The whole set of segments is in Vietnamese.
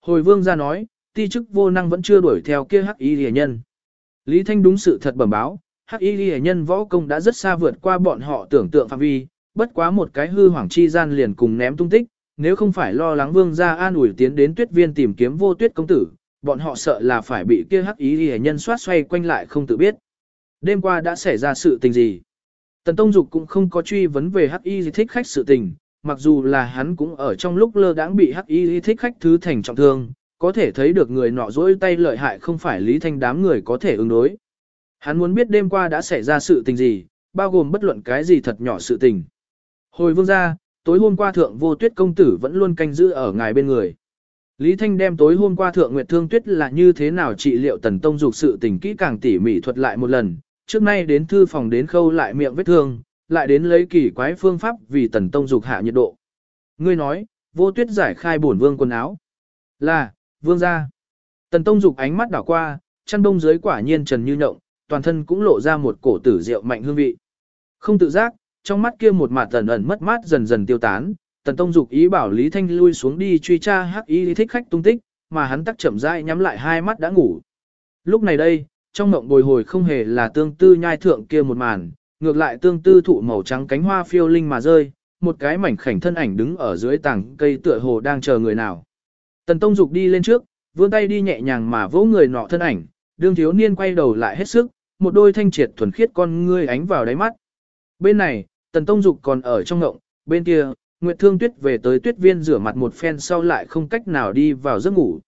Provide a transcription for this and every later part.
Hồi vương ra nói, ti chức vô năng vẫn chưa đuổi theo kia hắc y rìa nhân. Lý Thanh đúng sự thật bẩm báo, hắc y rìa nhân võ công đã rất xa vượt qua bọn họ tưởng tượng phạm vi, bất quá một cái hư hoàng chi gian liền cùng ném tung tích, nếu không phải lo lắng vương ra an ủi tiến đến tuyết viên tìm kiếm vô tuyết công tử, bọn họ sợ là phải bị kia hắc y rìa nhân soát xoay quanh lại không tự biết. Đêm qua đã xảy ra sự tình gì? Tần Tông Dục cũng không có truy vấn về hắc y thích khách sự tình, mặc dù là hắn cũng ở trong lúc lơ đãng bị hắc y thích khách thứ thành trọng thương, có thể thấy được người nọ dỗi tay lợi hại không phải Lý Thanh đám người có thể ứng đối. Hắn muốn biết đêm qua đã xảy ra sự tình gì, bao gồm bất luận cái gì thật nhỏ sự tình. Hồi vương ra, tối hôm qua thượng vô tuyết công tử vẫn luôn canh giữ ở ngài bên người. Lý Thanh đem tối hôm qua thượng Nguyệt Thương Tuyết là như thế nào trị liệu tần tông dục sự tình kỹ càng tỉ mỉ thuật lại một lần, trước nay đến thư phòng đến khâu lại miệng vết thương, lại đến lấy kỳ quái phương pháp vì tần tông dục hạ nhiệt độ. Ngươi nói, vô tuyết giải khai bổn vương quần áo. Là, vương gia. Tần tông dục ánh mắt đảo qua, chăn đông dưới quả nhiên trần như nhộng, toàn thân cũng lộ ra một cổ tử rượu mạnh hương vị. Không tự giác, trong mắt kia một mặt ẩn ẩn mất mát dần dần tiêu tán, tần tông dục ý bảo Lý Thanh lui xuống đi truy tra hắc ý thích khách tung tích, mà hắn tắc chậm rãi nhắm lại hai mắt đã ngủ. Lúc này đây, trong mộng bồi hồi không hề là tương tư nhai thượng kia một màn, ngược lại tương tư thụ màu trắng cánh hoa phiêu linh mà rơi, một cái mảnh khảnh thân ảnh đứng ở dưới tảng cây tựa hồ đang chờ người nào. Tần Tông Dục đi lên trước, vươn tay đi nhẹ nhàng mà vỗ người nọ thân ảnh, đương thiếu niên quay đầu lại hết sức, một đôi thanh triệt thuần khiết con ngươi ánh vào đáy mắt. Bên này, Tần Tông Dục còn ở trong ngộng, bên kia, Nguyệt Thương Tuyết về tới Tuyết Viên rửa mặt một phen sau lại không cách nào đi vào giấc ngủ.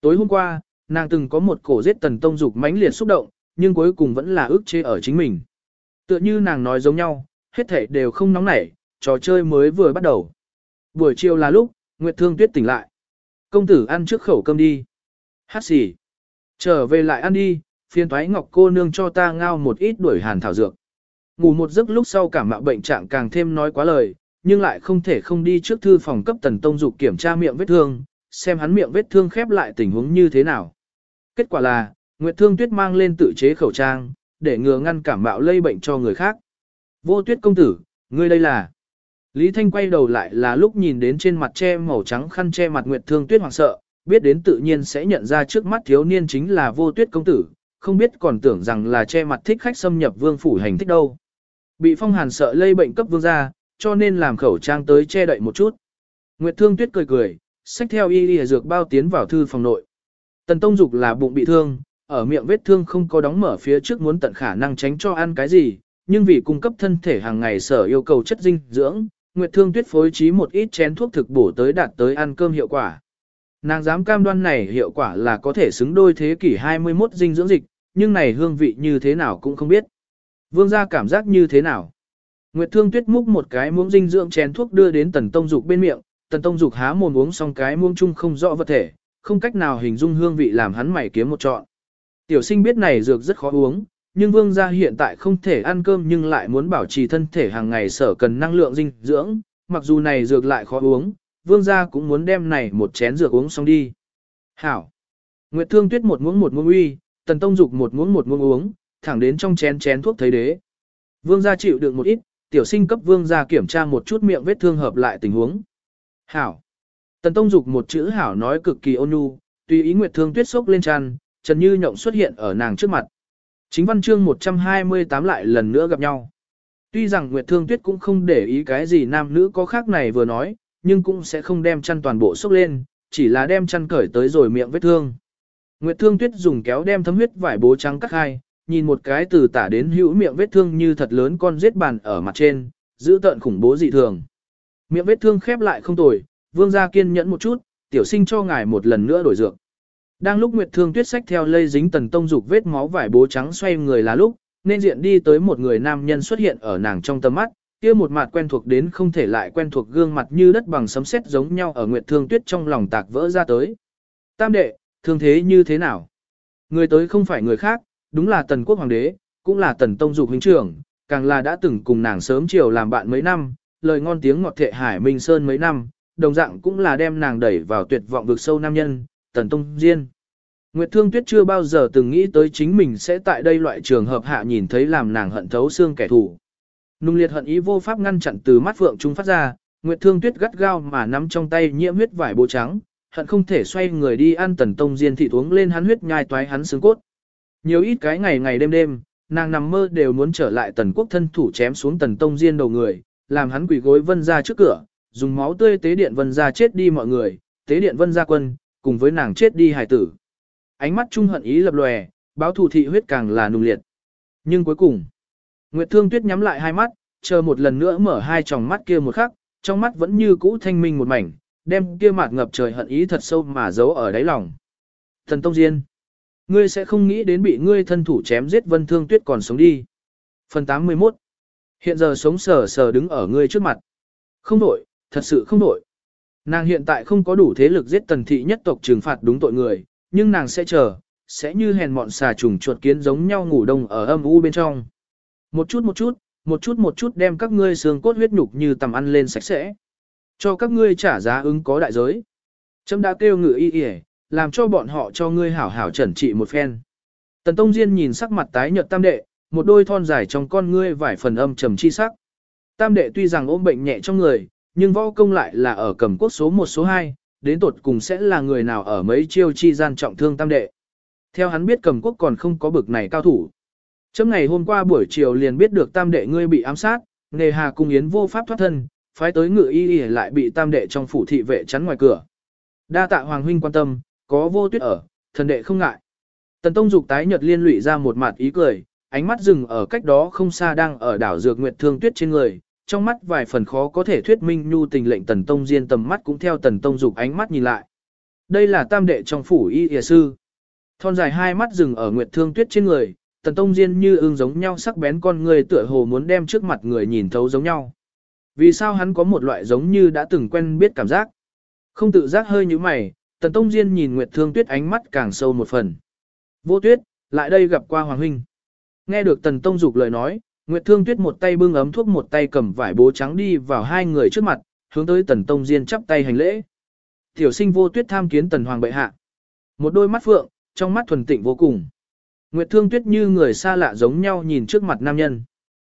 Tối hôm qua, nàng từng có một cổ giết Tần Tông Dục mãnh liệt xúc động, nhưng cuối cùng vẫn là ức chế ở chính mình. Tựa như nàng nói giống nhau, hết thảy đều không nóng nảy, trò chơi mới vừa bắt đầu. Buổi chiều là lúc, Nguyệt Thương Tuyết tỉnh lại. Công tử ăn trước khẩu cơm đi. Hát xỉ. Trở về lại ăn đi, phiên thoái ngọc cô nương cho ta ngao một ít đuổi hàn thảo dược. Ngủ một giấc lúc sau cảm mạo bệnh trạng càng thêm nói quá lời, nhưng lại không thể không đi trước thư phòng cấp tần tông dục kiểm tra miệng vết thương, xem hắn miệng vết thương khép lại tình huống như thế nào. Kết quả là, Nguyệt Thương Tuyết mang lên tự chế khẩu trang, để ngừa ngăn cảm mạo lây bệnh cho người khác. Vô Tuyết công tử, ngươi đây là... Lý Thanh quay đầu lại là lúc nhìn đến trên mặt che màu trắng khăn che mặt Nguyệt Thương Tuyết hoảng sợ, biết đến tự nhiên sẽ nhận ra trước mắt thiếu niên chính là Vô Tuyết công tử, không biết còn tưởng rằng là che mặt thích khách xâm nhập vương phủ hành thích đâu. Bị phong hàn sợ lây bệnh cấp vương gia, cho nên làm khẩu trang tới che đậy một chút. Nguyệt Thương Tuyết cười cười, xách theo y y dược bao tiến vào thư phòng nội. Tần Tông Dục là bụng bị thương, ở miệng vết thương không có đóng mở phía trước muốn tận khả năng tránh cho ăn cái gì, nhưng vì cung cấp thân thể hàng ngày sở yêu cầu chất dinh dưỡng, Nguyệt Thương Tuyết phối trí một ít chén thuốc thực bổ tới đạt tới ăn cơm hiệu quả. Nàng dám cam đoan này hiệu quả là có thể xứng đôi thế kỷ 21 dinh dưỡng dịch, nhưng này hương vị như thế nào cũng không biết. Vương gia cảm giác như thế nào? Nguyệt Thương Tuyết múc một cái muỗng dinh dưỡng chén thuốc đưa đến Tần Tông Dục bên miệng, Tần Tông Dục há mồm uống xong cái muỗng chung không rõ vật thể, không cách nào hình dung hương vị làm hắn mày kiếm một trọn. Tiểu sinh biết này dược rất khó uống, nhưng vương gia hiện tại không thể ăn cơm nhưng lại muốn bảo trì thân thể hàng ngày sở cần năng lượng dinh dưỡng, mặc dù này dược lại khó uống, vương gia cũng muốn đem này một chén dược uống xong đi. Hảo! Nguyệt Thương Tuyết một muỗng một muỗng uy, Tần Tông Dục một muỗng một muỗng uống, thẳng đến trong chén chén thuốc thấy đế. Vương gia chịu đựng một ít, tiểu sinh cấp vương gia kiểm tra một chút miệng vết thương hợp lại tình huống. Hảo! Tần Tông Dục một chữ hảo nói cực kỳ ôn nhu, tùy ý Nguyệt Thương Tuyết sốc lên tràn, Trần Như Nhộng xuất hiện ở nàng trước mặt. Chính văn chương 128 lại lần nữa gặp nhau. Tuy rằng Nguyệt Thương Tuyết cũng không để ý cái gì nam nữ có khác này vừa nói, nhưng cũng sẽ không đem chăn toàn bộ xốc lên, chỉ là đem chăn cởi tới rồi miệng vết thương. Nguyệt Thương Tuyết dùng kéo đem thấm huyết vải bố trắng cắt hai, nhìn một cái từ tả đến hữu miệng vết thương như thật lớn con giết bàn ở mặt trên, giữ tợn khủng bố dị thường. Miệng vết thương khép lại không tồi, vương gia kiên nhẫn một chút, tiểu sinh cho ngài một lần nữa đổi dược. Đang lúc Nguyệt Thương Tuyết sách theo lây dính tần tông dục vết máu vải bố trắng xoay người là lúc, nên diện đi tới một người nam nhân xuất hiện ở nàng trong tầm mắt, kia một mặt quen thuộc đến không thể lại quen thuộc gương mặt như đất bằng sấm sét giống nhau ở Nguyệt Thương Tuyết trong lòng tạc vỡ ra tới. Tam đệ, thương thế như thế nào? Người tới không phải người khác, đúng là tần quốc hoàng đế, cũng là tần tông dục huynh trưởng, càng là đã từng cùng nàng sớm chiều làm bạn mấy năm, lời ngon tiếng ngọt thệ hải minh sơn mấy năm, đồng dạng cũng là đem nàng đẩy vào tuyệt vọng vực sâu nam nhân, Tần Tông Diên. Nguyệt Thương Tuyết chưa bao giờ từng nghĩ tới chính mình sẽ tại đây loại trường hợp hạ nhìn thấy làm nàng hận thấu xương kẻ thù. Nung liệt hận ý vô pháp ngăn chặn từ mắt phượng trung phát ra, Nguyệt Thương Tuyết gắt gao mà nắm trong tay nhiễm huyết vải bố trắng, hận không thể xoay người đi ăn tần tông diên thị uống lên hắn huyết nhai toái hắn xương cốt. Nhiều ít cái ngày ngày đêm đêm, nàng nằm mơ đều muốn trở lại tần quốc thân thủ chém xuống tần tông diên đầu người, làm hắn quỳ gối vân ra trước cửa, dùng máu tươi tế điện vân ra chết đi mọi người, tế điện vân ra quân, cùng với nàng chết đi hài tử. Ánh mắt trung hận ý lập lòe, báo thù thị huyết càng là nung liệt. Nhưng cuối cùng, Nguyệt Thương Tuyết nhắm lại hai mắt, chờ một lần nữa mở hai tròng mắt kia một khắc, trong mắt vẫn như cũ thanh minh một mảnh, đem kia mạt ngập trời hận ý thật sâu mà giấu ở đáy lòng. Thần Tông Diên, ngươi sẽ không nghĩ đến bị ngươi thân thủ chém giết Vân Thương Tuyết còn sống đi. Phần 81 Hiện giờ sống sờ sờ đứng ở ngươi trước mặt. Không đổi, thật sự không đổi. Nàng hiện tại không có đủ thế lực giết tần thị nhất tộc trừng phạt đúng tội người, nhưng nàng sẽ chờ, sẽ như hèn mọn xà trùng chuột kiến giống nhau ngủ đông ở âm u bên trong. Một chút một chút, một chút một chút đem các ngươi xương cốt huyết nhục như tầm ăn lên sạch sẽ. Cho các ngươi trả giá ứng có đại giới. Trâm đã kêu ngự y y, làm cho bọn họ cho ngươi hảo hảo trẩn trị một phen. Tần Tông Diên nhìn sắc mặt tái nhợt tam đệ, một đôi thon dài trong con ngươi vài phần âm trầm chi sắc. Tam đệ tuy rằng ôm bệnh nhẹ trong người, nhưng võ công lại là ở cầm quốc số 1 số 2, đến tột cùng sẽ là người nào ở mấy chiêu chi gian trọng thương tam đệ. Theo hắn biết cầm quốc còn không có bực này cao thủ. Chấm ngày hôm qua buổi chiều liền biết được tam đệ ngươi bị ám sát, nề hà cung yến vô pháp thoát thân, phái tới ngự y y lại bị tam đệ trong phủ thị vệ chắn ngoài cửa. Đa tạ hoàng huynh quan tâm, có vô tuyết ở, thần đệ không ngại. Tần Tông Dục tái nhật liên lụy ra một mặt ý cười, ánh mắt dừng ở cách đó không xa đang ở đảo dược nguyệt thương tuyết trên người, trong mắt vài phần khó có thể thuyết minh nhu tình lệnh Tần Tông Diên tầm mắt cũng theo Tần Tông Dục ánh mắt nhìn lại. Đây là tam đệ trong phủ y y sư. Thon dài hai mắt dừng ở nguyệt thương tuyết trên người, Tần Tông Diên như ương giống nhau sắc bén con người tựa hồ muốn đem trước mặt người nhìn thấu giống nhau. Vì sao hắn có một loại giống như đã từng quen biết cảm giác? Không tự giác hơi như mày, Tần Tông Diên nhìn Nguyệt Thương Tuyết ánh mắt càng sâu một phần. Vô Tuyết, lại đây gặp qua Hoàng Huynh. Nghe được Tần Tông Dục lời nói, Nguyệt Thương Tuyết một tay bưng ấm thuốc một tay cầm vải bố trắng đi vào hai người trước mặt, hướng tới Tần Tông Diên chắp tay hành lễ. Tiểu sinh Vô Tuyết tham kiến Tần Hoàng bệ hạ. Một đôi mắt phượng, trong mắt thuần tịnh vô cùng. Nguyệt Thương Tuyết như người xa lạ giống nhau nhìn trước mặt nam nhân.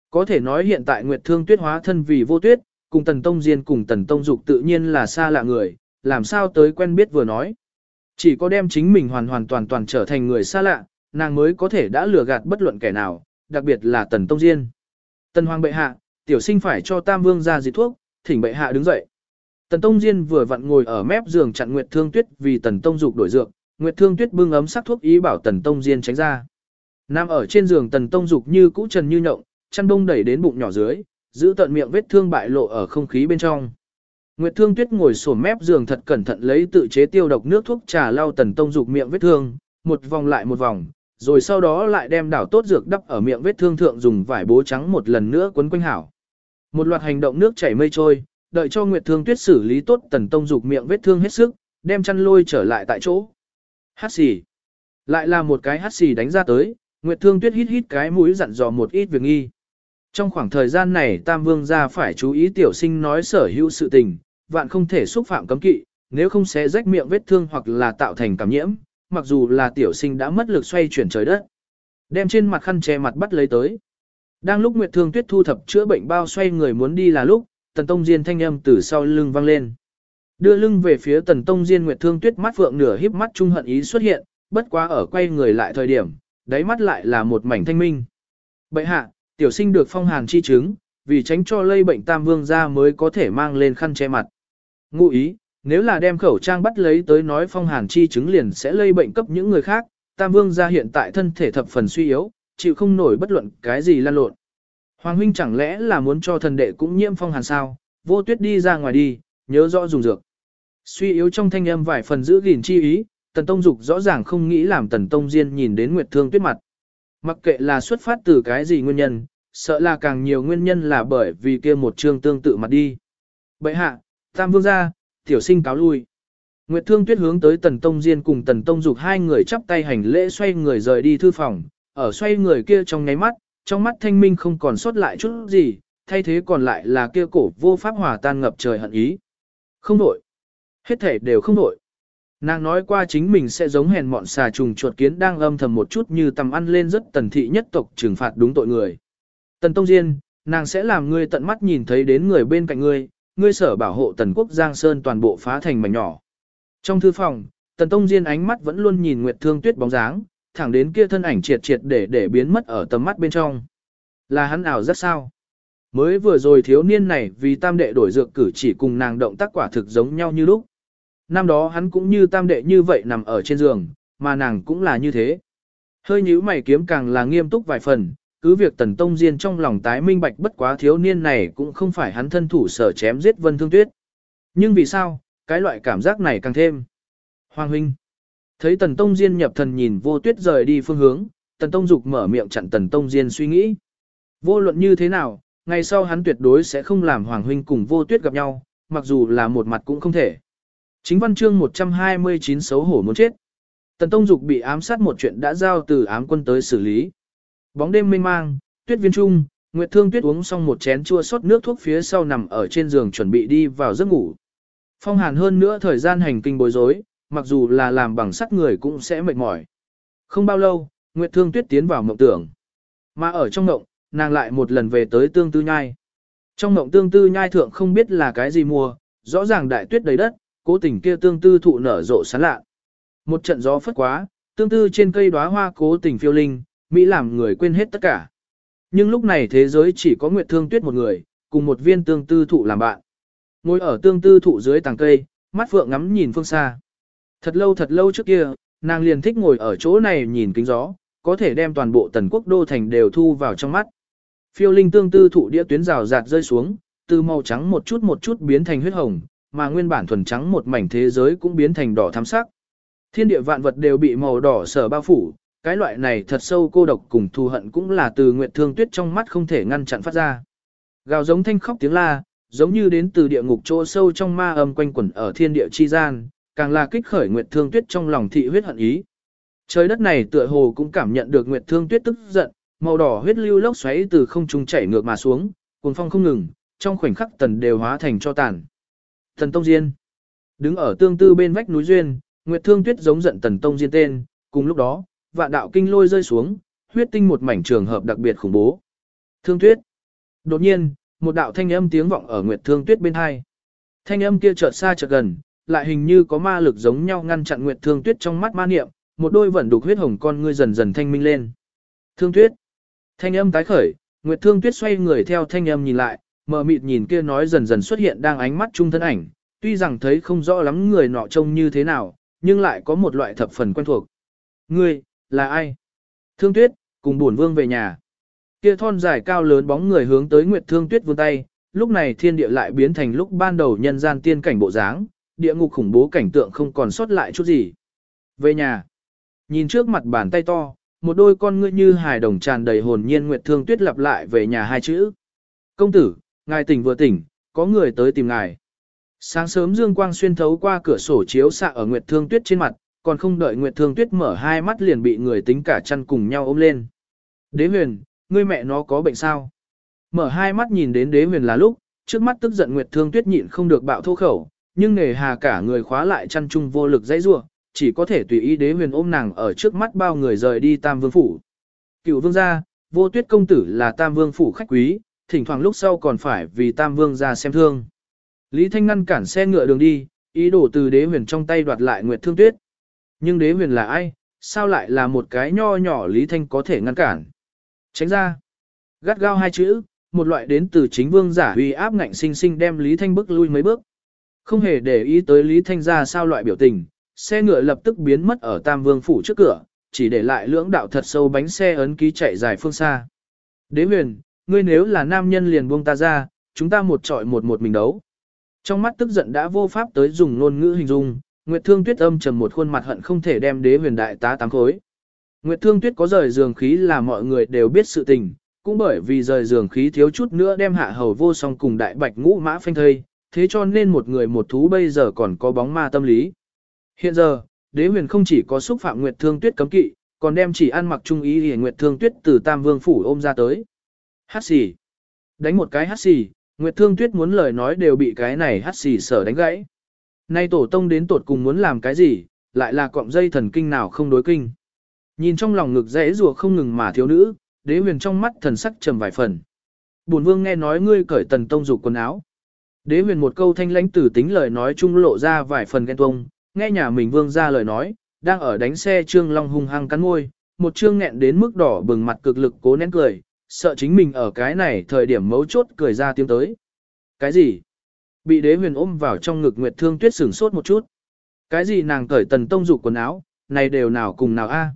Có thể nói hiện tại Nguyệt Thương Tuyết hóa thân vì vô tuyết, cùng Tần Tông Diên cùng Tần Tông Dục tự nhiên là xa lạ người, làm sao tới quen biết vừa nói. Chỉ có đem chính mình hoàn hoàn toàn toàn trở thành người xa lạ, nàng mới có thể đã lừa gạt bất luận kẻ nào, đặc biệt là Tần Tông Diên. Tần Hoàng bệ hạ, tiểu sinh phải cho Tam Vương ra dịch thuốc, thỉnh bệ hạ đứng dậy. Tần Tông Diên vừa vặn ngồi ở mép giường chặn Nguyệt Thương Tuyết vì Tần Tông Dục đổi dược, Nguyệt Thương Tuyết bưng ấm sắc thuốc ý bảo Tần Tông Diên tránh ra. Nam ở trên giường Tần Tông Dục như cũ trần như nhộng, chăn đông đẩy đến bụng nhỏ dưới, giữ tận miệng vết thương bại lộ ở không khí bên trong. Nguyệt Thương Tuyết ngồi xổm mép giường thật cẩn thận lấy tự chế tiêu độc nước thuốc trà lau Tần Tông Dục miệng vết thương, một vòng lại một vòng, rồi sau đó lại đem đảo tốt dược đắp ở miệng vết thương thượng dùng vải bố trắng một lần nữa quấn quanh hảo. Một loạt hành động nước chảy mây trôi, đợi cho Nguyệt Thương Tuyết xử lý tốt Tần Tông Dục miệng vết thương hết sức, đem chăn lôi trở lại tại chỗ. Hát xì. Lại là một cái hát xì đánh ra tới, Nguyệt Thương Tuyết hít hít cái mũi dặn dò một ít việc nghi. Trong khoảng thời gian này Tam Vương gia phải chú ý tiểu sinh nói sở hữu sự tình, vạn không thể xúc phạm cấm kỵ, nếu không sẽ rách miệng vết thương hoặc là tạo thành cảm nhiễm, mặc dù là tiểu sinh đã mất lực xoay chuyển trời đất. Đem trên mặt khăn che mặt bắt lấy tới. Đang lúc Nguyệt Thương Tuyết thu thập chữa bệnh bao xoay người muốn đi là lúc, Tần Tông Diên thanh âm từ sau lưng vang lên. Đưa lưng về phía Tần Tông Diên Nguyệt Thương Tuyết mắt phượng nửa híp mắt trung hận ý xuất hiện, bất quá ở quay người lại thời điểm, đáy mắt lại là một mảnh thanh minh. Bệ hạ, tiểu sinh được phong hàn chi chứng, vì tránh cho lây bệnh tam vương ra mới có thể mang lên khăn che mặt. Ngụ ý, nếu là đem khẩu trang bắt lấy tới nói phong hàn chi chứng liền sẽ lây bệnh cấp những người khác, tam vương ra hiện tại thân thể thập phần suy yếu, chịu không nổi bất luận cái gì lan lộn. Hoàng huynh chẳng lẽ là muốn cho thần đệ cũng nhiễm phong hàn sao, vô tuyết đi ra ngoài đi, nhớ rõ dùng dược. Suy yếu trong thanh âm vài phần giữ gìn chi ý, tần tông dục rõ ràng không nghĩ làm tần tông diên nhìn đến nguyệt thương tuyết mặt. Mặc kệ là xuất phát từ cái gì nguyên nhân, sợ là càng nhiều nguyên nhân là bởi vì kia một chương tương tự mặt đi. Bệ hạ, tam vương gia, tiểu sinh cáo lui. Nguyệt Thương Tuyết hướng tới Tần Tông Diên cùng Tần Tông Dục hai người chắp tay hành lễ xoay người rời đi thư phòng, ở xoay người kia trong nháy mắt, trong mắt thanh minh không còn sót lại chút gì, thay thế còn lại là kia cổ vô pháp hòa tan ngập trời hận ý. Không đổi. Hết thể đều không đổi. Nàng nói qua chính mình sẽ giống hèn mọn xà trùng chuột kiến đang âm thầm một chút như tầm ăn lên rất tần thị nhất tộc trừng phạt đúng tội người. Tần Tông Diên, nàng sẽ làm ngươi tận mắt nhìn thấy đến người bên cạnh ngươi, ngươi sở bảo hộ tần quốc Giang Sơn toàn bộ phá thành mảnh nhỏ. Trong thư phòng, Tần Tông Diên ánh mắt vẫn luôn nhìn Nguyệt Thương Tuyết bóng dáng, thẳng đến kia thân ảnh triệt triệt để để biến mất ở tầm mắt bên trong. Là hắn ảo rất sao? Mới vừa rồi thiếu niên này vì tam đệ đổi dược cử chỉ cùng nàng động tác quả thực giống nhau như lúc. Năm đó hắn cũng như tam đệ như vậy nằm ở trên giường, mà nàng cũng là như thế. Hơi nhíu mày kiếm càng là nghiêm túc vài phần, cứ việc tần tông diên trong lòng tái minh bạch bất quá thiếu niên này cũng không phải hắn thân thủ sở chém giết vân thương tuyết. Nhưng vì sao, cái loại cảm giác này càng thêm. Hoàng huynh. Thấy tần tông diên nhập thần nhìn vô tuyết rời đi phương hướng, tần tông dục mở miệng chặn tần tông diên suy nghĩ. Vô luận như thế nào, ngày sau hắn tuyệt đối sẽ không làm hoàng huynh cùng vô tuyết gặp nhau, mặc dù là một mặt cũng không thể. Chính văn chương 129 xấu hổ muốn chết. Tần Tông Dục bị ám sát một chuyện đã giao từ ám quân tới xử lý. Bóng đêm mênh mang, tuyết viên trung, Nguyệt Thương Tuyết uống xong một chén chua sót nước thuốc phía sau nằm ở trên giường chuẩn bị đi vào giấc ngủ. Phong hàn hơn nữa thời gian hành kinh bối rối, mặc dù là làm bằng sắt người cũng sẽ mệt mỏi. Không bao lâu, Nguyệt Thương Tuyết tiến vào mộng tưởng. Mà ở trong mộng, nàng lại một lần về tới tương tư nhai. Trong mộng tương tư nhai thượng không biết là cái gì mùa, rõ ràng đại tuyết đầy đất, cố tình kia tương tư thụ nở rộ sán lạ. Một trận gió phất quá, tương tư trên cây đóa hoa cố tình phiêu linh, Mỹ làm người quên hết tất cả. Nhưng lúc này thế giới chỉ có Nguyệt Thương Tuyết một người, cùng một viên tương tư thụ làm bạn. Ngồi ở tương tư thụ dưới tàng cây, mắt phượng ngắm nhìn phương xa. Thật lâu thật lâu trước kia, nàng liền thích ngồi ở chỗ này nhìn kính gió, có thể đem toàn bộ tần quốc đô thành đều thu vào trong mắt. Phiêu linh tương tư thụ đĩa tuyến rào rạt rơi xuống, từ màu trắng một chút một chút biến thành huyết hồng, mà nguyên bản thuần trắng một mảnh thế giới cũng biến thành đỏ thắm sắc. Thiên địa vạn vật đều bị màu đỏ sở bao phủ, cái loại này thật sâu cô độc cùng thù hận cũng là từ Nguyệt Thương Tuyết trong mắt không thể ngăn chặn phát ra. Gào giống thanh khóc tiếng la, giống như đến từ địa ngục chỗ sâu trong ma âm quanh quẩn ở thiên địa chi gian, càng là kích khởi Nguyệt Thương Tuyết trong lòng thị huyết hận ý. Trời đất này tựa hồ cũng cảm nhận được Nguyệt Thương Tuyết tức giận, màu đỏ huyết lưu lốc xoáy từ không trung chảy ngược mà xuống, cuồng phong không ngừng, trong khoảnh khắc tần đều hóa thành cho tàn. Tần Tông Diên đứng ở tương tư bên vách núi duyên, Nguyệt Thương Tuyết giống giận Tần Tông Diên tên, cùng lúc đó, vạn đạo kinh lôi rơi xuống, huyết tinh một mảnh trường hợp đặc biệt khủng bố. Thương Tuyết. Đột nhiên, một đạo thanh âm tiếng vọng ở Nguyệt Thương Tuyết bên hai. Thanh âm kia chợt xa chợt gần, lại hình như có ma lực giống nhau ngăn chặn Nguyệt Thương Tuyết trong mắt ma niệm, một đôi vẫn đục huyết hồng con ngươi dần dần thanh minh lên. Thương Tuyết. Thanh âm tái khởi, Nguyệt Thương Tuyết xoay người theo thanh âm nhìn lại, mờ mịt nhìn kia nói dần dần xuất hiện đang ánh mắt trung thân ảnh, tuy rằng thấy không rõ lắm người nọ trông như thế nào, nhưng lại có một loại thập phần quen thuộc. Ngươi, là ai? Thương Tuyết, cùng buồn vương về nhà. Kia thon dài cao lớn bóng người hướng tới Nguyệt Thương Tuyết vươn tay, lúc này thiên địa lại biến thành lúc ban đầu nhân gian tiên cảnh bộ dáng, địa ngục khủng bố cảnh tượng không còn sót lại chút gì. Về nhà. Nhìn trước mặt bàn tay to, một đôi con ngươi như hài đồng tràn đầy hồn nhiên Nguyệt Thương Tuyết lặp lại về nhà hai chữ. Công tử, ngài tỉnh vừa tỉnh, có người tới tìm ngài. Sáng sớm dương quang xuyên thấu qua cửa sổ chiếu xạ ở Nguyệt Thương Tuyết trên mặt, còn không đợi Nguyệt Thương Tuyết mở hai mắt liền bị người tính cả chăn cùng nhau ôm lên. Đế huyền, ngươi mẹ nó có bệnh sao? Mở hai mắt nhìn đến đế huyền là lúc, trước mắt tức giận Nguyệt Thương Tuyết nhịn không được bạo thô khẩu, nhưng nề hà cả người khóa lại chăn chung vô lực dãy rua, chỉ có thể tùy ý đế huyền ôm nàng ở trước mắt bao người rời đi Tam Vương phủ. Cựu vương gia, Vô Tuyết công tử là Tam Vương phủ khách quý, thỉnh thoảng lúc sau còn phải vì Tam Vương gia xem thương. Lý Thanh ngăn cản xe ngựa đường đi, ý đồ từ đế huyền trong tay đoạt lại Nguyệt Thương Tuyết. Nhưng đế huyền là ai, sao lại là một cái nho nhỏ Lý Thanh có thể ngăn cản? Tránh ra. Gắt gao hai chữ, một loại đến từ chính vương giả uy áp ngạnh sinh sinh đem Lý Thanh bước lui mấy bước. Không hề để ý tới Lý Thanh ra sao loại biểu tình, xe ngựa lập tức biến mất ở Tam Vương phủ trước cửa, chỉ để lại lưỡng đạo thật sâu bánh xe ấn ký chạy dài phương xa. Đế huyền, ngươi nếu là nam nhân liền buông ta ra, chúng ta một trọi một một mình đấu. Trong mắt tức giận đã vô pháp tới dùng ngôn ngữ hình dung, Nguyệt Thương Tuyết âm trầm một khuôn mặt hận không thể đem đế huyền đại tá tám khối. Nguyệt Thương Tuyết có rời giường khí là mọi người đều biết sự tình, cũng bởi vì rời giường khí thiếu chút nữa đem hạ hầu vô song cùng đại bạch ngũ mã phanh thây, thế cho nên một người một thú bây giờ còn có bóng ma tâm lý. Hiện giờ, đế huyền không chỉ có xúc phạm Nguyệt Thương Tuyết cấm kỵ, còn đem chỉ ăn mặc trung ý để Nguyệt Thương Tuyết từ Tam Vương phủ ôm ra tới. Hát xì. Đánh một cái hát xì, Nguyệt Thương Tuyết muốn lời nói đều bị cái này hát xì sở đánh gãy. Nay tổ tông đến tột cùng muốn làm cái gì, lại là cọng dây thần kinh nào không đối kinh. Nhìn trong lòng ngực dễ rùa không ngừng mà thiếu nữ, đế huyền trong mắt thần sắc trầm vài phần. Bổn vương nghe nói ngươi cởi tần tông dục quần áo. Đế huyền một câu thanh lãnh tử tính lời nói trung lộ ra vài phần ghen tuông, nghe nhà mình vương ra lời nói, đang ở đánh xe Trương Long hung hăng cắn môi, một trương nghẹn đến mức đỏ bừng mặt cực lực cố nén cười, sợ chính mình ở cái này thời điểm mấu chốt cười ra tiếng tới. Cái gì? Bị đế huyền ôm vào trong ngực Nguyệt Thương Tuyết sửng sốt một chút. Cái gì nàng cởi tần tông dục quần áo, này đều nào cùng nào a? À?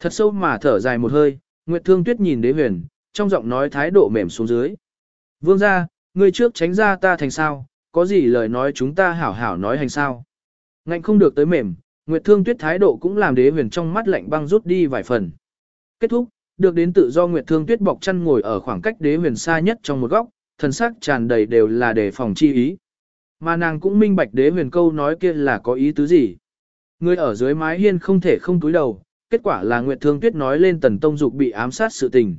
Thật sâu mà thở dài một hơi, Nguyệt Thương Tuyết nhìn đế huyền, trong giọng nói thái độ mềm xuống dưới. Vương ra, ngươi trước tránh ra ta thành sao, có gì lời nói chúng ta hảo hảo nói hành sao. Ngạnh không được tới mềm, Nguyệt Thương Tuyết thái độ cũng làm đế huyền trong mắt lạnh băng rút đi vài phần. Kết thúc, được đến tự do Nguyệt Thương Tuyết bọc chăn ngồi ở khoảng cách đế huyền xa nhất trong một góc, thần sắc tràn đầy đều là đề phòng chi ý. Mà nàng cũng minh bạch đế huyền câu nói kia là có ý tứ gì. Người ở dưới mái hiên không thể không túi đầu, kết quả là Nguyệt Thương Tuyết nói lên Tần Tông Dục bị ám sát sự tình.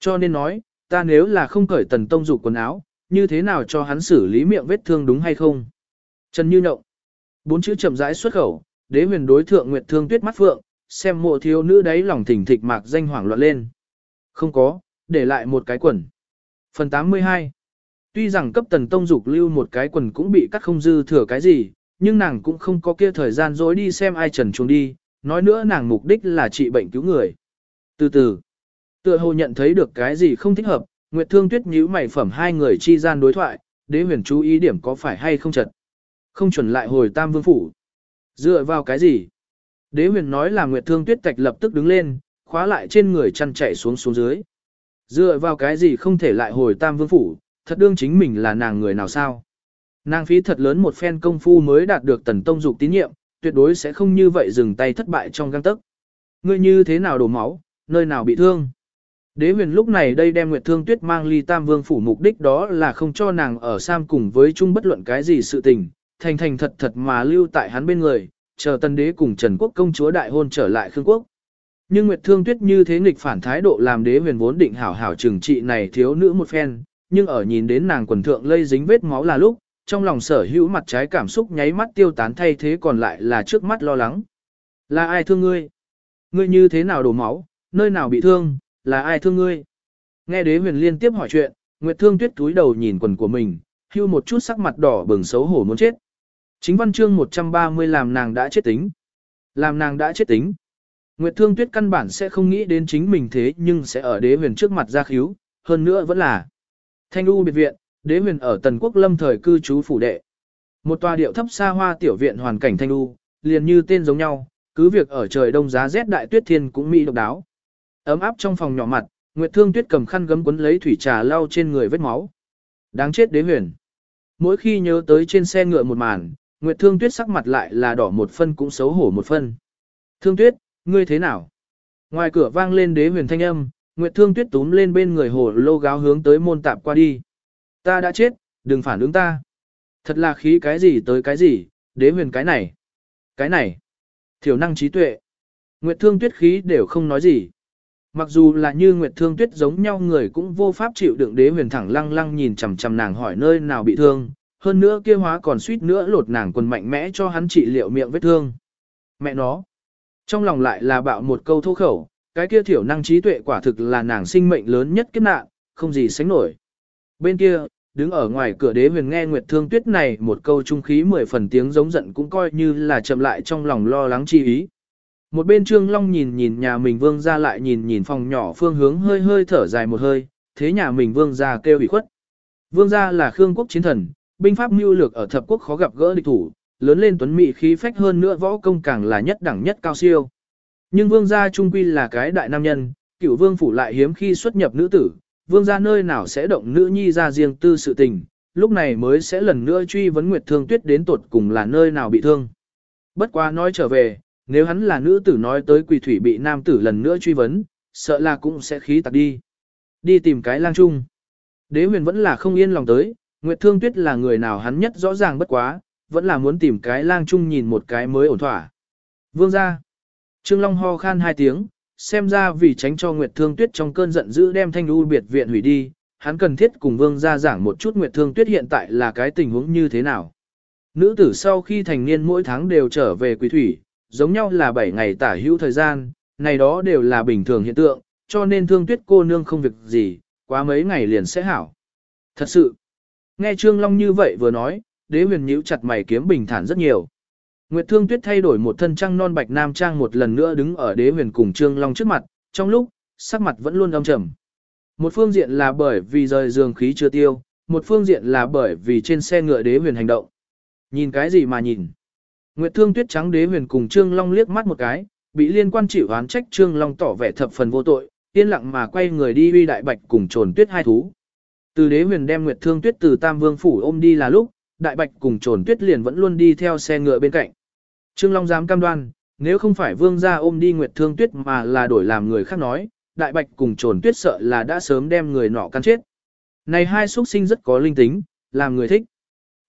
Cho nên nói, ta nếu là không cởi Tần Tông Dục quần áo, như thế nào cho hắn xử lý miệng vết thương đúng hay không? Trần Như nậu, Bốn chữ chậm rãi xuất khẩu, đế huyền đối thượng Nguyệt Thương Tuyết mắt phượng, xem mộ thiếu nữ đấy lòng thỉnh thịch mạc danh hoảng loạn lên. Không có, để lại một cái quần. Phần 82 Tuy rằng cấp tần tông dục lưu một cái quần cũng bị cắt không dư thừa cái gì, nhưng nàng cũng không có kia thời gian dối đi xem ai trần chuồng đi, nói nữa nàng mục đích là trị bệnh cứu người. Từ từ, tựa hồ nhận thấy được cái gì không thích hợp, Nguyệt Thương Tuyết nhíu mày phẩm hai người chi gian đối thoại, đế huyền chú ý điểm có phải hay không chật. Không chuẩn lại hồi tam vương phủ. Dựa vào cái gì? Đế huyền nói là Nguyệt Thương Tuyết Tạch lập tức đứng lên, khóa lại trên người chăn chạy xuống xuống dưới. Dựa vào cái gì không thể lại hồi tam vương phủ, thật đương chính mình là nàng người nào sao? Nàng phí thật lớn một phen công phu mới đạt được tần tông dục tín nhiệm, tuyệt đối sẽ không như vậy dừng tay thất bại trong găng tức. Ngươi như thế nào đổ máu, nơi nào bị thương? Đế huyền lúc này đây đem Nguyệt Thương Tuyết mang ly tam vương phủ mục đích đó là không cho nàng ở Sam cùng với chung bất luận cái gì sự tình, thành thành thật thật mà lưu tại hắn bên người, chờ tân đế cùng Trần Quốc công chúa đại hôn trở lại Khương Quốc. Nhưng Nguyệt Thương Tuyết như thế nghịch phản thái độ làm đế huyền vốn định hảo hảo trừng trị này thiếu nữ một phen, nhưng ở nhìn đến nàng quần thượng lây dính vết máu là lúc, trong lòng sở hữu mặt trái cảm xúc nháy mắt tiêu tán thay thế còn lại là trước mắt lo lắng. Là ai thương ngươi? Ngươi như thế nào đổ máu? Nơi nào bị thương? Là ai thương ngươi? Nghe đế huyền liên tiếp hỏi chuyện, Nguyệt Thương Tuyết túi đầu nhìn quần của mình, hưu một chút sắc mặt đỏ bừng xấu hổ muốn chết. Chính văn chương 130 làm nàng đã chết tính. Làm nàng đã chết tính. Nguyệt Thương Tuyết căn bản sẽ không nghĩ đến chính mình thế nhưng sẽ ở đế huyền trước mặt ra khíu, hơn nữa vẫn là Thanh U biệt viện, đế huyền ở Tần Quốc Lâm thời cư trú phủ đệ. Một tòa điệu thấp xa hoa tiểu viện hoàn cảnh Thanh U, liền như tên giống nhau, cứ việc ở trời đông giá rét đại tuyết thiên cũng mỹ độc đáo. Ấm áp trong phòng nhỏ mặt, Nguyệt Thương Tuyết cầm khăn gấm quấn lấy thủy trà lau trên người vết máu. Đáng chết đế huyền. Mỗi khi nhớ tới trên xe ngựa một màn, Nguyệt Thương Tuyết sắc mặt lại là đỏ một phân cũng xấu hổ một phân. Thương Tuyết, ngươi thế nào? Ngoài cửa vang lên đế huyền thanh âm, Nguyệt Thương Tuyết túm lên bên người hồ lô gáo hướng tới môn tạp qua đi. Ta đã chết, đừng phản ứng ta. Thật là khí cái gì tới cái gì, đế huyền cái này. Cái này. Thiểu năng trí tuệ. Nguyệt Thương Tuyết khí đều không nói gì. Mặc dù là như Nguyệt Thương Tuyết giống nhau người cũng vô pháp chịu đựng đế huyền thẳng lăng lăng nhìn chằm chằm nàng hỏi nơi nào bị thương, hơn nữa kia hóa còn suýt nữa lột nàng quần mạnh mẽ cho hắn trị liệu miệng vết thương. Mẹ nó. Trong lòng lại là bạo một câu thô khẩu, cái kia thiểu năng trí tuệ quả thực là nàng sinh mệnh lớn nhất kiếp nạn, không gì sánh nổi. Bên kia, đứng ở ngoài cửa đế huyền nghe Nguyệt Thương Tuyết này một câu trung khí mười phần tiếng giống giận cũng coi như là chậm lại trong lòng lo lắng chi ý. Một bên Trương Long nhìn nhìn nhà mình vương ra lại nhìn nhìn phòng nhỏ phương hướng hơi hơi thở dài một hơi, thế nhà mình vương ra kêu bị khuất. Vương gia là Khương quốc chiến thần, binh pháp mưu lược ở thập quốc khó gặp gỡ địch thủ, lớn lên tuấn mỹ khí phách hơn nữa võ công càng là nhất đẳng nhất cao siêu. Nhưng vương gia trung quy là cái đại nam nhân, cựu vương phủ lại hiếm khi xuất nhập nữ tử, vương gia nơi nào sẽ động nữ nhi ra riêng tư sự tình, lúc này mới sẽ lần nữa truy vấn Nguyệt Thương Tuyết đến tột cùng là nơi nào bị thương. Bất quá nói trở về, nếu hắn là nữ tử nói tới quỳ thủy bị nam tử lần nữa truy vấn, sợ là cũng sẽ khí tặc đi. Đi tìm cái lang trung. Đế huyền vẫn là không yên lòng tới, Nguyệt Thương Tuyết là người nào hắn nhất rõ ràng bất quá, vẫn là muốn tìm cái lang chung nhìn một cái mới ổn thỏa. Vương gia. Trương Long ho khan hai tiếng, xem ra vì tránh cho Nguyệt Thương Tuyết trong cơn giận dữ đem Thanh U biệt viện hủy đi, hắn cần thiết cùng Vương gia giảng một chút Nguyệt Thương Tuyết hiện tại là cái tình huống như thế nào. Nữ tử sau khi thành niên mỗi tháng đều trở về quỷ thủy, giống nhau là 7 ngày tả hữu thời gian, này đó đều là bình thường hiện tượng, cho nên Thương Tuyết cô nương không việc gì, quá mấy ngày liền sẽ hảo. Thật sự, nghe Trương Long như vậy vừa nói, đế huyền nhíu chặt mày kiếm bình thản rất nhiều. Nguyệt Thương Tuyết thay đổi một thân trang non bạch nam trang một lần nữa đứng ở đế huyền cùng Trương Long trước mặt, trong lúc, sắc mặt vẫn luôn âm trầm. Một phương diện là bởi vì rời giường khí chưa tiêu, một phương diện là bởi vì trên xe ngựa đế huyền hành động. Nhìn cái gì mà nhìn? Nguyệt Thương Tuyết trắng đế huyền cùng Trương Long liếc mắt một cái, bị liên quan chịu oán trách Trương Long tỏ vẻ thập phần vô tội, yên lặng mà quay người đi uy đại bạch cùng trồn tuyết hai thú. Từ đế huyền đem Nguyệt Thương Tuyết từ Tam Vương phủ ôm đi là lúc, đại bạch cùng trồn tuyết liền vẫn luôn đi theo xe ngựa bên cạnh. Trương Long dám cam đoan, nếu không phải vương gia ôm đi Nguyệt Thương Tuyết mà là đổi làm người khác nói, đại bạch cùng trồn tuyết sợ là đã sớm đem người nọ căn chết. Này hai xuất sinh rất có linh tính, làm người thích.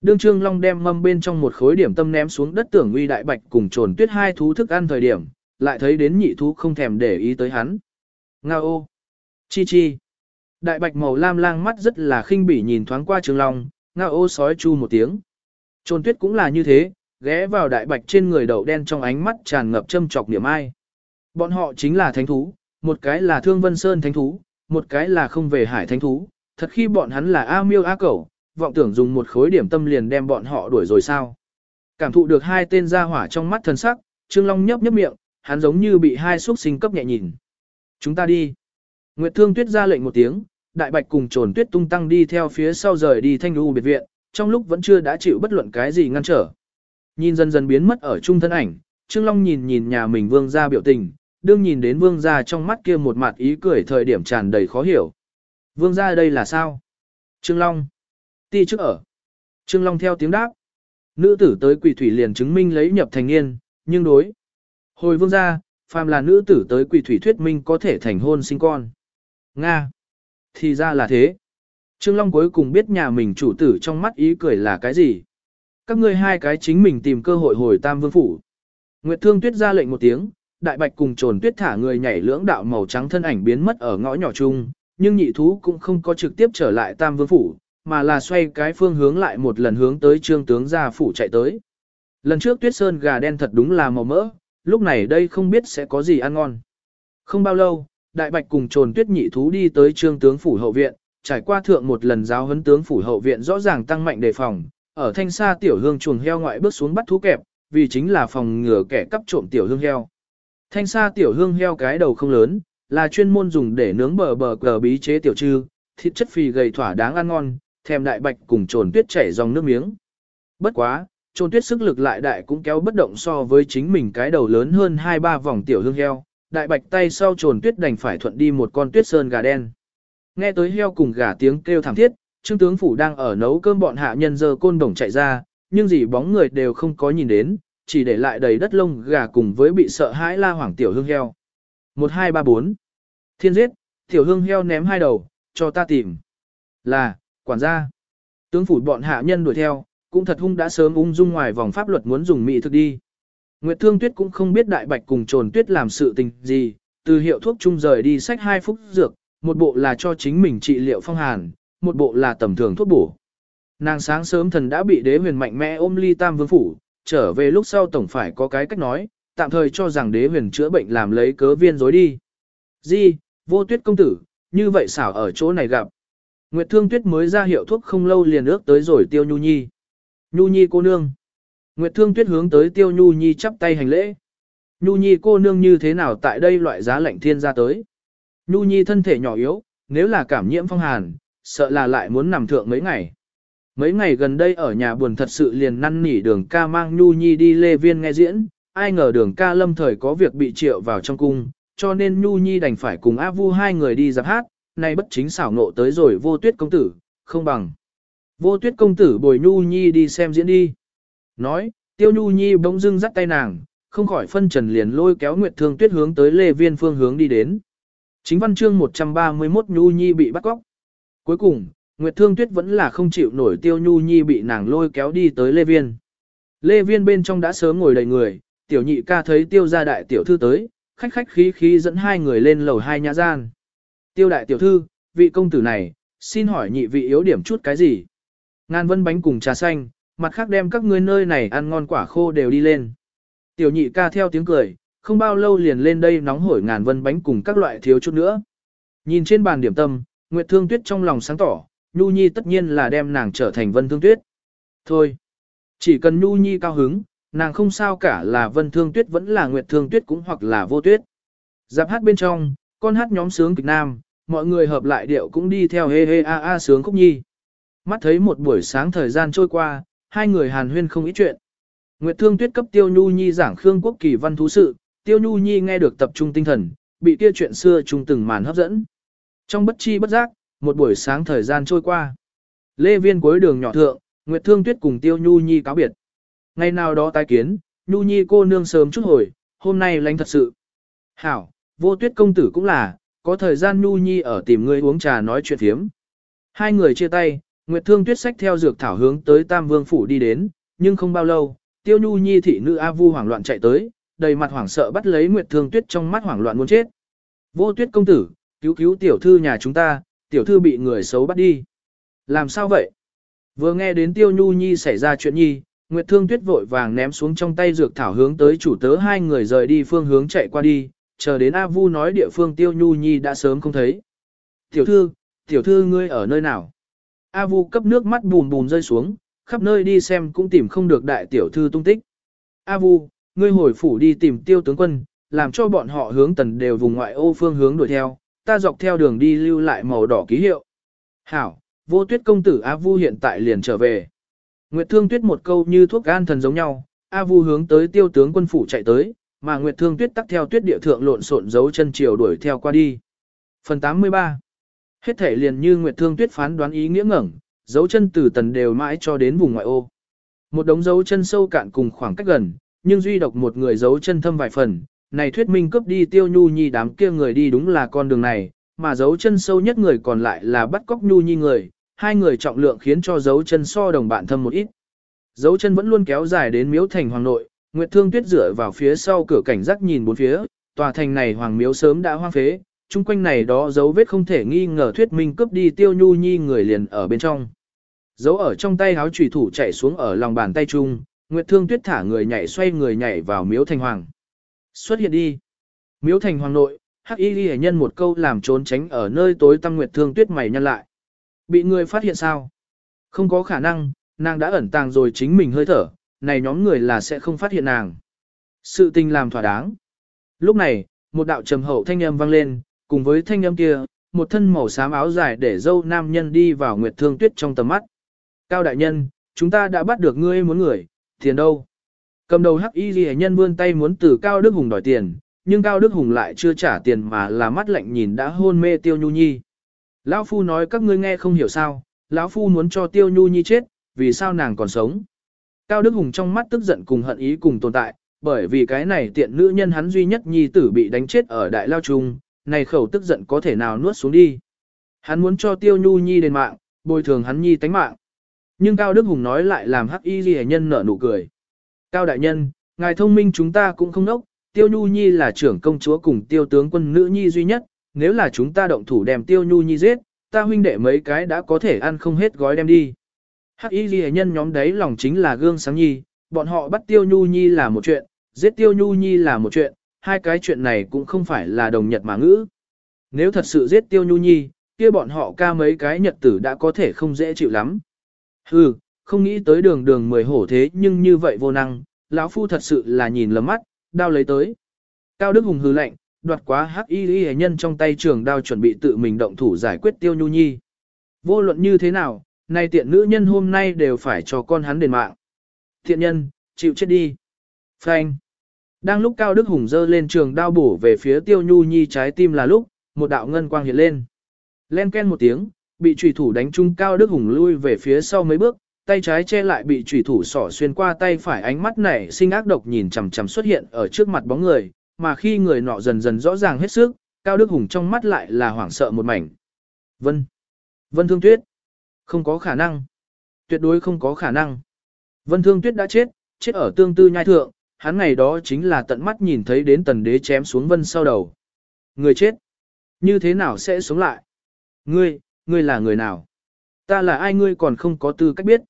Đương Trương Long đem mâm bên trong một khối điểm tâm ném xuống đất tưởng uy đại bạch cùng trồn tuyết hai thú thức ăn thời điểm, lại thấy đến nhị thú không thèm để ý tới hắn. Nga ô! Chi chi! Đại bạch màu lam lang mắt rất là khinh bỉ nhìn thoáng qua Trương Long, Nga ô sói chu một tiếng. Trôn tuyết cũng là như thế, ghé vào đại bạch trên người đậu đen trong ánh mắt tràn ngập châm chọc niệm ai. Bọn họ chính là thánh thú, một cái là Thương Vân Sơn thánh thú, một cái là không về hải thánh thú, thật khi bọn hắn là A miêu A cẩu, vọng tưởng dùng một khối điểm tâm liền đem bọn họ đuổi rồi sao. Cảm thụ được hai tên gia hỏa trong mắt thần sắc, Trương Long nhấp nhấp miệng, hắn giống như bị hai xuất sinh cấp nhẹ nhìn. Chúng ta đi. Nguyệt Thương Tuyết ra lệnh một tiếng, Đại Bạch cùng trồn tuyết tung tăng đi theo phía sau rời đi thanh lưu biệt viện, trong lúc vẫn chưa đã chịu bất luận cái gì ngăn trở. Nhìn dần dần biến mất ở trung thân ảnh, Trương Long nhìn nhìn nhà mình vương gia biểu tình, đương nhìn đến vương gia trong mắt kia một mặt ý cười thời điểm tràn đầy khó hiểu. Vương gia đây là sao? Trương Long. Ti trước ở. Trương Long theo tiếng đáp. Nữ tử tới quỷ thủy liền chứng minh lấy nhập thành niên, nhưng đối. Hồi vương gia, phàm là nữ tử tới quỷ thủy thuyết minh có thể thành hôn sinh con. Nga. Thì ra là thế. Trương Long cuối cùng biết nhà mình chủ tử trong mắt ý cười là cái gì. Các ngươi hai cái chính mình tìm cơ hội hồi tam vương phủ. Nguyệt Thương Tuyết ra lệnh một tiếng, đại bạch cùng trồn tuyết thả người nhảy lưỡng đạo màu trắng thân ảnh biến mất ở ngõ nhỏ chung, nhưng nhị thú cũng không có trực tiếp trở lại tam vương phủ, mà là xoay cái phương hướng lại một lần hướng tới trương tướng gia phủ chạy tới. Lần trước tuyết sơn gà đen thật đúng là màu mỡ, lúc này đây không biết sẽ có gì ăn ngon. Không bao lâu, đại bạch cùng trồn tuyết nhị thú đi tới trương tướng phủ hậu viện, trải qua thượng một lần giáo huấn tướng phủ hậu viện rõ ràng tăng mạnh đề phòng, ở thanh xa tiểu hương chuồng heo ngoại bước xuống bắt thú kẹp, vì chính là phòng ngừa kẻ cắp trộm tiểu hương heo. Thanh xa tiểu hương heo cái đầu không lớn, là chuyên môn dùng để nướng bờ bờ cờ bí chế tiểu trư, thịt chất phì gầy thỏa đáng ăn ngon, thèm đại bạch cùng trồn tuyết chảy dòng nước miếng. Bất quá, trồn tuyết sức lực lại đại cũng kéo bất động so với chính mình cái đầu lớn hơn 2-3 vòng tiểu hương heo, đại bạch tay sau trồn tuyết đành phải thuận đi một con tuyết sơn gà đen. Nghe tới heo cùng gà tiếng kêu thảm thiết, trương tướng phủ đang ở nấu cơm bọn hạ nhân giờ côn đồng chạy ra, nhưng gì bóng người đều không có nhìn đến, chỉ để lại đầy đất lông gà cùng với bị sợ hãi la hoảng tiểu hương heo. 1 2 3 4 Thiên giết, tiểu hương heo ném hai đầu, cho ta tìm. Là, quản gia. Tướng phủ bọn hạ nhân đuổi theo, cũng thật hung đã sớm ung dung ngoài vòng pháp luật muốn dùng mỹ thực đi. Nguyệt Thương Tuyết cũng không biết đại bạch cùng trồn tuyết làm sự tình gì, từ hiệu thuốc chung rời đi sách hai phút dược, một bộ là cho chính mình trị liệu phong hàn, một bộ là tầm thường thuốc bổ. Nàng sáng sớm thần đã bị đế huyền mạnh mẽ ôm ly tam vương phủ, trở về lúc sau tổng phải có cái cách nói, tạm thời cho rằng đế huyền chữa bệnh làm lấy cớ viên dối đi. Di, vô tuyết công tử, như vậy xảo ở chỗ này gặp. Nguyệt Thương Tuyết mới ra hiệu thuốc không lâu liền ước tới rồi Tiêu Nhu Nhi. Nhu Nhi cô nương. Nguyệt Thương Tuyết hướng tới Tiêu Nhu Nhi chắp tay hành lễ. Nhu Nhi cô nương như thế nào tại đây loại giá lạnh thiên ra tới. Nhu Nhi thân thể nhỏ yếu, nếu là cảm nhiễm phong hàn, sợ là lại muốn nằm thượng mấy ngày. Mấy ngày gần đây ở nhà buồn thật sự liền năn nỉ đường ca mang Nhu Nhi đi lê viên nghe diễn, ai ngờ đường ca lâm thời có việc bị triệu vào trong cung, cho nên Nhu Nhi đành phải cùng A Vu hai người đi giáp hát, nay bất chính xảo nộ tới rồi vô tuyết công tử, không bằng. Vô tuyết công tử bồi Nhu Nhi đi xem diễn đi. Nói, tiêu Nhu Nhi bỗng dưng dắt tay nàng, không khỏi phân trần liền lôi kéo Nguyệt Thương Tuyết hướng tới Lê Viên phương hướng đi đến. Chính văn chương 131 Nhu Nhi bị bắt cóc. Cuối cùng, Nguyệt Thương Tuyết vẫn là không chịu nổi Tiêu Nhu Nhi bị nàng lôi kéo đi tới Lê Viên. Lê Viên bên trong đã sớm ngồi đầy người, tiểu nhị ca thấy Tiêu gia đại tiểu thư tới, khách khách khí khí dẫn hai người lên lầu hai nhà gian. Tiêu đại tiểu thư, vị công tử này, xin hỏi nhị vị yếu điểm chút cái gì? Ngàn vân bánh cùng trà xanh, mặt khác đem các ngươi nơi này ăn ngon quả khô đều đi lên. Tiểu nhị ca theo tiếng cười, không bao lâu liền lên đây nóng hổi ngàn vân bánh cùng các loại thiếu chút nữa. Nhìn trên bàn điểm tâm, Nguyệt Thương Tuyết trong lòng sáng tỏ, Nhu Nhi tất nhiên là đem nàng trở thành Vân Thương Tuyết. Thôi, chỉ cần Nhu Nhi cao hứng, nàng không sao cả là vân thương tuyết vẫn là nguyệt thương tuyết cũng hoặc là vô tuyết. Giáp hát bên trong, con hát nhóm sướng kịch nam, mọi người hợp lại điệu cũng đi theo hê hê a a sướng khúc nhi. Mắt thấy một buổi sáng thời gian trôi qua, hai người hàn huyên không ít chuyện. Nguyệt Thương Tuyết cấp Tiêu Nhu Nhi giảng Khương Quốc Kỳ văn thú sự, Tiêu Nhu Nhi nghe được tập trung tinh thần, bị kia chuyện xưa chung từng màn hấp dẫn. Trong bất chi bất giác, một buổi sáng thời gian trôi qua. Lê Viên cuối đường nhỏ thượng, Nguyệt Thương Tuyết cùng Tiêu Nhu Nhi cáo biệt. Ngày nào đó tái kiến, Nhu Nhi cô nương sớm chút hồi, hôm nay lành thật sự. Hảo, vô tuyết công tử cũng là, có thời gian Nhu Nhi ở tìm người uống trà nói chuyện thiếm. Hai người chia tay, Nguyệt Thương Tuyết sách theo dược thảo hướng tới Tam Vương phủ đi đến, nhưng không bao lâu, Tiêu Nhu Nhi thị nữ A Vu hoảng loạn chạy tới, đầy mặt hoảng sợ bắt lấy Nguyệt Thương Tuyết trong mắt hoảng loạn muốn chết. Vô Tuyết công tử, cứu cứu tiểu thư nhà chúng ta, tiểu thư bị người xấu bắt đi. Làm sao vậy? Vừa nghe đến Tiêu Nhu Nhi xảy ra chuyện nhi, Nguyệt Thương Tuyết vội vàng ném xuống trong tay dược thảo hướng tới chủ tớ hai người rời đi phương hướng chạy qua đi, chờ đến A Vu nói địa phương Tiêu Nhu Nhi đã sớm không thấy. Tiểu thư, tiểu thư ngươi ở nơi nào? A Vu cấp nước mắt bùn bùn rơi xuống, khắp nơi đi xem cũng tìm không được đại tiểu thư tung tích. A Vu, ngươi hồi phủ đi tìm tiêu tướng quân, làm cho bọn họ hướng tần đều vùng ngoại ô phương hướng đuổi theo, ta dọc theo đường đi lưu lại màu đỏ ký hiệu. Hảo, vô tuyết công tử A Vu hiện tại liền trở về. Nguyệt Thương Tuyết một câu như thuốc gan thần giống nhau, A Vu hướng tới tiêu tướng quân phủ chạy tới, mà Nguyệt Thương Tuyết tắt theo tuyết địa thượng lộn xộn dấu chân chiều đuổi theo qua đi. Phần 83 Hết thể liền như Nguyệt Thương Tuyết phán đoán ý nghĩa ngẩng, dấu chân từ tần đều mãi cho đến vùng ngoại ô. Một đống dấu chân sâu cạn cùng khoảng cách gần, nhưng duy độc một người dấu chân thâm vài phần, này thuyết minh cướp đi tiêu nhu nhi đám kia người đi đúng là con đường này, mà dấu chân sâu nhất người còn lại là bắt cóc nhu nhi người, hai người trọng lượng khiến cho dấu chân so đồng bạn thâm một ít. Dấu chân vẫn luôn kéo dài đến miếu thành hoàng nội, Nguyệt Thương Tuyết dựa vào phía sau cửa cảnh giác nhìn bốn phía, tòa thành này hoàng miếu sớm đã hoang phế, chung quanh này đó dấu vết không thể nghi ngờ thuyết minh cướp đi tiêu nhu nhi người liền ở bên trong. Dấu ở trong tay háo trùy thủ chạy xuống ở lòng bàn tay chung, Nguyệt Thương Tuyết thả người nhảy xoay người nhảy vào miếu thành hoàng. Xuất hiện đi. Miếu thành hoàng nội, hắc y ghi nhân một câu làm trốn tránh ở nơi tối tăm Nguyệt Thương Tuyết mày nhăn lại. Bị người phát hiện sao? Không có khả năng, nàng đã ẩn tàng rồi chính mình hơi thở, này nhóm người là sẽ không phát hiện nàng. Sự tình làm thỏa đáng. Lúc này, một đạo trầm hậu thanh âm vang lên, cùng với thanh âm kia, một thân màu xám áo dài để dâu nam nhân đi vào Nguyệt Thương Tuyết trong tầm mắt. Cao đại nhân, chúng ta đã bắt được ngươi muốn người, tiền đâu? Cầm đầu hắc y ghi nhân vươn tay muốn từ Cao Đức Hùng đòi tiền, nhưng Cao Đức Hùng lại chưa trả tiền mà là mắt lạnh nhìn đã hôn mê Tiêu Nhu Nhi. Lão Phu nói các ngươi nghe không hiểu sao, Lão Phu muốn cho Tiêu Nhu Nhi chết, vì sao nàng còn sống. Cao Đức Hùng trong mắt tức giận cùng hận ý cùng tồn tại, bởi vì cái này tiện nữ nhân hắn duy nhất nhi tử bị đánh chết ở đại lao trung, này khẩu tức giận có thể nào nuốt xuống đi. Hắn muốn cho Tiêu Nhu Nhi đền mạng, bồi thường hắn nhi tánh mạng. Nhưng Cao Đức Hùng nói lại làm hắc y ghi nhân nở nụ cười. Cao đại nhân, ngài thông minh chúng ta cũng không nốc, Tiêu Nhu Nhi là trưởng công chúa cùng tiêu tướng quân nữ nhi duy nhất, nếu là chúng ta động thủ đem Tiêu Nhu Nhi giết, ta huynh đệ mấy cái đã có thể ăn không hết gói đem đi. Hắc y ghi nhân nhóm đấy lòng chính là gương sáng nhi, bọn họ bắt Tiêu Nhu Nhi là một chuyện, giết Tiêu Nhu Nhi là một chuyện, hai cái chuyện này cũng không phải là đồng nhật mà ngữ. Nếu thật sự giết Tiêu Nhu Nhi, kia bọn họ ca mấy cái nhật tử đã có thể không dễ chịu lắm. Hừ, không nghĩ tới đường đường mười hổ thế nhưng như vậy vô năng, lão phu thật sự là nhìn lầm mắt, đao lấy tới. Cao Đức Hùng hừ lạnh, đoạt quá hắc y y nhân trong tay trường đao chuẩn bị tự mình động thủ giải quyết tiêu nhu nhi. Vô luận như thế nào, nay tiện nữ nhân hôm nay đều phải cho con hắn đền mạng. Thiện nhân, chịu chết đi. Phanh. Đang lúc Cao Đức Hùng dơ lên trường đao bổ về phía tiêu nhu nhi trái tim là lúc, một đạo ngân quang hiện lên. Len ken một tiếng, bị trùy thủ đánh trúng cao đức hùng lui về phía sau mấy bước, tay trái che lại bị trùy thủ sỏ xuyên qua tay phải ánh mắt nảy sinh ác độc nhìn chằm chằm xuất hiện ở trước mặt bóng người, mà khi người nọ dần dần rõ ràng hết sức, cao đức hùng trong mắt lại là hoảng sợ một mảnh. Vân. Vân Thương Tuyết. Không có khả năng. Tuyệt đối không có khả năng. Vân Thương Tuyết đã chết, chết ở tương tư nhai thượng, hắn ngày đó chính là tận mắt nhìn thấy đến tần đế chém xuống vân sau đầu. Người chết. Như thế nào sẽ sống lại? Ngươi, ngươi là người nào? Ta là ai ngươi còn không có tư cách biết.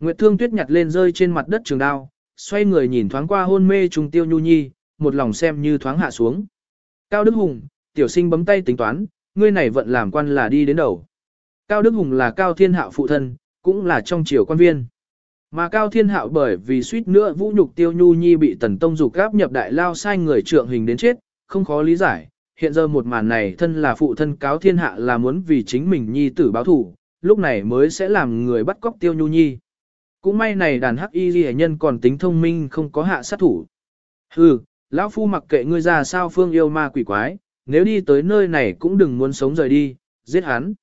Nguyệt Thương Tuyết nhặt lên rơi trên mặt đất trường đao, xoay người nhìn thoáng qua hôn mê trùng tiêu nhu nhi, một lòng xem như thoáng hạ xuống. Cao Đức Hùng, tiểu sinh bấm tay tính toán, ngươi này vận làm quan là đi đến đầu. Cao Đức Hùng là Cao Thiên Hạo phụ thân, cũng là trong triều quan viên. Mà Cao Thiên Hạo bởi vì suýt nữa vũ nhục Tiêu Nhu Nhi bị Tần Tông dục gáp nhập đại lao sai người trượng hình đến chết, không khó lý giải. Hiện giờ một màn này thân là phụ thân Cao Thiên Hạ là muốn vì chính mình Nhi tử báo thủ, lúc này mới sẽ làm người bắt cóc Tiêu Nhu Nhi. Cũng may này đàn hắc y ghi nhân còn tính thông minh không có hạ sát thủ. Hừ, lão phu mặc kệ ngươi ra sao phương yêu ma quỷ quái, nếu đi tới nơi này cũng đừng muốn sống rời đi, giết hắn.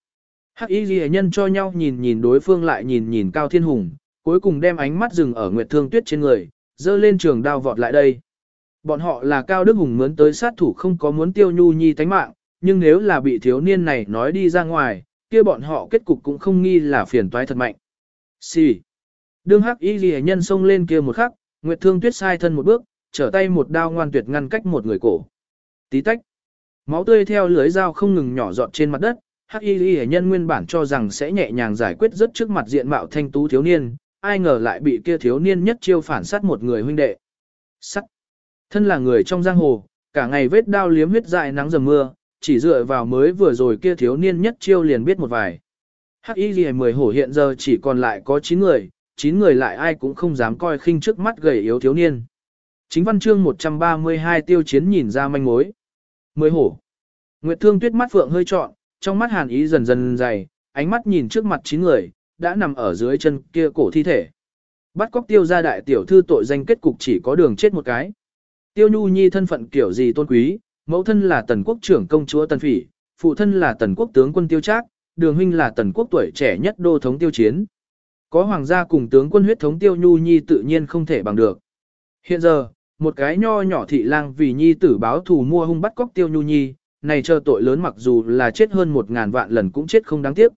Hắc y ghi nhân cho nhau nhìn nhìn đối phương lại nhìn nhìn Cao Thiên Hùng, cuối cùng đem ánh mắt dừng ở Nguyệt Thương Tuyết trên người, dơ lên trường đao vọt lại đây. Bọn họ là Cao Đức Hùng mướn tới sát thủ không có muốn tiêu nhu nhi tánh mạng, nhưng nếu là bị thiếu niên này nói đi ra ngoài, kia bọn họ kết cục cũng không nghi là phiền toái thật mạnh. Xì. Đương hắc y ghi nhân xông lên kia một khắc, Nguyệt Thương Tuyết sai thân một bước, trở tay một đao ngoan tuyệt ngăn cách một người cổ. Tí tách. Máu tươi theo lưới dao không ngừng nhỏ giọt trên mặt đất, hắc y ghi nhân nguyên bản cho rằng sẽ nhẹ nhàng giải quyết rất trước mặt diện mạo thanh tú thiếu niên, ai ngờ lại bị kia thiếu niên nhất chiêu phản sát một người huynh đệ. Sắt. Thân là người trong giang hồ, cả ngày vết đao liếm huyết dại nắng dầm mưa, chỉ dựa vào mới vừa rồi kia thiếu niên nhất chiêu liền biết một vài. Hắc y Liễu mười hổ hiện giờ chỉ còn lại có 9 người, 9 người lại ai cũng không dám coi khinh trước mắt gầy yếu thiếu niên. Chính văn chương 132 tiêu chiến nhìn ra manh mối. Mười hổ. Nguyệt thương tuyết mắt phượng hơi trọn, trong mắt hàn ý dần dần dày, ánh mắt nhìn trước mặt 9 người, đã nằm ở dưới chân kia cổ thi thể. Bắt cóc tiêu gia đại tiểu thư tội danh kết cục chỉ có đường chết một cái. Tiêu Nhu Nhi thân phận kiểu gì tôn quý, mẫu thân là tần quốc trưởng công chúa tần phỉ, phụ thân là tần quốc tướng quân tiêu trác, đường huynh là tần quốc tuổi trẻ nhất đô thống tiêu chiến. Có hoàng gia cùng tướng quân huyết thống tiêu Nhu Nhi tự nhiên không thể bằng được. Hiện giờ, một cái nho nhỏ thị lang vì Nhi tử báo thù mua hung bắt cóc tiêu Nhu Nhi, này chờ tội lớn mặc dù là chết hơn một ngàn vạn lần cũng chết không đáng tiếc.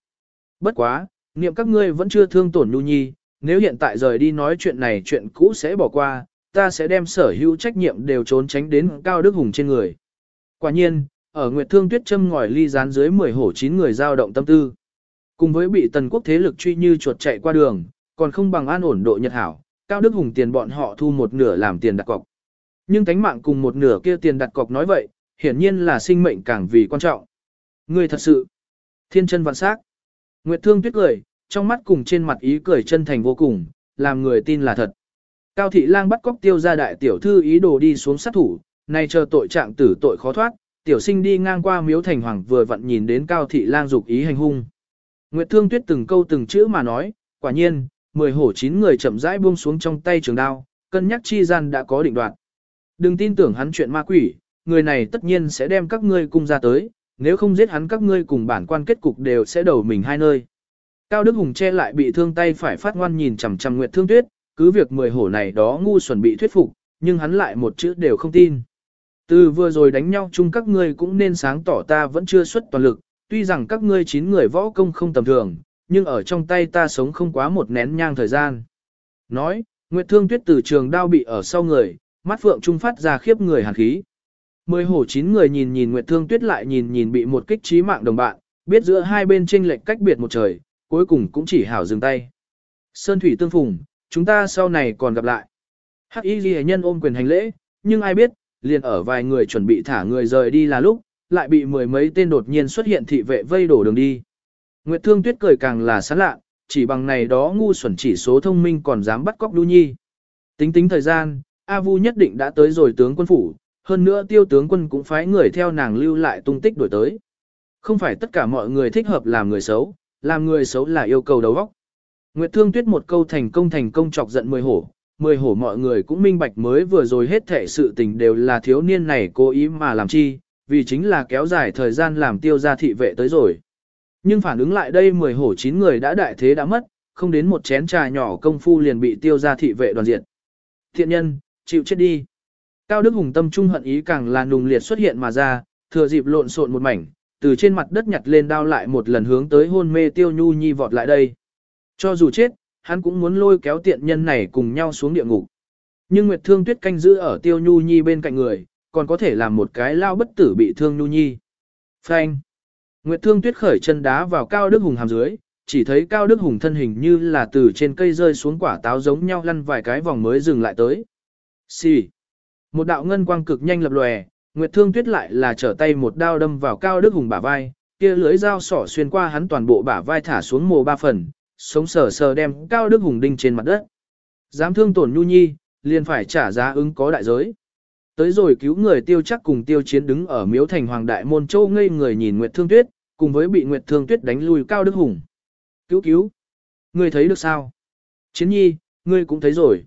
Bất quá, Niệm các ngươi vẫn chưa thương tổn Nhu Nhi, nếu hiện tại rời đi nói chuyện này chuyện cũ sẽ bỏ qua, ta sẽ đem sở hữu trách nhiệm đều trốn tránh đến Cao Đức Hùng trên người. Quả nhiên, ở Nguyệt Thương Tuyết châm ngòi ly gián dưới 10 hổ 9 người giao động tâm tư. Cùng với bị tần quốc thế lực truy như chuột chạy qua đường, còn không bằng an ổn độ nhật hảo, Cao Đức Hùng tiền bọn họ thu một nửa làm tiền đặt cọc. Nhưng tánh mạng cùng một nửa kia tiền đặt cọc nói vậy, hiển nhiên là sinh mệnh càng vì quan trọng. Người thật sự, thiên chân vạn sắc. Nguyệt Thương Tuyết cười, trong mắt cùng trên mặt ý cười chân thành vô cùng, làm người tin là thật. Cao Thị Lang bắt cóc tiêu gia đại tiểu thư ý đồ đi xuống sát thủ, nay chờ tội trạng tử tội khó thoát, tiểu sinh đi ngang qua miếu thành hoàng vừa vặn nhìn đến Cao Thị Lang dục ý hành hung. Nguyệt Thương Tuyết từng câu từng chữ mà nói, quả nhiên, mười hổ chín người chậm rãi buông xuống trong tay trường đao, cân nhắc chi gian đã có định đoạt. Đừng tin tưởng hắn chuyện ma quỷ, người này tất nhiên sẽ đem các ngươi cung ra tới, nếu không giết hắn các ngươi cùng bản quan kết cục đều sẽ đầu mình hai nơi. Cao Đức Hùng che lại bị thương tay phải phát ngoan nhìn chằm chằm Nguyệt Thương Tuyết, cứ việc mười hổ này đó ngu xuẩn bị thuyết phục, nhưng hắn lại một chữ đều không tin. Từ vừa rồi đánh nhau chung các ngươi cũng nên sáng tỏ ta vẫn chưa xuất toàn lực, tuy rằng các ngươi chín người võ công không tầm thường, nhưng ở trong tay ta sống không quá một nén nhang thời gian. Nói, Nguyệt Thương Tuyết từ trường đao bị ở sau người, mắt phượng trung phát ra khiếp người hàn khí. Mười hổ chín người nhìn nhìn Nguyệt Thương Tuyết lại nhìn nhìn bị một kích trí mạng đồng bạn, biết giữa hai bên chênh lệch cách biệt một trời, cuối cùng cũng chỉ hảo dừng tay. Sơn thủy tương phùng, chúng ta sau này còn gặp lại. Hắc y ghi nhân ôm quyền hành lễ, nhưng ai biết, liền ở vài người chuẩn bị thả người rời đi là lúc, lại bị mười mấy tên đột nhiên xuất hiện thị vệ vây đổ đường đi. Nguyệt Thương Tuyết cười càng là sán lạ, chỉ bằng này đó ngu xuẩn chỉ số thông minh còn dám bắt cóc Đu Nhi. Tính tính thời gian, A Vu nhất định đã tới rồi tướng quân phủ, hơn nữa tiêu tướng quân cũng phái người theo nàng lưu lại tung tích đổi tới. Không phải tất cả mọi người thích hợp làm người xấu, làm người xấu là yêu cầu đầu óc. Nguyệt Thương Tuyết một câu thành công thành công chọc giận mười hổ, mười hổ mọi người cũng minh bạch mới vừa rồi hết thể sự tình đều là thiếu niên này cố ý mà làm chi, vì chính là kéo dài thời gian làm tiêu gia thị vệ tới rồi. Nhưng phản ứng lại đây mười hổ chín người đã đại thế đã mất, không đến một chén trà nhỏ công phu liền bị tiêu gia thị vệ đoàn diện Thiện nhân, chịu chết đi. Cao Đức Hùng tâm trung hận ý càng là nùng liệt xuất hiện mà ra, thừa dịp lộn xộn một mảnh, từ trên mặt đất nhặt lên đao lại một lần hướng tới hôn mê Tiêu Nhu Nhi vọt lại đây. Cho dù chết, hắn cũng muốn lôi kéo tiện nhân này cùng nhau xuống địa ngục. Nhưng Nguyệt Thương Tuyết canh giữ ở Tiêu Nhu Nhi bên cạnh người, còn có thể làm một cái lao bất tử bị thương Nhu Nhi. Phanh! Nguyệt Thương Tuyết khởi chân đá vào Cao Đức Hùng hàm dưới, chỉ thấy Cao Đức Hùng thân hình như là từ trên cây rơi xuống quả táo giống nhau lăn vài cái vòng mới dừng lại tới. Xì! Một đạo ngân quang cực nhanh lập lòe, Nguyệt Thương Tuyết lại là trở tay một đao đâm vào Cao Đức Hùng bả vai, kia lưới dao sỏ xuyên qua hắn toàn bộ bả vai thả xuống mồ ba phần, sống sờ sờ đem Cao Đức Hùng đinh trên mặt đất. Dám thương tổn nhu nhi, liền phải trả giá ứng có đại giới. Tới rồi cứu người tiêu chắc cùng tiêu chiến đứng ở miếu thành hoàng đại môn châu ngây người nhìn Nguyệt Thương Tuyết, cùng với bị Nguyệt Thương Tuyết đánh lui Cao Đức Hùng. Cứu cứu! Ngươi thấy được sao? Chiến nhi, ngươi cũng thấy rồi.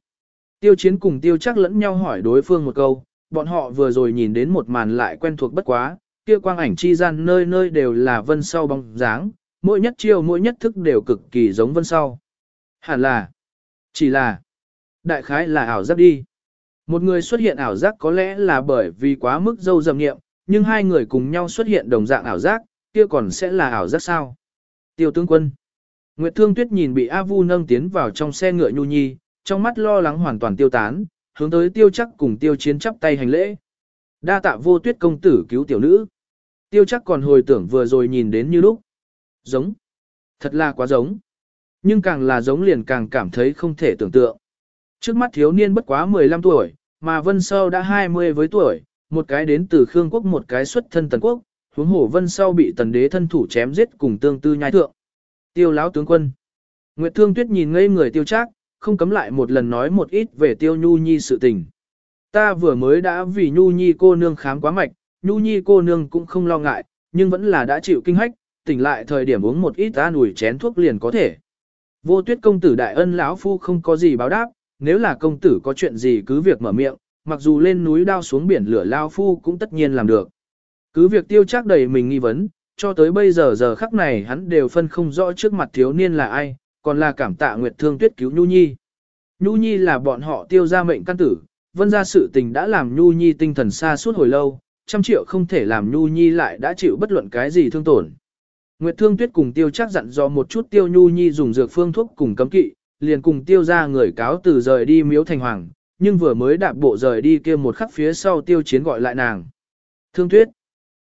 Tiêu chiến cùng tiêu chắc lẫn nhau hỏi đối phương một câu, bọn họ vừa rồi nhìn đến một màn lại quen thuộc bất quá, kia quang ảnh chi gian nơi nơi đều là vân sau bóng dáng, mỗi nhất chiêu mỗi nhất thức đều cực kỳ giống vân sau. Hẳn là, chỉ là, đại khái là ảo giác đi. Một người xuất hiện ảo giác có lẽ là bởi vì quá mức dâu dầm nghiệm, nhưng hai người cùng nhau xuất hiện đồng dạng ảo giác, kia còn sẽ là ảo giác sao? Tiêu tướng quân. Nguyệt Thương Tuyết nhìn bị A Vu nâng tiến vào trong xe ngựa nhu nhi, trong mắt lo lắng hoàn toàn tiêu tán, hướng tới tiêu chắc cùng tiêu chiến chắp tay hành lễ. Đa tạ vô tuyết công tử cứu tiểu nữ. Tiêu chắc còn hồi tưởng vừa rồi nhìn đến như lúc. Giống. Thật là quá giống. Nhưng càng là giống liền càng cảm thấy không thể tưởng tượng. Trước mắt thiếu niên bất quá 15 tuổi, mà Vân Sâu đã 20 với tuổi, một cái đến từ Khương Quốc một cái xuất thân Tần Quốc, huống hổ Vân Sâu bị Tần Đế thân thủ chém giết cùng tương tư nhai thượng. Tiêu lão tướng quân. Nguyệt Thương Tuyết nhìn ngây người tiêu trác, không cấm lại một lần nói một ít về tiêu nhu nhi sự tình. Ta vừa mới đã vì nhu nhi cô nương khám quá mạch, nhu nhi cô nương cũng không lo ngại, nhưng vẫn là đã chịu kinh hách, tỉnh lại thời điểm uống một ít an ủi chén thuốc liền có thể. Vô tuyết công tử đại ân lão phu không có gì báo đáp, nếu là công tử có chuyện gì cứ việc mở miệng, mặc dù lên núi đao xuống biển lửa lao phu cũng tất nhiên làm được. Cứ việc tiêu chắc đầy mình nghi vấn, cho tới bây giờ giờ khắc này hắn đều phân không rõ trước mặt thiếu niên là ai, còn là cảm tạ Nguyệt Thương Tuyết cứu Nhu Nhi. Nhu Nhi là bọn họ tiêu ra mệnh căn tử, vân ra sự tình đã làm Nhu Nhi tinh thần xa suốt hồi lâu, trăm triệu không thể làm Nhu Nhi lại đã chịu bất luận cái gì thương tổn. Nguyệt Thương Tuyết cùng tiêu chắc dặn dò một chút tiêu Nhu Nhi dùng dược phương thuốc cùng cấm kỵ, liền cùng tiêu ra người cáo từ rời đi miếu thành hoàng, nhưng vừa mới đạp bộ rời đi kia một khắc phía sau tiêu chiến gọi lại nàng. Thương Tuyết.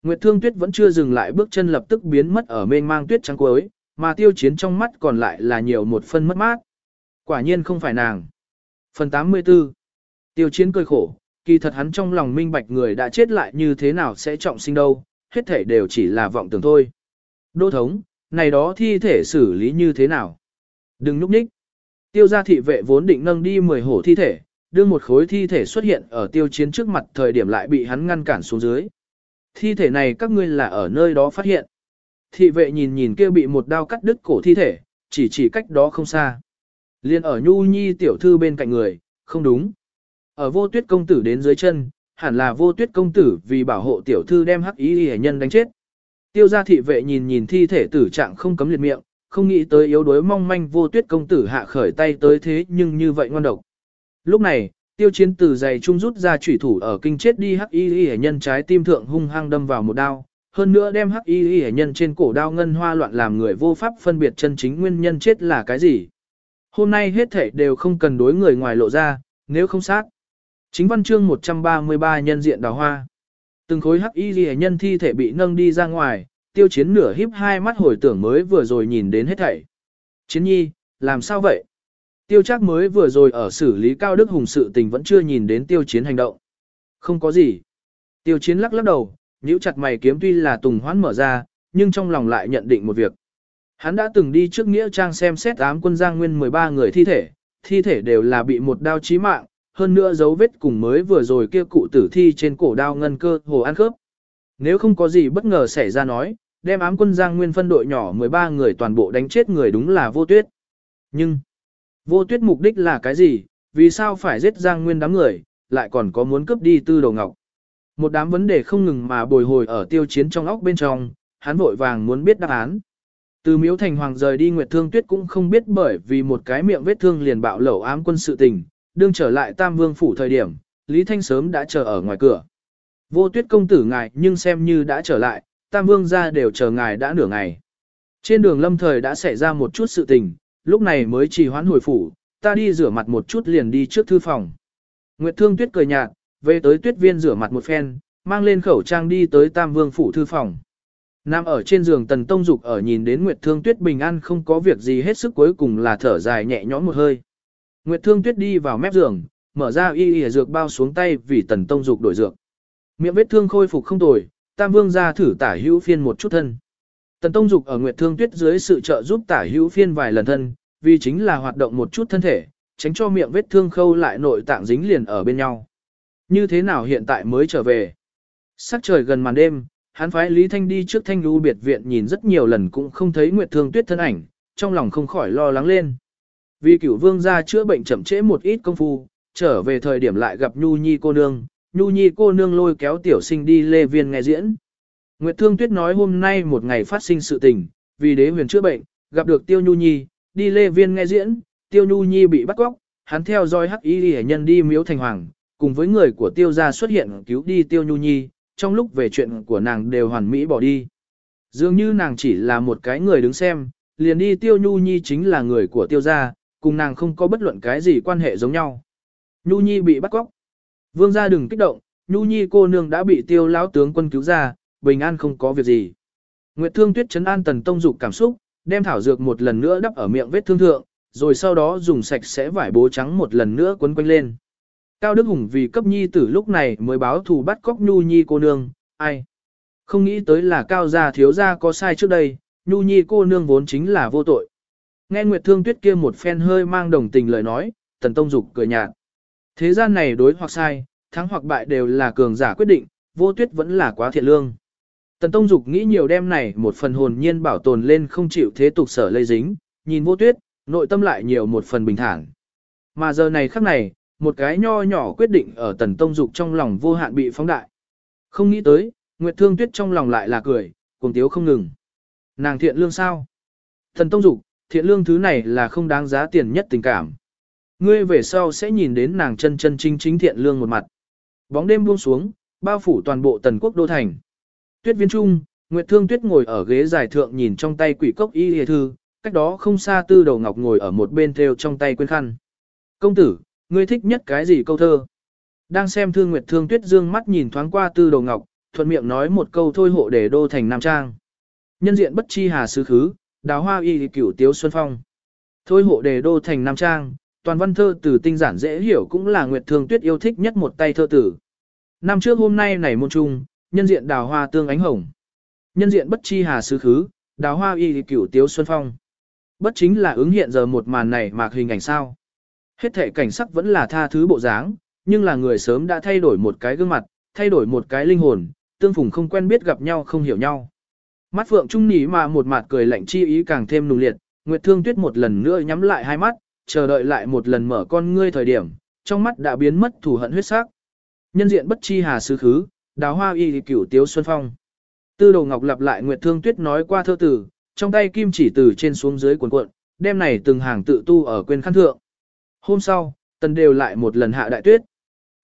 Nguyệt Thương Tuyết vẫn chưa dừng lại bước chân lập tức biến mất ở mênh mang tuyết trắng cuối, mà tiêu chiến trong mắt còn lại là nhiều một phân mất mát. Quả nhiên không phải nàng. Phần 84 Tiêu chiến cười khổ, kỳ thật hắn trong lòng minh bạch người đã chết lại như thế nào sẽ trọng sinh đâu, hết thể đều chỉ là vọng tưởng thôi. Đô thống, này đó thi thể xử lý như thế nào? Đừng núp nhích. Tiêu gia thị vệ vốn định nâng đi 10 hổ thi thể, đưa một khối thi thể xuất hiện ở tiêu chiến trước mặt thời điểm lại bị hắn ngăn cản xuống dưới. Thi thể này các ngươi là ở nơi đó phát hiện. Thị vệ nhìn nhìn kia bị một đao cắt đứt cổ thi thể, chỉ chỉ cách đó không xa. Liên ở Nhu Nhi tiểu thư bên cạnh người, không đúng. Ở vô tuyết công tử đến dưới chân, hẳn là vô tuyết công tử vì bảo hộ tiểu thư đem hắc ý hệ nhân đánh chết. Tiêu gia thị vệ nhìn nhìn thi thể tử trạng không cấm liệt miệng, không nghĩ tới yếu đuối mong manh vô tuyết công tử hạ khởi tay tới thế nhưng như vậy ngon độc. Lúc này, tiêu chiến tử dày trung rút ra chủy thủ ở kinh chết đi hắc y hệ nhân trái tim thượng hung hăng đâm vào một đao, hơn nữa đem hắc y hệ nhân trên cổ đao ngân hoa loạn làm người vô pháp phân biệt chân chính nguyên nhân chết là cái gì. Hôm nay hết thể đều không cần đối người ngoài lộ ra, nếu không sát. Chính văn chương 133 nhân diện đào hoa. Từng khối hắc y hệ nhân thi thể bị nâng đi ra ngoài, tiêu chiến nửa híp hai mắt hồi tưởng mới vừa rồi nhìn đến hết thảy. Chiến nhi, làm sao vậy? Tiêu chắc mới vừa rồi ở xử lý cao đức hùng sự tình vẫn chưa nhìn đến tiêu chiến hành động. Không có gì. Tiêu chiến lắc lắc đầu, nhíu chặt mày kiếm tuy là tùng hoán mở ra, nhưng trong lòng lại nhận định một việc. Hắn đã từng đi trước nghĩa trang xem xét ám quân giang nguyên 13 người thi thể, thi thể đều là bị một đao chí mạng, hơn nữa dấu vết cùng mới vừa rồi kia cụ tử thi trên cổ đao ngân cơ hồ ăn khớp. Nếu không có gì bất ngờ xảy ra nói, đem ám quân giang nguyên phân đội nhỏ 13 người toàn bộ đánh chết người đúng là vô tuyết. Nhưng, vô tuyết mục đích là cái gì, vì sao phải giết giang nguyên đám người, lại còn có muốn cướp đi tư đồ ngọc. Một đám vấn đề không ngừng mà bồi hồi ở tiêu chiến trong óc bên trong, hắn vội vàng muốn biết đáp án. Từ miếu thành hoàng rời đi Nguyệt Thương Tuyết cũng không biết bởi vì một cái miệng vết thương liền bạo lẩu ám quân sự tình, đương trở lại Tam Vương phủ thời điểm, Lý Thanh sớm đã chờ ở ngoài cửa. Vô Tuyết công tử ngài nhưng xem như đã trở lại, Tam Vương ra đều chờ ngài đã nửa ngày. Trên đường lâm thời đã xảy ra một chút sự tình, lúc này mới trì hoãn hồi phủ, ta đi rửa mặt một chút liền đi trước thư phòng. Nguyệt Thương Tuyết cười nhạt, về tới tuyết viên rửa mặt một phen, mang lên khẩu trang đi tới Tam Vương phủ thư phòng. Nam ở trên giường Tần Tông Dục ở nhìn đến Nguyệt Thương Tuyết bình an không có việc gì hết sức cuối cùng là thở dài nhẹ nhõm một hơi. Nguyệt Thương Tuyết đi vào mép giường, mở ra y y dược bao xuống tay vì Tần Tông Dục đổi dược. Miệng vết thương khôi phục không tồi, Tam Vương ra thử tả hữu phiên một chút thân. Tần Tông Dục ở Nguyệt Thương Tuyết dưới sự trợ giúp tả hữu phiên vài lần thân, vì chính là hoạt động một chút thân thể, tránh cho miệng vết thương khâu lại nội tạng dính liền ở bên nhau. Như thế nào hiện tại mới trở về? Sắc trời gần màn đêm, hắn phái Lý Thanh đi trước Thanh Lưu biệt viện nhìn rất nhiều lần cũng không thấy Nguyệt Thương Tuyết thân ảnh, trong lòng không khỏi lo lắng lên. Vì cửu vương ra chữa bệnh chậm trễ một ít công phu, trở về thời điểm lại gặp Nhu Nhi cô nương, Nhu Nhi cô nương lôi kéo tiểu sinh đi lê viên nghe diễn. Nguyệt Thương Tuyết nói hôm nay một ngày phát sinh sự tình, vì đế huyền chữa bệnh, gặp được Tiêu Nhu Nhi, đi lê viên nghe diễn, Tiêu Nhu Nhi bị bắt cóc, hắn theo dõi hắc y hệ nhân đi miếu thành hoàng, cùng với người của Tiêu gia xuất hiện cứu đi Tiêu Nhu Nhi, trong lúc về chuyện của nàng đều hoàn mỹ bỏ đi. Dường như nàng chỉ là một cái người đứng xem, liền đi Tiêu Nhu Nhi chính là người của Tiêu gia, cùng nàng không có bất luận cái gì quan hệ giống nhau. Nhu Nhi bị bắt cóc. Vương gia đừng kích động, Nhu Nhi cô nương đã bị Tiêu lão tướng quân cứu ra, bình an không có việc gì. Nguyệt Thương Tuyết chấn an Tần Tông dục cảm xúc, đem thảo dược một lần nữa đắp ở miệng vết thương thượng, rồi sau đó dùng sạch sẽ vải bố trắng một lần nữa quấn quanh lên. Cao Đức Hùng vì cấp nhi tử lúc này mới báo thù bắt cóc Nhu Nhi cô nương, ai? Không nghĩ tới là Cao gia thiếu gia có sai trước đây, Nhu Nhi cô nương vốn chính là vô tội. Nghe Nguyệt Thương Tuyết kia một phen hơi mang đồng tình lời nói, Tần Tông Dục cười nhạt. Thế gian này đối hoặc sai, thắng hoặc bại đều là cường giả quyết định, vô tuyết vẫn là quá thiện lương. Tần Tông Dục nghĩ nhiều đêm này một phần hồn nhiên bảo tồn lên không chịu thế tục sở lây dính, nhìn vô tuyết, nội tâm lại nhiều một phần bình thản. Mà giờ này khắc này, một cái nho nhỏ quyết định ở Tần Tông Dục trong lòng vô hạn bị phóng đại. Không nghĩ tới, Nguyệt Thương Tuyết trong lòng lại là cười, cùng tiếu không ngừng. Nàng thiện lương sao? Tần Tông Dục, thiện lương thứ này là không đáng giá tiền nhất tình cảm. Ngươi về sau sẽ nhìn đến nàng chân chân chính chính thiện lương một mặt. Bóng đêm buông xuống, bao phủ toàn bộ tần quốc đô thành. Tuyết viên trung, Nguyệt Thương Tuyết ngồi ở ghế dài thượng nhìn trong tay quỷ cốc y hề thư, cách đó không xa tư đầu ngọc ngồi ở một bên theo trong tay quên khăn. Công tử, ngươi thích nhất cái gì câu thơ? Đang xem thương Nguyệt Thương Tuyết dương mắt nhìn thoáng qua tư Đồ ngọc, thuận miệng nói một câu thôi hộ để đô thành Nam Trang. Nhân diện bất chi hà sứ khứ, đào hoa y cửu tiếu xuân phong. Thôi hộ đề đô thành Nam Trang, toàn văn thơ từ tinh giản dễ hiểu cũng là Nguyệt Thương Tuyết yêu thích nhất một tay thơ tử. Năm trước hôm nay này môn trung, nhân diện đào hoa tương ánh hồng. Nhân diện bất chi hà sứ khứ, đào hoa y cửu tiếu xuân phong. Bất chính là ứng hiện giờ một màn này mạc hình ảnh sao. Hết thể cảnh sắc vẫn là tha thứ bộ dáng, nhưng là người sớm đã thay đổi một cái gương mặt, thay đổi một cái linh hồn, tương phùng không quen biết gặp nhau không hiểu nhau. Mắt phượng trung nỉ mà một mặt cười lạnh chi ý càng thêm nùng liệt, Nguyệt Thương Tuyết một lần nữa nhắm lại hai mắt, chờ đợi lại một lần mở con ngươi thời điểm, trong mắt đã biến mất thù hận huyết sắc. Nhân diện bất chi hà sứ khứ, đào hoa y cửu tiếu xuân phong. Tư đồ ngọc lặp lại Nguyệt Thương Tuyết nói qua thơ tử, trong tay kim chỉ từ trên xuống dưới cuộn cuộn, đêm này từng hàng tự tu ở quên khăn thượng. Hôm sau, tần đều lại một lần hạ đại tuyết.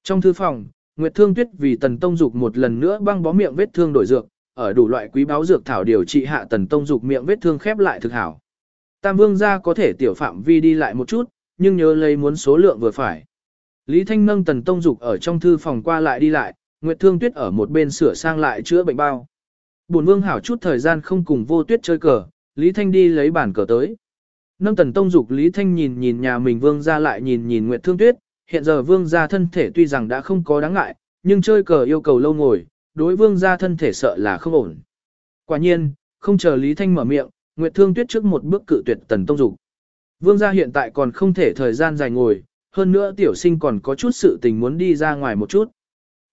Trong thư phòng, Nguyệt Thương Tuyết vì tần tông dục một lần nữa băng bó miệng vết thương đổi dược, ở đủ loại quý báo dược thảo điều trị hạ tần tông dục miệng vết thương khép lại thực hảo. Tam vương gia có thể tiểu phạm vi đi lại một chút, nhưng nhớ lấy muốn số lượng vừa phải. Lý Thanh nâng tần tông dục ở trong thư phòng qua lại đi lại, Nguyệt Thương Tuyết ở một bên sửa sang lại chữa bệnh bao. Bổn vương hảo chút thời gian không cùng vô tuyết chơi cờ, Lý Thanh đi lấy bản cờ tới. Nâng tần tông dục Lý Thanh nhìn nhìn nhà mình vương gia lại nhìn nhìn Nguyệt Thương Tuyết, hiện giờ vương gia thân thể tuy rằng đã không có đáng ngại, nhưng chơi cờ yêu cầu lâu ngồi, đối vương gia thân thể sợ là không ổn. Quả nhiên, không chờ Lý Thanh mở miệng, Nguyệt Thương Tuyết trước một bước cự tuyệt Tần Tông Dục. Vương gia hiện tại còn không thể thời gian dài ngồi, hơn nữa tiểu sinh còn có chút sự tình muốn đi ra ngoài một chút.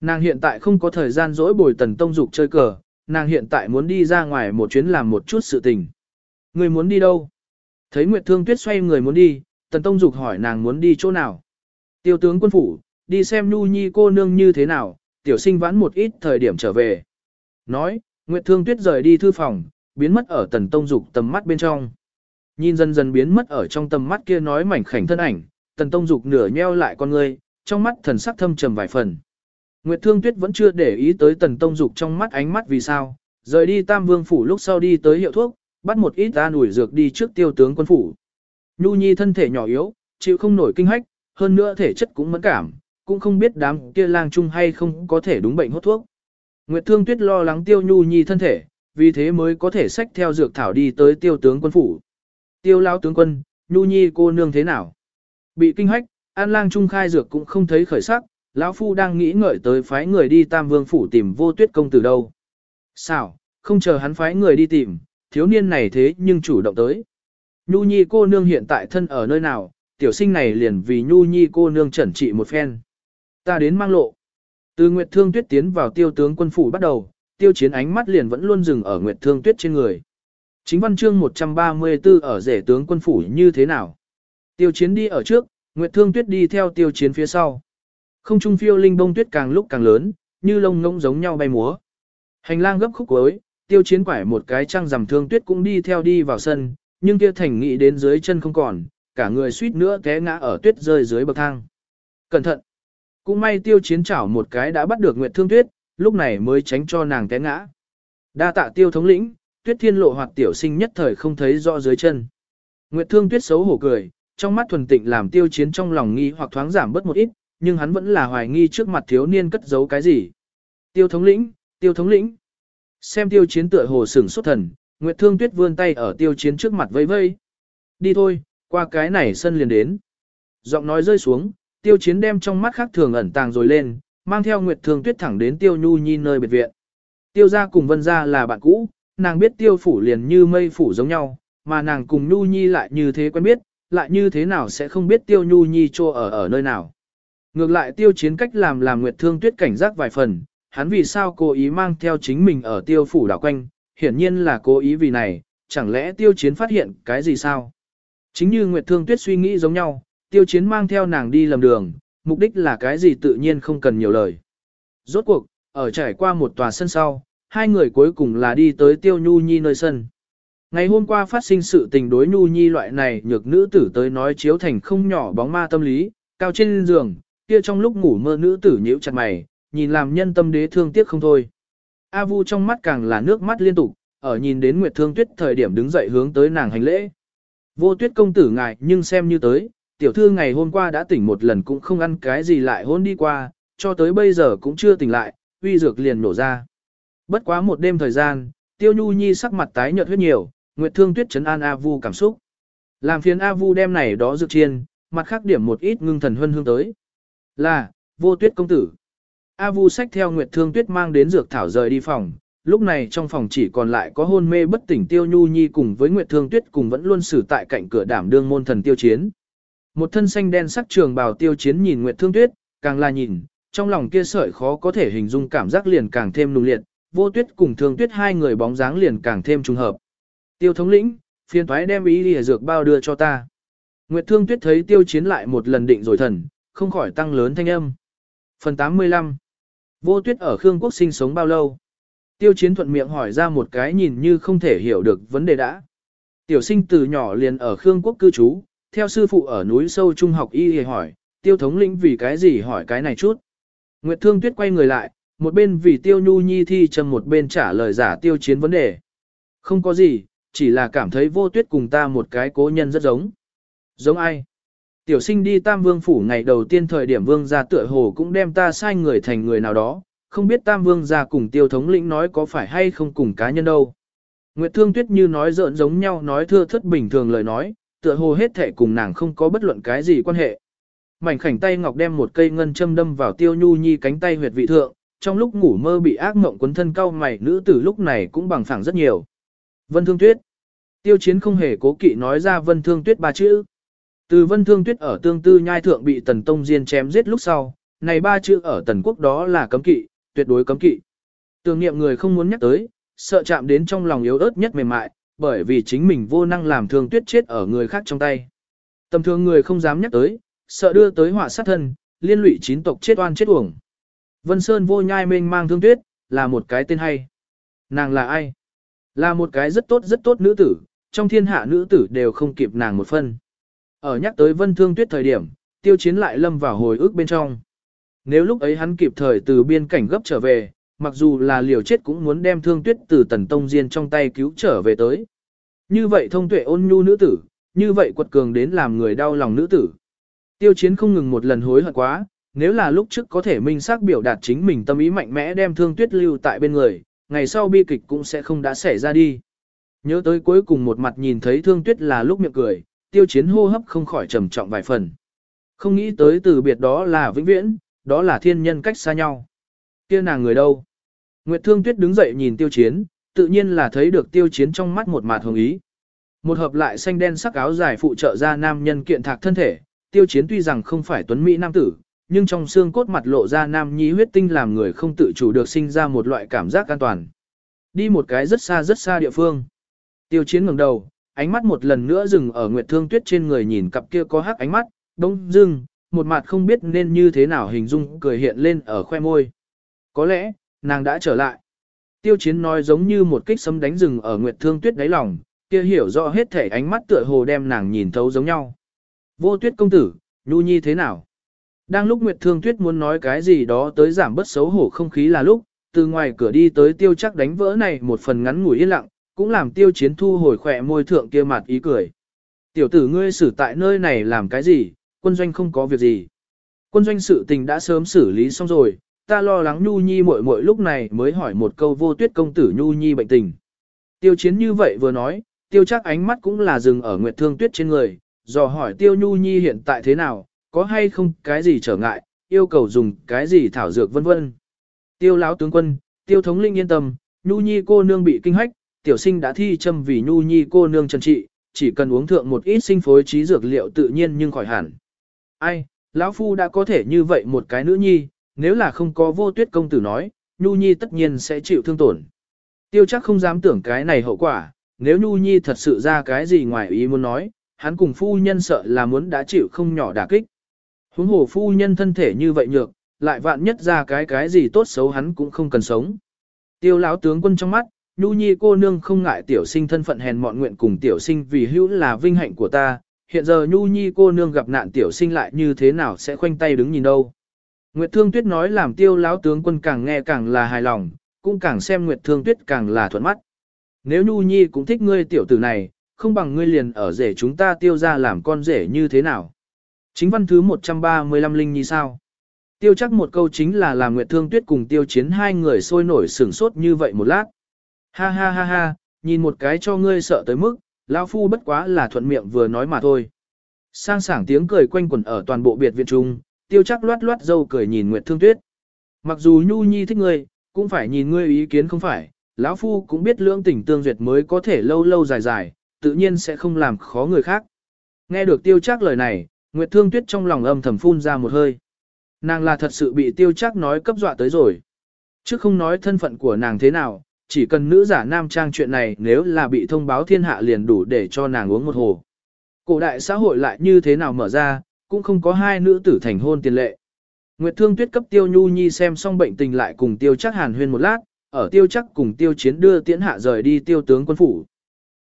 Nàng hiện tại không có thời gian dỗi bồi Tần Tông Dục chơi cờ, nàng hiện tại muốn đi ra ngoài một chuyến làm một chút sự tình. Người muốn đi đâu? Thấy Nguyệt Thương Tuyết xoay người muốn đi, Tần Tông Dục hỏi nàng muốn đi chỗ nào? Tiêu tướng quân phủ, đi xem Nhu Nhi cô nương như thế nào, tiểu sinh vãn một ít thời điểm trở về. Nói, Nguyệt Thương Tuyết rời đi thư phòng, biến mất ở tần tông dục tầm mắt bên trong. Nhìn dần dần biến mất ở trong tầm mắt kia nói mảnh khảnh thân ảnh, tần tông dục nửa nheo lại con ngươi, trong mắt thần sắc thâm trầm vài phần. Nguyệt Thương Tuyết vẫn chưa để ý tới tần tông dục trong mắt ánh mắt vì sao, rời đi Tam Vương phủ lúc sau đi tới hiệu thuốc, bắt một ít an ủi dược đi trước tiêu tướng quân phủ. Nhu Nhi thân thể nhỏ yếu, chịu không nổi kinh hách, hơn nữa thể chất cũng mẫn cảm, cũng không biết đám kia lang chung hay không có thể đúng bệnh hốt thuốc. Nguyệt Thương Tuyết lo lắng Tiêu Nhu Nhi thân thể, vì thế mới có thể xách theo dược thảo đi tới Tiêu tướng quân phủ. Tiêu lão tướng quân, Nhu Nhi cô nương thế nào? Bị kinh hách, An Lang Trung khai dược cũng không thấy khởi sắc, lão phu đang nghĩ ngợi tới phái người đi Tam Vương phủ tìm Vô Tuyết công tử đâu. Sao, không chờ hắn phái người đi tìm, thiếu niên này thế nhưng chủ động tới. Nhu Nhi cô nương hiện tại thân ở nơi nào, tiểu sinh này liền vì nhu nhi cô nương chẩn trị một phen. Ta đến mang lộ. Từ Nguyệt Thương Tuyết tiến vào tiêu tướng quân phủ bắt đầu, tiêu chiến ánh mắt liền vẫn luôn dừng ở Nguyệt Thương Tuyết trên người. Chính văn chương 134 ở rể tướng quân phủ như thế nào? Tiêu chiến đi ở trước, Nguyệt Thương Tuyết đi theo tiêu chiến phía sau. Không trung phiêu linh bông tuyết càng lúc càng lớn, như lông ngỗng giống nhau bay múa. Hành lang gấp khúc cuối, tiêu chiến quải một cái trăng rằm thương tuyết cũng đi theo đi vào sân, nhưng kia thành nghị đến dưới chân không còn, cả người suýt nữa té ngã ở tuyết rơi dưới bậc thang. Cẩn thận! Cũng may tiêu chiến chảo một cái đã bắt được Nguyệt Thương Tuyết, lúc này mới tránh cho nàng té ngã. Đa tạ tiêu thống lĩnh, tuyết thiên lộ hoặc tiểu sinh nhất thời không thấy rõ dưới chân. Nguyệt Thương Tuyết xấu hổ cười, trong mắt thuần tịnh làm tiêu chiến trong lòng nghi hoặc thoáng giảm bớt một ít, nhưng hắn vẫn là hoài nghi trước mặt thiếu niên cất giấu cái gì. Tiêu thống lĩnh, tiêu thống lĩnh. Xem tiêu chiến tựa hồ sửng xuất thần, Nguyệt Thương Tuyết vươn tay ở tiêu chiến trước mặt vây vây. Đi thôi, qua cái này sân liền đến. Giọng nói rơi xuống, tiêu chiến đem trong mắt khác thường ẩn tàng rồi lên, mang theo Nguyệt Thương Tuyết thẳng đến tiêu nhu nhi nơi biệt viện. Tiêu gia cùng vân gia là bạn cũ, nàng biết tiêu phủ liền như mây phủ giống nhau, mà nàng cùng nhu nhi lại như thế quen biết, lại như thế nào sẽ không biết tiêu nhu nhi trô ở ở nơi nào. Ngược lại tiêu chiến cách làm làm Nguyệt Thương Tuyết cảnh giác vài phần, hắn vì sao cố ý mang theo chính mình ở tiêu phủ đảo quanh, hiển nhiên là cố ý vì này, chẳng lẽ tiêu chiến phát hiện cái gì sao? Chính như Nguyệt Thương Tuyết suy nghĩ giống nhau, tiêu chiến mang theo nàng đi lầm đường, mục đích là cái gì tự nhiên không cần nhiều lời. Rốt cuộc, ở trải qua một tòa sân sau, hai người cuối cùng là đi tới tiêu nhu nhi nơi sân. Ngày hôm qua phát sinh sự tình đối nhu nhi loại này nhược nữ tử tới nói chiếu thành không nhỏ bóng ma tâm lý, cao trên giường, kia trong lúc ngủ mơ nữ tử nhíu chặt mày, nhìn làm nhân tâm đế thương tiếc không thôi. A Vu trong mắt càng là nước mắt liên tục, ở nhìn đến Nguyệt Thương Tuyết thời điểm đứng dậy hướng tới nàng hành lễ. Vô Tuyết công tử ngại nhưng xem như tới, tiểu thư ngày hôm qua đã tỉnh một lần cũng không ăn cái gì lại hôn đi qua, cho tới bây giờ cũng chưa tỉnh lại, uy dược liền nổ ra. Bất quá một đêm thời gian, Tiêu Nhu Nhi sắc mặt tái nhợt huyết nhiều, Nguyệt Thương Tuyết chấn an A Vu cảm xúc. Làm phiền A Vu đem này đó dược chiên, mặt khác điểm một ít ngưng thần huân hương tới. Là, Vô Tuyết công tử. A Vu sách theo Nguyệt Thương Tuyết mang đến dược thảo rời đi phòng, lúc này trong phòng chỉ còn lại có hôn mê bất tỉnh Tiêu Nhu Nhi cùng với Nguyệt Thương Tuyết cùng vẫn luôn xử tại cạnh cửa đảm đương môn thần tiêu chiến. Một thân xanh đen sắc trường bào tiêu chiến nhìn Nguyệt Thương Tuyết, càng là nhìn, trong lòng kia sợi khó có thể hình dung cảm giác liền càng thêm nung liệt, vô tuyết cùng Thương Tuyết hai người bóng dáng liền càng thêm trùng hợp. Tiêu thống lĩnh, phiền thoái đem ý đi dược bao đưa cho ta. Nguyệt Thương Tuyết thấy tiêu chiến lại một lần định rồi thần, không khỏi tăng lớn thanh âm. Phần 85 Vô tuyết ở Khương Quốc sinh sống bao lâu? Tiêu chiến thuận miệng hỏi ra một cái nhìn như không thể hiểu được vấn đề đã. Tiểu sinh từ nhỏ liền ở Khương Quốc cư trú, theo sư phụ ở núi sâu trung học y hề hỏi, tiêu thống lĩnh vì cái gì hỏi cái này chút. Nguyệt Thương Tuyết quay người lại, một bên vì tiêu nhu nhi thi trầm một bên trả lời giả tiêu chiến vấn đề. Không có gì, chỉ là cảm thấy vô tuyết cùng ta một cái cố nhân rất giống. Giống ai? Tiểu sinh đi Tam Vương Phủ ngày đầu tiên thời điểm Vương gia tựa hồ cũng đem ta sai người thành người nào đó, không biết Tam Vương gia cùng tiêu thống lĩnh nói có phải hay không cùng cá nhân đâu. Nguyệt Thương Tuyết như nói giỡn giống nhau nói thưa thất bình thường lời nói, tựa hồ hết thể cùng nàng không có bất luận cái gì quan hệ. Mảnh khảnh tay ngọc đem một cây ngân châm đâm vào tiêu nhu nhi cánh tay huyệt vị thượng, trong lúc ngủ mơ bị ác mộng quấn thân cau mày nữ tử lúc này cũng bằng phẳng rất nhiều. Vân Thương Tuyết. Tiêu chiến không hề cố kỵ nói ra Vân Thương Tuyết ba chữ. Từ Vân Thương Tuyết ở tương tư nhai thượng bị Tần Tông Diên chém giết lúc sau, này ba chữ ở Tần Quốc đó là cấm kỵ, tuyệt đối cấm kỵ. Tưởng niệm người không muốn nhắc tới, sợ chạm đến trong lòng yếu ớt nhất mềm mại, bởi vì chính mình vô năng làm thương tuyết chết ở người khác trong tay. Tầm thường người không dám nhắc tới, sợ đưa tới họa sát thân, liên lụy chín tộc chết oan chết uổng. Vân Sơn vô nhai mênh mang thương tuyết, là một cái tên hay. Nàng là ai? Là một cái rất tốt rất tốt nữ tử, trong thiên hạ nữ tử đều không kịp nàng một phân. Ở nhắc tới vân thương tuyết thời điểm, tiêu chiến lại lâm vào hồi ức bên trong. Nếu lúc ấy hắn kịp thời từ biên cảnh gấp trở về, mặc dù là liều chết cũng muốn đem thương tuyết từ tần tông diên trong tay cứu trở về tới. Như vậy thông tuệ ôn nhu nữ tử, như vậy quật cường đến làm người đau lòng nữ tử. Tiêu chiến không ngừng một lần hối hận quá, nếu là lúc trước có thể minh xác biểu đạt chính mình tâm ý mạnh mẽ đem thương tuyết lưu tại bên người, ngày sau bi kịch cũng sẽ không đã xảy ra đi. Nhớ tới cuối cùng một mặt nhìn thấy thương tuyết là lúc miệng cười, tiêu chiến hô hấp không khỏi trầm trọng vài phần. Không nghĩ tới từ biệt đó là vĩnh viễn, đó là thiên nhân cách xa nhau. kia nàng người đâu? Nguyệt Thương Tuyết đứng dậy nhìn tiêu chiến, tự nhiên là thấy được tiêu chiến trong mắt một mặt hồng ý. Một hợp lại xanh đen sắc áo dài phụ trợ ra nam nhân kiện thạc thân thể, tiêu chiến tuy rằng không phải tuấn Mỹ nam tử, nhưng trong xương cốt mặt lộ ra nam nhi huyết tinh làm người không tự chủ được sinh ra một loại cảm giác an toàn. Đi một cái rất xa rất xa địa phương. Tiêu chiến ngẩng đầu, ánh mắt một lần nữa dừng ở Nguyệt Thương Tuyết trên người nhìn cặp kia có hắc ánh mắt, đông dưng, một mặt không biết nên như thế nào hình dung cười hiện lên ở khoe môi. Có lẽ, nàng đã trở lại. Tiêu chiến nói giống như một kích sấm đánh rừng ở Nguyệt Thương Tuyết đáy lòng, kia hiểu rõ hết thể ánh mắt tựa hồ đem nàng nhìn thấu giống nhau. Vô tuyết công tử, nhu nhi thế nào? Đang lúc Nguyệt Thương Tuyết muốn nói cái gì đó tới giảm bớt xấu hổ không khí là lúc, từ ngoài cửa đi tới tiêu chắc đánh vỡ này một phần ngắn ngủi yên lặng, cũng làm tiêu chiến thu hồi khỏe môi thượng kia mặt ý cười. Tiểu tử ngươi xử tại nơi này làm cái gì, quân doanh không có việc gì. Quân doanh sự tình đã sớm xử lý xong rồi, ta lo lắng Nhu Nhi muội muội lúc này mới hỏi một câu vô tuyết công tử Nhu Nhi bệnh tình. Tiêu chiến như vậy vừa nói, tiêu chắc ánh mắt cũng là dừng ở Nguyệt Thương Tuyết trên người, dò hỏi tiêu Nhu Nhi hiện tại thế nào, có hay không cái gì trở ngại, yêu cầu dùng cái gì thảo dược vân vân. Tiêu lão tướng quân, tiêu thống linh yên tâm, Nhu Nhi cô nương bị kinh hách, tiểu sinh đã thi châm vì Nhu Nhi cô nương trần trị, chỉ cần uống thượng một ít sinh phối trí dược liệu tự nhiên nhưng khỏi hẳn. Ai, lão phu đã có thể như vậy một cái nữ nhi, nếu là không có vô tuyết công tử nói, Nhu Nhi tất nhiên sẽ chịu thương tổn. Tiêu chắc không dám tưởng cái này hậu quả, nếu Nhu Nhi thật sự ra cái gì ngoài ý muốn nói, hắn cùng phu nhân sợ là muốn đã chịu không nhỏ đả kích. Huống hồ phu nhân thân thể như vậy nhược, lại vạn nhất ra cái cái gì tốt xấu hắn cũng không cần sống. Tiêu lão tướng quân trong mắt, Nhu Nhi cô nương không ngại tiểu sinh thân phận hèn mọn nguyện cùng tiểu sinh vì hữu là vinh hạnh của ta, hiện giờ Nhu Nhi cô nương gặp nạn tiểu sinh lại như thế nào sẽ khoanh tay đứng nhìn đâu. Nguyệt Thương Tuyết nói làm tiêu lão tướng quân càng nghe càng là hài lòng, cũng càng xem Nguyệt Thương Tuyết càng là thuận mắt. Nếu Nhu Nhi cũng thích ngươi tiểu tử này, không bằng ngươi liền ở rể chúng ta tiêu ra làm con rể như thế nào. Chính văn thứ 135 Linh Nhi sao? Tiêu chắc một câu chính là làm Nguyệt Thương Tuyết cùng tiêu chiến hai người sôi nổi sửng sốt như vậy một lát. Ha ha ha ha, nhìn một cái cho ngươi sợ tới mức, lão phu bất quá là thuận miệng vừa nói mà thôi. Sang sảng tiếng cười quanh quẩn ở toàn bộ biệt viện trung, tiêu chắc loát loát dâu cười nhìn Nguyệt Thương Tuyết. Mặc dù Nhu Nhi thích ngươi, cũng phải nhìn ngươi ý kiến không phải, lão phu cũng biết lưỡng tình tương duyệt mới có thể lâu lâu dài dài, tự nhiên sẽ không làm khó người khác. Nghe được tiêu chắc lời này, Nguyệt Thương Tuyết trong lòng âm thầm phun ra một hơi. Nàng là thật sự bị tiêu chắc nói cấp dọa tới rồi. Chứ không nói thân phận của nàng thế nào, chỉ cần nữ giả nam trang chuyện này nếu là bị thông báo thiên hạ liền đủ để cho nàng uống một hồ. Cổ đại xã hội lại như thế nào mở ra, cũng không có hai nữ tử thành hôn tiền lệ. Nguyệt Thương Tuyết cấp Tiêu Nhu Nhi xem xong bệnh tình lại cùng Tiêu Chắc Hàn huyên một lát, ở Tiêu Chắc cùng Tiêu Chiến đưa tiễn hạ rời đi Tiêu tướng quân phủ.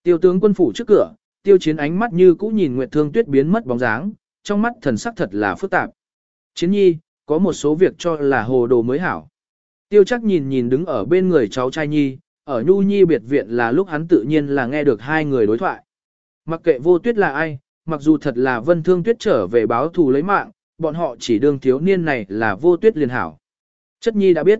Tiêu tướng quân phủ trước cửa, Tiêu Chiến ánh mắt như cũ nhìn Nguyệt Thương Tuyết biến mất bóng dáng, trong mắt thần sắc thật là phức tạp. Chiến Nhi, có một số việc cho là hồ đồ mới hảo. Tiêu Chắc nhìn nhìn đứng ở bên người cháu trai Nhi, ở Nhu Nhi biệt viện là lúc hắn tự nhiên là nghe được hai người đối thoại. Mặc kệ vô tuyết là ai, mặc dù thật là vân thương tuyết trở về báo thù lấy mạng, bọn họ chỉ đương thiếu niên này là vô tuyết liền hảo. Chất nhi đã biết.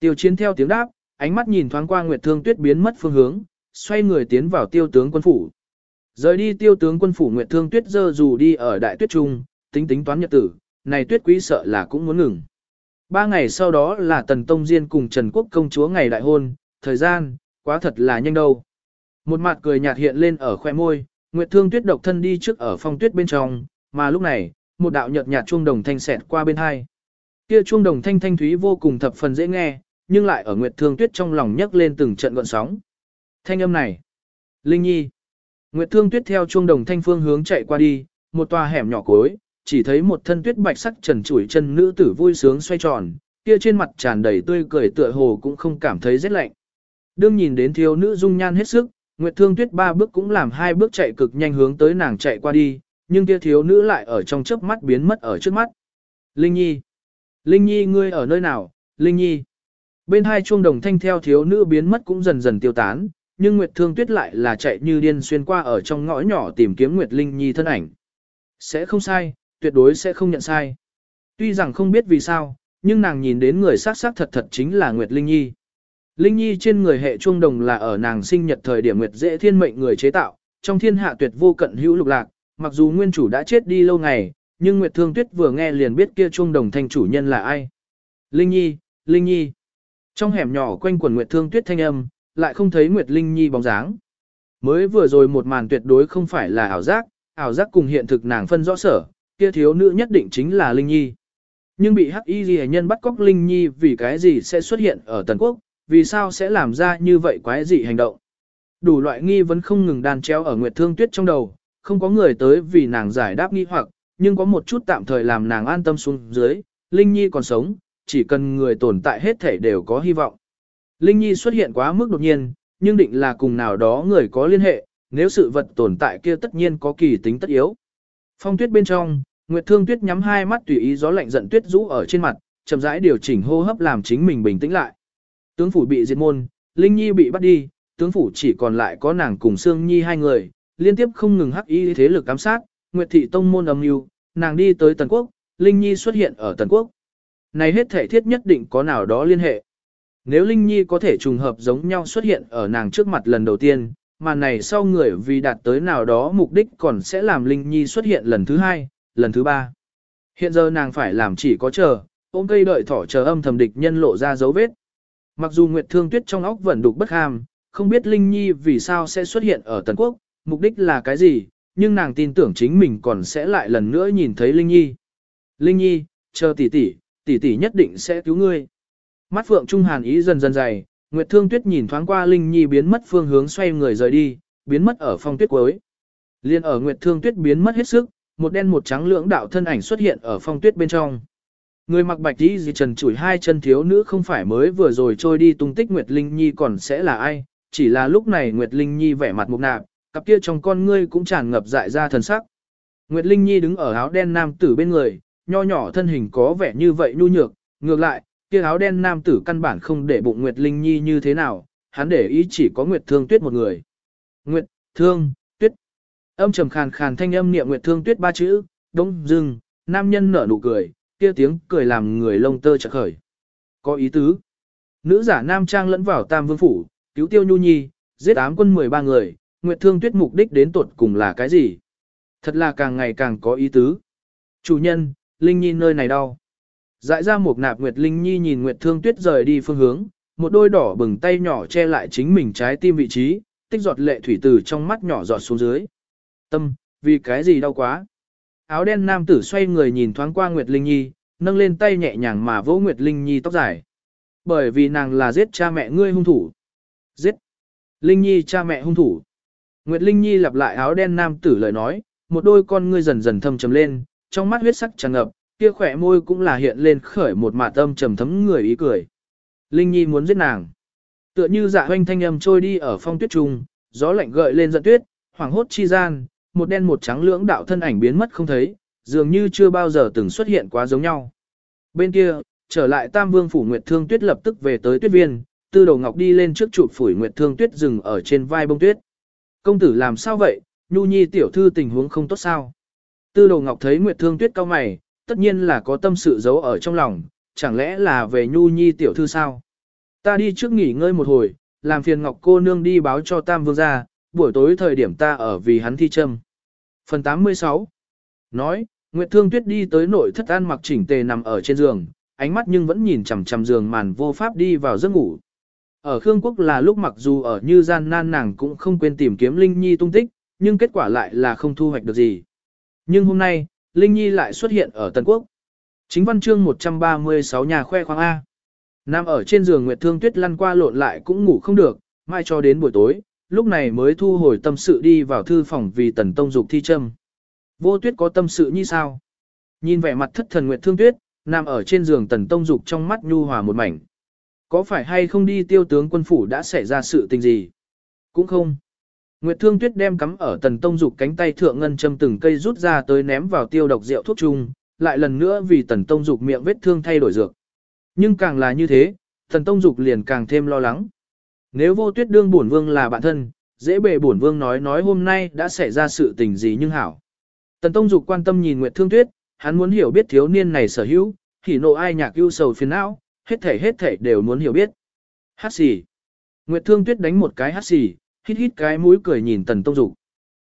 Tiêu chiến theo tiếng đáp, ánh mắt nhìn thoáng qua Nguyệt Thương Tuyết biến mất phương hướng, xoay người tiến vào tiêu tướng quân phủ. Rời đi tiêu tướng quân phủ Nguyệt Thương Tuyết dơ dù đi ở đại tuyết trung, tính tính toán nhật tử, này tuyết quý sợ là cũng muốn ngừng. Ba ngày sau đó là Tần Tông Diên cùng Trần Quốc công chúa ngày đại hôn, thời gian, quá thật là nhanh đâu. Một mặt cười nhạt hiện lên ở khoe môi, Nguyệt Thương Tuyết độc thân đi trước ở phong tuyết bên trong, mà lúc này, một đạo nhợt nhạt chuông đồng thanh xẹt qua bên hai. Kia chuông đồng thanh thanh thúy vô cùng thập phần dễ nghe, nhưng lại ở Nguyệt Thương Tuyết trong lòng nhấc lên từng trận gợn sóng. Thanh âm này, Linh Nhi. Nguyệt Thương Tuyết theo chuông đồng thanh phương hướng chạy qua đi, một tòa hẻm nhỏ cối, chỉ thấy một thân tuyết bạch sắc trần trụi chân nữ tử vui sướng xoay tròn, kia trên mặt tràn đầy tươi cười tựa hồ cũng không cảm thấy rét lạnh. Đương nhìn đến thiếu nữ dung nhan hết sức, Nguyệt Thương Tuyết ba bước cũng làm hai bước chạy cực nhanh hướng tới nàng chạy qua đi, nhưng kia thiếu nữ lại ở trong chớp mắt biến mất ở trước mắt. Linh Nhi! Linh Nhi ngươi ở nơi nào? Linh Nhi! Bên hai chuông đồng thanh theo thiếu nữ biến mất cũng dần dần tiêu tán, nhưng Nguyệt Thương Tuyết lại là chạy như điên xuyên qua ở trong ngõ nhỏ tìm kiếm Nguyệt Linh Nhi thân ảnh. Sẽ không sai, tuyệt đối sẽ không nhận sai. Tuy rằng không biết vì sao, nhưng nàng nhìn đến người sát sát thật thật chính là Nguyệt Linh Nhi. Linh Nhi trên người hệ chuông đồng là ở nàng sinh nhật thời điểm nguyệt dễ thiên mệnh người chế tạo, trong thiên hạ tuyệt vô cận hữu lục lạc, mặc dù nguyên chủ đã chết đi lâu ngày, nhưng Nguyệt Thương Tuyết vừa nghe liền biết kia chuông đồng thanh chủ nhân là ai. Linh Nhi, Linh Nhi. Trong hẻm nhỏ quanh quần Nguyệt Thương Tuyết thanh âm, lại không thấy Nguyệt Linh Nhi bóng dáng. Mới vừa rồi một màn tuyệt đối không phải là ảo giác, ảo giác cùng hiện thực nàng phân rõ sở, kia thiếu nữ nhất định chính là Linh Nhi. Nhưng bị hắc y ghi nhân bắt cóc Linh Nhi vì cái gì sẽ xuất hiện ở Tần Quốc, vì sao sẽ làm ra như vậy quái dị hành động. Đủ loại nghi vẫn không ngừng đàn treo ở Nguyệt Thương Tuyết trong đầu, không có người tới vì nàng giải đáp nghi hoặc, nhưng có một chút tạm thời làm nàng an tâm xuống dưới, Linh Nhi còn sống, chỉ cần người tồn tại hết thể đều có hy vọng. Linh Nhi xuất hiện quá mức đột nhiên, nhưng định là cùng nào đó người có liên hệ, nếu sự vật tồn tại kia tất nhiên có kỳ tính tất yếu. Phong tuyết bên trong, Nguyệt Thương Tuyết nhắm hai mắt tùy ý gió lạnh giận tuyết rũ ở trên mặt, chậm rãi điều chỉnh hô hấp làm chính mình bình tĩnh lại. Tướng phủ bị diệt môn, Linh Nhi bị bắt đi, tướng phủ chỉ còn lại có nàng cùng Sương Nhi hai người, liên tiếp không ngừng hắc y thế lực giám sát, Nguyệt thị tông môn âm mưu, nàng đi tới Tần Quốc, Linh Nhi xuất hiện ở Tần Quốc. Này hết thể thiết nhất định có nào đó liên hệ. Nếu Linh Nhi có thể trùng hợp giống nhau xuất hiện ở nàng trước mặt lần đầu tiên, mà này sau người vì đạt tới nào đó mục đích còn sẽ làm Linh Nhi xuất hiện lần thứ hai, lần thứ ba. Hiện giờ nàng phải làm chỉ có chờ, ôm cây đợi thỏ chờ âm thầm địch nhân lộ ra dấu vết. Mặc dù Nguyệt Thương Tuyết trong óc vẫn đục bất ham, không biết Linh Nhi vì sao sẽ xuất hiện ở Tần Quốc, mục đích là cái gì, nhưng nàng tin tưởng chính mình còn sẽ lại lần nữa nhìn thấy Linh Nhi. Linh Nhi, chờ tỷ tỷ, tỷ tỷ nhất định sẽ cứu ngươi. Mắt Phượng Trung Hàn ý dần dần dày, Nguyệt Thương Tuyết nhìn thoáng qua Linh Nhi biến mất phương hướng xoay người rời đi, biến mất ở phong tuyết cuối. Liên ở Nguyệt Thương Tuyết biến mất hết sức, một đen một trắng lưỡng đạo thân ảnh xuất hiện ở phong tuyết bên trong. Người mặc bạch y gì trần chủi hai chân thiếu nữ không phải mới vừa rồi trôi đi tung tích Nguyệt Linh Nhi còn sẽ là ai, chỉ là lúc này Nguyệt Linh Nhi vẻ mặt mục nạp, cặp kia trong con ngươi cũng tràn ngập dại ra thần sắc. Nguyệt Linh Nhi đứng ở áo đen nam tử bên người, nho nhỏ thân hình có vẻ như vậy nhu nhược, ngược lại, kia áo đen nam tử căn bản không để bụng Nguyệt Linh Nhi như thế nào, hắn để ý chỉ có Nguyệt Thương Tuyết một người. Nguyệt, Thương, Âm trầm khàn khàn thanh âm niệm Nguyệt Thương Tuyết ba chữ, đông dừng nam nhân nở nụ cười, kia tiếng cười làm người lông tơ chợt khởi. Có ý tứ. Nữ giả nam trang lẫn vào Tam Vương phủ, cứu Tiêu Nhu Nhi, giết ám quân 13 người, Nguyệt Thương Tuyết mục đích đến tuột cùng là cái gì? Thật là càng ngày càng có ý tứ. Chủ nhân, Linh Nhi nơi này đau. Dại ra một nạp Nguyệt Linh Nhi nhìn Nguyệt Thương Tuyết rời đi phương hướng, một đôi đỏ bừng tay nhỏ che lại chính mình trái tim vị trí, tích giọt lệ thủy từ trong mắt nhỏ giọt xuống dưới. Tâm, vì cái gì đau quá? Áo đen nam tử xoay người nhìn thoáng qua Nguyệt Linh Nhi, nâng lên tay nhẹ nhàng mà vỗ Nguyệt Linh Nhi tóc dài. Bởi vì nàng là giết cha mẹ ngươi hung thủ. Giết. Linh Nhi cha mẹ hung thủ. Nguyệt Linh Nhi lặp lại áo đen nam tử lời nói, một đôi con ngươi dần dần thâm trầm lên, trong mắt huyết sắc tràn ngập, kia khỏe môi cũng là hiện lên khởi một mạt âm trầm thấm người ý cười. Linh Nhi muốn giết nàng. Tựa như dạ hoanh thanh âm trôi đi ở phong tuyết trung, gió lạnh gợi lên giận tuyết, hoàng hốt chi gian, một đen một trắng lưỡng đạo thân ảnh biến mất không thấy, dường như chưa bao giờ từng xuất hiện quá giống nhau. Bên kia, trở lại Tam Vương phủ Nguyệt Thương Tuyết lập tức về tới Tuyết Viên, Tư Đầu Ngọc đi lên trước chụp phủi Nguyệt Thương Tuyết dừng ở trên vai bông tuyết. Công tử làm sao vậy, Nhu Nhi tiểu thư tình huống không tốt sao? Tư Đầu Ngọc thấy Nguyệt Thương Tuyết cao mày, tất nhiên là có tâm sự giấu ở trong lòng, chẳng lẽ là về Nhu Nhi tiểu thư sao? Ta đi trước nghỉ ngơi một hồi, làm phiền Ngọc cô nương đi báo cho Tam Vương gia, buổi tối thời điểm ta ở vì hắn thi châm. Phần 86 Nói, Nguyệt Thương Tuyết đi tới nội thất an mặc chỉnh tề nằm ở trên giường, ánh mắt nhưng vẫn nhìn chằm chằm giường màn vô pháp đi vào giấc ngủ. Ở Khương Quốc là lúc mặc dù ở như gian nan nàng cũng không quên tìm kiếm Linh Nhi tung tích, nhưng kết quả lại là không thu hoạch được gì. Nhưng hôm nay, Linh Nhi lại xuất hiện ở Tân Quốc. Chính văn chương 136 nhà khoe khoang A. Nam ở trên giường Nguyệt Thương Tuyết lăn qua lộn lại cũng ngủ không được, mai cho đến buổi tối, lúc này mới thu hồi tâm sự đi vào thư phòng vì Tần Tông dục thi châm. Vô Tuyết có tâm sự như sao? Nhìn vẻ mặt thất thần Nguyệt Thương Tuyết, nằm ở trên giường Tần Tông dục trong mắt nhu hòa một mảnh. Có phải hay không đi tiêu tướng quân phủ đã xảy ra sự tình gì? Cũng không. Nguyệt Thương Tuyết đem cắm ở Tần Tông Dục cánh tay thượng ngân châm từng cây rút ra tới ném vào tiêu độc rượu thuốc chung, lại lần nữa vì Tần Tông Dục miệng vết thương thay đổi dược. Nhưng càng là như thế, Tần Tông Dục liền càng thêm lo lắng. Nếu Vô Tuyết đương bổn vương là bạn thân, dễ bề bổn vương nói nói hôm nay đã xảy ra sự tình gì nhưng hảo. Tần Tông Dục quan tâm nhìn Nguyệt Thương Tuyết, hắn muốn hiểu biết thiếu niên này sở hữu, thì nộ ai nhạc ưu sầu phiền não, hết thể hết thể đều muốn hiểu biết. Hát xì. Nguyệt Thương Tuyết đánh một cái hát xì, hít hít cái mũi cười nhìn Tần Tông Dục.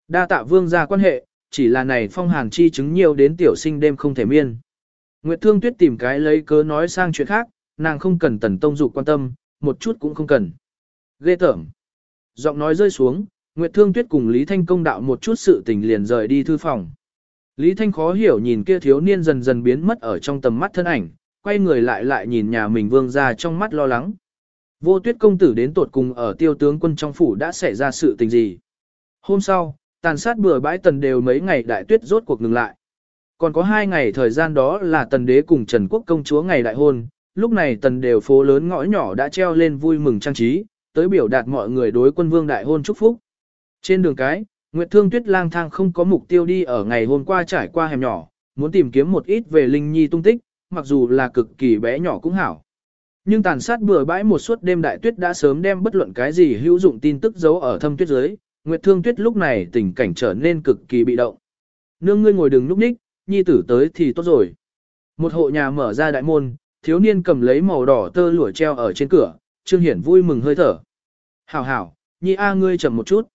Đa tạ vương gia quan hệ, chỉ là này phong hàn chi chứng nhiều đến tiểu sinh đêm không thể miên. Nguyệt Thương Tuyết tìm cái lấy cớ nói sang chuyện khác, nàng không cần Tần Tông Dục quan tâm, một chút cũng không cần. Ghê tởm. Giọng nói rơi xuống, Nguyệt Thương Tuyết cùng Lý Thanh Công đạo một chút sự tình liền rời đi thư phòng. Lý Thanh khó hiểu nhìn kia thiếu niên dần dần biến mất ở trong tầm mắt thân ảnh, quay người lại lại nhìn nhà mình vương ra trong mắt lo lắng. Vô tuyết công tử đến tột cùng ở tiêu tướng quân trong phủ đã xảy ra sự tình gì. Hôm sau, tàn sát bừa bãi tần đều mấy ngày đại tuyết rốt cuộc ngừng lại. Còn có hai ngày thời gian đó là tần đế cùng Trần Quốc công chúa ngày đại hôn, lúc này tần đều phố lớn ngõ nhỏ đã treo lên vui mừng trang trí, tới biểu đạt mọi người đối quân vương đại hôn chúc phúc. Trên đường cái, Nguyệt Thương Tuyết lang thang không có mục tiêu đi ở ngày hôm qua trải qua hẻm nhỏ, muốn tìm kiếm một ít về Linh Nhi tung tích, mặc dù là cực kỳ bé nhỏ cũng hảo. Nhưng tàn sát bừa bãi một suốt đêm đại tuyết đã sớm đem bất luận cái gì hữu dụng tin tức giấu ở thâm tuyết dưới, Nguyệt Thương Tuyết lúc này tình cảnh trở nên cực kỳ bị động. Nương ngươi ngồi đừng lúc ních, nhi tử tới thì tốt rồi. Một hộ nhà mở ra đại môn, thiếu niên cầm lấy màu đỏ tơ lụa treo ở trên cửa, Trương Hiển vui mừng hơi thở. Hảo hảo, nhi a ngươi chậm một chút.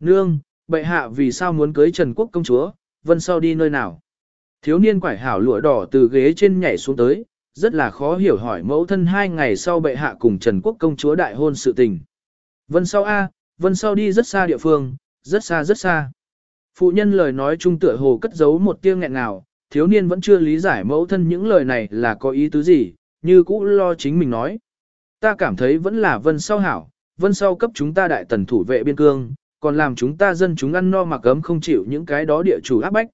Nương, bệ hạ vì sao muốn cưới Trần Quốc công chúa, vân sau đi nơi nào? Thiếu niên quải hảo lụa đỏ từ ghế trên nhảy xuống tới, rất là khó hiểu hỏi mẫu thân hai ngày sau bệ hạ cùng Trần Quốc công chúa đại hôn sự tình. Vân sau A, vân sau đi rất xa địa phương, rất xa rất xa. Phụ nhân lời nói trung tựa hồ cất giấu một tiếng nghẹn nào, thiếu niên vẫn chưa lý giải mẫu thân những lời này là có ý tứ gì, như cũ lo chính mình nói. Ta cảm thấy vẫn là vân sau hảo, vân sau cấp chúng ta đại tần thủ vệ biên cương, còn làm chúng ta dân chúng ăn no mặc ấm không chịu những cái đó địa chủ áp bách.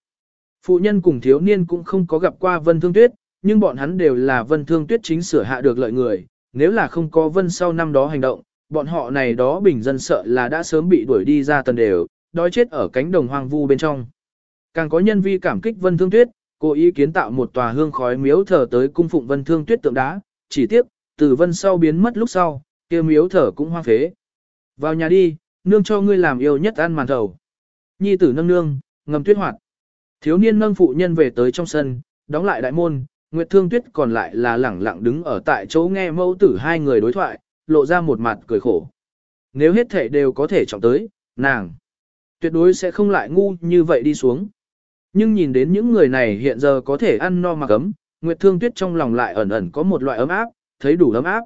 Phụ nhân cùng thiếu niên cũng không có gặp qua vân thương tuyết, nhưng bọn hắn đều là vân thương tuyết chính sửa hạ được lợi người, nếu là không có vân sau năm đó hành động, bọn họ này đó bình dân sợ là đã sớm bị đuổi đi ra tần đều, đói chết ở cánh đồng hoang vu bên trong. Càng có nhân vi cảm kích vân thương tuyết, cố ý kiến tạo một tòa hương khói miếu thờ tới cung phụng vân thương tuyết tượng đá, chỉ tiếc, Tử vân sau biến mất lúc sau, kia miếu thở cũng hoang phế. Vào nhà đi, nương cho ngươi làm yêu nhất ăn màn thầu. Nhi tử nâng nương, ngầm tuyết hoạt. Thiếu niên nâng phụ nhân về tới trong sân, đóng lại đại môn, Nguyệt Thương Tuyết còn lại là lẳng lặng đứng ở tại chỗ nghe mẫu tử hai người đối thoại, lộ ra một mặt cười khổ. Nếu hết thể đều có thể trọng tới, nàng tuyệt đối sẽ không lại ngu như vậy đi xuống. Nhưng nhìn đến những người này hiện giờ có thể ăn no mặc ấm, Nguyệt Thương Tuyết trong lòng lại ẩn ẩn có một loại ấm áp, thấy đủ ấm áp.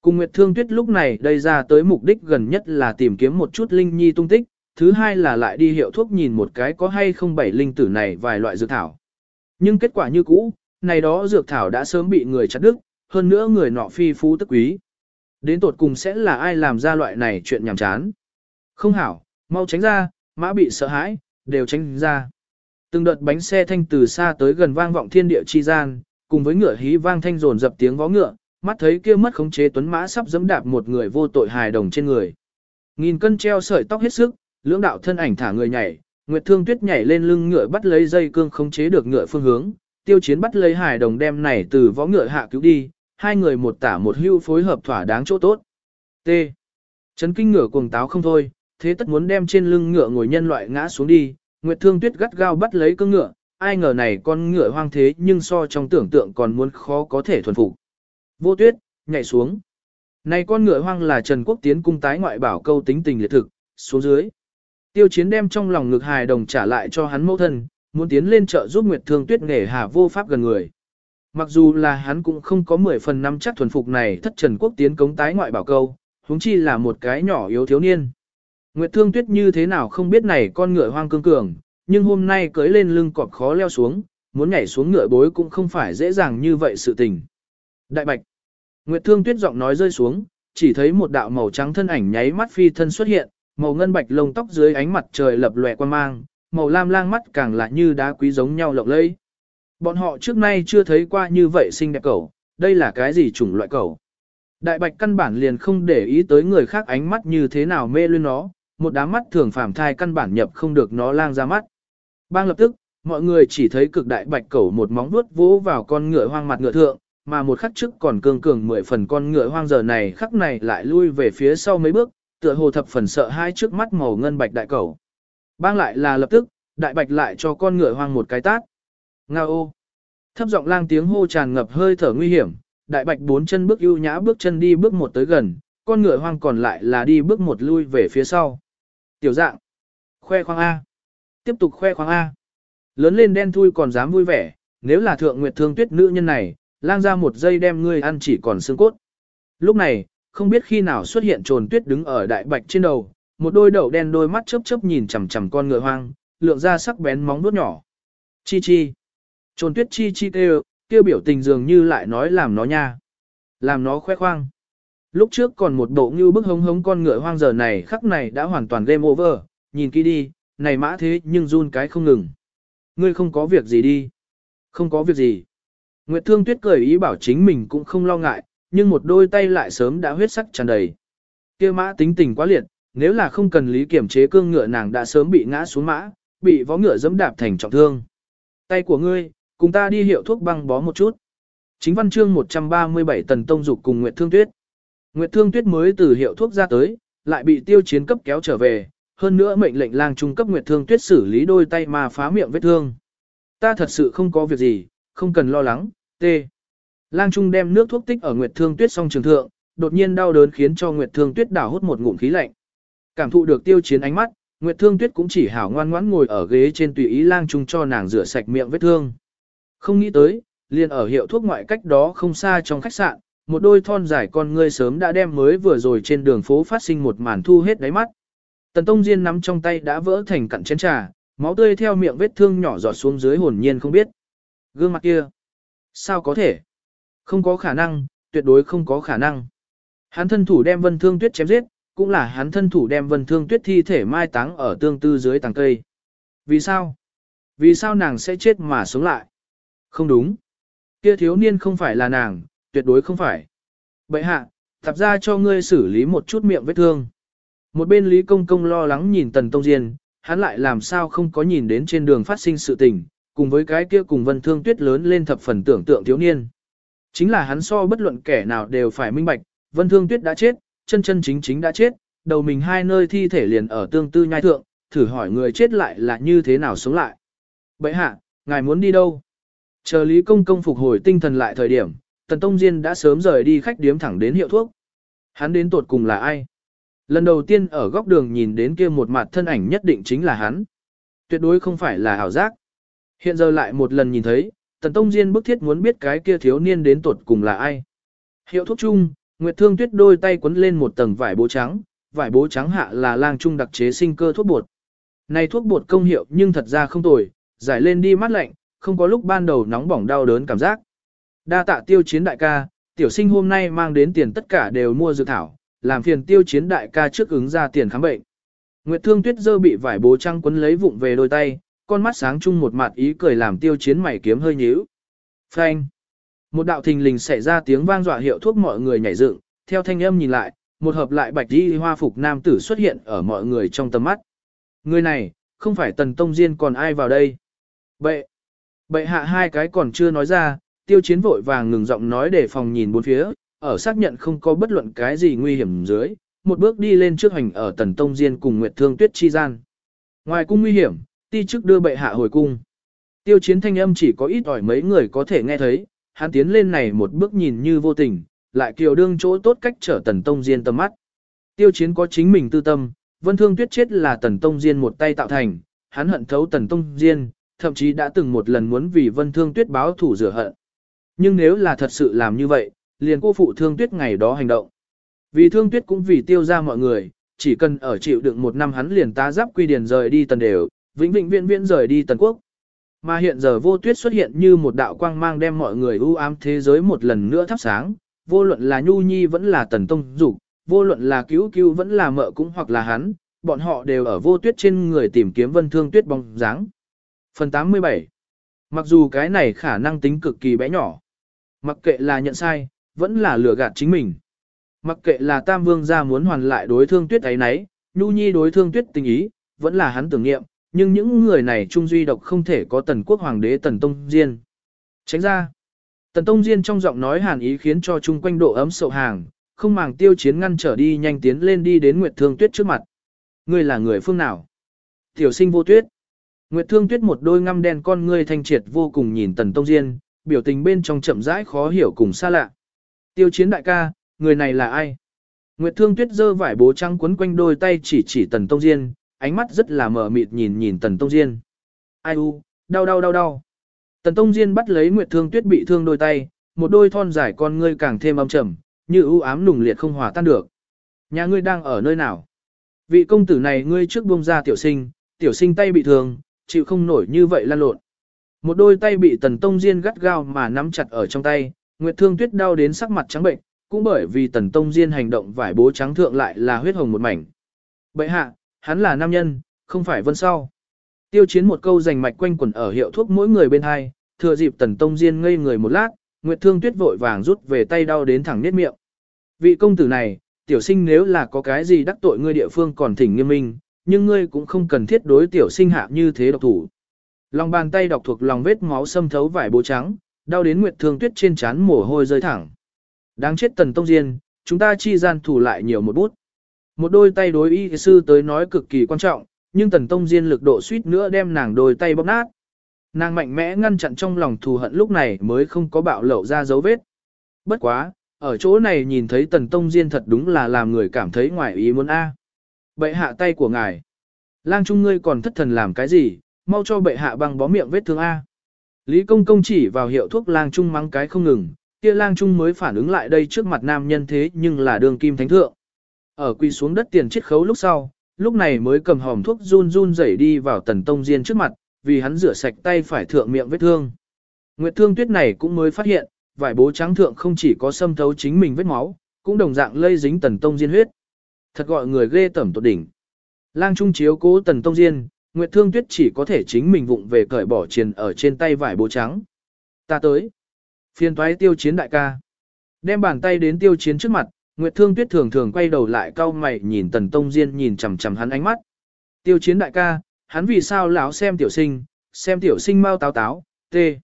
Cùng Nguyệt Thương Tuyết lúc này đây ra tới mục đích gần nhất là tìm kiếm một chút linh nhi tung tích, thứ hai là lại đi hiệu thuốc nhìn một cái có hay không bảy linh tử này vài loại dược thảo. Nhưng kết quả như cũ, này đó dược thảo đã sớm bị người chặt đứt, hơn nữa người nọ phi phú tức quý. Đến tột cùng sẽ là ai làm ra loại này chuyện nhảm chán. Không hảo, mau tránh ra, mã bị sợ hãi, đều tránh ra. Từng đợt bánh xe thanh từ xa tới gần vang vọng thiên địa chi gian, cùng với ngựa hí vang thanh rồn dập tiếng vó ngựa, mắt thấy kia mất khống chế tuấn mã sắp dẫm đạp một người vô tội hài đồng trên người. Nghìn cân treo sợi tóc hết sức, lưỡng đạo thân ảnh thả người nhảy, Nguyệt Thương Tuyết nhảy lên lưng ngựa bắt lấy dây cương khống chế được ngựa phương hướng, Tiêu Chiến bắt lấy hài đồng đem này từ võ ngựa hạ cứu đi, hai người một tả một hưu phối hợp thỏa đáng chỗ tốt. T. Chấn kinh ngựa cuồng táo không thôi, thế tất muốn đem trên lưng ngựa ngồi nhân loại ngã xuống đi, Nguyệt Thương Tuyết gắt gao bắt lấy cương ngựa, ai ngờ này con ngựa hoang thế nhưng so trong tưởng tượng còn muốn khó có thể thuần phục. Vô Tuyết, nhảy xuống. Này con ngựa hoang là Trần Quốc Tiến cung tái ngoại bảo câu tính tình liệt thực, xuống dưới. Tiêu chiến đem trong lòng ngực hài đồng trả lại cho hắn mẫu thân, muốn tiến lên chợ giúp Nguyệt Thương Tuyết nghề hà vô pháp gần người. Mặc dù là hắn cũng không có 10 phần năm chắc thuần phục này thất Trần Quốc Tiến cống tái ngoại bảo câu, huống chi là một cái nhỏ yếu thiếu niên. Nguyệt Thương Tuyết như thế nào không biết này con ngựa hoang cương cường, nhưng hôm nay cưới lên lưng cọp khó leo xuống, muốn nhảy xuống ngựa bối cũng không phải dễ dàng như vậy sự tình. Đại Bạch Nguyệt Thương Tuyết giọng nói rơi xuống, chỉ thấy một đạo màu trắng thân ảnh nháy mắt phi thân xuất hiện, màu ngân bạch lông tóc dưới ánh mặt trời lập lòe quan mang, màu lam lang mắt càng lạ như đá quý giống nhau lộng lẫy. Bọn họ trước nay chưa thấy qua như vậy xinh đẹp cẩu, đây là cái gì chủng loại cẩu? Đại bạch căn bản liền không để ý tới người khác ánh mắt như thế nào mê luyên nó, một đám mắt thường phàm thai căn bản nhập không được nó lang ra mắt. Bang lập tức, mọi người chỉ thấy cực đại bạch cẩu một móng vuốt vỗ vào con ngựa hoang mặt ngựa thượng, mà một khắc trước còn cường cường mười phần con ngựa hoang giờ này khắc này lại lui về phía sau mấy bước, tựa hồ thập phần sợ hai trước mắt màu ngân bạch đại cẩu. Bang lại là lập tức, đại bạch lại cho con ngựa hoang một cái tát. Nga ô! Thấp giọng lang tiếng hô tràn ngập hơi thở nguy hiểm, đại bạch bốn chân bước ưu nhã bước chân đi bước một tới gần, con ngựa hoang còn lại là đi bước một lui về phía sau. Tiểu dạng! Khoe khoang A! Tiếp tục khoe khoang A! Lớn lên đen thui còn dám vui vẻ, nếu là thượng nguyệt thương tuyết nữ nhân này, lang ra một giây đem ngươi ăn chỉ còn xương cốt. Lúc này, không biết khi nào xuất hiện trồn tuyết đứng ở đại bạch trên đầu, một đôi đậu đen đôi mắt chớp chớp nhìn chằm chằm con ngựa hoang, lượng ra sắc bén móng vuốt nhỏ. Chi chi. Trồn tuyết chi chi kêu, kêu biểu tình dường như lại nói làm nó nha. Làm nó khoe khoang. Lúc trước còn một bộ như bức hống hống con ngựa hoang giờ này khắc này đã hoàn toàn game over, nhìn kỹ đi, này mã thế nhưng run cái không ngừng. Ngươi không có việc gì đi. Không có việc gì. Nguyệt Thương Tuyết cười ý bảo chính mình cũng không lo ngại, nhưng một đôi tay lại sớm đã huyết sắc tràn đầy. Kia mã tính tình quá liệt, nếu là không cần lý kiểm chế cương ngựa nàng đã sớm bị ngã xuống mã, bị vó ngựa dẫm đạp thành trọng thương. Tay của ngươi, cùng ta đi hiệu thuốc băng bó một chút. Chính văn chương 137 tần tông dục cùng Nguyệt Thương Tuyết. Nguyệt Thương Tuyết mới từ hiệu thuốc ra tới, lại bị tiêu chiến cấp kéo trở về, hơn nữa mệnh lệnh lang trung cấp Nguyệt Thương Tuyết xử lý đôi tay mà phá miệng vết thương. Ta thật sự không có việc gì, không cần lo lắng, T. Lang Trung đem nước thuốc tích ở Nguyệt Thương Tuyết song trường thượng, đột nhiên đau đớn khiến cho Nguyệt Thương Tuyết đảo hút một ngụm khí lạnh. Cảm thụ được tiêu chiến ánh mắt, Nguyệt Thương Tuyết cũng chỉ hảo ngoan ngoãn ngồi ở ghế trên tùy ý Lang Trung cho nàng rửa sạch miệng vết thương. Không nghĩ tới, liền ở hiệu thuốc ngoại cách đó không xa trong khách sạn, một đôi thon dài con ngươi sớm đã đem mới vừa rồi trên đường phố phát sinh một màn thu hết đáy mắt. Tần Tông Diên nắm trong tay đã vỡ thành cặn chén trà, máu tươi theo miệng vết thương nhỏ giọt xuống dưới hồn nhiên không biết. Gương mặt kia, sao có thể? Không có khả năng, tuyệt đối không có khả năng. Hắn thân thủ đem Vân Thương Tuyết chém giết, cũng là hắn thân thủ đem Vân Thương Tuyết thi thể mai táng ở tương tư dưới tàng cây. Vì sao? Vì sao nàng sẽ chết mà sống lại? Không đúng. Kia thiếu niên không phải là nàng, tuyệt đối không phải. Bậy hạ, tập ra cho ngươi xử lý một chút miệng vết thương. Một bên Lý Công Công lo lắng nhìn Tần Tông Diên, hắn lại làm sao không có nhìn đến trên đường phát sinh sự tình, cùng với cái kia cùng Vân Thương Tuyết lớn lên thập phần tưởng tượng thiếu niên. Chính là hắn so bất luận kẻ nào đều phải minh bạch, Vân Thương Tuyết đã chết, chân chân chính chính đã chết, đầu mình hai nơi thi thể liền ở tương tư nhai thượng, thử hỏi người chết lại là như thế nào sống lại. Bậy hạ, ngài muốn đi đâu? Chờ Lý Công Công phục hồi tinh thần lại thời điểm, Tần Tông Diên đã sớm rời đi khách điếm thẳng đến hiệu thuốc. Hắn đến tột cùng là ai? Lần đầu tiên ở góc đường nhìn đến kia một mặt thân ảnh nhất định chính là hắn. Tuyệt đối không phải là ảo giác. Hiện giờ lại một lần nhìn thấy, Tần Tông Diên bức thiết muốn biết cái kia thiếu niên đến tột cùng là ai. Hiệu thuốc chung, Nguyệt Thương Tuyết đôi tay quấn lên một tầng vải bố trắng, vải bố trắng hạ là lang trung đặc chế sinh cơ thuốc bột. Này thuốc bột công hiệu nhưng thật ra không tồi, giải lên đi mát lạnh, không có lúc ban đầu nóng bỏng đau đớn cảm giác. Đa tạ tiêu chiến đại ca, tiểu sinh hôm nay mang đến tiền tất cả đều mua dược thảo, làm phiền tiêu chiến đại ca trước ứng ra tiền khám bệnh. Nguyệt Thương Tuyết dơ bị vải bố trăng quấn lấy vụng về đôi tay, con mắt sáng chung một mặt ý cười làm tiêu chiến mày kiếm hơi nhíu. Phanh. Một đạo thình lình xảy ra tiếng vang dọa hiệu thuốc mọi người nhảy dựng, theo thanh âm nhìn lại, một hợp lại bạch y hoa phục nam tử xuất hiện ở mọi người trong tầm mắt. Người này, không phải tần tông diên còn ai vào đây. Bệ, bệ hạ hai cái còn chưa nói ra, tiêu chiến vội vàng ngừng giọng nói để phòng nhìn bốn phía, ở xác nhận không có bất luận cái gì nguy hiểm dưới, một bước đi lên trước hành ở tần tông diên cùng Nguyệt Thương Tuyết chi gian. Ngoài cung nguy hiểm, ti chức đưa bệ hạ hồi cung. Tiêu chiến thanh âm chỉ có ít ỏi mấy người có thể nghe thấy, hắn tiến lên này một bước nhìn như vô tình, lại kiều đương chỗ tốt cách trở tần tông diên tầm mắt. Tiêu chiến có chính mình tư tâm, vân thương tuyết chết là tần tông diên một tay tạo thành, hắn hận thấu tần tông diên, thậm chí đã từng một lần muốn vì vân thương tuyết báo thủ rửa hận. Nhưng nếu là thật sự làm như vậy, liền cô phụ thương tuyết ngày đó hành động. Vì thương tuyết cũng vì tiêu ra mọi người, chỉ cần ở chịu đựng một năm hắn liền tá giáp quy điền rời đi tần đều, vĩnh vĩnh viễn viễn rời đi tần quốc. Mà hiện giờ vô tuyết xuất hiện như một đạo quang mang đem mọi người ưu ám thế giới một lần nữa thắp sáng, vô luận là nhu nhi vẫn là tần tông dục, vô luận là cứu cứu vẫn là mợ cũng hoặc là hắn, bọn họ đều ở vô tuyết trên người tìm kiếm vân thương tuyết bóng dáng. Phần 87 Mặc dù cái này khả năng tính cực kỳ bé nhỏ, mặc kệ là nhận sai, vẫn là lừa gạt chính mình. Mặc kệ là Tam Vương gia muốn hoàn lại đối thương tuyết ấy nấy, Nhu Nhi đối thương tuyết tình ý, vẫn là hắn tưởng nghiệm, nhưng những người này trung duy độc không thể có tần quốc hoàng đế tần tông diên. Tránh ra, tần tông diên trong giọng nói hàn ý khiến cho chung quanh độ ấm sậu hàng, không màng tiêu chiến ngăn trở đi nhanh tiến lên đi đến Nguyệt Thương Tuyết trước mặt. Ngươi là người phương nào? Tiểu sinh vô tuyết. Nguyệt Thương Tuyết một đôi ngăm đen con ngươi thanh triệt vô cùng nhìn tần tông diên, biểu tình bên trong chậm rãi khó hiểu cùng xa lạ. Tiêu chiến đại ca, người này là ai? Nguyệt Thương Tuyết giơ vải bố trắng quấn quanh đôi tay chỉ chỉ Tần Tông Diên, ánh mắt rất là mờ mịt nhìn nhìn Tần Tông Diên. Ai u, đau đau đau đau. Tần Tông Diên bắt lấy Nguyệt Thương Tuyết bị thương đôi tay, một đôi thon dài con ngươi càng thêm âm trầm, như u ám nùng liệt không hòa tan được. Nhà ngươi đang ở nơi nào? Vị công tử này ngươi trước buông ra tiểu sinh, tiểu sinh tay bị thương, chịu không nổi như vậy lan lộn. Một đôi tay bị Tần Tông Diên gắt gao mà nắm chặt ở trong tay, Nguyệt Thương Tuyết đau đến sắc mặt trắng bệnh, cũng bởi vì Tần Tông Diên hành động vải bố trắng thượng lại là huyết hồng một mảnh. Bệ hạ, hắn là nam nhân, không phải vân sau. Tiêu chiến một câu giành mạch quanh quẩn ở hiệu thuốc mỗi người bên hai, thừa dịp Tần Tông Diên ngây người một lát, Nguyệt Thương Tuyết vội vàng rút về tay đau đến thẳng nết miệng. Vị công tử này, tiểu sinh nếu là có cái gì đắc tội ngươi địa phương còn thỉnh nghiêm minh, nhưng ngươi cũng không cần thiết đối tiểu sinh hạ như thế độc thủ. Lòng bàn tay đọc thuộc lòng vết máu xâm thấu vải bố trắng, đau đến Nguyệt Thương Tuyết trên trán mồ hôi rơi thẳng. Đáng chết Tần Tông Diên, chúng ta chi gian thủ lại nhiều một bút. Một đôi tay đối y sư tới nói cực kỳ quan trọng, nhưng Tần Tông Diên lực độ suýt nữa đem nàng đôi tay bóp nát. Nàng mạnh mẽ ngăn chặn trong lòng thù hận lúc này mới không có bạo lậu ra dấu vết. Bất quá, ở chỗ này nhìn thấy Tần Tông Diên thật đúng là làm người cảm thấy ngoài ý muốn a. À. Bệ hạ tay của ngài. Lang Trung ngươi còn thất thần làm cái gì, mau cho bệ hạ băng bó miệng vết thương a. Lý Công Công chỉ vào hiệu thuốc Lang Trung mắng cái không ngừng, kia Lang Trung mới phản ứng lại đây trước mặt nam nhân thế nhưng là đường kim thánh thượng. Ở quỳ xuống đất tiền chiết khấu lúc sau, lúc này mới cầm hòm thuốc run run rẩy đi vào Tần Tông Diên trước mặt, vì hắn rửa sạch tay phải thượng miệng vết thương. Nguyệt Thương Tuyết này cũng mới phát hiện, vải bố trắng thượng không chỉ có xâm thấu chính mình vết máu, cũng đồng dạng lây dính Tần Tông Diên huyết. Thật gọi người ghê tẩm tột đỉnh. Lang Trung chiếu cố Tần Tông Diên, Nguyệt Thương Tuyết chỉ có thể chính mình vụng về cởi bỏ triền ở trên tay vải bố trắng. Ta tới. Phiên toái tiêu chiến đại ca. Đem bàn tay đến tiêu chiến trước mặt, Nguyệt Thương Tuyết thường thường quay đầu lại cau mày nhìn Tần Tông Diên nhìn chằm chằm hắn ánh mắt. Tiêu chiến đại ca, hắn vì sao lão xem tiểu sinh, xem tiểu sinh mau táo táo, tê.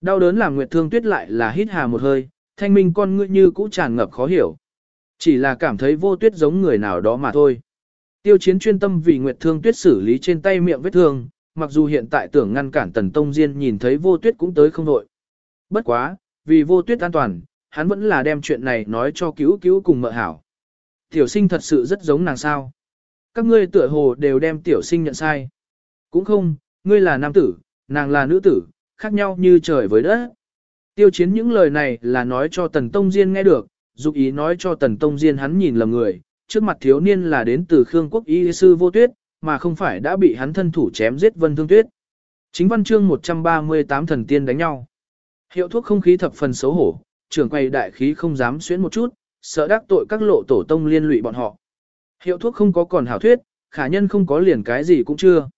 Đau đớn làm Nguyệt Thương Tuyết lại là hít hà một hơi, thanh minh con ngươi như cũ tràn ngập khó hiểu. Chỉ là cảm thấy vô tuyết giống người nào đó mà thôi. Tiêu chiến chuyên tâm vì Nguyệt Thương Tuyết xử lý trên tay miệng vết thương, mặc dù hiện tại tưởng ngăn cản Tần Tông Diên nhìn thấy vô tuyết cũng tới không đội. Bất quá, vì vô tuyết an toàn, hắn vẫn là đem chuyện này nói cho cứu cứu cùng mợ hảo. Tiểu sinh thật sự rất giống nàng sao. Các ngươi tựa hồ đều đem tiểu sinh nhận sai. Cũng không, ngươi là nam tử, nàng là nữ tử, khác nhau như trời với đất. Tiêu chiến những lời này là nói cho Tần Tông Diên nghe được, dục ý nói cho Tần Tông Diên hắn nhìn lầm người, trước mặt thiếu niên là đến từ Khương Quốc Y Sư Vô Tuyết, mà không phải đã bị hắn thân thủ chém giết Vân Thương Tuyết. Chính văn chương 138 thần tiên đánh nhau. Hiệu thuốc không khí thập phần xấu hổ, trưởng quầy đại khí không dám xuyến một chút, sợ đắc tội các lộ tổ tông liên lụy bọn họ. Hiệu thuốc không có còn hảo thuyết, khả nhân không có liền cái gì cũng chưa.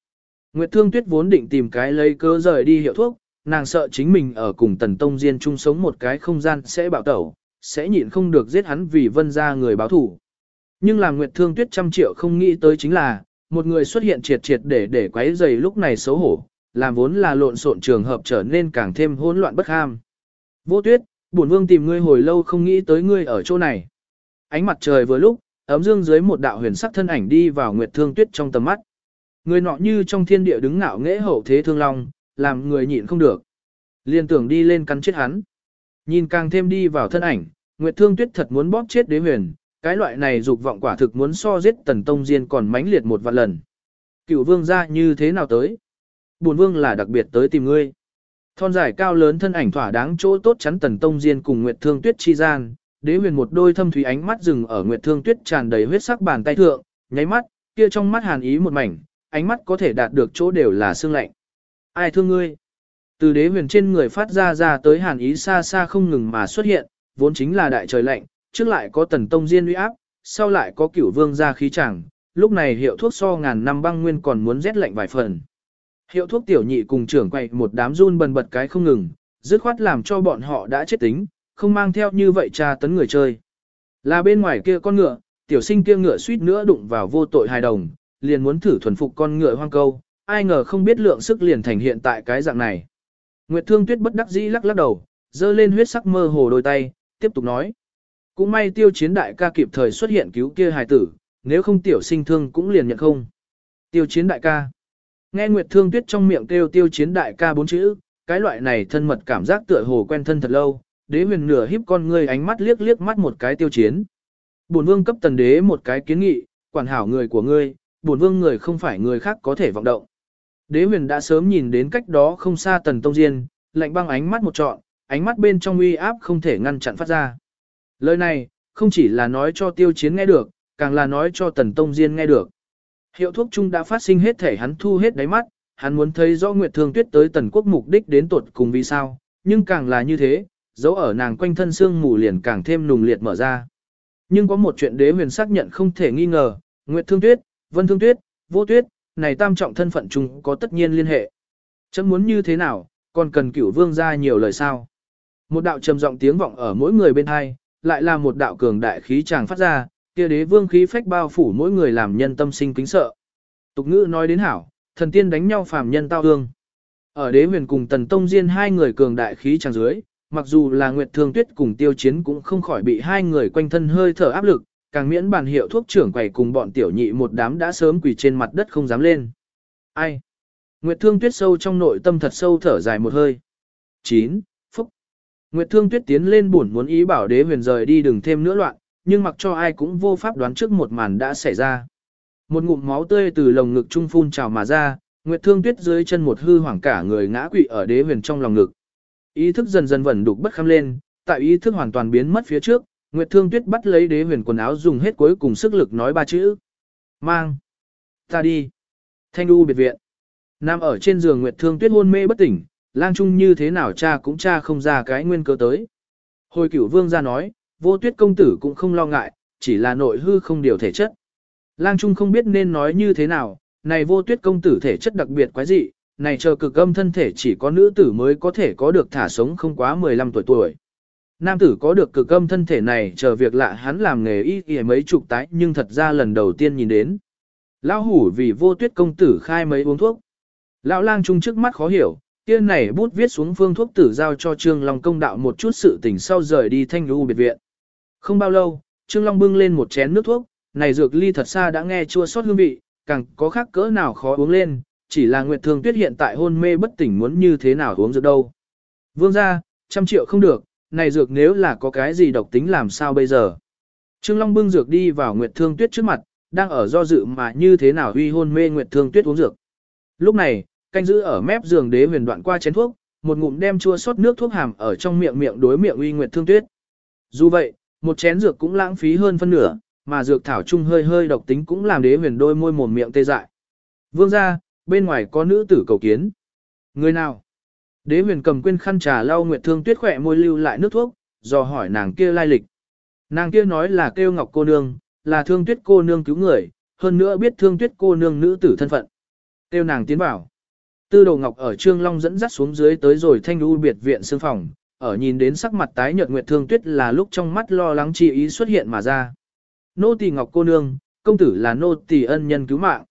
Nguyệt Thương Tuyết vốn định tìm cái lấy cơ rời đi hiệu thuốc, nàng sợ chính mình ở cùng Tần Tông Diên chung sống một cái không gian sẽ bạo tẩu, sẽ nhịn không được giết hắn vì vân ra người báo thủ. Nhưng là Nguyệt Thương Tuyết trăm triệu không nghĩ tới chính là, một người xuất hiện triệt triệt để để quấy rầy lúc này xấu hổ, làm vốn là lộn xộn trường hợp trở nên càng thêm hỗn loạn bất ham. Vô Tuyết, bổn vương tìm ngươi hồi lâu không nghĩ tới ngươi ở chỗ này. Ánh mặt trời vừa lúc, ấm dương dưới một đạo huyền sắc thân ảnh đi vào Nguyệt Thương Tuyết trong tầm mắt. Người nọ như trong thiên địa đứng ngạo nghễ hậu thế thương long, làm người nhịn không được. Liên tưởng đi lên cắn chết hắn. Nhìn càng thêm đi vào thân ảnh, Nguyệt Thương Tuyết thật muốn bóp chết đế huyền, cái loại này dục vọng quả thực muốn so giết Tần Tông Diên còn mãnh liệt một vạn lần. Cựu vương ra như thế nào tới? Bổn vương là đặc biệt tới tìm ngươi. Thon dài cao lớn thân ảnh thỏa đáng chỗ tốt chắn Tần Tông Diên cùng Nguyệt Thương Tuyết chi gian, đế huyền một đôi thâm thủy ánh mắt dừng ở Nguyệt Thương Tuyết tràn đầy huyết sắc bàn tay thượng, nháy mắt, kia trong mắt hàn ý một mảnh, ánh mắt có thể đạt được chỗ đều là xương lạnh. Ai thương ngươi? Từ đế huyền trên người phát ra ra tới hàn ý xa xa không ngừng mà xuất hiện, vốn chính là đại trời lạnh, trước lại có tần tông diên uy áp, sau lại có cửu vương gia khí chẳng, lúc này hiệu thuốc so ngàn năm băng nguyên còn muốn rét lạnh vài phần. Hiệu thuốc tiểu nhị cùng trưởng quậy một đám run bần bật cái không ngừng, dứt khoát làm cho bọn họ đã chết tính, không mang theo như vậy tra tấn người chơi. Là bên ngoài kia con ngựa, tiểu sinh kia ngựa suýt nữa đụng vào vô tội hài đồng, liền muốn thử thuần phục con ngựa hoang câu, ai ngờ không biết lượng sức liền thành hiện tại cái dạng này. Nguyệt Thương Tuyết bất đắc dĩ lắc lắc đầu, dơ lên huyết sắc mơ hồ đôi tay, tiếp tục nói. Cũng may tiêu chiến đại ca kịp thời xuất hiện cứu kia hài tử, nếu không tiểu sinh thương cũng liền nhận không. Tiêu chiến đại ca. Nghe Nguyệt Thương Tuyết trong miệng kêu tiêu chiến đại ca bốn chữ, cái loại này thân mật cảm giác tựa hồ quen thân thật lâu, đế huyền nửa híp con ngươi ánh mắt liếc liếc mắt một cái tiêu chiến. Bổn vương cấp tần đế một cái kiến nghị, quản hảo người của ngươi, bổn vương người không phải người khác có thể vọng động. Đế huyền đã sớm nhìn đến cách đó không xa tần tông diên, lạnh băng ánh mắt một trọn, ánh mắt bên trong uy áp không thể ngăn chặn phát ra. Lời này, không chỉ là nói cho tiêu chiến nghe được, càng là nói cho tần tông diên nghe được. Hiệu thuốc chung đã phát sinh hết thể hắn thu hết đáy mắt, hắn muốn thấy rõ Nguyệt Thương Tuyết tới tần quốc mục đích đến tuột cùng vì sao, nhưng càng là như thế, dấu ở nàng quanh thân xương mù liền càng thêm nùng liệt mở ra. Nhưng có một chuyện đế huyền xác nhận không thể nghi ngờ, Nguyệt Thương Tuyết, Vân Thương Tuyết, Vô Tuyết, này tam trọng thân phận chung có tất nhiên liên hệ. Chấm muốn như thế nào, còn cần cửu vương ra nhiều lời sao. Một đạo trầm giọng tiếng vọng ở mỗi người bên hai, lại là một đạo cường đại khí chàng phát ra, kia đế vương khí phách bao phủ mỗi người làm nhân tâm sinh kính sợ. Tục ngữ nói đến hảo, thần tiên đánh nhau phàm nhân tao hương. Ở đế huyền cùng tần tông diên hai người cường đại khí chàng dưới, mặc dù là Nguyệt Thương Tuyết cùng tiêu chiến cũng không khỏi bị hai người quanh thân hơi thở áp lực, càng miễn bản hiệu thuốc trưởng quầy cùng bọn tiểu nhị một đám đã sớm quỳ trên mặt đất không dám lên. Ai? Nguyệt Thương Tuyết sâu trong nội tâm thật sâu thở dài một hơi. 9. Phúc. Nguyệt Thương Tuyết tiến lên buồn muốn ý bảo đế huyền rời đi đừng thêm nữa loạn, nhưng mặc cho ai cũng vô pháp đoán trước một màn đã xảy ra. Một ngụm máu tươi từ lồng ngực trung phun trào mà ra, Nguyệt Thương Tuyết dưới chân một hư hoảng cả người ngã quỵ ở đế huyền trong lòng ngực. Ý thức dần dần vẩn đục bất kham lên, tại ý thức hoàn toàn biến mất phía trước, Nguyệt Thương Tuyết bắt lấy đế huyền quần áo dùng hết cuối cùng sức lực nói ba chữ. Mang. Ta đi. Thanh U biệt viện. Nam ở trên giường Nguyệt Thương Tuyết hôn mê bất tỉnh, lang trung như thế nào cha cũng cha không ra cái nguyên cơ tới. Hồi cửu vương ra nói, vô tuyết công tử cũng không lo ngại, chỉ là nội hư không điều thể chất. Lang trung không biết nên nói như thế nào, này vô tuyết công tử thể chất đặc biệt quái dị, này chờ cực âm thân thể chỉ có nữ tử mới có thể có được thả sống không quá 15 tuổi tuổi. Nam tử có được cực âm thân thể này chờ việc lạ hắn làm nghề y y mấy chục tái nhưng thật ra lần đầu tiên nhìn đến. Lão hủ vì vô tuyết công tử khai mấy uống thuốc. Lão lang trung trước mắt khó hiểu, tiên này bút viết xuống phương thuốc tử giao cho Trương Long công đạo một chút sự tình sau rời đi thanh lưu biệt viện. Không bao lâu, Trương Long bưng lên một chén nước thuốc, này dược ly thật xa đã nghe chua sót hương vị, càng có khác cỡ nào khó uống lên, chỉ là Nguyệt Thương Tuyết hiện tại hôn mê bất tỉnh muốn như thế nào uống dược đâu. Vương gia, trăm triệu không được, này dược nếu là có cái gì độc tính làm sao bây giờ. Trương Long bưng dược đi vào Nguyệt Thương Tuyết trước mặt, đang ở do dự mà như thế nào huy hôn mê Nguyệt Thương Tuyết uống dược. Lúc này, canh giữ ở mép giường đế huyền đoạn qua chén thuốc, một ngụm đem chua sót nước thuốc hàm ở trong miệng miệng đối miệng uy Nguyệt Thương Tuyết. Dù vậy, một chén dược cũng lãng phí hơn phân nửa, mà dược thảo chung hơi hơi độc tính cũng làm đế huyền đôi môi mồm miệng tê dại. Vương gia, bên ngoài có nữ tử cầu kiến. Người nào? Đế huyền cầm quên khăn trà lau Nguyệt Thương Tuyết khỏe môi lưu lại nước thuốc, dò hỏi nàng kia lai lịch. Nàng kia nói là kêu ngọc cô nương, là thương tuyết cô nương cứu người, hơn nữa biết thương tuyết cô nương nữ tử thân phận. Kêu nàng tiến vào. Tư đồ ngọc ở Trương Long dẫn dắt xuống dưới tới rồi thanh u biệt viện xương phòng, ở nhìn đến sắc mặt tái nhợt Nguyệt Thương Tuyết là lúc trong mắt lo lắng chi ý xuất hiện mà ra. Nô tỳ ngọc cô nương, công tử là nô tỳ ân nhân cứu mạng.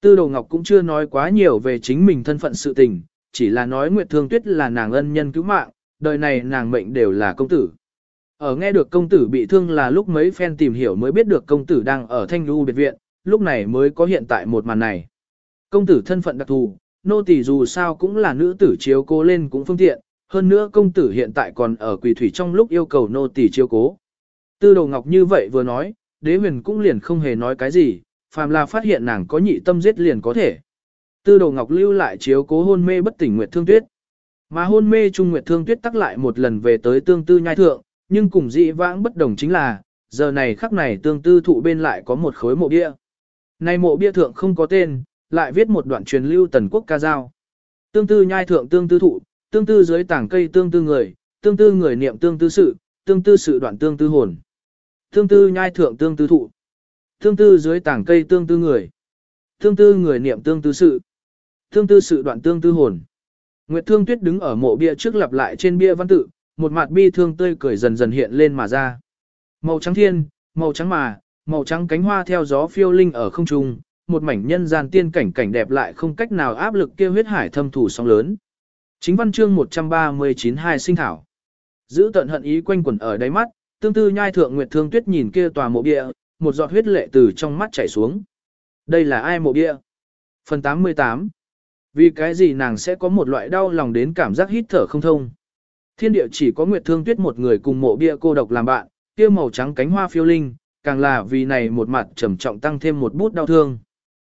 Tư đồ ngọc cũng chưa nói quá nhiều về chính mình thân phận sự tình, chỉ là nói Nguyệt Thương Tuyết là nàng ân nhân cứu mạng, đời này nàng mệnh đều là công tử. Ở nghe được công tử bị thương là lúc mấy phen tìm hiểu mới biết được công tử đang ở thanh lưu biệt viện, lúc này mới có hiện tại một màn này. Công tử thân phận đặc thù, nô tỳ dù sao cũng là nữ tử chiếu cố lên cũng phương tiện, hơn nữa công tử hiện tại còn ở quỳ thủy trong lúc yêu cầu nô tỳ chiếu cố. Tư đồ ngọc như vậy vừa nói, đế huyền cũng liền không hề nói cái gì, phàm là phát hiện nàng có nhị tâm giết liền có thể. Tư đồ ngọc lưu lại chiếu cố hôn mê bất tỉnh Nguyệt Thương Tuyết. Mà hôn mê Trung Nguyệt Thương Tuyết tắc lại một lần về tới tương tư nhai thượng, nhưng cùng dị vãng bất đồng chính là, giờ này khắc này tương tư thụ bên lại có một khối mộ bia. Này mộ bia thượng không có tên, lại viết một đoạn truyền lưu tần quốc ca dao. Tương tư nhai thượng tương tư thụ, tương tư dưới tảng cây tương tư người, tương tư người niệm tương tư sự, tương tư sự đoạn tương tư hồn. Tương tư nhai thượng tương tư thụ, tương tư dưới tảng cây tương tư người, tương tư người niệm tương tư sự, tương tư sự đoạn tương tư hồn. Nguyệt Thương Tuyết đứng ở mộ bia trước lặp lại trên bia văn tự, một mặt bi thương tươi cười dần dần hiện lên mà ra. Màu trắng thiên, màu trắng mà, màu trắng cánh hoa theo gió phiêu linh ở không trung, một mảnh nhân gian tiên cảnh cảnh đẹp lại không cách nào áp lực kia huyết hải thâm thủ sóng lớn. Chính văn chương 139 hai sinh thảo. Giữ tận hận ý quanh quẩn ở đáy mắt, tương tư nhai thượng Nguyệt Thương Tuyết nhìn kia tòa mộ bia, một giọt huyết lệ từ trong mắt chảy xuống. Đây là ai mộ bia? Phần 88 Vì cái gì nàng sẽ có một loại đau lòng đến cảm giác hít thở không thông? Thiên địa chỉ có Nguyệt Thương Tuyết một người cùng mộ bia cô độc làm bạn, kia màu trắng cánh hoa phiêu linh, càng là vì này một mặt trầm trọng tăng thêm một bút đau thương.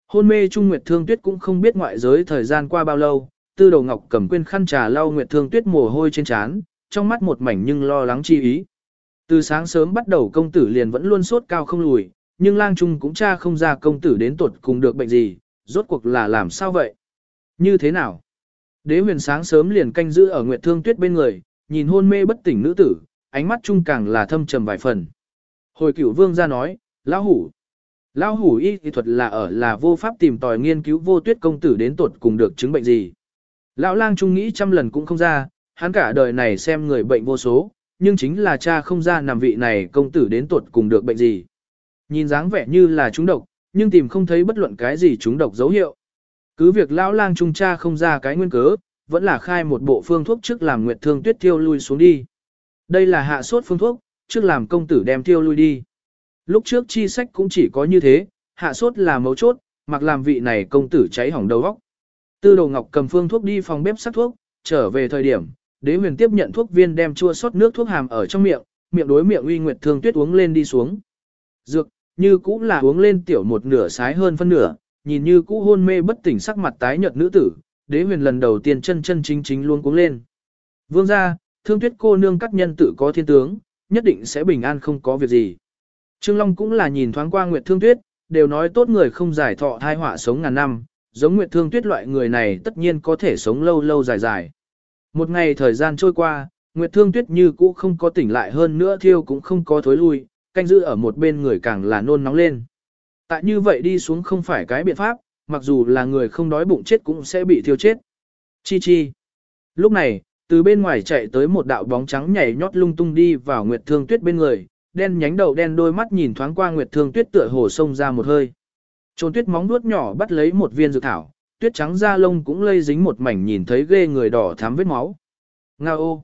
Hôn mê Trung Nguyệt Thương Tuyết cũng không biết ngoại giới thời gian qua bao lâu, Tư Đầu Ngọc cầm quên khăn trà lau Nguyệt Thương Tuyết mồ hôi trên trán, trong mắt một mảnh nhưng lo lắng chi ý. Từ sáng sớm bắt đầu công tử liền vẫn luôn sốt cao không lùi, nhưng lang trung cũng cha không ra công tử đến tuột cùng được bệnh gì, rốt cuộc là làm sao vậy? Như thế nào? Đế huyền sáng sớm liền canh giữ ở Nguyệt Thương Tuyết bên người, nhìn hôn mê bất tỉnh nữ tử, ánh mắt Trung càng là thâm trầm vài phần. Hồi cửu vương ra nói, lão hủ. Lão hủ y kỹ thuật là ở là vô pháp tìm tòi nghiên cứu vô tuyết công tử đến tuột cùng được chứng bệnh gì. Lão lang trung nghĩ trăm lần cũng không ra, hắn cả đời này xem người bệnh vô số, nhưng chính là cha không ra nằm vị này công tử đến tuột cùng được bệnh gì. Nhìn dáng vẻ như là trúng độc, nhưng tìm không thấy bất luận cái gì trúng độc dấu hiệu. Cứ việc lão lang trung cha không ra cái nguyên cớ, vẫn là khai một bộ phương thuốc trước làm nguyệt thương tuyết tiêu lui xuống đi. Đây là hạ sốt phương thuốc, trước làm công tử đem tiêu lui đi. Lúc trước chi sách cũng chỉ có như thế, hạ sốt là mấu chốt, mặc làm vị này công tử cháy hỏng đầu óc. Tư đồ ngọc cầm phương thuốc đi phòng bếp sắc thuốc, trở về thời điểm, đế huyền tiếp nhận thuốc viên đem chua sót nước thuốc hàm ở trong miệng, miệng đối miệng uy nguyệt thương tuyết uống lên đi xuống. Dược, như cũ là uống lên tiểu một nửa sái hơn phân nửa, nhìn như cũ hôn mê bất tỉnh sắc mặt tái nhợt nữ tử, đế huyền lần đầu tiên chân chân chính chính luôn cuống lên. Vương gia, thương tuyết cô nương các nhân tự có thiên tướng, nhất định sẽ bình an không có việc gì. Trương Long cũng là nhìn thoáng qua Nguyệt Thương Tuyết, đều nói tốt người không giải thọ thai họa sống ngàn năm, giống Nguyệt Thương Tuyết loại người này tất nhiên có thể sống lâu lâu dài dài. Một ngày thời gian trôi qua, Nguyệt Thương Tuyết như cũ không có tỉnh lại hơn nữa thiêu cũng không có thối lui, canh giữ ở một bên người càng là nôn nóng lên. Tại như vậy đi xuống không phải cái biện pháp, mặc dù là người không đói bụng chết cũng sẽ bị thiêu chết. Chi chi. Lúc này, từ bên ngoài chạy tới một đạo bóng trắng nhảy nhót lung tung đi vào Nguyệt Thương Tuyết bên người, đen nhánh đầu đen đôi mắt nhìn thoáng qua Nguyệt Thương Tuyết tựa hồ sông ra một hơi. Trôn Tuyết móng nuốt nhỏ bắt lấy một viên dược thảo, tuyết trắng da lông cũng lây dính một mảnh nhìn thấy ghê người đỏ thắm vết máu. Ngao ô.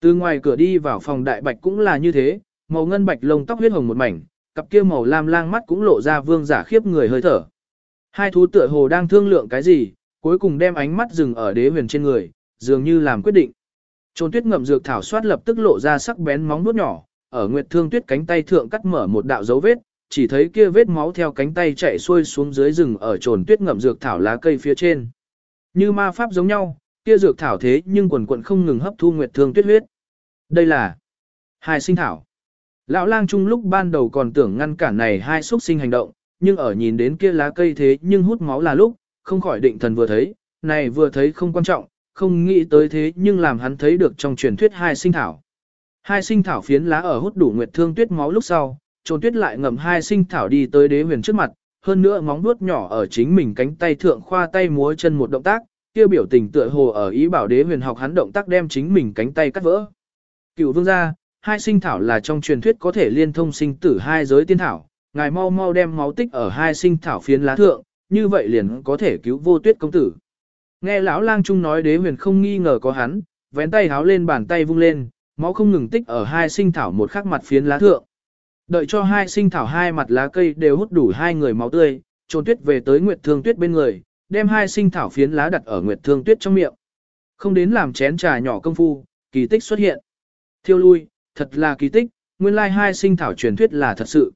Từ ngoài cửa đi vào phòng đại bạch cũng là như thế, màu ngân bạch lông tóc huyết hồng một mảnh, cặp kia màu lam lang mắt cũng lộ ra vương giả khiếp người hơi thở. Hai thú tựa hồ đang thương lượng cái gì, cuối cùng đem ánh mắt dừng ở đế huyền trên người, dường như làm quyết định. Trôn tuyết ngậm dược thảo soát lập tức lộ ra sắc bén móng nuốt nhỏ, ở Nguyệt Thương Tuyết cánh tay thượng cắt mở một đạo dấu vết, chỉ thấy kia vết máu theo cánh tay chạy xuôi xuống dưới rừng ở trồn tuyết ngậm dược thảo lá cây phía trên. Như ma pháp giống nhau, kia dược thảo thế nhưng quần quần không ngừng hấp thu Nguyệt Thương Tuyết huyết. Đây là hai sinh thảo. Lão lang trung lúc ban đầu còn tưởng ngăn cản này hai xuất sinh hành động, nhưng ở nhìn đến kia lá cây thế nhưng hút máu là lúc, không khỏi định thần vừa thấy, này vừa thấy không quan trọng, không nghĩ tới thế nhưng làm hắn thấy được trong truyền thuyết hai sinh thảo. Hai sinh thảo phiến lá ở hút đủ nguyệt thương tuyết máu lúc sau, trồn tuyết lại ngầm hai sinh thảo đi tới đế huyền trước mặt, hơn nữa móng vuốt nhỏ ở chính mình cánh tay thượng khoa tay múa chân một động tác, kia biểu tình tựa hồ ở ý bảo đế huyền học hắn động tác đem chính mình cánh tay cắt vỡ. Cựu vương gia, hai sinh thảo là trong truyền thuyết có thể liên thông sinh tử hai giới tiên thảo, ngài mau mau đem máu tích ở hai sinh thảo phiến lá thượng, như vậy liền có thể cứu vô tuyết công tử. Nghe lão lang trung nói đế huyền không nghi ngờ có hắn, vén tay háo lên bàn tay vung lên, máu không ngừng tích ở hai sinh thảo một khắc mặt phiến lá thượng. Đợi cho hai sinh thảo hai mặt lá cây đều hút đủ hai người máu tươi, trồn tuyết về tới Nguyệt Thương Tuyết bên người, đem hai sinh thảo phiến lá đặt ở Nguyệt Thương Tuyết trong miệng. Không đến làm chén trà nhỏ công phu, kỳ tích xuất hiện. Thiêu lui, thật là kỳ tích, nguyên lai hai sinh thảo truyền thuyết là thật sự.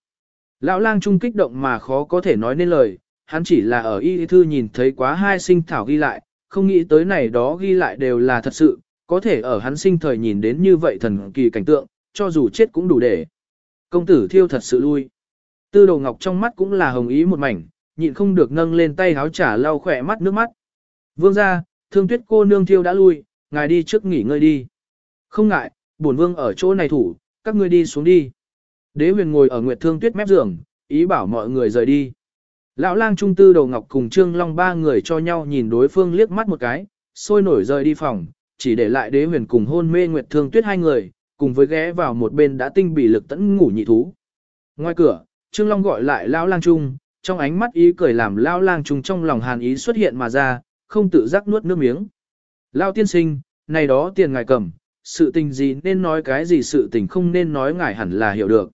Lão lang trung kích động mà khó có thể nói nên lời, hắn chỉ là ở y thư nhìn thấy quá hai sinh thảo ghi lại, không nghĩ tới này đó ghi lại đều là thật sự, có thể ở hắn sinh thời nhìn đến như vậy thần kỳ cảnh tượng, cho dù chết cũng đủ để. Công tử thiêu thật sự lui. Tư đồ ngọc trong mắt cũng là hồng ý một mảnh, nhịn không được nâng lên tay háo trả lau khỏe mắt nước mắt. Vương ra, thương tuyết cô nương thiêu đã lui, ngài đi trước nghỉ ngơi đi. Không ngại, bổn vương ở chỗ này thủ, các ngươi đi xuống đi. Đế huyền ngồi ở nguyệt thương tuyết mép giường, ý bảo mọi người rời đi. Lão lang trung tư đầu ngọc cùng trương long ba người cho nhau nhìn đối phương liếc mắt một cái, sôi nổi rời đi phòng, chỉ để lại đế huyền cùng hôn mê nguyệt thương tuyết hai người, cùng với ghé vào một bên đã tinh bị lực tẫn ngủ nhị thú. Ngoài cửa, Trương Long gọi lại Lão Lang Trung, trong ánh mắt ý cười làm Lão Lang Trung trong lòng hàn ý xuất hiện mà ra, không tự giác nuốt nước miếng. Lão tiên sinh, này đó tiền ngài cầm, sự tình gì nên nói cái gì sự tình không nên nói ngài hẳn là hiểu được.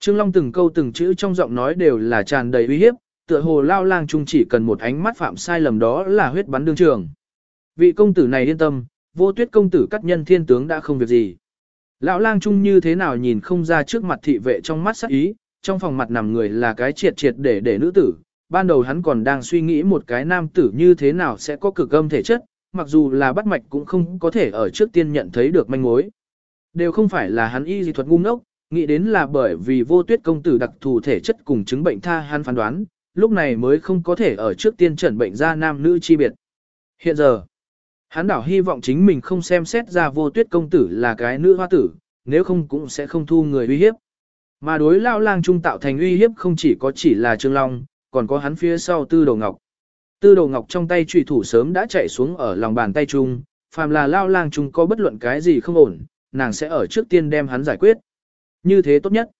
Trương Long từng câu từng chữ trong giọng nói đều là tràn đầy uy hiếp, tựa hồ Lão Lang Trung chỉ cần một ánh mắt phạm sai lầm đó là huyết bắn đương trường. Vị công tử này yên tâm, vô tuyết công tử cắt nhân thiên tướng đã không việc gì. Lão lang trung như thế nào nhìn không ra trước mặt thị vệ trong mắt sắc ý, trong phòng mặt nằm người là cái triệt triệt để để nữ tử. Ban đầu hắn còn đang suy nghĩ một cái nam tử như thế nào sẽ có cực âm thể chất, mặc dù là bắt mạch cũng không có thể ở trước tiên nhận thấy được manh mối. Đều không phải là hắn y dị thuật ngu ngốc, nghĩ đến là bởi vì vô tuyết công tử đặc thù thể chất cùng chứng bệnh tha hắn phán đoán, lúc này mới không có thể ở trước tiên chẩn bệnh ra nam nữ chi biệt. Hiện giờ, hắn đảo hy vọng chính mình không xem xét ra vô tuyết công tử là cái nữ hoa tử, nếu không cũng sẽ không thu người uy hiếp. Mà đối lao lang trung tạo thành uy hiếp không chỉ có chỉ là Trương Long, còn có hắn phía sau tư đồ ngọc. Tư đồ ngọc trong tay trùy thủ sớm đã chạy xuống ở lòng bàn tay trung, phàm là lao lang trung có bất luận cái gì không ổn, nàng sẽ ở trước tiên đem hắn giải quyết. Như thế tốt nhất.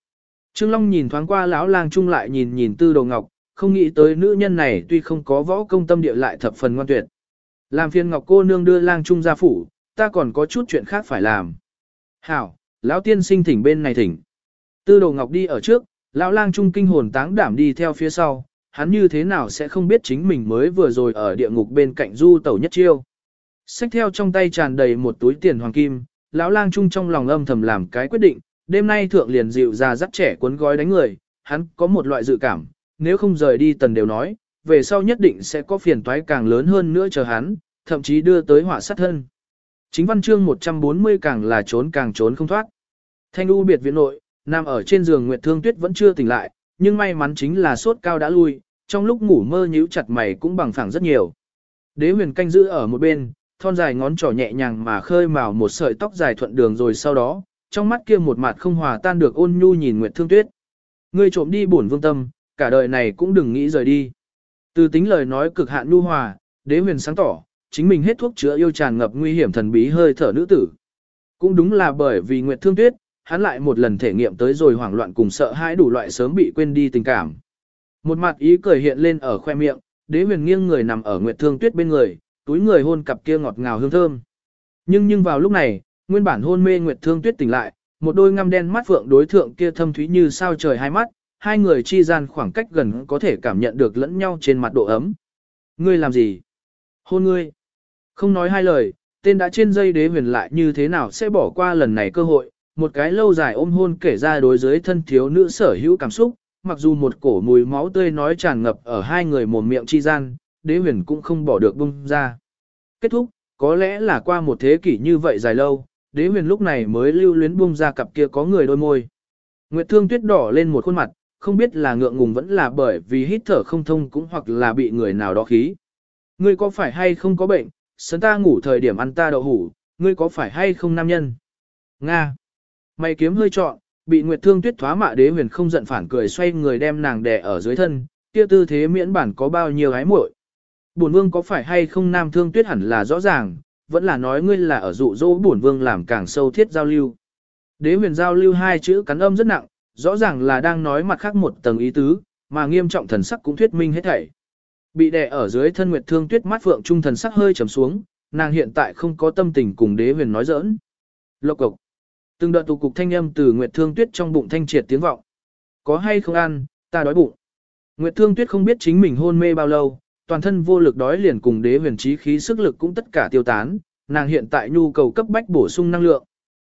Trương Long nhìn thoáng qua lão lang trung lại nhìn nhìn tư đồ ngọc, không nghĩ tới nữ nhân này tuy không có võ công tâm địa lại thập phần ngoan tuyệt. Làm phiền ngọc cô nương đưa lang trung ra phủ, ta còn có chút chuyện khác phải làm. Hảo, lão tiên sinh thỉnh bên này thỉnh. Tư đồ ngọc đi ở trước, lão lang trung kinh hồn táng đảm đi theo phía sau, hắn như thế nào sẽ không biết chính mình mới vừa rồi ở địa ngục bên cạnh du tẩu nhất chiêu. Xách theo trong tay tràn đầy một túi tiền hoàng kim, lão lang trung trong lòng âm thầm làm cái quyết định, đêm nay thượng liền dịu ra dắt trẻ cuốn gói đánh người, hắn có một loại dự cảm, nếu không rời đi tần đều nói, về sau nhất định sẽ có phiền toái càng lớn hơn nữa chờ hắn, thậm chí đưa tới họa sát thân. Chính văn chương 140 càng là trốn càng trốn không thoát. Thanh u biệt viện nội, nằm ở trên giường Nguyệt Thương Tuyết vẫn chưa tỉnh lại, nhưng may mắn chính là sốt cao đã lui, trong lúc ngủ mơ nhíu chặt mày cũng bằng phẳng rất nhiều. Đế huyền canh giữ ở một bên, thon dài ngón trỏ nhẹ nhàng mà khơi mào một sợi tóc dài thuận đường rồi sau đó, trong mắt kia một mặt không hòa tan được ôn nhu nhìn Nguyệt Thương Tuyết. Ngươi trộm đi bổn vương tâm, cả đời này cũng đừng nghĩ rời đi. Từ tính lời nói cực hạn nhu hòa, đế huyền sáng tỏ, chính mình hết thuốc chữa yêu tràn ngập nguy hiểm thần bí hơi thở nữ tử. Cũng đúng là bởi vì Nguyệt Thương Tuyết, hắn lại một lần thể nghiệm tới rồi hoảng loạn cùng sợ hãi đủ loại sớm bị quên đi tình cảm. Một mặt ý cười hiện lên ở khoe miệng, đế huyền nghiêng người nằm ở Nguyệt Thương Tuyết bên người, túi người hôn cặp kia ngọt ngào hương thơm. Nhưng nhưng vào lúc này, nguyên bản hôn mê Nguyệt Thương Tuyết tỉnh lại, một đôi ngăm đen mắt phượng đối thượng kia thâm thúy như sao trời hai mắt, hai người chi gian khoảng cách gần có thể cảm nhận được lẫn nhau trên mặt độ ấm. Ngươi làm gì? Hôn ngươi. Không nói hai lời, tên đã trên dây đế huyền lại như thế nào sẽ bỏ qua lần này cơ hội, một cái lâu dài ôm hôn kể ra đối giới thân thiếu nữ sở hữu cảm xúc, mặc dù một cổ mùi máu tươi nói tràn ngập ở hai người mồm miệng chi gian, đế huyền cũng không bỏ được bung ra. Kết thúc, có lẽ là qua một thế kỷ như vậy dài lâu, đế huyền lúc này mới lưu luyến bung ra cặp kia có người đôi môi. Nguyệt thương tuyết đỏ lên một khuôn mặt, không biết là ngượng ngùng vẫn là bởi vì hít thở không thông cũng hoặc là bị người nào đó khí. Ngươi có phải hay không có bệnh, sớm ta ngủ thời điểm ăn ta đậu hủ, ngươi có phải hay không nam nhân? Nga. Mày kiếm hơi trọn, bị Nguyệt Thương Tuyết thoá mạ đế huyền không giận phản cười xoay người đem nàng đè ở dưới thân, kia tư thế miễn bản có bao nhiêu hái muội. Bổn vương có phải hay không nam thương tuyết hẳn là rõ ràng, vẫn là nói ngươi là ở dụ dỗ bổn vương làm càng sâu thiết giao lưu. Đế huyền giao lưu hai chữ cắn âm rất nặng, rõ ràng là đang nói mặt khác một tầng ý tứ, mà nghiêm trọng thần sắc cũng thuyết minh hết thảy. Bị đè ở dưới thân Nguyệt Thương Tuyết mắt phượng trung thần sắc hơi trầm xuống, nàng hiện tại không có tâm tình cùng đế huyền nói giỡn. Lộc cục. Từng đợt tụ cục thanh âm từ Nguyệt Thương Tuyết trong bụng thanh triệt tiếng vọng. Có hay không ăn, ta đói bụng. Nguyệt Thương Tuyết không biết chính mình hôn mê bao lâu, toàn thân vô lực đói liền cùng đế huyền trí khí sức lực cũng tất cả tiêu tán, nàng hiện tại nhu cầu cấp bách bổ sung năng lượng.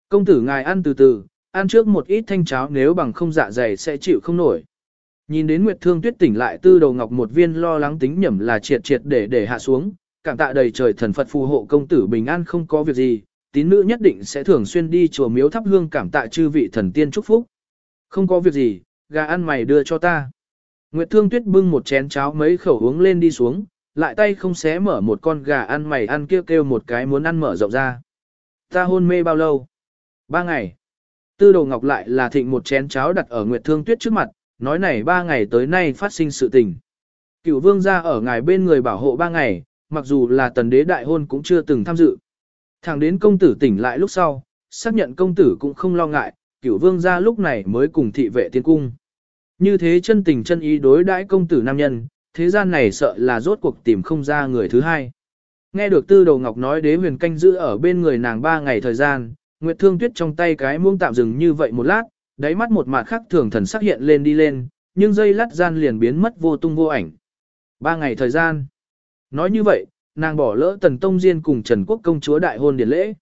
Công tử ngài ăn từ từ, ăn trước một ít thanh cháo nếu bằng không dạ dày sẽ chịu không nổi. Nhìn đến Nguyệt Thương Tuyết tỉnh lại tư đầu ngọc một viên lo lắng tính nhẩm là triệt triệt để để hạ xuống, cảm tạ đầy trời thần Phật phù hộ công tử bình an không có việc gì, tín nữ nhất định sẽ thường xuyên đi chùa miếu thắp hương cảm tạ chư vị thần tiên chúc phúc. Không có việc gì, gà ăn mày đưa cho ta. Nguyệt Thương Tuyết bưng một chén cháo mấy khẩu uống lên đi xuống, lại tay không xé mở một con gà ăn mày ăn kêu kêu một cái muốn ăn mở rộng ra. Ta hôn mê bao lâu? Ba ngày. Tư đồ ngọc lại là thịnh một chén cháo đặt ở Nguyệt Thương Tuyết trước mặt, nói này ba ngày tới nay phát sinh sự tình. Cựu vương gia ở ngài bên người bảo hộ ba ngày, mặc dù là tần đế đại hôn cũng chưa từng tham dự. Thẳng đến công tử tỉnh lại lúc sau, xác nhận công tử cũng không lo ngại, cựu vương gia lúc này mới cùng thị vệ tiến cung. Như thế chân tình chân ý đối đãi công tử nam nhân, thế gian này sợ là rốt cuộc tìm không ra người thứ hai. Nghe được tư đầu ngọc nói đế huyền canh giữ ở bên người nàng ba ngày thời gian, Nguyệt Thương Tuyết trong tay cái muông tạm dừng như vậy một lát, đáy mắt một mặt khác thường thần sắc hiện lên đi lên, nhưng dây lát gian liền biến mất vô tung vô ảnh. Ba ngày thời gian. Nói như vậy, nàng bỏ lỡ Tần Tông Diên cùng Trần Quốc công chúa đại hôn điển lễ.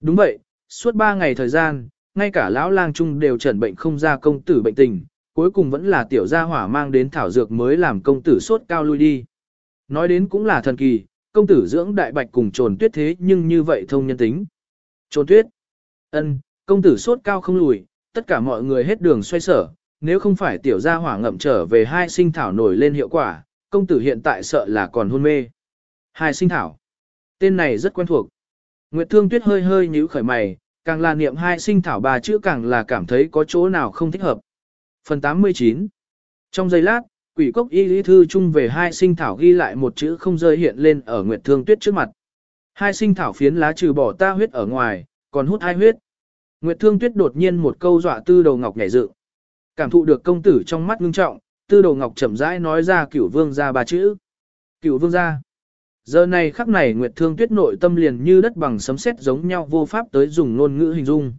Đúng vậy, suốt ba ngày thời gian, ngay cả lão lang trung đều trần bệnh không ra công tử bệnh tình, cuối cùng vẫn là tiểu gia hỏa mang đến thảo dược mới làm công tử sốt cao lui đi. Nói đến cũng là thần kỳ, công tử dưỡng đại bạch cùng trồn tuyết thế nhưng như vậy thông nhân tính. Trồn tuyết, ân, công tử sốt cao không lùi, tất cả mọi người hết đường xoay sở, nếu không phải tiểu gia hỏa ngậm trở về hai sinh thảo nổi lên hiệu quả, công tử hiện tại sợ là còn hôn mê. Hai sinh thảo. Tên này rất quen thuộc. Nguyệt Thương Tuyết hơi hơi nhíu khởi mày, càng là niệm hai sinh thảo bà chữ càng là cảm thấy có chỗ nào không thích hợp. Phần 89 Trong giây lát, quỷ cốc y lý thư chung về hai sinh thảo ghi lại một chữ không rơi hiện lên ở Nguyệt Thương Tuyết trước mặt. Hai sinh thảo phiến lá trừ bỏ ta huyết ở ngoài, còn hút hai huyết. Nguyệt Thương Tuyết đột nhiên một câu dọa tư đầu ngọc nhảy dựng. Cảm thụ được công tử trong mắt ngưng trọng, tư đầu ngọc chậm rãi nói ra cửu vương gia ba chữ. Cửu vương gia Giờ này khắc này Nguyệt Thương Tuyết nội tâm liền như đất bằng sấm sét giống nhau vô pháp tới dùng ngôn ngữ hình dung.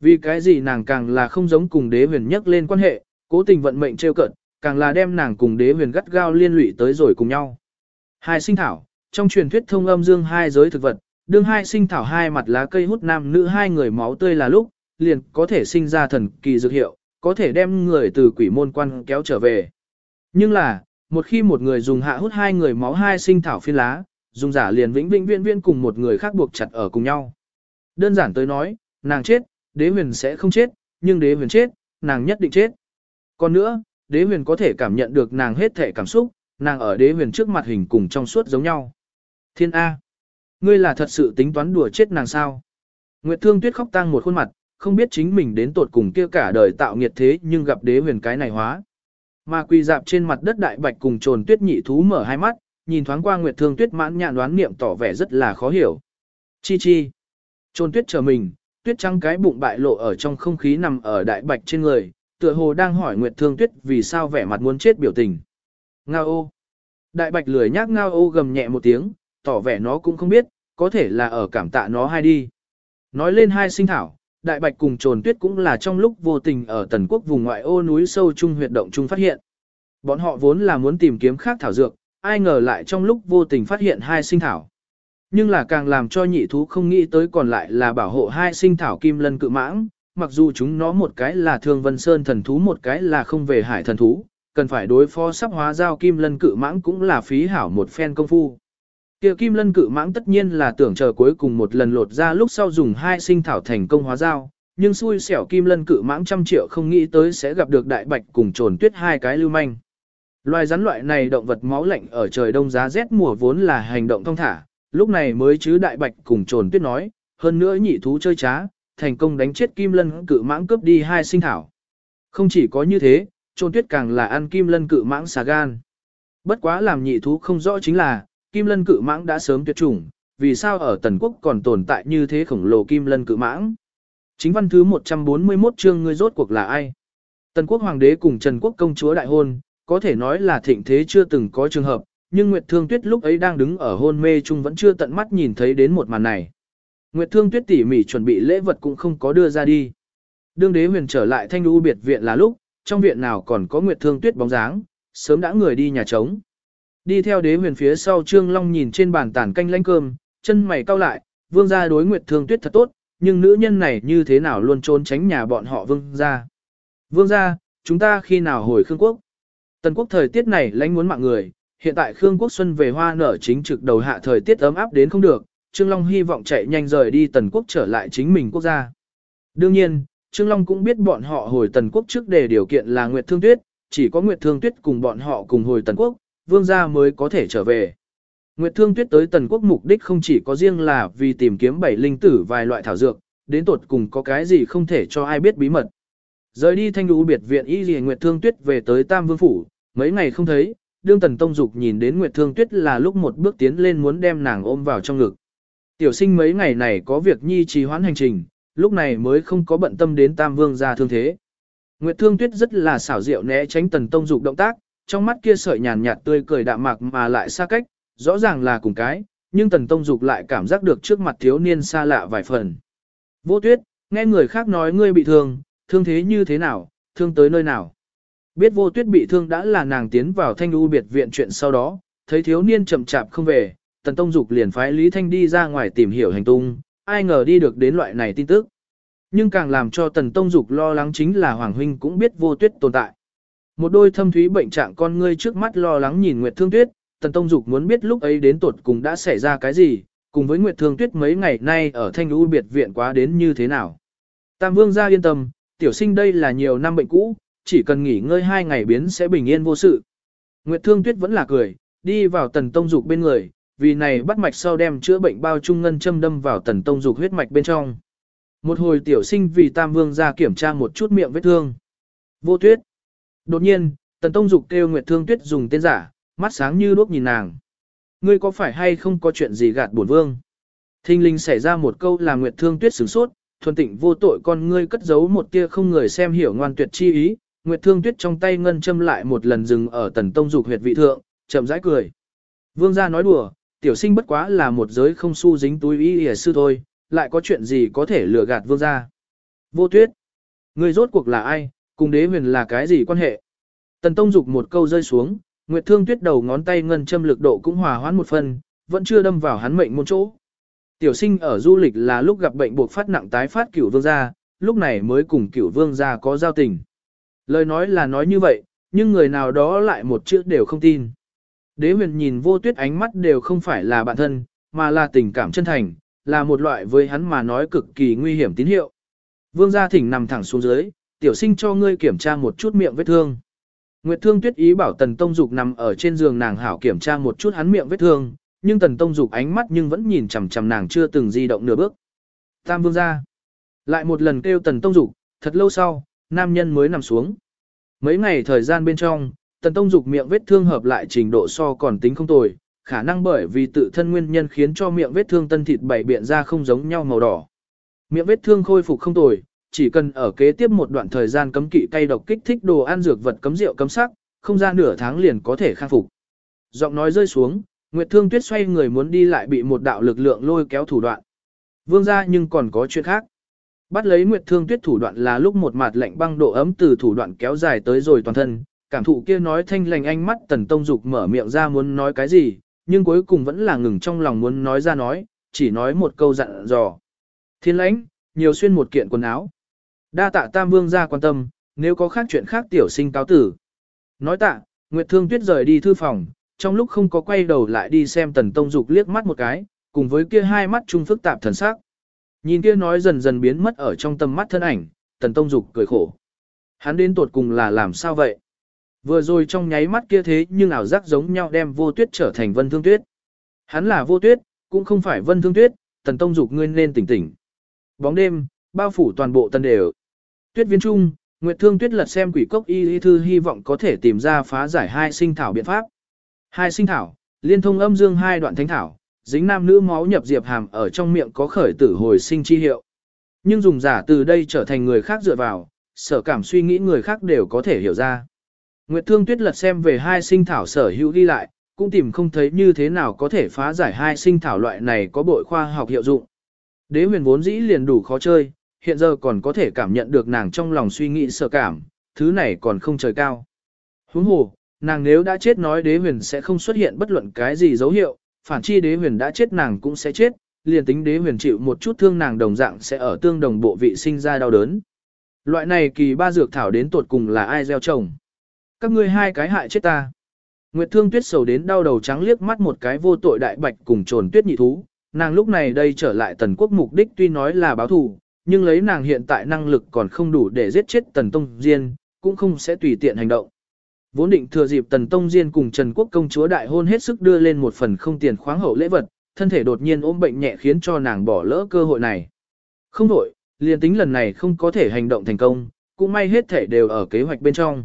Vì cái gì nàng càng là không giống cùng đế huyền nhắc lên quan hệ, cố tình vận mệnh trêu cận, càng là đem nàng cùng đế huyền gắt gao liên lụy tới rồi cùng nhau. Hai sinh thảo, trong truyền thuyết thông âm dương hai giới thực vật, đương hai sinh thảo hai mặt lá cây hút nam nữ hai người máu tươi là lúc, liền có thể sinh ra thần kỳ dược hiệu, có thể đem người từ quỷ môn quan kéo trở về. Nhưng là, một khi một người dùng hạ hút hai người máu hai sinh thảo phiên lá, dùng giả liền vĩnh vĩnh viễn viễn cùng một người khác buộc chặt ở cùng nhau. Đơn giản tới nói, nàng chết, đế huyền sẽ không chết, nhưng đế huyền chết, nàng nhất định chết. Còn nữa, đế huyền có thể cảm nhận được nàng hết thể cảm xúc, nàng ở đế huyền trước mặt hình cùng trong suốt giống nhau. Thiên A. Ngươi là thật sự tính toán đùa chết nàng sao? Nguyệt Thương Tuyết khóc tang một khuôn mặt, không biết chính mình đến tột cùng kia cả đời tạo nghiệt thế nhưng gặp đế huyền cái này hóa. Mà quỳ dạp trên mặt đất đại bạch cùng trồn tuyết nhị thú mở hai mắt, nhìn thoáng qua Nguyệt Thương Tuyết mãn nhạn đoán niệm tỏ vẻ rất là khó hiểu. Chi chi. Trồn tuyết chờ mình, tuyết trắng cái bụng bại lộ ở trong không khí nằm ở đại bạch trên người, tựa hồ đang hỏi Nguyệt Thương Tuyết vì sao vẻ mặt muốn chết biểu tình. Ngao ô. Đại bạch lười nhác ngao ô gầm nhẹ một tiếng, tỏ vẻ nó cũng không biết, có thể là ở cảm tạ nó hay đi. Nói lên hai sinh thảo, đại bạch cùng trồn tuyết cũng là trong lúc vô tình ở tần quốc vùng ngoại ô núi sâu trung huyệt động trung phát hiện. Bọn họ vốn là muốn tìm kiếm khác thảo dược, ai ngờ lại trong lúc vô tình phát hiện hai sinh thảo. Nhưng là càng làm cho nhị thú không nghĩ tới còn lại là bảo hộ hai sinh thảo kim lân cự mãng, mặc dù chúng nó một cái là thương vân sơn thần thú một cái là không về hải thần thú, cần phải đối phó sắp hóa giao kim lân cự mãng cũng là phí hảo một phen công phu. Kia kim lân cự mãng tất nhiên là tưởng chờ cuối cùng một lần lột ra lúc sau dùng hai sinh thảo thành công hóa dao, nhưng xui xẻo kim lân cự mãng trăm triệu không nghĩ tới sẽ gặp được đại bạch cùng trồn tuyết hai cái lưu manh. Loài rắn loại này động vật máu lạnh ở trời đông giá rét mùa vốn là hành động thông thả, lúc này mới chứ đại bạch cùng trồn tuyết nói, hơn nữa nhị thú chơi trá, thành công đánh chết kim lân cự mãng cướp đi hai sinh thảo. Không chỉ có như thế, trồn tuyết càng là ăn kim lân cự mãng xà gan. Bất quá làm nhị thú không rõ chính là, kim lân cự mãng đã sớm tuyệt chủng, vì sao ở Tần Quốc còn tồn tại như thế khổng lồ kim lân cự mãng. Chính văn thứ 141 chương ngươi rốt cuộc là ai? Tần Quốc Hoàng đế cùng Trần Quốc công chúa đại hôn, có thể nói là thịnh thế chưa từng có trường hợp, nhưng Nguyệt Thương Tuyết lúc ấy đang đứng ở hôn mê chung vẫn chưa tận mắt nhìn thấy đến một màn này. Nguyệt Thương Tuyết tỉ mỉ chuẩn bị lễ vật cũng không có đưa ra đi. Đương đế huyền trở lại thanh lưu biệt viện là lúc, trong viện nào còn có Nguyệt Thương Tuyết bóng dáng, sớm đã người đi nhà trống. Đi theo đế huyền phía sau Trương Long nhìn trên bàn tàn canh lánh cơm, chân mày cau lại, vương gia đối Nguyệt Thương Tuyết thật tốt, nhưng nữ nhân này như thế nào luôn trốn tránh nhà bọn họ vương gia. Vương gia, chúng ta khi nào hồi Khương Quốc? Tần quốc thời tiết này lãnh muốn mạng người, hiện tại Khương Quốc Xuân về hoa nở chính trực đầu hạ thời tiết ấm áp đến không được, Trương Long hy vọng chạy nhanh rời đi Tần quốc trở lại chính mình quốc gia. Đương nhiên, Trương Long cũng biết bọn họ hồi Tần quốc trước để điều kiện là Nguyệt Thương Tuyết, chỉ có Nguyệt Thương Tuyết cùng bọn họ cùng hồi Tần quốc, vương gia mới có thể trở về. Nguyệt Thương Tuyết tới Tần quốc mục đích không chỉ có riêng là vì tìm kiếm bảy linh tử vài loại thảo dược, đến tột cùng có cái gì không thể cho ai biết bí mật. Rời đi thanh đũ biệt viện y gì Nguyệt Thương Tuyết về tới Tam Vương Phủ, mấy ngày không thấy, đương Tần Tông Dục nhìn đến Nguyệt Thương Tuyết là lúc một bước tiến lên muốn đem nàng ôm vào trong ngực. Tiểu sinh mấy ngày này có việc nhi trì hoãn hành trình, lúc này mới không có bận tâm đến Tam Vương gia thương thế. Nguyệt Thương Tuyết rất là xảo diệu né tránh Tần Tông Dục động tác, trong mắt kia sợi nhàn nhạt tươi cười đạm mạc mà lại xa cách, rõ ràng là cùng cái, nhưng Tần Tông Dục lại cảm giác được trước mặt thiếu niên xa lạ vài phần. Vô Tuyết, nghe người khác nói ngươi bị thương, thương thế như thế nào, thương tới nơi nào. Biết Vô Tuyết bị thương đã là nàng tiến vào Thanh U biệt viện chuyện sau đó, thấy thiếu niên chậm chạp không về, Tần Tông Dục liền phái Lý Thanh đi ra ngoài tìm hiểu hành tung, ai ngờ đi được đến loại này tin tức. Nhưng càng làm cho Tần Tông Dục lo lắng chính là Hoàng Huynh cũng biết Vô Tuyết tồn tại. Một đôi thâm thúy bệnh trạng con ngươi trước mắt lo lắng nhìn Nguyệt Thương Tuyết, Tần Tông Dục muốn biết lúc ấy đến tuột cùng đã xảy ra cái gì, cùng với Nguyệt Thương Tuyết mấy ngày nay ở Thanh U biệt viện quá đến như thế nào. Tam Vương gia yên tâm, tiểu sinh đây là nhiều năm bệnh cũ, chỉ cần nghỉ ngơi hai ngày biến sẽ bình yên vô sự. Nguyệt Thương Tuyết vẫn là cười, đi vào Tần Tông Dục bên người, vì này bắt mạch sau đem chữa bệnh bao trung ngân châm đâm vào tần tông dục huyết mạch bên trong. Một hồi tiểu sinh vì tam vương ra kiểm tra một chút miệng vết thương. Vô tuyết. Đột nhiên, tần tông dục kêu Nguyệt Thương Tuyết dùng tên giả, mắt sáng như đuốc nhìn nàng. Ngươi có phải hay không có chuyện gì gạt bổn vương? Thinh linh xảy ra một câu là Nguyệt Thương Tuyết sửng sốt, thuần tịnh vô tội con ngươi cất giấu một tia không người xem hiểu ngoan tuyệt chi ý, Nguyệt Thương Tuyết trong tay ngân châm lại một lần dừng ở tần tông dục huyệt vị thượng, chậm rãi cười. Vương gia nói đùa, tiểu sinh bất quá là một giới không su dính túi y ỉa sư thôi, lại có chuyện gì có thể lừa gạt vương gia. Vô tuyết, ngươi rốt cuộc là ai, cùng đế huyền là cái gì quan hệ? Tần tông dục một câu rơi xuống, Nguyệt Thương Tuyết đầu ngón tay ngân châm lực độ cũng hòa hoãn một phần, vẫn chưa đâm vào hắn mệnh môn chỗ. Tiểu sinh ở du lịch là lúc gặp bệnh buộc phát nặng tái phát cửu vương gia, lúc này mới cùng cửu vương gia có giao tình. Lời nói là nói như vậy, nhưng người nào đó lại một chữ đều không tin. Đế huyền nhìn vô tuyết ánh mắt đều không phải là bạn thân, mà là tình cảm chân thành, là một loại với hắn mà nói cực kỳ nguy hiểm tín hiệu. Vương gia thỉnh nằm thẳng xuống dưới, tiểu sinh cho ngươi kiểm tra một chút miệng vết thương. Nguyệt Thương Tuyết ý bảo Tần Tông Dục nằm ở trên giường nàng hảo kiểm tra một chút hắn miệng vết thương, nhưng Tần Tông Dục ánh mắt nhưng vẫn nhìn chằm chằm nàng chưa từng di động nửa bước. Tam Vương gia lại một lần kêu Tần Tông Dục, thật lâu sau, nam nhân mới nằm xuống. Mấy ngày thời gian bên trong, Tần Tông Dục miệng vết thương hợp lại trình độ so còn tính không tồi, khả năng bởi vì tự thân nguyên nhân khiến cho miệng vết thương tân thịt bảy biện ra không giống nhau màu đỏ. Miệng vết thương khôi phục không tồi, chỉ cần ở kế tiếp một đoạn thời gian cấm kỵ cay độc kích thích đồ ăn dược vật cấm rượu cấm sắc, không ra nửa tháng liền có thể khang phục. Giọng nói rơi xuống, Nguyệt Thương Tuyết xoay người muốn đi lại bị một đạo lực lượng lôi kéo thủ đoạn. Vương gia nhưng còn có chuyện khác. Bắt lấy Nguyệt Thương Tuyết thủ đoạn là lúc một mặt lạnh băng độ ấm từ thủ đoạn kéo dài tới rồi toàn thân, cảm thụ kia nói thanh lành ánh mắt Tần Tông Dục mở miệng ra muốn nói cái gì, nhưng cuối cùng vẫn là ngừng trong lòng muốn nói ra nói, chỉ nói một câu dặn dò. Thiên lãnh, nhiều xuyên một kiện quần áo. Đa tạ Tam Vương gia quan tâm, nếu có khác chuyện khác tiểu sinh cáo tử. Nói tạ, Nguyệt Thương Tuyết rời đi thư phòng, trong lúc không có quay đầu lại đi xem Tần Tông Dục liếc mắt một cái, cùng với kia hai mắt trung phức tạp thần sắc. Nhìn kia nói dần dần biến mất ở trong tầm mắt thân ảnh, Tần Tông Dục cười khổ. Hắn đến tột cùng là làm sao vậy? Vừa rồi trong nháy mắt kia thế nhưng ảo giác giống nhau đem vô tuyết trở thành vân thương tuyết. Hắn là vô tuyết, cũng không phải vân thương tuyết, Tần Tông Dục ngươi nên tỉnh tỉnh. Bóng đêm, bao phủ toàn bộ tần đều. Tuyết viên trung, Nguyệt Thương Tuyết lật xem quỷ cốc y y thư hy vọng có thể tìm ra phá giải hai sinh thảo biện pháp. Hai sinh thảo, liên thông âm dương hai đoạn thánh thảo, dính nam nữ máu nhập diệp hàm ở trong miệng có khởi tử hồi sinh chi hiệu. Nhưng dùng giả từ đây trở thành người khác dựa vào, sở cảm suy nghĩ người khác đều có thể hiểu ra. Nguyệt Thương Tuyết lật xem về hai sinh thảo sở hữu ghi lại, cũng tìm không thấy như thế nào có thể phá giải hai sinh thảo loại này có bội khoa học hiệu dụng. Đế huyền vốn dĩ liền đủ khó chơi, hiện giờ còn có thể cảm nhận được nàng trong lòng suy nghĩ sợ cảm, thứ này còn không trời cao. Huống hồ, nàng nếu đã chết nói đế huyền sẽ không xuất hiện bất luận cái gì dấu hiệu, phản chi đế huyền đã chết nàng cũng sẽ chết, liền tính đế huyền chịu một chút thương nàng đồng dạng sẽ ở tương đồng bộ vị sinh ra đau đớn. Loại này kỳ ba dược thảo đến tột cùng là ai gieo trồng. Các ngươi hai cái hại chết ta. Nguyệt thương tuyết sầu đến đau đầu trắng liếc mắt một cái vô tội đại bạch cùng trồn tuyết nhị thú. Nàng lúc này đây trở lại tần quốc mục đích tuy nói là báo thù, nhưng lấy nàng hiện tại năng lực còn không đủ để giết chết tần tông diên, cũng không sẽ tùy tiện hành động. Vốn định thừa dịp Tần Tông Diên cùng Trần Quốc công chúa đại hôn hết sức đưa lên một phần không tiền khoáng hậu lễ vật, thân thể đột nhiên ốm bệnh nhẹ khiến cho nàng bỏ lỡ cơ hội này. Không đổi, liền tính lần này không có thể hành động thành công, cũng may hết thể đều ở kế hoạch bên trong.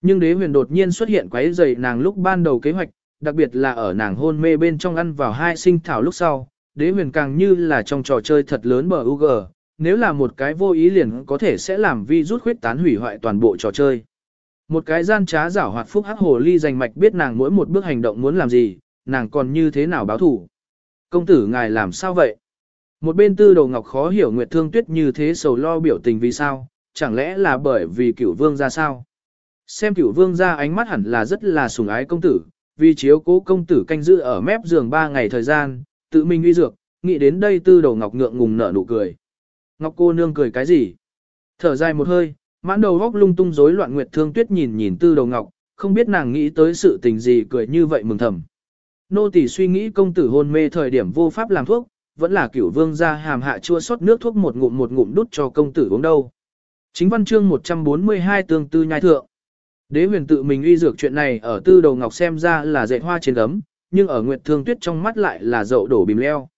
Nhưng đế huyền đột nhiên xuất hiện quấy rầy nàng lúc ban đầu kế hoạch, đặc biệt là ở nàng hôn mê bên trong ăn vào hai sinh thảo lúc sau, đế huyền càng như là trong trò chơi thật lớn bờ UG, nếu là một cái vô ý liền có thể sẽ làm vi rút khuyết tán hủy hoại toàn bộ trò chơi. Một cái gian trá giảo hoạt phúc hắc hồ ly dành mạch biết nàng mỗi một bước hành động muốn làm gì, nàng còn như thế nào báo thủ. Công tử ngài làm sao vậy? Một bên tư đầu ngọc khó hiểu Nguyệt Thương Tuyết như thế sầu lo biểu tình vì sao, chẳng lẽ là bởi vì cửu vương ra sao? Xem cửu vương ra ánh mắt hẳn là rất là sủng ái công tử, vì chiếu cố công tử canh giữ ở mép giường ba ngày thời gian, tự mình uy dược, nghĩ đến đây tư đầu ngọc ngượng ngùng nở nụ cười. Ngọc cô nương cười cái gì? Thở dài một hơi, Mãn đầu góc lung tung rối loạn Nguyệt Thương Tuyết nhìn nhìn Tư Đầu Ngọc, không biết nàng nghĩ tới sự tình gì cười như vậy mừng thầm. Nô tỳ suy nghĩ công tử hôn mê thời điểm vô pháp làm thuốc, vẫn là cửu vương gia hàm hạ chua sót nước thuốc một ngụm một ngụm đút cho công tử uống đâu. Chính văn chương 142 tương tư nhai thượng. Đế huyền tự mình uy dược chuyện này ở Tư Đầu Ngọc xem ra là dạy hoa trên gấm, nhưng ở Nguyệt Thương Tuyết trong mắt lại là dậu đổ bìm leo.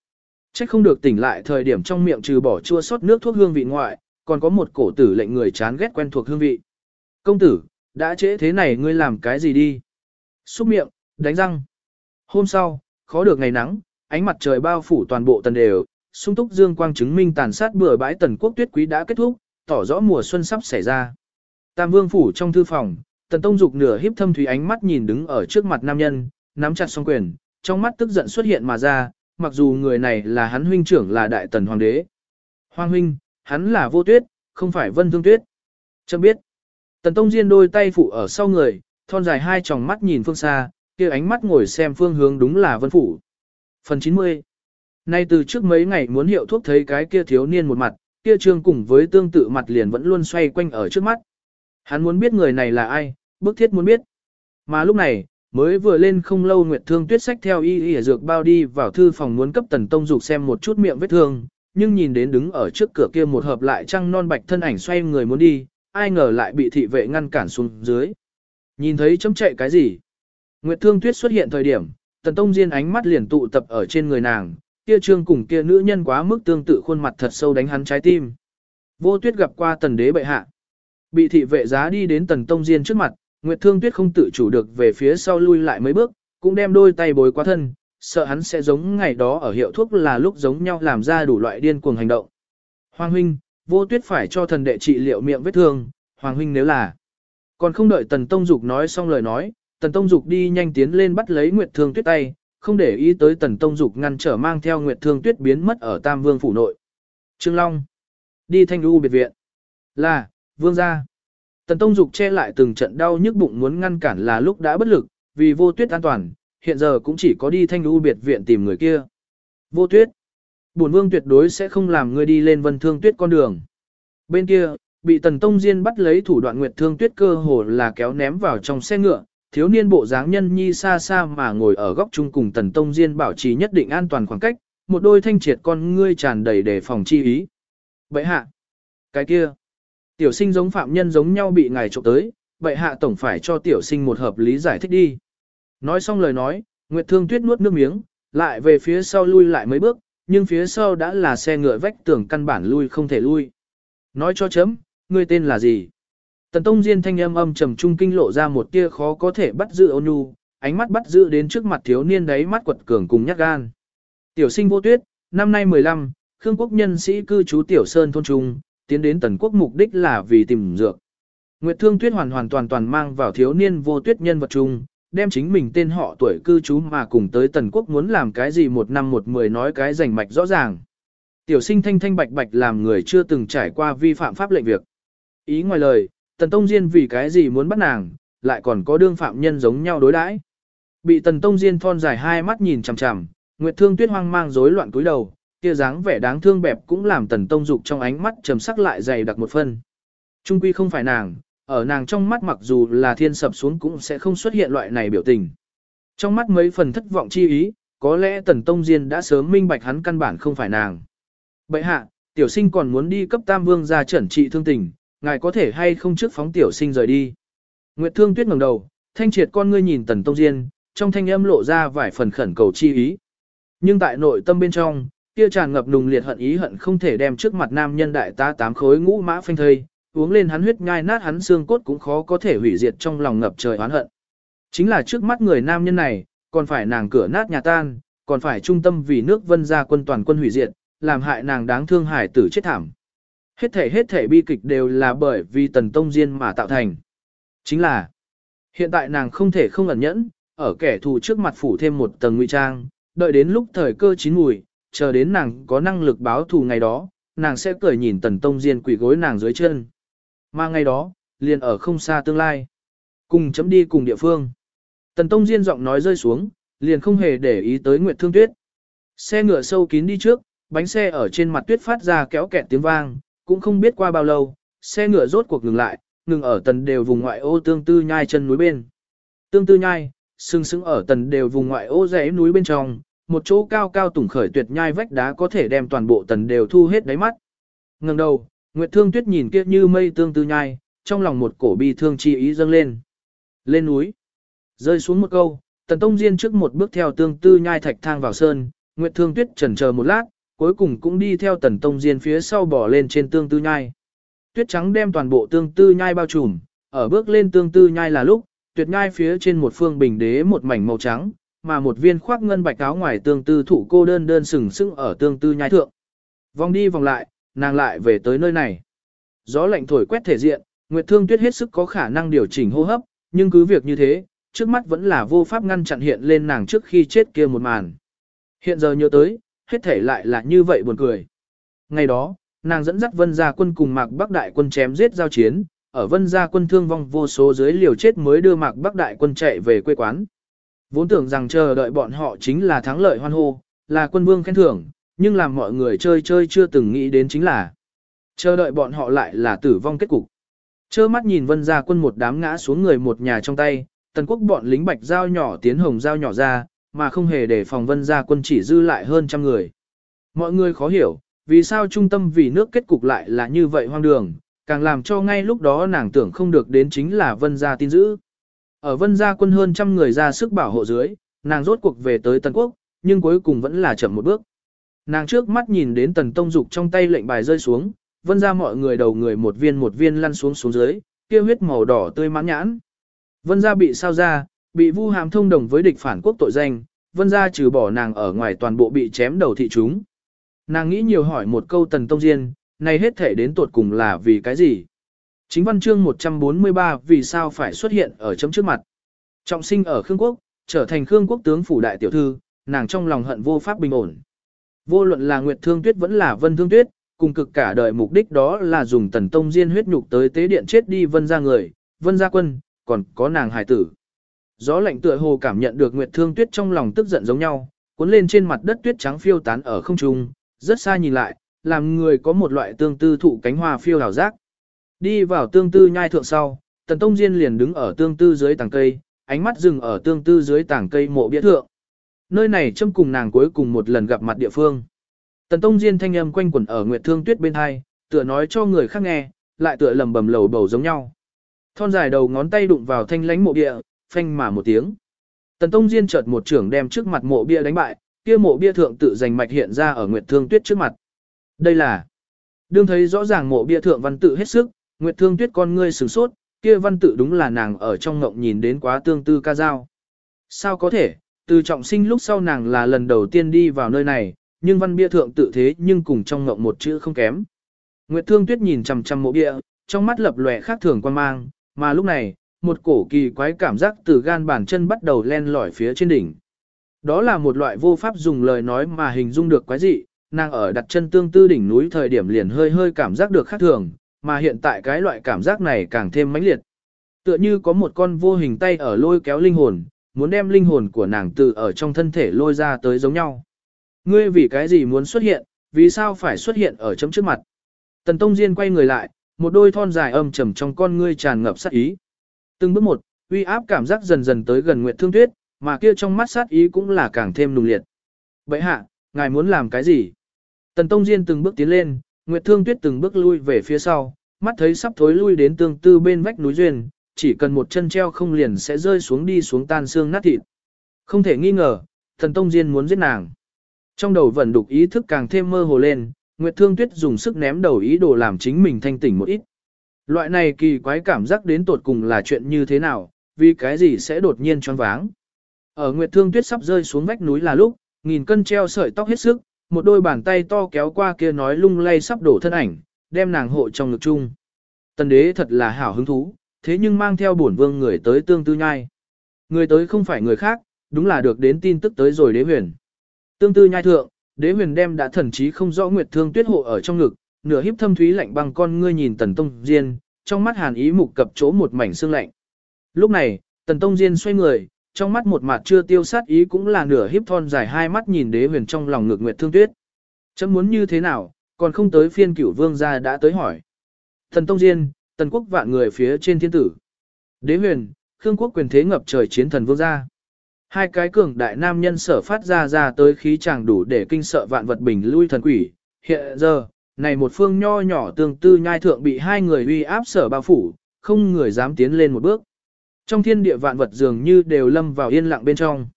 Trách không được tỉnh lại thời điểm trong miệng trừ bỏ chua sót nước thuốc hương vị ngoại, còn có một cổ tử lệnh người chán ghét quen thuộc hương vị. Công tử, đã trễ thế này ngươi làm cái gì đi? Xúc miệng, đánh răng. Hôm sau, khó được ngày nắng, ánh mặt trời bao phủ toàn bộ tần đều, sung túc dương quang chứng minh tàn sát bừa bãi tần quốc tuyết quý đã kết thúc, tỏ rõ mùa xuân sắp xảy ra. Tam vương phủ trong thư phòng, tần tông dục nửa híp thâm thủy ánh mắt nhìn đứng ở trước mặt nam nhân, nắm chặt song quyền, trong mắt tức giận xuất hiện mà ra, mặc dù người này là hắn huynh trưởng là đại tần hoàng đế. Hoàng huynh, hắn là vô tuyết, không phải vân thương tuyết. Chấm biết. Tần tông diên đôi tay phụ ở sau người, thon dài hai tròng mắt nhìn phương xa, kia ánh mắt ngồi xem phương hướng đúng là vân phủ. Phần 90 Nay từ trước mấy ngày muốn hiệu thuốc thấy cái kia thiếu niên một mặt, kia trương cùng với tương tự mặt liền vẫn luôn xoay quanh ở trước mắt. Hắn muốn biết người này là ai, bức thiết muốn biết. Mà lúc này, mới vừa lên không lâu Nguyệt Thương Tuyết sách theo y y dược bao đi vào thư phòng muốn cấp Tần Tông Dục xem một chút miệng vết thương, nhưng nhìn đến đứng ở trước cửa kia một hợp lại trăng non bạch thân ảnh xoay người muốn đi, ai ngờ lại bị thị vệ ngăn cản xuống dưới. Nhìn thấy chấm chạy cái gì? Nguyệt Thương Tuyết xuất hiện thời điểm, Tần Tông Diên ánh mắt liền tụ tập ở trên người nàng, kia trương cùng kia nữ nhân quá mức tương tự khuôn mặt thật sâu đánh hắn trái tim. Vô Tuyết gặp qua Tần Đế bệ hạ, bị thị vệ giá đi đến Tần Tông Diên trước mặt, Nguyệt Thương Tuyết không tự chủ được về phía sau lui lại mấy bước, cũng đem đôi tay bối qua thân, sợ hắn sẽ giống ngày đó ở hiệu thuốc là lúc giống nhau làm ra đủ loại điên cuồng hành động. Hoàng huynh, Vô Tuyết phải cho thần đệ trị liệu miệng vết thương, Hoàng huynh nếu là còn không đợi Tần Tông Dục nói xong lời nói, Tần Tông Dục đi nhanh tiến lên bắt lấy Nguyệt Thương Tuyết tay, không để ý tới Tần Tông Dục ngăn trở mang theo Nguyệt Thương Tuyết biến mất ở Tam Vương phủ nội. Trương Long, đi Thanh U biệt viện. Là, Vương gia. Tần Tông Dục che lại từng trận đau nhức bụng muốn ngăn cản là lúc đã bất lực, vì Vô Tuyết an toàn, hiện giờ cũng chỉ có đi Thanh U biệt viện tìm người kia. Vô Tuyết, bổn vương tuyệt đối sẽ không làm ngươi đi lên Vân Thương Tuyết con đường. Bên kia, bị Tần Tông Diên bắt lấy thủ đoạn Nguyệt Thương Tuyết cơ hồ là kéo ném vào trong xe ngựa, thiếu niên bộ dáng nhân nhi xa xa mà ngồi ở góc chung cùng Tần Tông Diên bảo trì nhất định an toàn khoảng cách, một đôi thanh triệt con ngươi tràn đầy đề phòng chi ý. Vậy hạ, cái kia, tiểu sinh giống phạm nhân giống nhau bị ngài trộm tới, vậy hạ tổng phải cho tiểu sinh một hợp lý giải thích đi. Nói xong lời nói, Nguyệt Thương Tuyết nuốt nước miếng, lại về phía sau lui lại mấy bước, nhưng phía sau đã là xe ngựa vách tường căn bản lui không thể lui. Nói cho chấm, ngươi tên là gì? Tần Tông Diên thanh âm âm trầm trung kinh lộ ra một tia khó có thể bắt giữ ôn nhu, ánh mắt bắt giữ đến trước mặt thiếu niên đấy mắt quật cường cùng nhát gan. Tiểu sinh vô tuyết, năm nay 15, Khương quốc nhân sĩ cư trú Tiểu Sơn thôn trung, tiến đến tần quốc mục đích là vì tìm dược. Nguyệt Thương Tuyết hoàn hoàn toàn toàn mang vào thiếu niên vô tuyết nhân vật chung, đem chính mình tên họ tuổi cư trú mà cùng tới tần quốc muốn làm cái gì một năm một mười nói cái rành mạch rõ ràng. Tiểu sinh thanh thanh bạch bạch làm người chưa từng trải qua vi phạm pháp lệnh việc. Ý ngoài lời, Tần Tông Diên vì cái gì muốn bắt nàng, lại còn có đương phạm nhân giống nhau đối đãi. Bị Tần Tông Diên thon dài hai mắt nhìn chằm chằm, Nguyệt Thương Tuyết hoang mang rối loạn cúi đầu, kia dáng vẻ đáng thương bẹp cũng làm Tần Tông Dục trong ánh mắt trầm sắc lại dày đặc một phân. Trung quy không phải nàng, ở nàng trong mắt mặc dù là thiên sập xuống cũng sẽ không xuất hiện loại này biểu tình. Trong mắt mấy phần thất vọng chi ý, có lẽ Tần Tông Diên đã sớm minh bạch hắn căn bản không phải nàng. Bậy hạ, tiểu sinh còn muốn đi cấp Tam Vương ra chuẩn trị thương tình, ngài có thể hay không trước phóng tiểu sinh rời đi. Nguyệt Thương Tuyết ngẩng đầu, thanh triệt con ngươi nhìn Tần Tông Diên, trong thanh âm lộ ra vài phần khẩn cầu chi ý. Nhưng tại nội tâm bên trong, kia tràn ngập nùng liệt hận ý hận không thể đem trước mặt nam nhân đại ta tám khối ngũ mã phanh thây, uống lên hắn huyết nhai nát hắn xương cốt cũng khó có thể hủy diệt trong lòng ngập trời oán hận. Chính là trước mắt người nam nhân này, còn phải nàng cửa nát nhà tan, còn phải trung tâm vì nước vân gia quân toàn quân hủy diệt, làm hại nàng đáng thương hải tử chết thảm. Hết thể hết thể bi kịch đều là bởi vì tần tông diên mà tạo thành. Chính là, hiện tại nàng không thể không ẩn nhẫn, ở kẻ thù trước mặt phủ thêm một tầng nguy trang, đợi đến lúc thời cơ chín mùi, chờ đến nàng có năng lực báo thù ngày đó, nàng sẽ cười nhìn tần tông diên quỷ gối nàng dưới chân. Mà ngày đó, liền ở không xa tương lai. Cùng chấm đi cùng địa phương. Tần tông diên giọng nói rơi xuống, liền không hề để ý tới Nguyệt Thương Tuyết. Xe ngựa sâu kín đi trước, bánh xe ở trên mặt tuyết phát ra kéo kẹt tiếng vang, cũng không biết qua bao lâu, xe ngựa rốt cuộc ngừng lại, ngừng ở tần đều vùng ngoại ô tương tư nhai chân núi bên. Tương tư nhai, sưng sững ở tần đều vùng ngoại ô rẽ núi bên trong, một chỗ cao cao tủng khởi tuyệt nhai vách đá có thể đem toàn bộ tần đều thu hết đáy mắt. Ngừng đầu, Nguyệt Thương Tuyết nhìn kia như mây tương tư nhai, trong lòng một cổ bi thương chi ý dâng lên. Lên núi, rơi xuống một câu, Tần Tông Diên trước một bước theo tương tư nhai thạch thang vào sơn, Nguyệt Thương Tuyết chần chờ một lát, cuối cùng cũng đi theo Tần Tông Diên phía sau bỏ lên trên tương tư nhai. Tuyết trắng đem toàn bộ tương tư nhai bao trùm, ở bước lên tương tư nhai là lúc, tuyệt nhai phía trên một phương bình đế một mảnh màu trắng, mà một viên khoác ngân bạch áo ngoài tương tư thủ cô đơn đơn sừng sững ở tương tư nhai thượng. Vòng đi vòng lại, nàng lại về tới nơi này. Gió lạnh thổi quét thể diện, Nguyệt Thương Tuyết hết sức có khả năng điều chỉnh hô hấp, nhưng cứ việc như thế, trước mắt vẫn là vô pháp ngăn chặn hiện lên nàng trước khi chết kia một màn. Hiện giờ nhớ tới, hết thể lại là như vậy buồn cười. Ngày đó, nàng dẫn dắt vân gia quân cùng mạc bắc đại quân chém giết giao chiến, ở vân gia quân thương vong vô số dưới liều chết mới đưa mạc bắc đại quân chạy về quê quán. Vốn tưởng rằng chờ đợi bọn họ chính là thắng lợi hoan hô, là quân vương khen thưởng, nhưng làm mọi người chơi chơi chưa từng nghĩ đến chính là chờ đợi bọn họ lại là tử vong kết cục. Chơ mắt nhìn vân gia quân một đám ngã xuống người một nhà trong tay, tần quốc bọn lính bạch dao nhỏ tiến hồng dao nhỏ ra, mà không hề để phòng vân gia quân chỉ dư lại hơn trăm người. Mọi người khó hiểu, vì sao trung tâm vì nước kết cục lại là như vậy hoang đường, càng làm cho ngay lúc đó nàng tưởng không được đến chính là vân gia tin dữ. Ở vân gia quân hơn trăm người ra sức bảo hộ dưới, nàng rốt cuộc về tới Tần Quốc, nhưng cuối cùng vẫn là chậm một bước. Nàng trước mắt nhìn đến Tần Tông Dục trong tay lệnh bài rơi xuống, vân ra mọi người đầu người một viên một viên lăn xuống xuống dưới, kia huyết màu đỏ tươi mãn nhãn. Vân gia bị sao ra, bị vu hàm thông đồng với địch phản quốc tội danh, vân gia trừ bỏ nàng ở ngoài toàn bộ bị chém đầu thị chúng. Nàng nghĩ nhiều hỏi một câu Tần Tông Diên, này hết thể đến tuột cùng là vì cái gì? Chính văn chương 143 vì sao phải xuất hiện ở chấm trước mặt. Trọng sinh ở Khương Quốc, trở thành Khương Quốc tướng phủ đại tiểu thư, nàng trong lòng hận vô pháp bình ổn. Vô luận là Nguyệt Thương Tuyết vẫn là Vân Thương Tuyết, cùng cực cả đời mục đích đó là dùng tần tông diên huyết nhục tới tế điện chết đi Vân gia người, Vân gia quân, còn có nàng hải tử. Gió lạnh tựa hồ cảm nhận được Nguyệt Thương Tuyết trong lòng tức giận giống nhau, cuốn lên trên mặt đất tuyết trắng phiêu tán ở không trung, rất xa nhìn lại, làm người có một loại tương tư thụ cánh hoa phiêu đảo giác. Đi vào tương tư nhai thượng sau, tần tông diên liền đứng ở tương tư dưới tàng cây, ánh mắt dừng ở tương tư dưới tàng cây mộ bia thượng. Nơi này châm cùng nàng cuối cùng một lần gặp mặt địa phương. Tần tông diên thanh âm quanh quẩn ở nguyệt thương tuyết bên hai, tựa nói cho người khác nghe, lại tựa lầm bầm lầu bầu giống nhau. Thon dài đầu ngón tay đụng vào thanh lánh mộ bia, phanh mà một tiếng. Tần tông diên chợt một trưởng đem trước mặt mộ bia đánh bại, kia mộ bia thượng tự giành mạch hiện ra ở nguyệt thương tuyết trước mặt. Đây là Đương thấy rõ ràng mộ bia thượng văn tự hết sức, Nguyệt Thương Tuyết con ngươi sửng sốt, kia văn tự đúng là nàng ở trong ngộng nhìn đến quá tương tư ca dao. Sao có thể, từ trọng sinh lúc sau nàng là lần đầu tiên đi vào nơi này, nhưng văn bia thượng tự thế nhưng cùng trong ngộng một chữ không kém. Nguyệt Thương Tuyết nhìn chằm chằm mộ bia, trong mắt lập lòe khác thường quan mang, mà lúc này, một cổ kỳ quái cảm giác từ gan bàn chân bắt đầu len lỏi phía trên đỉnh. Đó là một loại vô pháp dùng lời nói mà hình dung được quái dị, nàng ở đặt chân tương tư đỉnh núi thời điểm liền hơi hơi cảm giác được khác thường, mà hiện tại cái loại cảm giác này càng thêm mãnh liệt. Tựa như có một con vô hình tay ở lôi kéo linh hồn, muốn đem linh hồn của nàng từ ở trong thân thể lôi ra tới giống nhau. Ngươi vì cái gì muốn xuất hiện, vì sao phải xuất hiện ở chấm trước mặt. Tần Tông Diên quay người lại, một đôi thon dài âm trầm trong con ngươi tràn ngập sát ý. Từng bước một, uy áp cảm giác dần dần tới gần Nguyệt Thương Tuyết, mà kia trong mắt sát ý cũng là càng thêm nùng liệt. Vậy hạ, ngài muốn làm cái gì? Tần Tông Diên từng bước tiến lên, Nguyệt Thương Tuyết từng bước lui về phía sau, mắt thấy sắp thối lui đến tương tư bên vách núi duyên, chỉ cần một chân treo không liền sẽ rơi xuống đi xuống tan xương nát thịt. Không thể nghi ngờ, Thần Tông Diên muốn giết nàng. Trong đầu vẫn đục ý thức càng thêm mơ hồ lên, Nguyệt Thương Tuyết dùng sức ném đầu ý đồ làm chính mình thanh tỉnh một ít. Loại này kỳ quái cảm giác đến tột cùng là chuyện như thế nào, vì cái gì sẽ đột nhiên choáng váng. Ở Nguyệt Thương Tuyết sắp rơi xuống vách núi là lúc, nghìn cân treo sợi tóc hết sức, một đôi bàn tay to kéo qua kia nói lung lay sắp đổ thân ảnh, đem nàng hộ trong ngực chung. Tần đế thật là hảo hứng thú, thế nhưng mang theo bổn vương người tới tương tư nhai. Người tới không phải người khác, đúng là được đến tin tức tới rồi đế huyền. Tương tư nhai thượng, đế huyền đem đã thần trí không rõ nguyệt thương tuyết hộ ở trong ngực, nửa híp thâm thúy lạnh băng con ngươi nhìn tần tông diên, trong mắt hàn ý mục cập chỗ một mảnh xương lạnh. Lúc này, tần tông diên xoay người, trong mắt một mặt chưa tiêu sát ý cũng là nửa híp thon dài hai mắt nhìn đế huyền trong lòng ngược nguyệt thương tuyết. Chấm muốn như thế nào, còn không tới phiên cửu vương gia đã tới hỏi. Thần Tông Diên, tần quốc vạn người phía trên thiên tử. Đế huyền, khương quốc quyền thế ngập trời chiến thần vương gia. Hai cái cường đại nam nhân sở phát ra ra tới khí chàng đủ để kinh sợ vạn vật bình lui thần quỷ. Hiện giờ, này một phương nho nhỏ tương tư nhai thượng bị hai người uy áp sở bao phủ, không người dám tiến lên một bước. Trong thiên địa vạn vật dường như đều lâm vào yên lặng bên trong.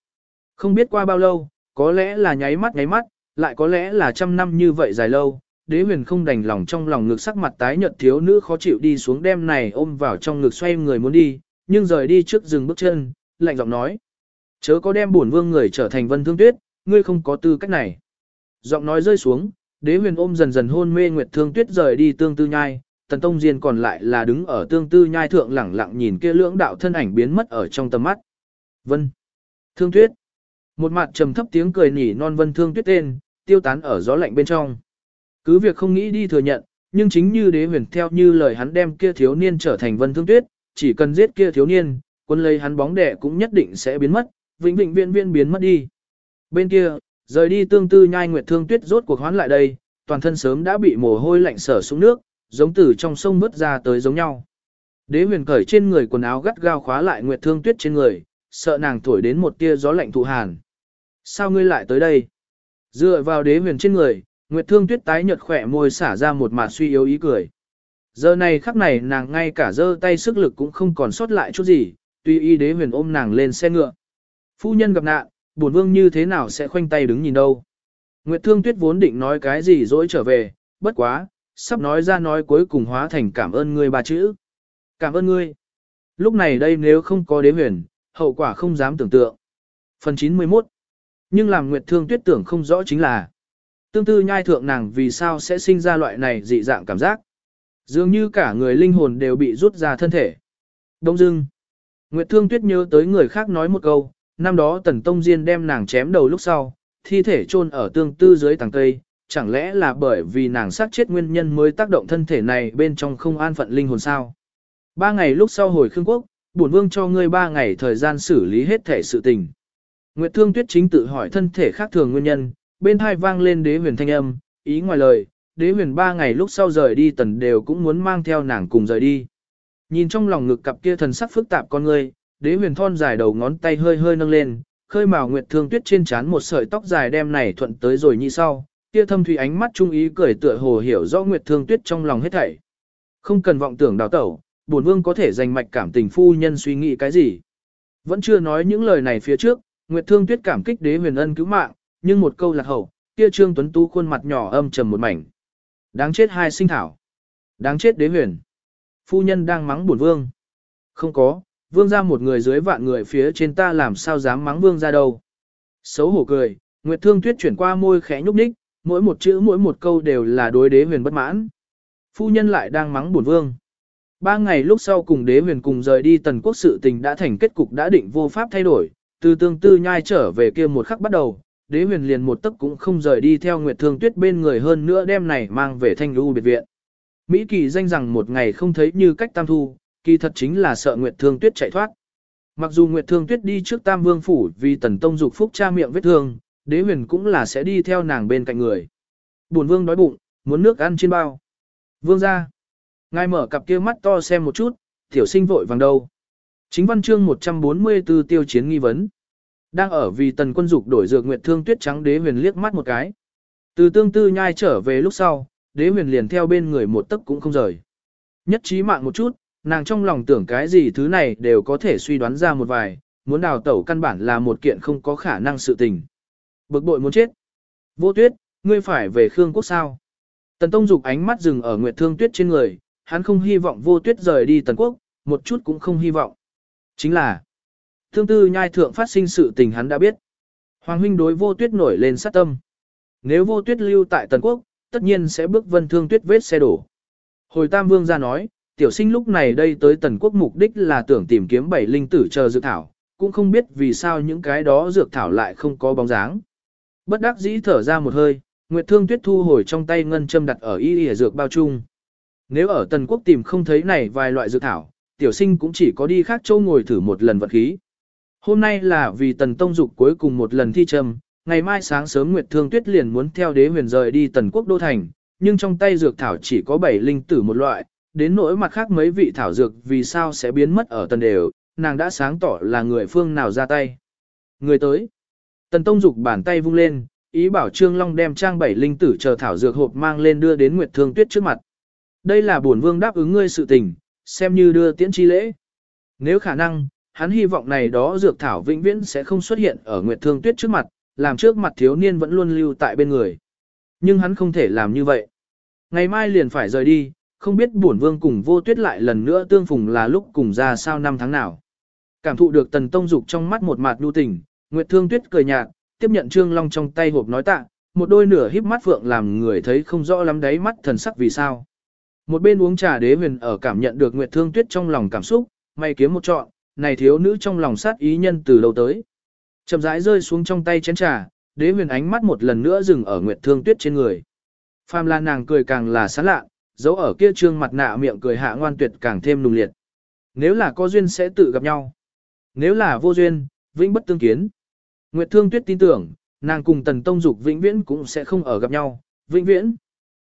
Không biết qua bao lâu, có lẽ là nháy mắt nháy mắt, lại có lẽ là trăm năm như vậy dài lâu, đế huyền không đành lòng trong lòng ngực sắc mặt tái nhợt thiếu nữ khó chịu đi xuống đem này ôm vào trong ngực xoay người muốn đi, nhưng rời đi trước dừng bước chân, lạnh giọng nói. Chớ có đem bổn vương người trở thành vân thương tuyết, ngươi không có tư cách này. Giọng nói rơi xuống, đế huyền ôm dần dần hôn mê nguyệt thương tuyết rời đi tương tư nhai, tần tông diên còn lại là đứng ở tương tư nhai thượng lẳng lặng nhìn kia lưỡng đạo thân ảnh biến mất ở trong tầm mắt. Vân. Thương tuyết. Một mặt trầm thấp tiếng cười nỉ non vân thương tuyết tên, tiêu tán ở gió lạnh bên trong. Cứ việc không nghĩ đi thừa nhận, nhưng chính như đế huyền theo như lời hắn đem kia thiếu niên trở thành vân thương tuyết, chỉ cần giết kia thiếu niên, quân lấy hắn bóng đẻ cũng nhất định sẽ biến mất, vĩnh vĩnh viên viên biến mất đi. Bên kia, rời đi tương tư nhai nguyệt thương tuyết rốt cuộc hoán lại đây, toàn thân sớm đã bị mồ hôi lạnh sở xuống nước, giống từ trong sông mướt ra tới giống nhau. Đế huyền cởi trên người quần áo gắt gao khóa lại nguyệt thương tuyết trên người, sợ nàng thổi đến một tia gió lạnh thụ hàn. Sao ngươi lại tới đây? Dựa vào đế huyền trên người, nguyệt thương tuyết tái nhợt khỏe môi xả ra một màn suy yếu ý cười. Giờ này khắc này nàng ngay cả giơ tay sức lực cũng không còn sót lại chút gì, tuy y đế huyền ôm nàng lên xe ngựa. Phu nhân gặp nạn, bổn vương như thế nào sẽ khoanh tay đứng nhìn đâu. Nguyệt Thương Tuyết vốn định nói cái gì dỗi trở về, bất quá, sắp nói ra nói cuối cùng hóa thành cảm ơn ngươi ba chữ. Cảm ơn ngươi. Lúc này đây nếu không có đế huyền, hậu quả không dám tưởng tượng. Phần 91 Nhưng làm Nguyệt Thương Tuyết tưởng không rõ chính là Tương tư nhai thượng nàng vì sao sẽ sinh ra loại này dị dạng cảm giác. Dường như cả người linh hồn đều bị rút ra thân thể. Đông dưng. Nguyệt Thương Tuyết nhớ tới người khác nói một câu, năm đó Tần Tông Diên đem nàng chém đầu lúc sau, thi thể chôn ở tương tư dưới tầng cây, chẳng lẽ là bởi vì nàng sát chết nguyên nhân mới tác động thân thể này bên trong không an phận linh hồn sao? Ba ngày lúc sau hồi Khương Quốc, bổn vương cho ngươi ba ngày thời gian xử lý hết thể sự tình. Nguyệt Thương Tuyết chính tự hỏi thân thể khác thường nguyên nhân, bên hai vang lên đế huyền thanh âm, ý ngoài lời, đế huyền ba ngày lúc sau rời đi tần đều cũng muốn mang theo nàng cùng rời đi. Nhìn trong lòng ngực cặp kia thần sắc phức tạp con ngươi, đế huyền thon dài đầu ngón tay hơi hơi nâng lên, khơi mào nguyệt thương tuyết trên trán một sợi tóc dài đem này thuận tới rồi như sau, kia thâm thủy ánh mắt trung ý cười tựa hồ hiểu rõ nguyệt thương tuyết trong lòng hết thảy. Không cần vọng tưởng đào tẩu, bổn vương có thể dành mạch cảm tình phu nhân suy nghĩ cái gì. Vẫn chưa nói những lời này phía trước, nguyệt thương tuyết cảm kích đế huyền ân cứu mạng, nhưng một câu lạc hậu, kia trương tuấn tú khuôn mặt nhỏ âm trầm một mảnh. Đáng chết hai sinh thảo. Đáng chết đế huyền. Phu nhân đang mắng bổn vương. Không có, vương ra một người dưới vạn người phía trên ta làm sao dám mắng vương ra đâu. Xấu hổ cười, Nguyệt Thương Tuyết chuyển qua môi khẽ nhúc nhích, mỗi một chữ mỗi một câu đều là đối đế huyền bất mãn. Phu nhân lại đang mắng bổn vương. Ba ngày lúc sau cùng đế huyền cùng rời đi tần quốc sự tình đã thành kết cục đã định vô pháp thay đổi, từ tương tư nhai trở về kia một khắc bắt đầu, đế huyền liền một tấc cũng không rời đi theo Nguyệt Thương Tuyết bên người hơn nữa đem này mang về thanh lưu biệt viện. Mỹ kỳ danh rằng một ngày không thấy như cách tam thu, kỳ thật chính là sợ Nguyệt Thương Tuyết chạy thoát. Mặc dù Nguyệt Thương Tuyết đi trước Tam Vương phủ vì Tần Tông dục phúc cha miệng vết thương, Đế Huyền cũng là sẽ đi theo nàng bên cạnh người. Buồn Vương đói bụng, muốn nước ăn trên bao. Vương ra. Ngài mở cặp kia mắt to xem một chút, tiểu sinh vội vàng đâu. Chính văn chương 144 tiêu chiến nghi vấn. Đang ở vì Tần Quân Dục đổi dược Nguyệt Thương Tuyết trắng Đế Huyền liếc mắt một cái. Từ tương tư nhai trở về lúc sau, Đế Huyền liền theo bên người một tấc cũng không rời. Nhất trí mạng một chút, nàng trong lòng tưởng cái gì thứ này đều có thể suy đoán ra một vài, muốn đào tẩu căn bản là một kiện không có khả năng sự tình. Bực bội muốn chết. Vô tuyết, ngươi phải về Khương Quốc sao? Tần Tông Dục ánh mắt dừng ở Nguyệt Thương Tuyết trên người, hắn không hy vọng vô tuyết rời đi Tần Quốc, một chút cũng không hy vọng. Chính là, thương tư nhai thượng phát sinh sự tình hắn đã biết. Hoàng huynh đối vô tuyết nổi lên sát tâm. Nếu vô tuyết lưu tại Tần Quốc, tất nhiên sẽ bước vân thương tuyết vết xe đổ. Hồi Tam Vương ra nói, tiểu sinh lúc này đây tới tần quốc mục đích là tưởng tìm kiếm bảy linh tử chờ dược thảo, cũng không biết vì sao những cái đó dược thảo lại không có bóng dáng. Bất đắc dĩ thở ra một hơi, Nguyệt Thương Tuyết thu hồi trong tay ngân châm đặt ở y y dược bao chung. Nếu ở tần quốc tìm không thấy này vài loại dược thảo, tiểu sinh cũng chỉ có đi khác châu ngồi thử một lần vật khí. Hôm nay là vì tần tông dục cuối cùng một lần thi châm, ngày mai sáng sớm Nguyệt Thương Tuyết liền muốn theo đế huyền rời đi tần quốc đô thành, nhưng trong tay dược thảo chỉ có bảy linh tử một loại, đến nỗi mặt khác mấy vị thảo dược vì sao sẽ biến mất ở tần đều, nàng đã sáng tỏ là người phương nào ra tay. Người tới. Tần Tông Dục bàn tay vung lên, ý bảo Trương Long đem trang bảy linh tử chờ thảo dược hộp mang lên đưa đến Nguyệt Thương Tuyết trước mặt. Đây là bổn vương đáp ứng ngươi sự tình, xem như đưa tiễn chi lễ. Nếu khả năng, hắn hy vọng này đó dược thảo vĩnh viễn sẽ không xuất hiện ở Nguyệt Thương Tuyết trước mặt, làm trước mặt thiếu niên vẫn luôn lưu tại bên người. Nhưng hắn không thể làm như vậy. Ngày mai liền phải rời đi, không biết bổn vương cùng vô tuyết lại lần nữa tương phùng là lúc cùng ra sao năm tháng nào. Cảm thụ được tần tông dục trong mắt một mạt nhu tình, Nguyệt Thương Tuyết cười nhạt, tiếp nhận Trương Long trong tay hộp nói tạ, một đôi nửa híp mắt phượng làm người thấy không rõ lắm đáy mắt thần sắc vì sao. Một bên uống trà đế huyền ở cảm nhận được Nguyệt Thương Tuyết trong lòng cảm xúc, may kiếm một trọn, này thiếu nữ trong lòng sát ý nhân từ đầu tới. Chậm rãi rơi xuống trong tay chén trà, đế huyền ánh mắt một lần nữa dừng ở Nguyệt Thương Tuyết trên người. Phàm là nàng cười càng là sán lạ, dấu ở kia trương mặt nạ miệng cười hạ ngoan tuyệt càng thêm nùng liệt. Nếu là có duyên sẽ tự gặp nhau. Nếu là vô duyên, vĩnh bất tương kiến. Nguyệt Thương Tuyết tin tưởng, nàng cùng Tần Tông Dục vĩnh viễn cũng sẽ không ở gặp nhau, vĩnh viễn.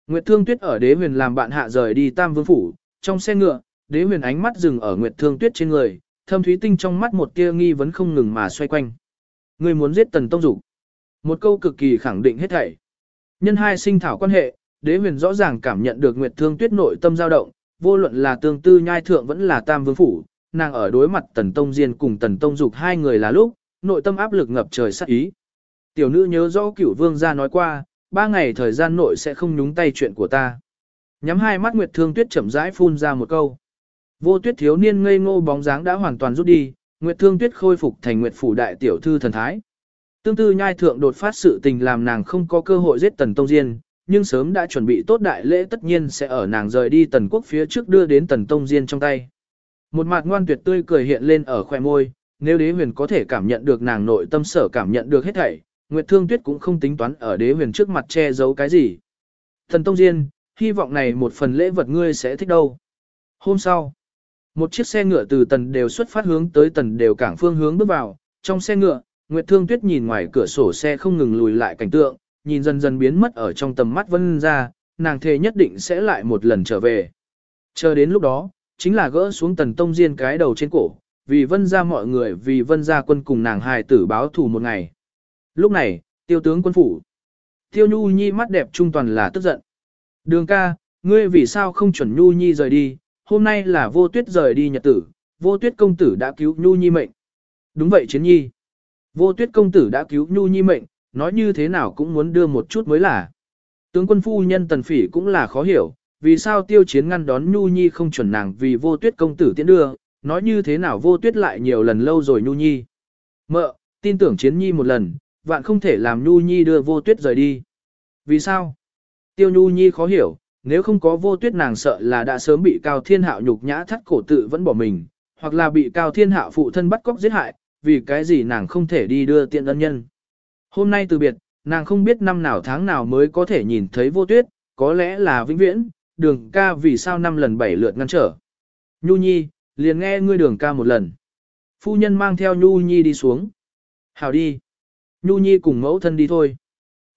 Nguyệt Thương Tuyết ở Đế Huyền làm bạn hạ rời đi Tam Vương phủ, trong xe ngựa, Đế Huyền ánh mắt dừng ở Nguyệt Thương Tuyết trên người, thâm thúy tinh trong mắt một tia nghi vấn không ngừng mà xoay quanh. Người muốn giết Tần Tông Dục. Một câu cực kỳ khẳng định hết thảy. Nhân hai sinh thảo quan hệ, Đế Huyền rõ ràng cảm nhận được Nguyệt Thương Tuyết nội tâm dao động, vô luận là tương tư nhai thượng vẫn là Tam Vương phủ, nàng ở đối mặt Tần Tông Diên cùng Tần Tông Dục hai người là lúc, nội tâm áp lực ngập trời sát ý. Tiểu nữ nhớ rõ cửu vương gia nói qua, ba ngày thời gian nội sẽ không nhúng tay chuyện của ta. Nhắm hai mắt Nguyệt Thương Tuyết chậm rãi phun ra một câu. Vô Tuyết thiếu niên ngây ngô bóng dáng đã hoàn toàn rút đi, Nguyệt Thương Tuyết khôi phục thành Nguyệt phủ đại tiểu thư thần thái. Tương tư nhai thượng đột phát sự tình làm nàng không có cơ hội giết Tần Tông Diên, nhưng sớm đã chuẩn bị tốt đại lễ tất nhiên sẽ ở nàng rời đi Tần quốc phía trước đưa đến Tần Tông Diên trong tay. Một mặt ngoan tuyệt tươi cười hiện lên ở khóe môi, nếu đế huyền có thể cảm nhận được nàng nội tâm sở cảm nhận được hết thảy, Nguyệt Thương Tuyết cũng không tính toán ở đế huyền trước mặt che giấu cái gì. Thần Tông Diên, hy vọng này một phần lễ vật ngươi sẽ thích đâu. Hôm sau, một chiếc xe ngựa từ tần đều xuất phát hướng tới tần đều cảng phương hướng bước vào, trong xe ngựa, Nguyệt Thương Tuyết nhìn ngoài cửa sổ xe không ngừng lùi lại cảnh tượng, nhìn dần dần biến mất ở trong tầm mắt vân ra, nàng thề nhất định sẽ lại một lần trở về. Chờ đến lúc đó, chính là gỡ xuống tần tông diên cái đầu trên cổ, vì vân ra mọi người vì vân ra quân cùng nàng hài tử báo thù một ngày. Lúc này, tiêu tướng quân phủ. Tiêu Nhu Nhi mắt đẹp trung toàn là tức giận. Đường ca, ngươi vì sao không chuẩn Nhu Nhi rời đi, hôm nay là vô tuyết rời đi nhật tử, vô tuyết công tử đã cứu Nhu Nhi mệnh. Đúng vậy chiến nhi. Vô tuyết công tử đã cứu Nhu Nhi mệnh, nói như thế nào cũng muốn đưa một chút mới là. Tướng quân phu nhân tần phỉ cũng là khó hiểu, vì sao tiêu chiến ngăn đón Nhu Nhi không chuẩn nàng vì vô tuyết công tử tiễn đưa, nói như thế nào vô tuyết lại nhiều lần lâu rồi Nhu Nhi. Mợ, tin tưởng chiến nhi một lần, vạn không thể làm Nhu Nhi đưa vô tuyết rời đi. Vì sao? Tiêu Nhu Nhi khó hiểu, nếu không có vô tuyết nàng sợ là đã sớm bị Cao Thiên Hạo nhục nhã thắt cổ tự vẫn bỏ mình, hoặc là bị Cao Thiên Hạo phụ thân bắt cóc giết hại, vì cái gì nàng không thể đi đưa tiện ân nhân. Hôm nay từ biệt, nàng không biết năm nào tháng nào mới có thể nhìn thấy vô tuyết, có lẽ là vĩnh viễn, đường ca vì sao năm lần bảy lượt ngăn trở. Nhu Nhi, liền nghe ngươi đường ca một lần. Phu nhân mang theo Nhu Nhi đi xuống. hảo đi. Nhu Nhi cùng mẫu thân đi thôi.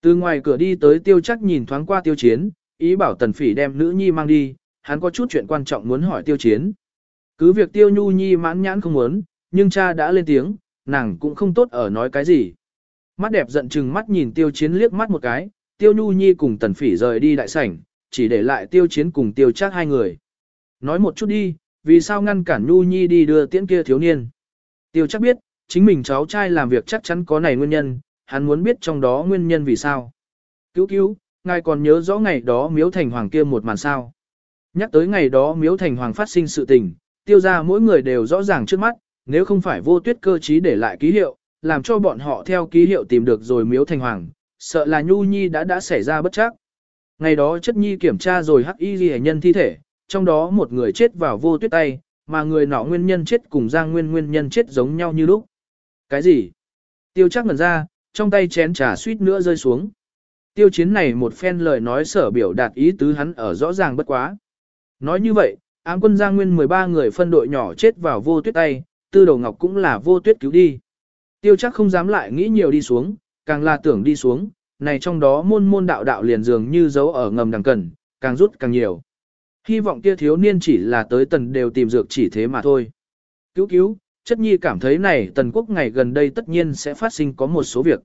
Từ ngoài cửa đi tới tiêu chắc nhìn thoáng qua tiêu chiến, ý bảo tần phỉ đem nữ nhi mang đi, hắn có chút chuyện quan trọng muốn hỏi tiêu chiến. Cứ việc tiêu nhu nhi mãn nhãn không muốn, nhưng cha đã lên tiếng, nàng cũng không tốt ở nói cái gì. Mắt đẹp giận chừng mắt nhìn tiêu chiến liếc mắt một cái, tiêu nhu nhi cùng tần phỉ rời đi đại sảnh, chỉ để lại tiêu chiến cùng tiêu chắc hai người. Nói một chút đi, vì sao ngăn cản nhu nhi đi đưa tiễn kia thiếu niên. Tiêu chắc biết, chính mình cháu trai làm việc chắc chắn có này nguyên nhân, hắn muốn biết trong đó nguyên nhân vì sao. Cứu cứu, ngài còn nhớ rõ ngày đó miếu thành hoàng kia một màn sao. Nhắc tới ngày đó miếu thành hoàng phát sinh sự tình, tiêu ra mỗi người đều rõ ràng trước mắt, nếu không phải vô tuyết cơ trí để lại ký hiệu, làm cho bọn họ theo ký hiệu tìm được rồi miếu thành hoàng, sợ là Nhu Nhi đã đã xảy ra bất chắc. Ngày đó chất nhi kiểm tra rồi hắc y ghi nhân thi thể, trong đó một người chết vào vô tuyết tay, mà người nọ nguyên nhân chết cùng Giang Nguyên nguyên nhân chết giống nhau như lúc. Cái gì? Tiêu chắc ngần ra, trong tay chén trà suýt nữa rơi xuống. Tiêu chiến này một phen lời nói sở biểu đạt ý tứ hắn ở rõ ràng bất quá. Nói như vậy, ám quân Giang Nguyên 13 người phân đội nhỏ chết vào vô tuyết tay, tư đầu ngọc cũng là vô tuyết cứu đi. Tiêu chắc không dám lại nghĩ nhiều đi xuống, càng là tưởng đi xuống, này trong đó môn môn đạo đạo liền dường như giấu ở ngầm đằng cần, càng rút càng nhiều. Hy vọng kia thiếu niên chỉ là tới tần đều tìm dược chỉ thế mà thôi. Cứu cứu, chất nhi cảm thấy này tần quốc ngày gần đây tất nhiên sẽ phát sinh có một số việc.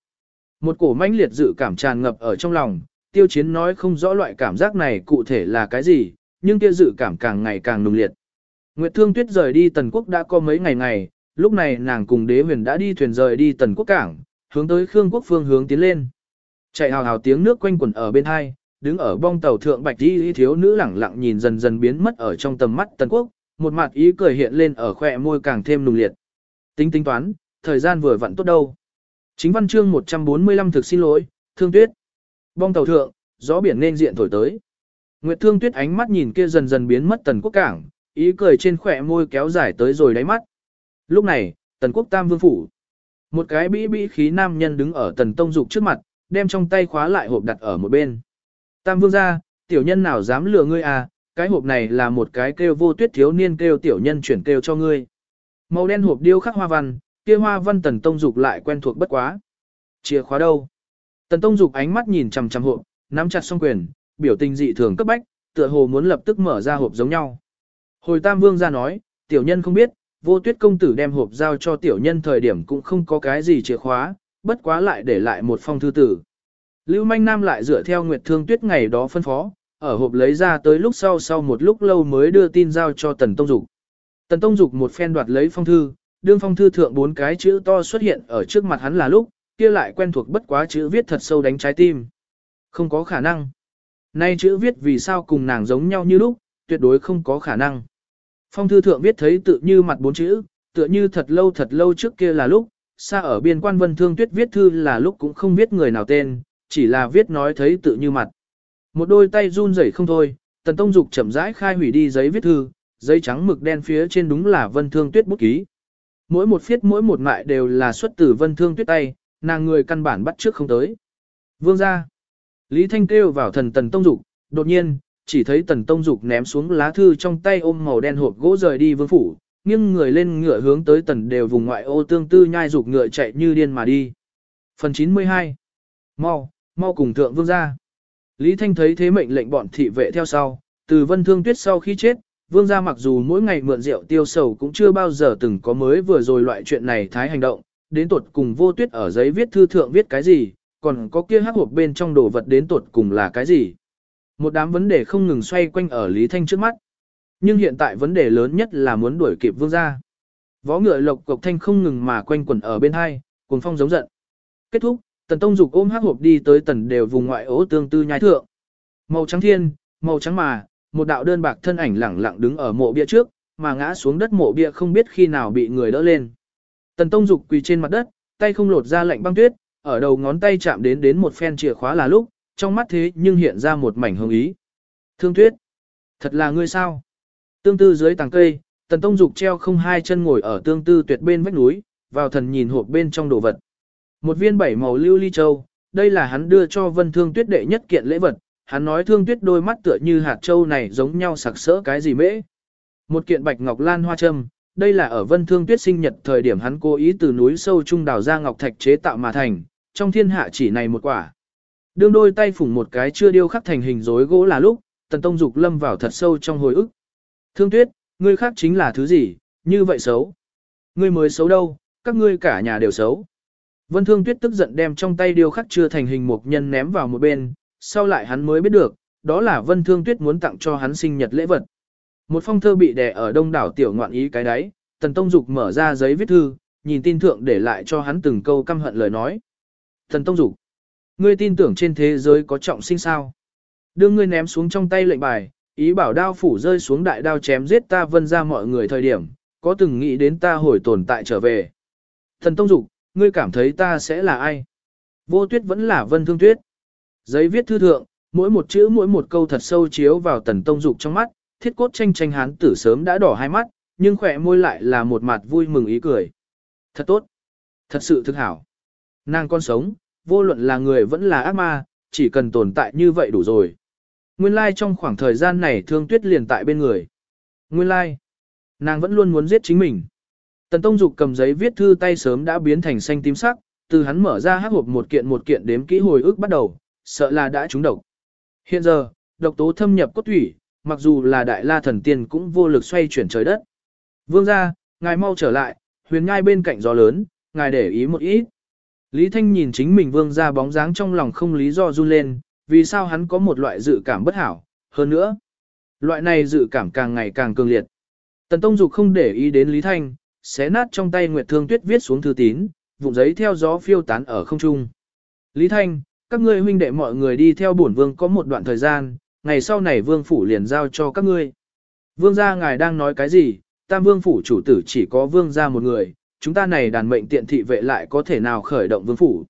Một cổ mãnh liệt dự cảm tràn ngập ở trong lòng, tiêu chiến nói không rõ loại cảm giác này cụ thể là cái gì, nhưng kia dự cảm càng ngày càng nùng liệt. Nguyệt Thương Tuyết rời đi tần quốc đã có mấy ngày ngày, lúc này nàng cùng đế huyền đã đi thuyền rời đi tần quốc cảng, hướng tới Khương quốc phương hướng tiến lên. Chạy hào hào tiếng nước quanh quẩn ở bên hai, đứng ở bong tàu thượng bạch đi thiếu nữ lẳng lặng nhìn dần dần biến mất ở trong tầm mắt tần quốc, một mặt ý cười hiện lên ở khỏe môi càng thêm nùng liệt. Tính tính toán, thời gian vừa vặn tốt đâu. Chính văn chương 145 thực xin lỗi, thương tuyết. Bong tàu thượng, gió biển nên diện thổi tới. Nguyệt thương tuyết ánh mắt nhìn kia dần dần biến mất tần quốc cảng, ý cười trên khỏe môi kéo dài tới rồi đáy mắt. Lúc này, tần quốc tam vương phủ. Một cái bĩ bĩ khí nam nhân đứng ở tần tông dục trước mặt, đem trong tay khóa lại hộp đặt ở một bên. Tam vương ra, tiểu nhân nào dám lừa ngươi à, cái hộp này là một cái kêu vô tuyết thiếu niên kêu tiểu nhân chuyển kêu cho ngươi. Màu đen hộp điêu khắc hoa văn, kia hoa văn tần tông dục lại quen thuộc bất quá. Chìa khóa đâu? Tần tông dục ánh mắt nhìn chằm chằm hộp, nắm chặt song quyền, biểu tình dị thường cấp bách, tựa hồ muốn lập tức mở ra hộp giống nhau. Hồi tam vương ra nói, tiểu nhân không biết, vô tuyết công tử đem hộp giao cho tiểu nhân thời điểm cũng không có cái gì chìa khóa, bất quá lại để lại một phong thư tử. Lưu manh nam lại dựa theo nguyệt thương tuyết ngày đó phân phó, ở hộp lấy ra tới lúc sau sau một lúc lâu mới đưa tin giao cho tần tông dục. Tần tông dục một phen đoạt lấy phong thư, đương phong thư thượng bốn cái chữ to xuất hiện ở trước mặt hắn là lúc, kia lại quen thuộc bất quá chữ viết thật sâu đánh trái tim. Không có khả năng. Nay chữ viết vì sao cùng nàng giống nhau như lúc, tuyệt đối không có khả năng. Phong thư thượng viết thấy tự như mặt bốn chữ, tựa như thật lâu thật lâu trước kia là lúc, xa ở biên quan vân thương tuyết viết thư là lúc cũng không biết người nào tên, chỉ là viết nói thấy tự như mặt. Một đôi tay run rẩy không thôi, tần tông dục chậm rãi khai hủy đi giấy viết thư, giấy trắng mực đen phía trên đúng là vân thương tuyết bút ký. Mỗi một phiết mỗi một mại đều là xuất từ vân thương tuyết tay, nàng người căn bản bắt trước không tới. Vương ra. Lý Thanh kêu vào thần tần tông dục, đột nhiên, chỉ thấy tần tông dục ném xuống lá thư trong tay ôm màu đen hộp gỗ rời đi vương phủ, nghiêng người lên ngựa hướng tới tần đều vùng ngoại ô tương tư nhai dục ngựa chạy như điên mà đi. Phần 92 Mau, mau cùng thượng vương ra. Lý Thanh thấy thế mệnh lệnh bọn thị vệ theo sau, từ vân thương tuyết sau khi chết, vương gia mặc dù mỗi ngày mượn rượu tiêu sầu cũng chưa bao giờ từng có mới vừa rồi loại chuyện này thái hành động, đến tột cùng vô tuyết ở giấy viết thư thượng viết cái gì, còn có kia hắc hộp bên trong đồ vật đến tột cùng là cái gì. Một đám vấn đề không ngừng xoay quanh ở Lý Thanh trước mắt. Nhưng hiện tại vấn đề lớn nhất là muốn đuổi kịp vương gia. Võ ngựa lộc cộc thanh không ngừng mà quanh quẩn ở bên hai, cuồng phong giống giận. Kết thúc, tần tông dục ôm hắc hộp đi tới tần đều vùng ngoại ố tương tư nhai thượng. Màu trắng thiên, màu trắng mà, một đạo đơn bạc thân ảnh lẳng lặng đứng ở mộ bia trước, mà ngã xuống đất mộ bia không biết khi nào bị người đỡ lên. Tần tông dục quỳ trên mặt đất, tay không lột ra lạnh băng tuyết, ở đầu ngón tay chạm đến đến một phen chìa khóa là lúc, trong mắt thế nhưng hiện ra một mảnh hồng ý. Thương tuyết, thật là ngươi sao? Tương tư dưới tàng cây, tần tông dục treo không hai chân ngồi ở tương tư tuyệt bên vách núi, vào thần nhìn hộp bên trong đồ vật. Một viên bảy màu lưu ly châu, đây là hắn đưa cho vân thương tuyết đệ nhất kiện lễ vật, hắn nói thương tuyết đôi mắt tựa như hạt châu này giống nhau sặc sỡ cái gì mễ. Một kiện bạch ngọc lan hoa châm, đây là ở vân thương tuyết sinh nhật thời điểm hắn cố ý từ núi sâu trung đào ra ngọc thạch chế tạo mà thành, trong thiên hạ chỉ này một quả. Đương đôi tay phủng một cái chưa điêu khắc thành hình rối gỗ là lúc, tần tông dục lâm vào thật sâu trong hồi ức. Thương tuyết, ngươi khác chính là thứ gì, như vậy xấu. Ngươi mới xấu đâu, các ngươi cả nhà đều xấu. Vân Thương Tuyết tức giận đem trong tay điêu khắc chưa thành hình một nhân ném vào một bên, sau lại hắn mới biết được, đó là Vân Thương Tuyết muốn tặng cho hắn sinh nhật lễ vật. Một phong thơ bị đè ở đông đảo tiểu ngoạn ý cái đấy, Tần Tông Dục mở ra giấy viết thư, nhìn tin thượng để lại cho hắn từng câu căm hận lời nói. Tần Tông Dục, ngươi tin tưởng trên thế giới có trọng sinh sao? Đưa ngươi ném xuống trong tay lệnh bài, ý bảo đao phủ rơi xuống đại đao chém giết ta vân ra mọi người thời điểm, có từng nghĩ đến ta hồi tồn tại trở về. Thần Tông Dục, ngươi cảm thấy ta sẽ là ai? Vô tuyết vẫn là vân thương tuyết. Giấy viết thư thượng, mỗi một chữ mỗi một câu thật sâu chiếu vào tần tông dục trong mắt, thiết cốt tranh tranh hán tử sớm đã đỏ hai mắt, nhưng khỏe môi lại là một mặt vui mừng ý cười. Thật tốt. Thật sự thực hảo. Nàng con sống, vô luận là người vẫn là ác ma, chỉ cần tồn tại như vậy đủ rồi. Nguyên lai like trong khoảng thời gian này thương tuyết liền tại bên người. Nguyên lai, like, nàng vẫn luôn muốn giết chính mình. Tần Tông Dục cầm giấy viết thư tay sớm đã biến thành xanh tím sắc, từ hắn mở ra hắc hộp một kiện một kiện đếm kỹ hồi ức bắt đầu, sợ là đã trúng độc. Hiện giờ, độc tố thâm nhập cốt thủy, mặc dù là đại la thần tiên cũng vô lực xoay chuyển trời đất. Vương gia, ngài mau trở lại, huyền nhai bên cạnh gió lớn, ngài để ý một ít. Lý Thanh nhìn chính mình vương gia bóng dáng trong lòng không lý do run lên, vì sao hắn có một loại dự cảm bất hảo, hơn nữa. Loại này dự cảm càng ngày càng cường liệt. Tần Tông Dục không để ý đến Lý Thanh, xé nát trong tay Nguyệt Thương Tuyết viết xuống thư tín, vụn giấy theo gió phiêu tán ở không trung. Lý Thanh, các ngươi huynh đệ mọi người đi theo bổn vương có một đoạn thời gian, ngày sau này vương phủ liền giao cho các ngươi. Vương gia ngài đang nói cái gì, tam vương phủ chủ tử chỉ có vương gia một người, chúng ta này đàn mệnh tiện thị vệ lại có thể nào khởi động vương phủ.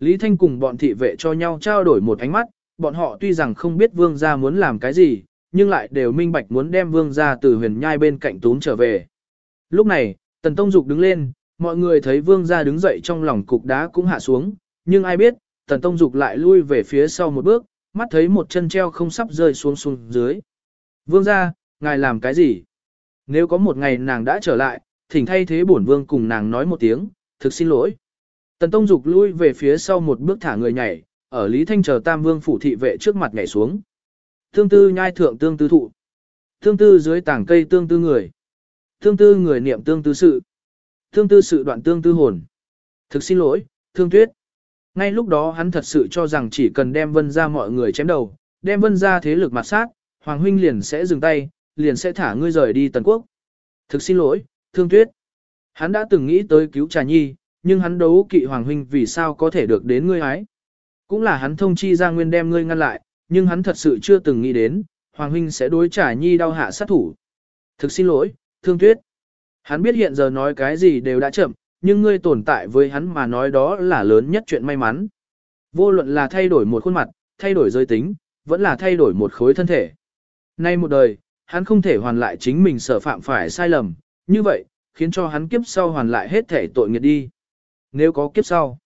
Lý Thanh cùng bọn thị vệ cho nhau trao đổi một ánh mắt, bọn họ tuy rằng không biết vương gia muốn làm cái gì, nhưng lại đều minh bạch muốn đem vương gia từ huyền nhai bên cạnh tún trở về. Lúc này, Tần Tông Dục đứng lên, mọi người thấy vương gia đứng dậy trong lòng cục đá cũng hạ xuống, nhưng ai biết, Tần Tông Dục lại lui về phía sau một bước, mắt thấy một chân treo không sắp rơi xuống xuống dưới. Vương gia, ngài làm cái gì? Nếu có một ngày nàng đã trở lại, thỉnh thay thế bổn vương cùng nàng nói một tiếng, thực xin lỗi. Tần Tông Dục lui về phía sau một bước thả người nhảy, ở Lý Thanh chờ Tam Vương phủ thị vệ trước mặt nhảy xuống. Tương tư nhai thượng tương tư thụ. Tương tư dưới tảng cây tương tư người. Tương tư người niệm tương tư sự. Tương tư sự đoạn tương tư hồn. Thực xin lỗi, thương tuyết. Ngay lúc đó hắn thật sự cho rằng chỉ cần đem vân ra mọi người chém đầu, đem vân ra thế lực mặt sát, Hoàng huynh liền sẽ dừng tay, liền sẽ thả ngươi rời đi Tần Quốc. Thực xin lỗi, thương tuyết. Hắn đã từng nghĩ tới cứu trà nhi, nhưng hắn đấu kỵ Hoàng huynh vì sao có thể được đến ngươi ái. Cũng là hắn thông chi ra nguyên đem ngươi ngăn lại, nhưng hắn thật sự chưa từng nghĩ đến, Hoàng huynh sẽ đối trà nhi đau hạ sát thủ. Thực xin lỗi, thương tuyết. Hắn biết hiện giờ nói cái gì đều đã chậm, nhưng ngươi tồn tại với hắn mà nói đó là lớn nhất chuyện may mắn. Vô luận là thay đổi một khuôn mặt, thay đổi giới tính, vẫn là thay đổi một khối thân thể. Nay một đời, hắn không thể hoàn lại chính mình sở phạm phải sai lầm, như vậy, khiến cho hắn kiếp sau hoàn lại hết thể tội nghiệt đi. Nếu có kiếp sau,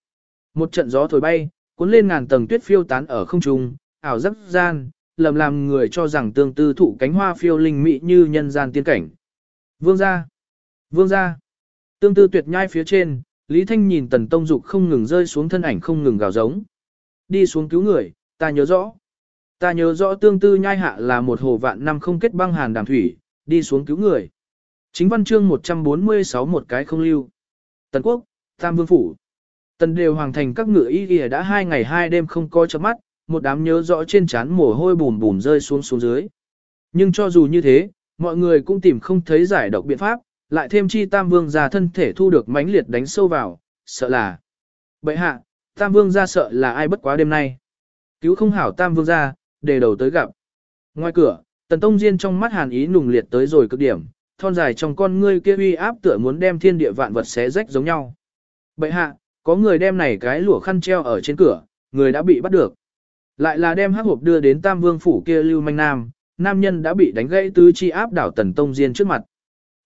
một trận gió thổi bay, cuốn lên ngàn tầng tuyết phiêu tán ở không trung, ảo giấc gian, lầm làm người cho rằng tương tư thụ cánh hoa phiêu linh mỹ như nhân gian tiên cảnh. Vương gia, vương gia, tương tư tuyệt nhai phía trên, Lý Thanh nhìn tần tông dục không ngừng rơi xuống thân ảnh không ngừng gào giống. Đi xuống cứu người, ta nhớ rõ. Ta nhớ rõ tương tư nhai hạ là một hồ vạn năm không kết băng hàn đàm thủy, đi xuống cứu người. Chính văn chương 146 một cái không lưu. Tần quốc, Tam Vương Phủ. Tần đều hoàng thành các ngựa y kìa đã hai ngày hai đêm không coi chấm mắt, một đám nhớ rõ trên trán mồ hôi bùn bùn rơi xuống xuống dưới. Nhưng cho dù như thế, mọi người cũng tìm không thấy giải độc biện pháp, lại thêm chi Tam Vương ra thân thể thu được mãnh liệt đánh sâu vào, sợ là. Bậy hạ, Tam Vương ra sợ là ai bất quá đêm nay. Cứu không hảo Tam Vương ra, đề đầu tới gặp. Ngoài cửa, Tần Tông Diên trong mắt hàn ý nùng liệt tới rồi cực điểm, thon dài trong con ngươi kia uy áp tựa muốn đem thiên địa vạn vật xé rách giống nhau. Bậy hạ, có người đem này cái lụa khăn treo ở trên cửa, người đã bị bắt được. Lại là đem hắc hộp đưa đến Tam Vương phủ kia Lưu Manh Nam, nam nhân đã bị đánh gãy tứ chi áp đảo Tần Tông Diên trước mặt.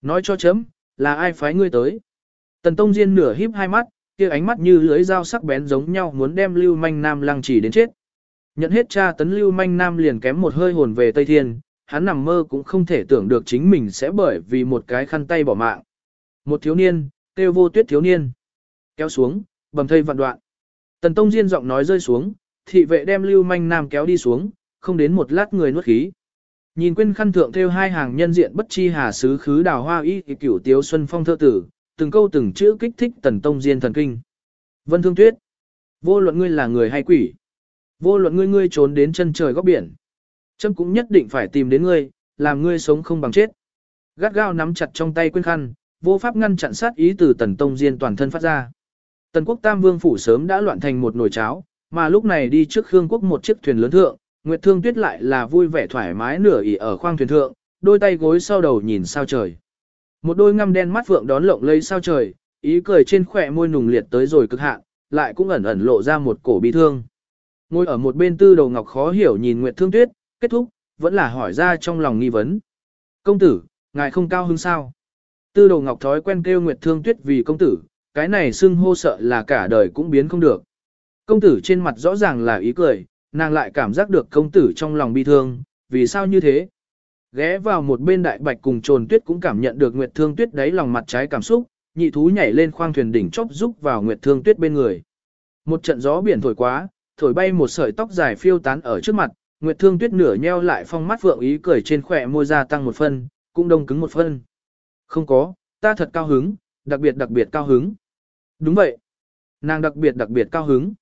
Nói cho chấm, là ai phái ngươi tới? Tần Tông Diên nửa híp hai mắt, kia ánh mắt như lưới dao sắc bén giống nhau muốn đem Lưu Manh Nam lăng chỉ đến chết. Nhận hết cha tấn lưu manh nam liền kém một hơi hồn về Tây Thiên, hắn nằm mơ cũng không thể tưởng được chính mình sẽ bởi vì một cái khăn tay bỏ mạng. Một thiếu niên, kêu vô tuyết thiếu niên. Kéo xuống, bầm thây vạn đoạn. Tần Tông Diên giọng nói rơi xuống, thị vệ đem lưu manh nam kéo đi xuống, không đến một lát người nuốt khí. Nhìn quên khăn thượng theo hai hàng nhân diện bất chi hà sứ khứ đào hoa y cửu tiếu xuân phong thơ tử, từng câu từng chữ kích thích Tần Tông Diên thần kinh. Vân Thương Tuyết, vô luận ngươi là người hay quỷ. Vô luận ngươi ngươi trốn đến chân trời góc biển. châm cũng nhất định phải tìm đến ngươi, làm ngươi sống không bằng chết. Gắt gao nắm chặt trong tay quên khăn, vô pháp ngăn chặn sát ý từ tần tông diên toàn thân phát ra. Tần quốc tam vương phủ sớm đã loạn thành một nồi cháo, mà lúc này đi trước Khương quốc một chiếc thuyền lớn thượng, Nguyệt Thương Tuyết lại là vui vẻ thoải mái nửa ỉ ở khoang thuyền thượng, đôi tay gối sau đầu nhìn sao trời. Một đôi ngăm đen mắt vượng đón lộng lấy sao trời, ý cười trên khỏe môi nùng liệt tới rồi cực hạn, lại cũng ẩn ẩn lộ ra một cổ bi thương. Ngồi ở một bên tư đầu ngọc khó hiểu nhìn Nguyệt Thương Tuyết, kết thúc, vẫn là hỏi ra trong lòng nghi vấn. Công tử, ngài không cao hứng sao? Tư đầu ngọc thói quen kêu Nguyệt Thương Tuyết vì công tử, cái này xưng hô sợ là cả đời cũng biến không được. Công tử trên mặt rõ ràng là ý cười, nàng lại cảm giác được công tử trong lòng bi thương, vì sao như thế? Ghé vào một bên đại bạch cùng trồn tuyết cũng cảm nhận được Nguyệt Thương Tuyết đáy lòng mặt trái cảm xúc, nhị thú nhảy lên khoang thuyền đỉnh chóp giúp vào Nguyệt Thương Tuyết bên người. Một trận gió biển thổi quá, thổi bay một sợi tóc dài phiêu tán ở trước mặt, Nguyệt Thương Tuyết nửa nheo lại phong mắt vượng ý cười trên khỏe môi ra tăng một phân, cũng đông cứng một phân. Không có, ta thật cao hứng, đặc biệt đặc biệt cao hứng. Đúng vậy. Nàng đặc biệt đặc biệt cao hứng.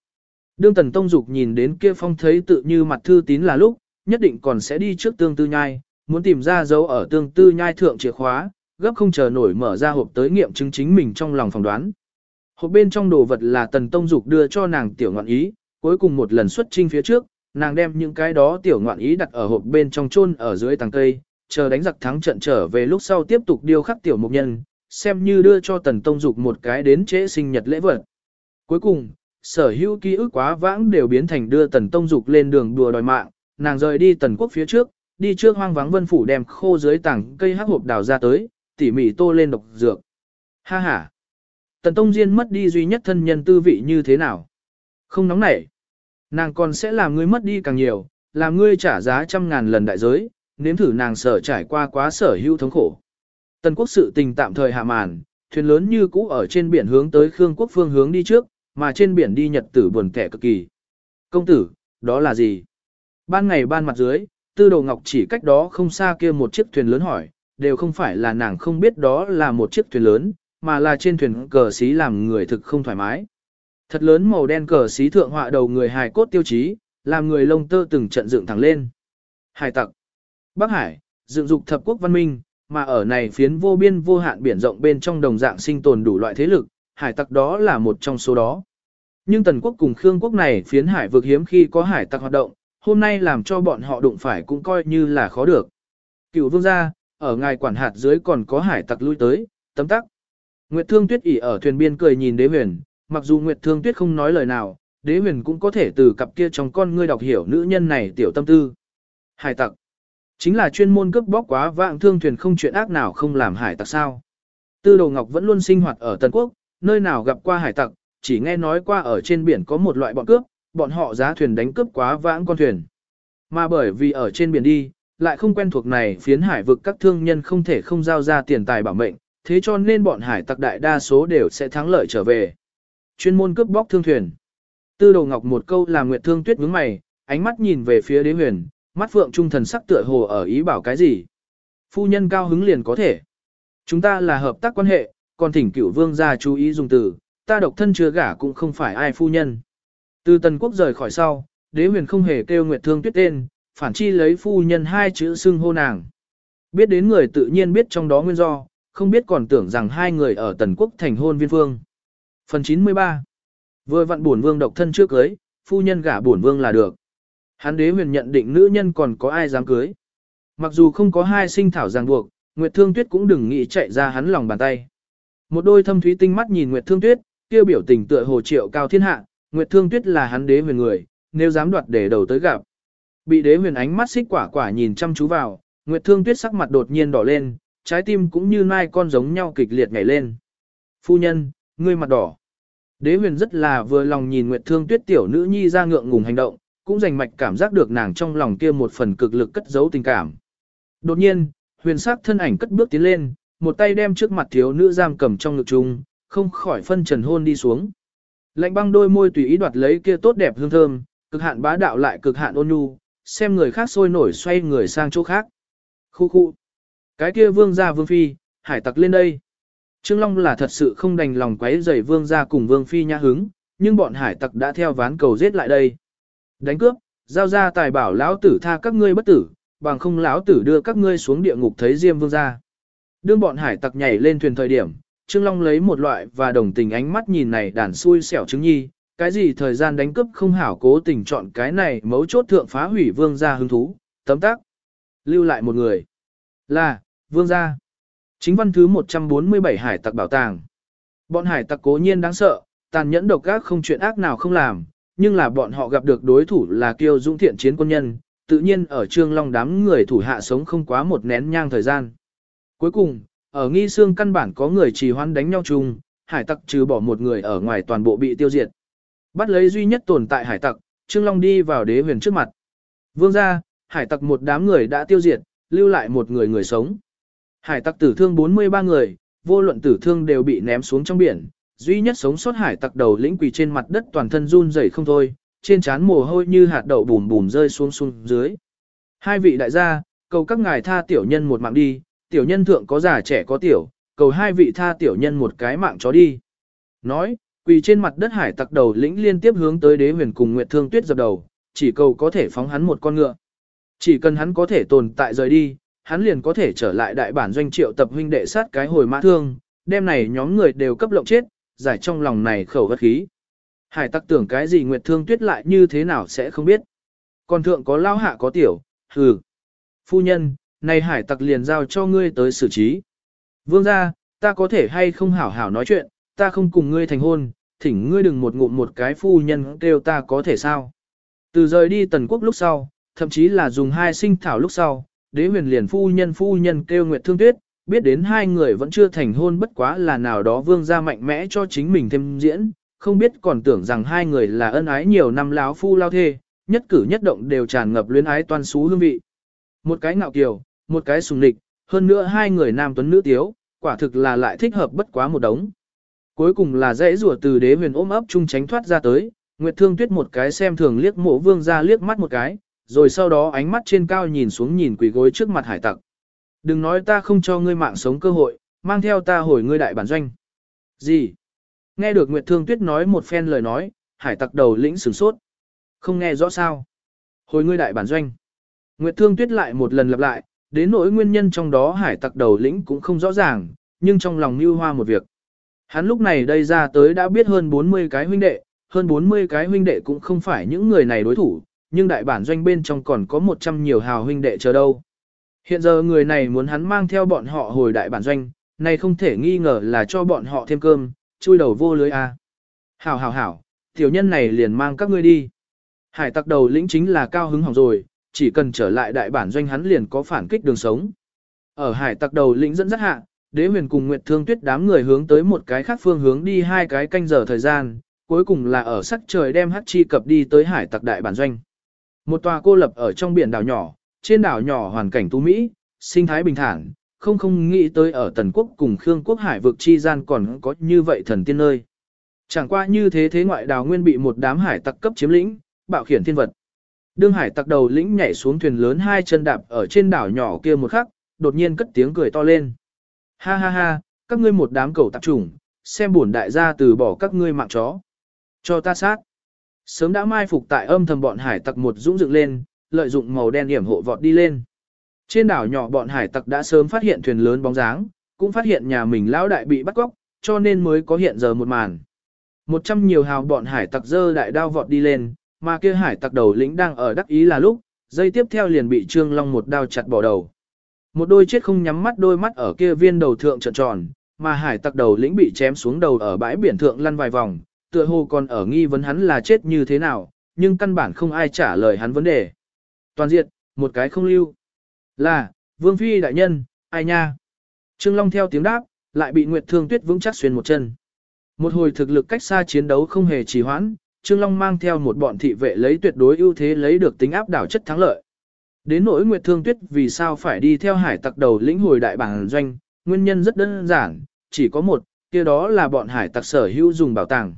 Đương Tần Tông Dục nhìn đến kia phong thấy tự như mặt thư tín là lúc, nhất định còn sẽ đi trước tương tư nhai, muốn tìm ra dấu ở tương tư nhai thượng chìa khóa, gấp không chờ nổi mở ra hộp tới nghiệm chứng chính mình trong lòng phỏng đoán. Hộp bên trong đồ vật là tần tông dục đưa cho nàng tiểu ngọn ý, cuối cùng một lần xuất trinh phía trước, nàng đem những cái đó tiểu ngọn ý đặt ở hộp bên trong chôn ở dưới tàng cây, chờ đánh giặc thắng trận trở về lúc sau tiếp tục điêu khắc tiểu mục nhân, xem như đưa cho tần tông dục một cái đến trễ sinh nhật lễ vật. Cuối cùng, sở hữu ký ức quá vãng đều biến thành đưa tần tông dục lên đường đùa đòi mạng, nàng rời đi tần quốc phía trước, đi trước hoang vắng vân phủ đem khô dưới tảng cây hắc hộp đào ra tới, tỉ mỉ tô lên độc dược. Ha ha! Tần Tông Diên mất đi duy nhất thân nhân tư vị như thế nào? Không nóng nảy. Nàng còn sẽ làm ngươi mất đi càng nhiều, làm ngươi trả giá trăm ngàn lần đại giới, nếm thử nàng sở trải qua quá sở hữu thống khổ. Tần quốc sự tình tạm thời hạ màn, thuyền lớn như cũ ở trên biển hướng tới Khương quốc phương hướng đi trước, mà trên biển đi nhật tử buồn kẻ cực kỳ. Công tử, đó là gì? Ban ngày ban mặt dưới, tư đồ ngọc chỉ cách đó không xa kia một chiếc thuyền lớn hỏi, đều không phải là nàng không biết đó là một chiếc thuyền lớn, mà là trên thuyền cờ xí làm người thực không thoải mái. Thật lớn màu đen cờ xí thượng họa đầu người hài cốt tiêu chí, làm người lông tơ từng trận dựng thẳng lên. Hải tặc. Bắc Hải, dựng dục thập quốc văn minh, mà ở này phiến vô biên vô hạn biển rộng bên trong đồng dạng sinh tồn đủ loại thế lực, hải tặc đó là một trong số đó. Nhưng tần quốc cùng Khương quốc này phiến hải vực hiếm khi có hải tặc hoạt động, hôm nay làm cho bọn họ đụng phải cũng coi như là khó được. Cựu vương gia, ở ngài quản hạt dưới còn có hải tặc lui tới, tấm tắc. Nguyệt Thương Tuyết ỉ ở thuyền biên cười nhìn Đế Huyền, mặc dù Nguyệt Thương Tuyết không nói lời nào, Đế Huyền cũng có thể từ cặp kia trong con ngươi đọc hiểu nữ nhân này tiểu tâm tư. Hải tặc. Chính là chuyên môn cướp bóc quá vạng thương thuyền không chuyện ác nào không làm hải tặc sao. Tư Đồ Ngọc vẫn luôn sinh hoạt ở Tân Quốc, nơi nào gặp qua hải tặc, chỉ nghe nói qua ở trên biển có một loại bọn cướp, bọn họ giá thuyền đánh cướp quá vãng con thuyền. Mà bởi vì ở trên biển đi, lại không quen thuộc này phiến hải vực các thương nhân không thể không giao ra tiền tài bảo mệnh, thế cho nên bọn hải tặc đại đa số đều sẽ thắng lợi trở về. Chuyên môn cướp bóc thương thuyền. Tư đồ ngọc một câu làm nguyệt thương tuyết vướng mày, ánh mắt nhìn về phía đế huyền, mắt phượng trung thần sắc tựa hồ ở ý bảo cái gì. Phu nhân cao hứng liền có thể. Chúng ta là hợp tác quan hệ, còn thỉnh cửu vương gia chú ý dùng từ, ta độc thân chưa gả cũng không phải ai phu nhân. Từ tần quốc rời khỏi sau, đế huyền không hề kêu nguyệt thương tuyết tên, phản chi lấy phu nhân hai chữ xưng hô nàng. Biết đến người tự nhiên biết trong đó nguyên do, không biết còn tưởng rằng hai người ở tần quốc thành hôn viên phương. Phần 93 Vừa vặn bổn vương độc thân trước cưới, phu nhân gả bổn vương là được. hán đế huyền nhận định nữ nhân còn có ai dám cưới. Mặc dù không có hai sinh thảo ràng buộc, Nguyệt Thương Tuyết cũng đừng nghĩ chạy ra hắn lòng bàn tay. Một đôi thâm thúy tinh mắt nhìn Nguyệt Thương Tuyết, kia biểu tình tựa hồ triệu cao thiên hạ, Nguyệt Thương Tuyết là hắn đế huyền người, nếu dám đoạt để đầu tới gặp. Bị đế huyền ánh mắt xích quả quả nhìn chăm chú vào, Nguyệt Thương Tuyết sắc mặt đột nhiên đỏ lên, trái tim cũng như nai con giống nhau kịch liệt nhảy lên. Phu nhân, ngươi mặt đỏ. Đế huyền rất là vừa lòng nhìn Nguyệt Thương Tuyết tiểu nữ nhi ra ngượng ngùng hành động, cũng dành mạch cảm giác được nàng trong lòng kia một phần cực lực cất giấu tình cảm. Đột nhiên, huyền sắc thân ảnh cất bước tiến lên, một tay đem trước mặt thiếu nữ giam cầm trong ngực chung, không khỏi phân trần hôn đi xuống. Lạnh băng đôi môi tùy ý đoạt lấy kia tốt đẹp hương thơm, cực hạn bá đạo lại cực hạn ôn nhu, xem người khác sôi nổi xoay người sang chỗ khác. Khu khu. Cái kia vương gia vương phi, hải tặc lên đây. Trương Long là thật sự không đành lòng quấy rầy vương gia cùng vương phi nhã hứng, nhưng bọn hải tặc đã theo ván cầu giết lại đây. Đánh cướp, giao ra tài bảo lão tử tha các ngươi bất tử, bằng không lão tử đưa các ngươi xuống địa ngục thấy diêm vương gia. Đương bọn hải tặc nhảy lên thuyền thời điểm, Trương Long lấy một loại và đồng tình ánh mắt nhìn này đàn xui xẻo chứng nhi, cái gì thời gian đánh cướp không hảo cố tình chọn cái này mấu chốt thượng phá hủy vương gia hứng thú, tấm tác. Lưu lại một người. Là, vương gia. Chính văn thứ 147 hải tặc bảo tàng. Bọn hải tặc cố nhiên đáng sợ, tàn nhẫn độc ác không chuyện ác nào không làm, nhưng là bọn họ gặp được đối thủ là kiêu dũng thiện chiến quân nhân, tự nhiên ở trương long đám người thủ hạ sống không quá một nén nhang thời gian. Cuối cùng, ở nghi xương căn bản có người trì hoãn đánh nhau chung, hải tặc trừ bỏ một người ở ngoài toàn bộ bị tiêu diệt. Bắt lấy duy nhất tồn tại hải tặc, Trương Long đi vào đế huyền trước mặt. Vương ra, hải tặc một đám người đã tiêu diệt, lưu lại một người người sống. Hải tặc tử thương 43 người, vô luận tử thương đều bị ném xuống trong biển, duy nhất sống sót hải tặc đầu lĩnh quỳ trên mặt đất toàn thân run rẩy không thôi, trên trán mồ hôi như hạt đậu bùm bùm rơi xuống xuống dưới. Hai vị đại gia, cầu các ngài tha tiểu nhân một mạng đi, tiểu nhân thượng có già trẻ có tiểu, cầu hai vị tha tiểu nhân một cái mạng chó đi. Nói, quỳ trên mặt đất hải tặc đầu lĩnh liên tiếp hướng tới đế huyền cùng Nguyệt Thương Tuyết dập đầu, chỉ cầu có thể phóng hắn một con ngựa. Chỉ cần hắn có thể tồn tại rời đi, hắn liền có thể trở lại đại bản doanh triệu tập huynh đệ sát cái hồi mã thương, đêm này nhóm người đều cấp lộng chết, giải trong lòng này khẩu vật khí. Hải tặc tưởng cái gì Nguyệt Thương Tuyết lại như thế nào sẽ không biết. Còn thượng có lao hạ có tiểu, hừ. Phu nhân, này hải tặc liền giao cho ngươi tới xử trí. Vương gia, ta có thể hay không hảo hảo nói chuyện, ta không cùng ngươi thành hôn, thỉnh ngươi đừng một ngụm một cái phu nhân kêu ta có thể sao. Từ rời đi tần quốc lúc sau, thậm chí là dùng hai sinh thảo lúc sau, đế huyền liền phu nhân phu nhân kêu Nguyệt Thương Tuyết, biết đến hai người vẫn chưa thành hôn bất quá là nào đó vương gia mạnh mẽ cho chính mình thêm diễn, không biết còn tưởng rằng hai người là ân ái nhiều năm láo phu lao thê, nhất cử nhất động đều tràn ngập luyến ái toan xú hương vị. Một cái ngạo kiều, một cái sùng lịch, hơn nữa hai người nam tuấn nữ tiếu, quả thực là lại thích hợp bất quá một đống. Cuối cùng là dễ rùa từ đế huyền ôm ấp chung tránh thoát ra tới, Nguyệt Thương Tuyết một cái xem thường liếc mộ vương ra liếc mắt một cái, rồi sau đó ánh mắt trên cao nhìn xuống nhìn quỷ gối trước mặt hải tặc. Đừng nói ta không cho ngươi mạng sống cơ hội, mang theo ta hồi ngươi đại bản doanh. Gì? Nghe được Nguyệt Thương Tuyết nói một phen lời nói, hải tặc đầu lĩnh sửng sốt. Không nghe rõ sao? Hồi ngươi đại bản doanh. Nguyệt Thương Tuyết lại một lần lặp lại, đến nỗi nguyên nhân trong đó hải tặc đầu lĩnh cũng không rõ ràng, nhưng trong lòng mưu hoa một việc. Hắn lúc này đây ra tới đã biết hơn 40 cái huynh đệ, hơn 40 cái huynh đệ cũng không phải những người này đối thủ, nhưng đại bản doanh bên trong còn có 100 nhiều hào huynh đệ chờ đâu. Hiện giờ người này muốn hắn mang theo bọn họ hồi đại bản doanh, này không thể nghi ngờ là cho bọn họ thêm cơm, chui đầu vô lưới a. À. Hảo hảo hảo, tiểu nhân này liền mang các ngươi đi. Hải tặc đầu lĩnh chính là cao hứng hỏng rồi, chỉ cần trở lại đại bản doanh hắn liền có phản kích đường sống. Ở hải tặc đầu lĩnh dẫn dắt hạ, đế huyền cùng Nguyệt Thương Tuyết đám người hướng tới một cái khác phương hướng đi hai cái canh giờ thời gian, cuối cùng là ở sắc trời đem hắc chi cập đi tới hải tặc đại bản doanh. Một tòa cô lập ở trong biển đảo nhỏ, trên đảo nhỏ hoàn cảnh tú Mỹ, sinh thái bình thản, không không nghĩ tới ở Tần Quốc cùng Khương Quốc hải vực chi gian còn có như vậy thần tiên nơi. Chẳng qua như thế thế ngoại đảo nguyên bị một đám hải tặc cấp chiếm lĩnh, bạo khiển thiên vật. Đương hải tặc đầu lĩnh nhảy xuống thuyền lớn hai chân đạp ở trên đảo nhỏ kia một khắc, đột nhiên cất tiếng cười to lên. Ha ha ha, các ngươi một đám cầu tạp trùng, xem bổn đại gia từ bỏ các ngươi mạng chó. Cho ta sát. Sớm đã mai phục tại âm thầm bọn hải tặc một dũng dựng lên, lợi dụng màu đen điểm hộ vọt đi lên. Trên đảo nhỏ bọn hải tặc đã sớm phát hiện thuyền lớn bóng dáng, cũng phát hiện nhà mình lão đại bị bắt cóc, cho nên mới có hiện giờ một màn. Một trăm nhiều hào bọn hải tặc dơ đại đao vọt đi lên, mà kia hải tặc đầu lĩnh đang ở đắc ý là lúc, dây tiếp theo liền bị Trương Long một đao chặt bỏ đầu. Một đôi chết không nhắm mắt đôi mắt ở kia viên đầu thượng trợn tròn, mà hải tặc đầu lĩnh bị chém xuống đầu ở bãi biển thượng lăn vài vòng, tựa hồ còn ở nghi vấn hắn là chết như thế nào, nhưng căn bản không ai trả lời hắn vấn đề. Toàn diện, một cái không lưu. Là, Vương Phi đại nhân, ai nha? Trương Long theo tiếng đáp, lại bị Nguyệt Thương Tuyết vững chắc xuyên một chân. Một hồi thực lực cách xa chiến đấu không hề trì hoãn, Trương Long mang theo một bọn thị vệ lấy tuyệt đối ưu thế lấy được tính áp đảo chất thắng lợi. Đến nỗi Nguyệt Thương Tuyết vì sao phải đi theo hải tặc đầu lĩnh hồi đại bản doanh, nguyên nhân rất đơn giản, chỉ có một, kia đó là bọn hải tặc sở hữu dùng bảo tàng.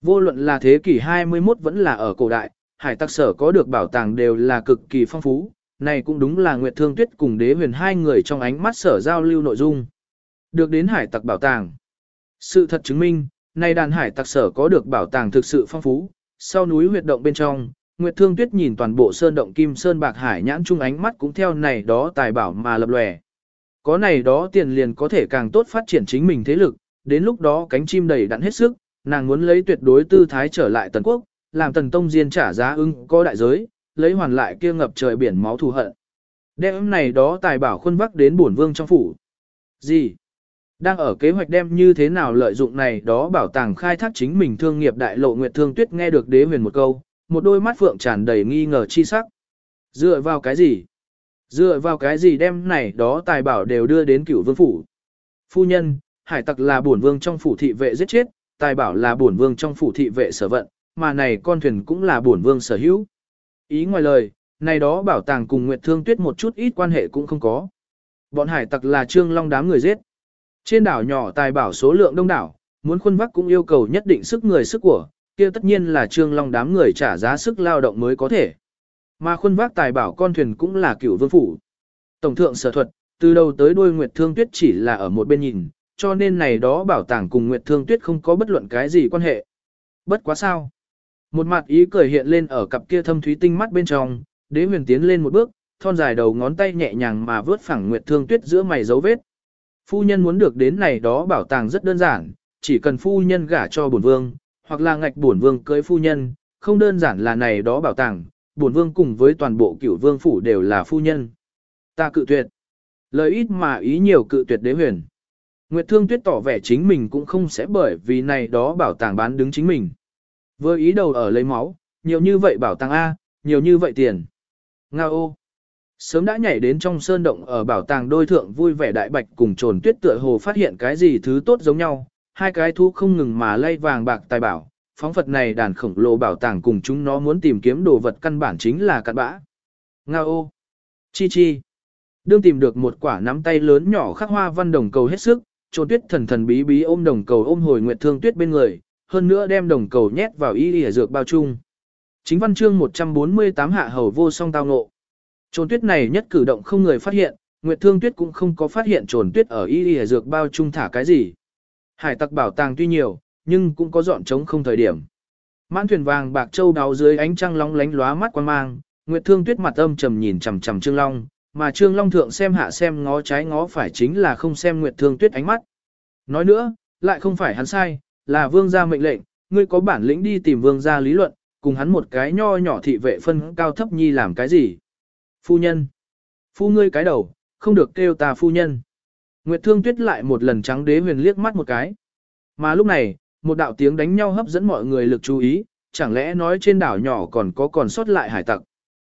Vô luận là thế kỷ 21 vẫn là ở cổ đại, hải tặc sở có được bảo tàng đều là cực kỳ phong phú, này cũng đúng là Nguyệt Thương Tuyết cùng đế huyền hai người trong ánh mắt sở giao lưu nội dung. Được đến hải tặc bảo tàng. Sự thật chứng minh, này đàn hải tặc sở có được bảo tàng thực sự phong phú, sau núi huyệt động bên trong, Nguyệt Thương Tuyết nhìn toàn bộ sơn động kim sơn bạc hải nhãn chung ánh mắt cũng theo này đó tài bảo mà lập lòe. Có này đó tiền liền có thể càng tốt phát triển chính mình thế lực, đến lúc đó cánh chim đầy đặn hết sức, nàng muốn lấy tuyệt đối tư thái trở lại tần quốc, làm tần tông diên trả giá ưng có đại giới, lấy hoàn lại kia ngập trời biển máu thù hận. Đem này đó tài bảo khuôn vắc đến bổn vương trong phủ. Gì? Đang ở kế hoạch đem như thế nào lợi dụng này đó bảo tàng khai thác chính mình thương nghiệp đại lộ Nguyệt Thương Tuyết nghe được đế huyền một câu, một đôi mắt phượng tràn đầy nghi ngờ chi sắc. Dựa vào cái gì? Dựa vào cái gì đem này đó tài bảo đều đưa đến cửu vương phủ? Phu nhân, hải tặc là bổn vương trong phủ thị vệ giết chết, tài bảo là bổn vương trong phủ thị vệ sở vận, mà này con thuyền cũng là bổn vương sở hữu. Ý ngoài lời, này đó bảo tàng cùng Nguyệt Thương Tuyết một chút ít quan hệ cũng không có. Bọn hải tặc là trương long đám người giết. Trên đảo nhỏ tài bảo số lượng đông đảo, muốn khuôn vác cũng yêu cầu nhất định sức người sức của, kia tất nhiên là trương long đám người trả giá sức lao động mới có thể. Mà khuôn vác tài bảo con thuyền cũng là cựu vương phủ. Tổng thượng sở thuật, từ đầu tới đuôi Nguyệt Thương Tuyết chỉ là ở một bên nhìn, cho nên này đó bảo tàng cùng Nguyệt Thương Tuyết không có bất luận cái gì quan hệ. Bất quá sao. Một mặt ý cười hiện lên ở cặp kia thâm thúy tinh mắt bên trong, đế huyền tiến lên một bước, thon dài đầu ngón tay nhẹ nhàng mà vớt phẳng Nguyệt Thương Tuyết giữa mày dấu vết. Phu nhân muốn được đến này đó bảo tàng rất đơn giản, chỉ cần phu nhân gả cho bổn vương, hoặc là ngạch bổn vương cưới phu nhân, không đơn giản là này đó bảo tàng, bổn vương cùng với toàn bộ cửu vương phủ đều là phu nhân. Ta cự tuyệt. Lời ít mà ý nhiều cự tuyệt đế huyền. Nguyệt Thương Tuyết tỏ vẻ chính mình cũng không sẽ bởi vì này đó bảo tàng bán đứng chính mình. Vừa ý đầu ở lấy máu, nhiều như vậy bảo tàng A, nhiều như vậy tiền. Nga ô. Sớm đã nhảy đến trong sơn động ở bảo tàng đôi thượng vui vẻ đại bạch cùng trồn tuyết tựa hồ phát hiện cái gì thứ tốt giống nhau, hai cái thú không ngừng mà lay vàng bạc tài bảo, phóng vật này đàn khổng lồ bảo tàng cùng chúng nó muốn tìm kiếm đồ vật căn bản chính là cặn bã. Nga ô. Chi chi. Đương tìm được một quả nắm tay lớn nhỏ khắc hoa văn đồng cầu hết sức, trồn tuyết thần thần bí bí ôm đồng cầu ôm hồi nguyệt thương tuyết bên người, hơn nữa đem đồng cầu nhét vào y y dược bao chung. Chính văn chương 148 hạ hầu vô song tao ngộ. Trồn tuyết này nhất cử động không người phát hiện, Nguyệt Thương Tuyết cũng không có phát hiện trồn tuyết ở y y dược bao trung thả cái gì. Hải tặc bảo tàng tuy nhiều, nhưng cũng có dọn trống không thời điểm. Mãn thuyền vàng bạc châu đáo dưới ánh trăng long lánh lóa mắt quan mang, Nguyệt Thương Tuyết mặt âm trầm nhìn chằm chằm Trương Long, mà Trương Long thượng xem hạ xem ngó trái ngó phải chính là không xem Nguyệt Thương Tuyết ánh mắt. Nói nữa, lại không phải hắn sai, là vương gia mệnh lệnh, ngươi có bản lĩnh đi tìm vương gia lý luận, cùng hắn một cái nho nhỏ thị vệ phân cao thấp nhi làm cái gì. Phu nhân. Phu ngươi cái đầu, không được kêu ta phu nhân. Nguyệt Thương Tuyết lại một lần trắng đế huyền liếc mắt một cái. Mà lúc này, một đạo tiếng đánh nhau hấp dẫn mọi người lực chú ý, chẳng lẽ nói trên đảo nhỏ còn có còn sót lại hải tặc.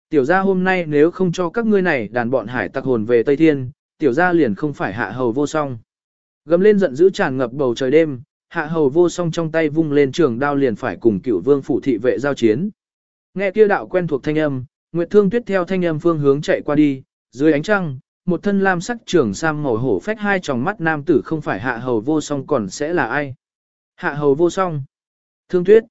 Tiểu gia hôm nay nếu không cho các ngươi này đàn bọn hải tặc hồn về Tây Thiên, tiểu gia liền không phải hạ hầu vô song. Gầm lên giận dữ tràn ngập bầu trời đêm, hạ hầu vô song trong tay vung lên trường đao liền phải cùng cựu vương phủ thị vệ giao chiến. Nghe kia đạo quen thuộc thanh âm, Nguyệt Thương Tuyết theo thanh âm phương hướng chạy qua đi, dưới ánh trăng, một thân lam sắc trưởng sam màu hổ phách hai tròng mắt nam tử không phải hạ hầu vô song còn sẽ là ai. Hạ hầu vô song. Thương Tuyết.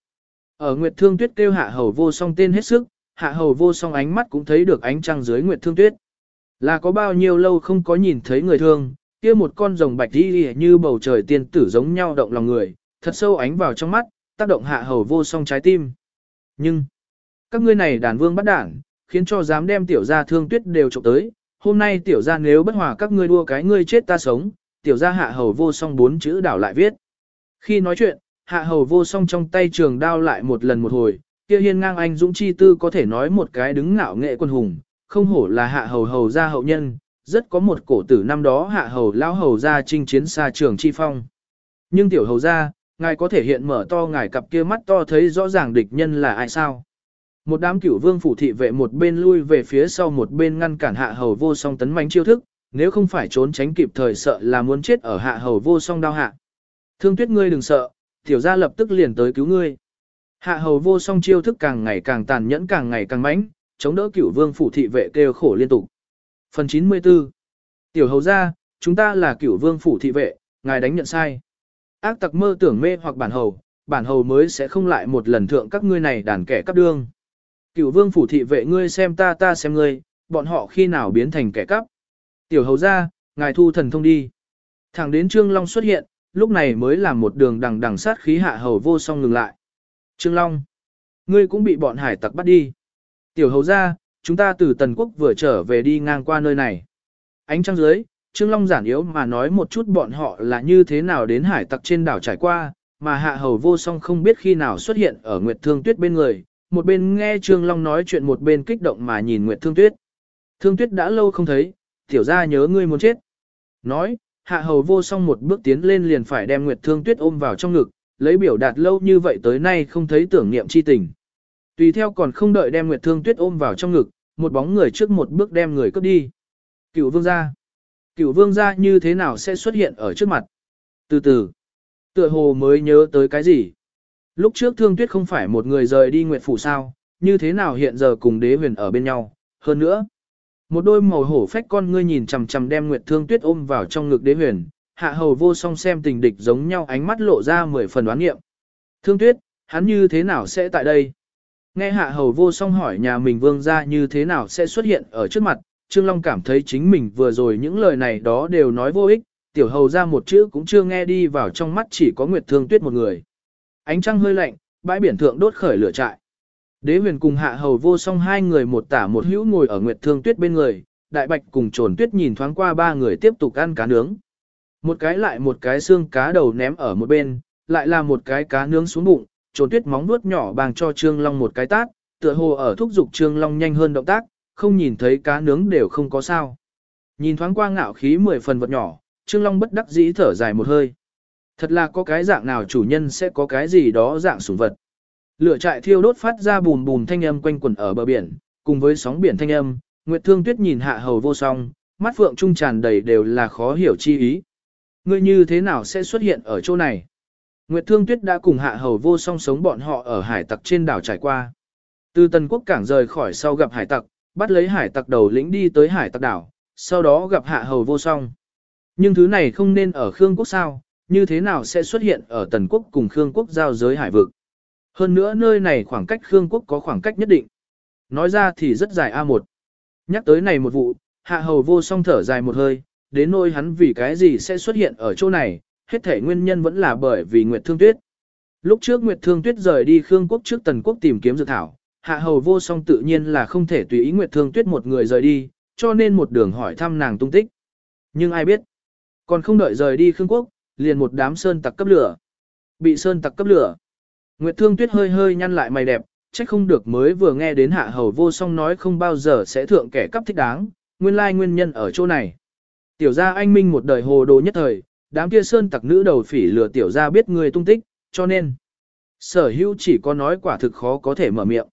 Ở Nguyệt Thương Tuyết kêu hạ hầu vô song tên hết sức, hạ hầu vô song ánh mắt cũng thấy được ánh trăng dưới Nguyệt Thương Tuyết. Là có bao nhiêu lâu không có nhìn thấy người thương, kia một con rồng bạch đi như bầu trời tiên tử giống nhau động lòng người, thật sâu ánh vào trong mắt, tác động hạ hầu vô song trái tim. Nhưng, các ngươi này đàn vương bắt đảng, khiến cho dám đem tiểu gia thương tuyết đều trộm tới, hôm nay tiểu gia nếu bất hòa các ngươi đua cái ngươi chết ta sống, tiểu gia hạ hầu vô song bốn chữ đảo lại viết. Khi nói chuyện, hạ hầu vô song trong tay trường đao lại một lần một hồi, kia hiên ngang anh dũng chi tư có thể nói một cái đứng ngạo nghệ quân hùng, không hổ là hạ hầu hầu gia hậu nhân, rất có một cổ tử năm đó hạ hầu lão hầu gia chinh chiến xa trường chi phong. Nhưng tiểu hầu gia, ngài có thể hiện mở to ngài cặp kia mắt to thấy rõ ràng địch nhân là ai sao? Một đám cửu vương phủ thị vệ một bên lui về phía sau một bên ngăn cản hạ hầu vô song tấn mánh chiêu thức, nếu không phải trốn tránh kịp thời sợ là muốn chết ở hạ hầu vô song đau hạ. Thương tuyết ngươi đừng sợ, tiểu gia lập tức liền tới cứu ngươi. Hạ hầu vô song chiêu thức càng ngày càng tàn nhẫn càng ngày càng mãnh, chống đỡ cửu vương phủ thị vệ kêu khổ liên tục. Phần 94 Tiểu hầu gia, chúng ta là cửu vương phủ thị vệ, ngài đánh nhận sai. Ác tặc mơ tưởng mê hoặc bản hầu, bản hầu mới sẽ không lại một lần thượng các ngươi này đàn kẻ cắp đương. Cửu vương phủ thị vệ ngươi xem ta ta xem ngươi, bọn họ khi nào biến thành kẻ cắp. Tiểu hầu gia, ngài thu thần thông đi. Thẳng đến Trương Long xuất hiện, lúc này mới làm một đường đằng đằng sát khí hạ hầu vô song ngừng lại. Trương Long, ngươi cũng bị bọn hải tặc bắt đi. Tiểu hầu gia, chúng ta từ Tần Quốc vừa trở về đi ngang qua nơi này. Ánh trăng dưới, Trương Long giản yếu mà nói một chút bọn họ là như thế nào đến hải tặc trên đảo trải qua, mà hạ hầu vô song không biết khi nào xuất hiện ở Nguyệt Thương Tuyết bên người, một bên nghe Trương Long nói chuyện một bên kích động mà nhìn Nguyệt Thương Tuyết. Thương Tuyết đã lâu không thấy, tiểu ra nhớ ngươi muốn chết. Nói, hạ hầu vô song một bước tiến lên liền phải đem Nguyệt Thương Tuyết ôm vào trong ngực, lấy biểu đạt lâu như vậy tới nay không thấy tưởng niệm chi tình. Tùy theo còn không đợi đem Nguyệt Thương Tuyết ôm vào trong ngực, một bóng người trước một bước đem người cướp đi. Cựu vương gia. Cựu vương gia như thế nào sẽ xuất hiện ở trước mặt? Từ từ. Tựa hồ mới nhớ tới cái gì? Lúc trước Thương Tuyết không phải một người rời đi Nguyệt phủ sao? Như thế nào hiện giờ cùng đế huyền ở bên nhau? Hơn nữa. Một đôi màu hổ phách con ngươi nhìn chằm chằm đem Nguyệt Thương Tuyết ôm vào trong ngực đế huyền, hạ hầu vô song xem tình địch giống nhau ánh mắt lộ ra mười phần đoán nghiệm. Thương Tuyết, hắn như thế nào sẽ tại đây? Nghe hạ hầu vô song hỏi nhà mình vương gia như thế nào sẽ xuất hiện ở trước mặt, Trương Long cảm thấy chính mình vừa rồi những lời này đó đều nói vô ích, tiểu hầu ra một chữ cũng chưa nghe đi vào trong mắt chỉ có Nguyệt Thương Tuyết một người. Ánh trăng hơi lạnh, bãi biển thượng đốt khởi lửa trại. Đế huyền cùng hạ hầu vô song hai người một tả một hữu ngồi ở Nguyệt Thương Tuyết bên người, đại bạch cùng trồn tuyết nhìn thoáng qua ba người tiếp tục ăn cá nướng. Một cái lại một cái xương cá đầu ném ở một bên, lại là một cái cá nướng xuống bụng, trồn tuyết móng nuốt nhỏ bằng cho Trương Long một cái tát, tựa hồ ở thúc dục Trương Long nhanh hơn động tác, không nhìn thấy cá nướng đều không có sao. Nhìn thoáng qua ngạo khí mười phần vật nhỏ, Trương Long bất đắc dĩ thở dài một hơi. Thật là có cái dạng nào chủ nhân sẽ có cái gì đó dạng sủng vật. Lửa trại thiêu đốt phát ra bùn bùn thanh âm quanh quẩn ở bờ biển, cùng với sóng biển thanh âm, Nguyệt Thương Tuyết nhìn hạ hầu vô song, mắt phượng trung tràn đầy đều là khó hiểu chi ý. Ngươi như thế nào sẽ xuất hiện ở chỗ này? Nguyệt Thương Tuyết đã cùng hạ hầu vô song sống bọn họ ở hải tặc trên đảo trải qua. Từ tần quốc cảng rời khỏi sau gặp hải tặc, bắt lấy hải tặc đầu lĩnh đi tới hải tặc đảo, sau đó gặp hạ hầu vô song. Nhưng thứ này không nên ở Khương quốc sao, như thế nào sẽ xuất hiện ở tần quốc cùng Khương quốc giao giới hải vực. Hơn nữa nơi này khoảng cách Khương quốc có khoảng cách nhất định. Nói ra thì rất dài A1. Nhắc tới này một vụ, hạ hầu vô song thở dài một hơi, đến nỗi hắn vì cái gì sẽ xuất hiện ở chỗ này, hết thể nguyên nhân vẫn là bởi vì Nguyệt Thương Tuyết. Lúc trước Nguyệt Thương Tuyết rời đi Khương quốc trước Tần quốc tìm kiếm dược thảo, hạ hầu vô song tự nhiên là không thể tùy ý Nguyệt Thương Tuyết một người rời đi, cho nên một đường hỏi thăm nàng tung tích. Nhưng ai biết, còn không đợi rời đi Khương quốc, liền một đám sơn tặc cấp lửa. Bị sơn tặc cấp lửa. Nguyệt Thương Tuyết hơi hơi nhăn lại mày đẹp, trách không được mới vừa nghe đến hạ hầu vô song nói không bao giờ sẽ thượng kẻ cấp thích đáng, nguyên lai nguyên nhân ở chỗ này. Tiểu gia anh minh một đời hồ đồ nhất thời, đám kia sơn tặc nữ đầu phỉ lừa tiểu gia biết người tung tích, cho nên sở hữu chỉ có nói quả thực khó có thể mở miệng.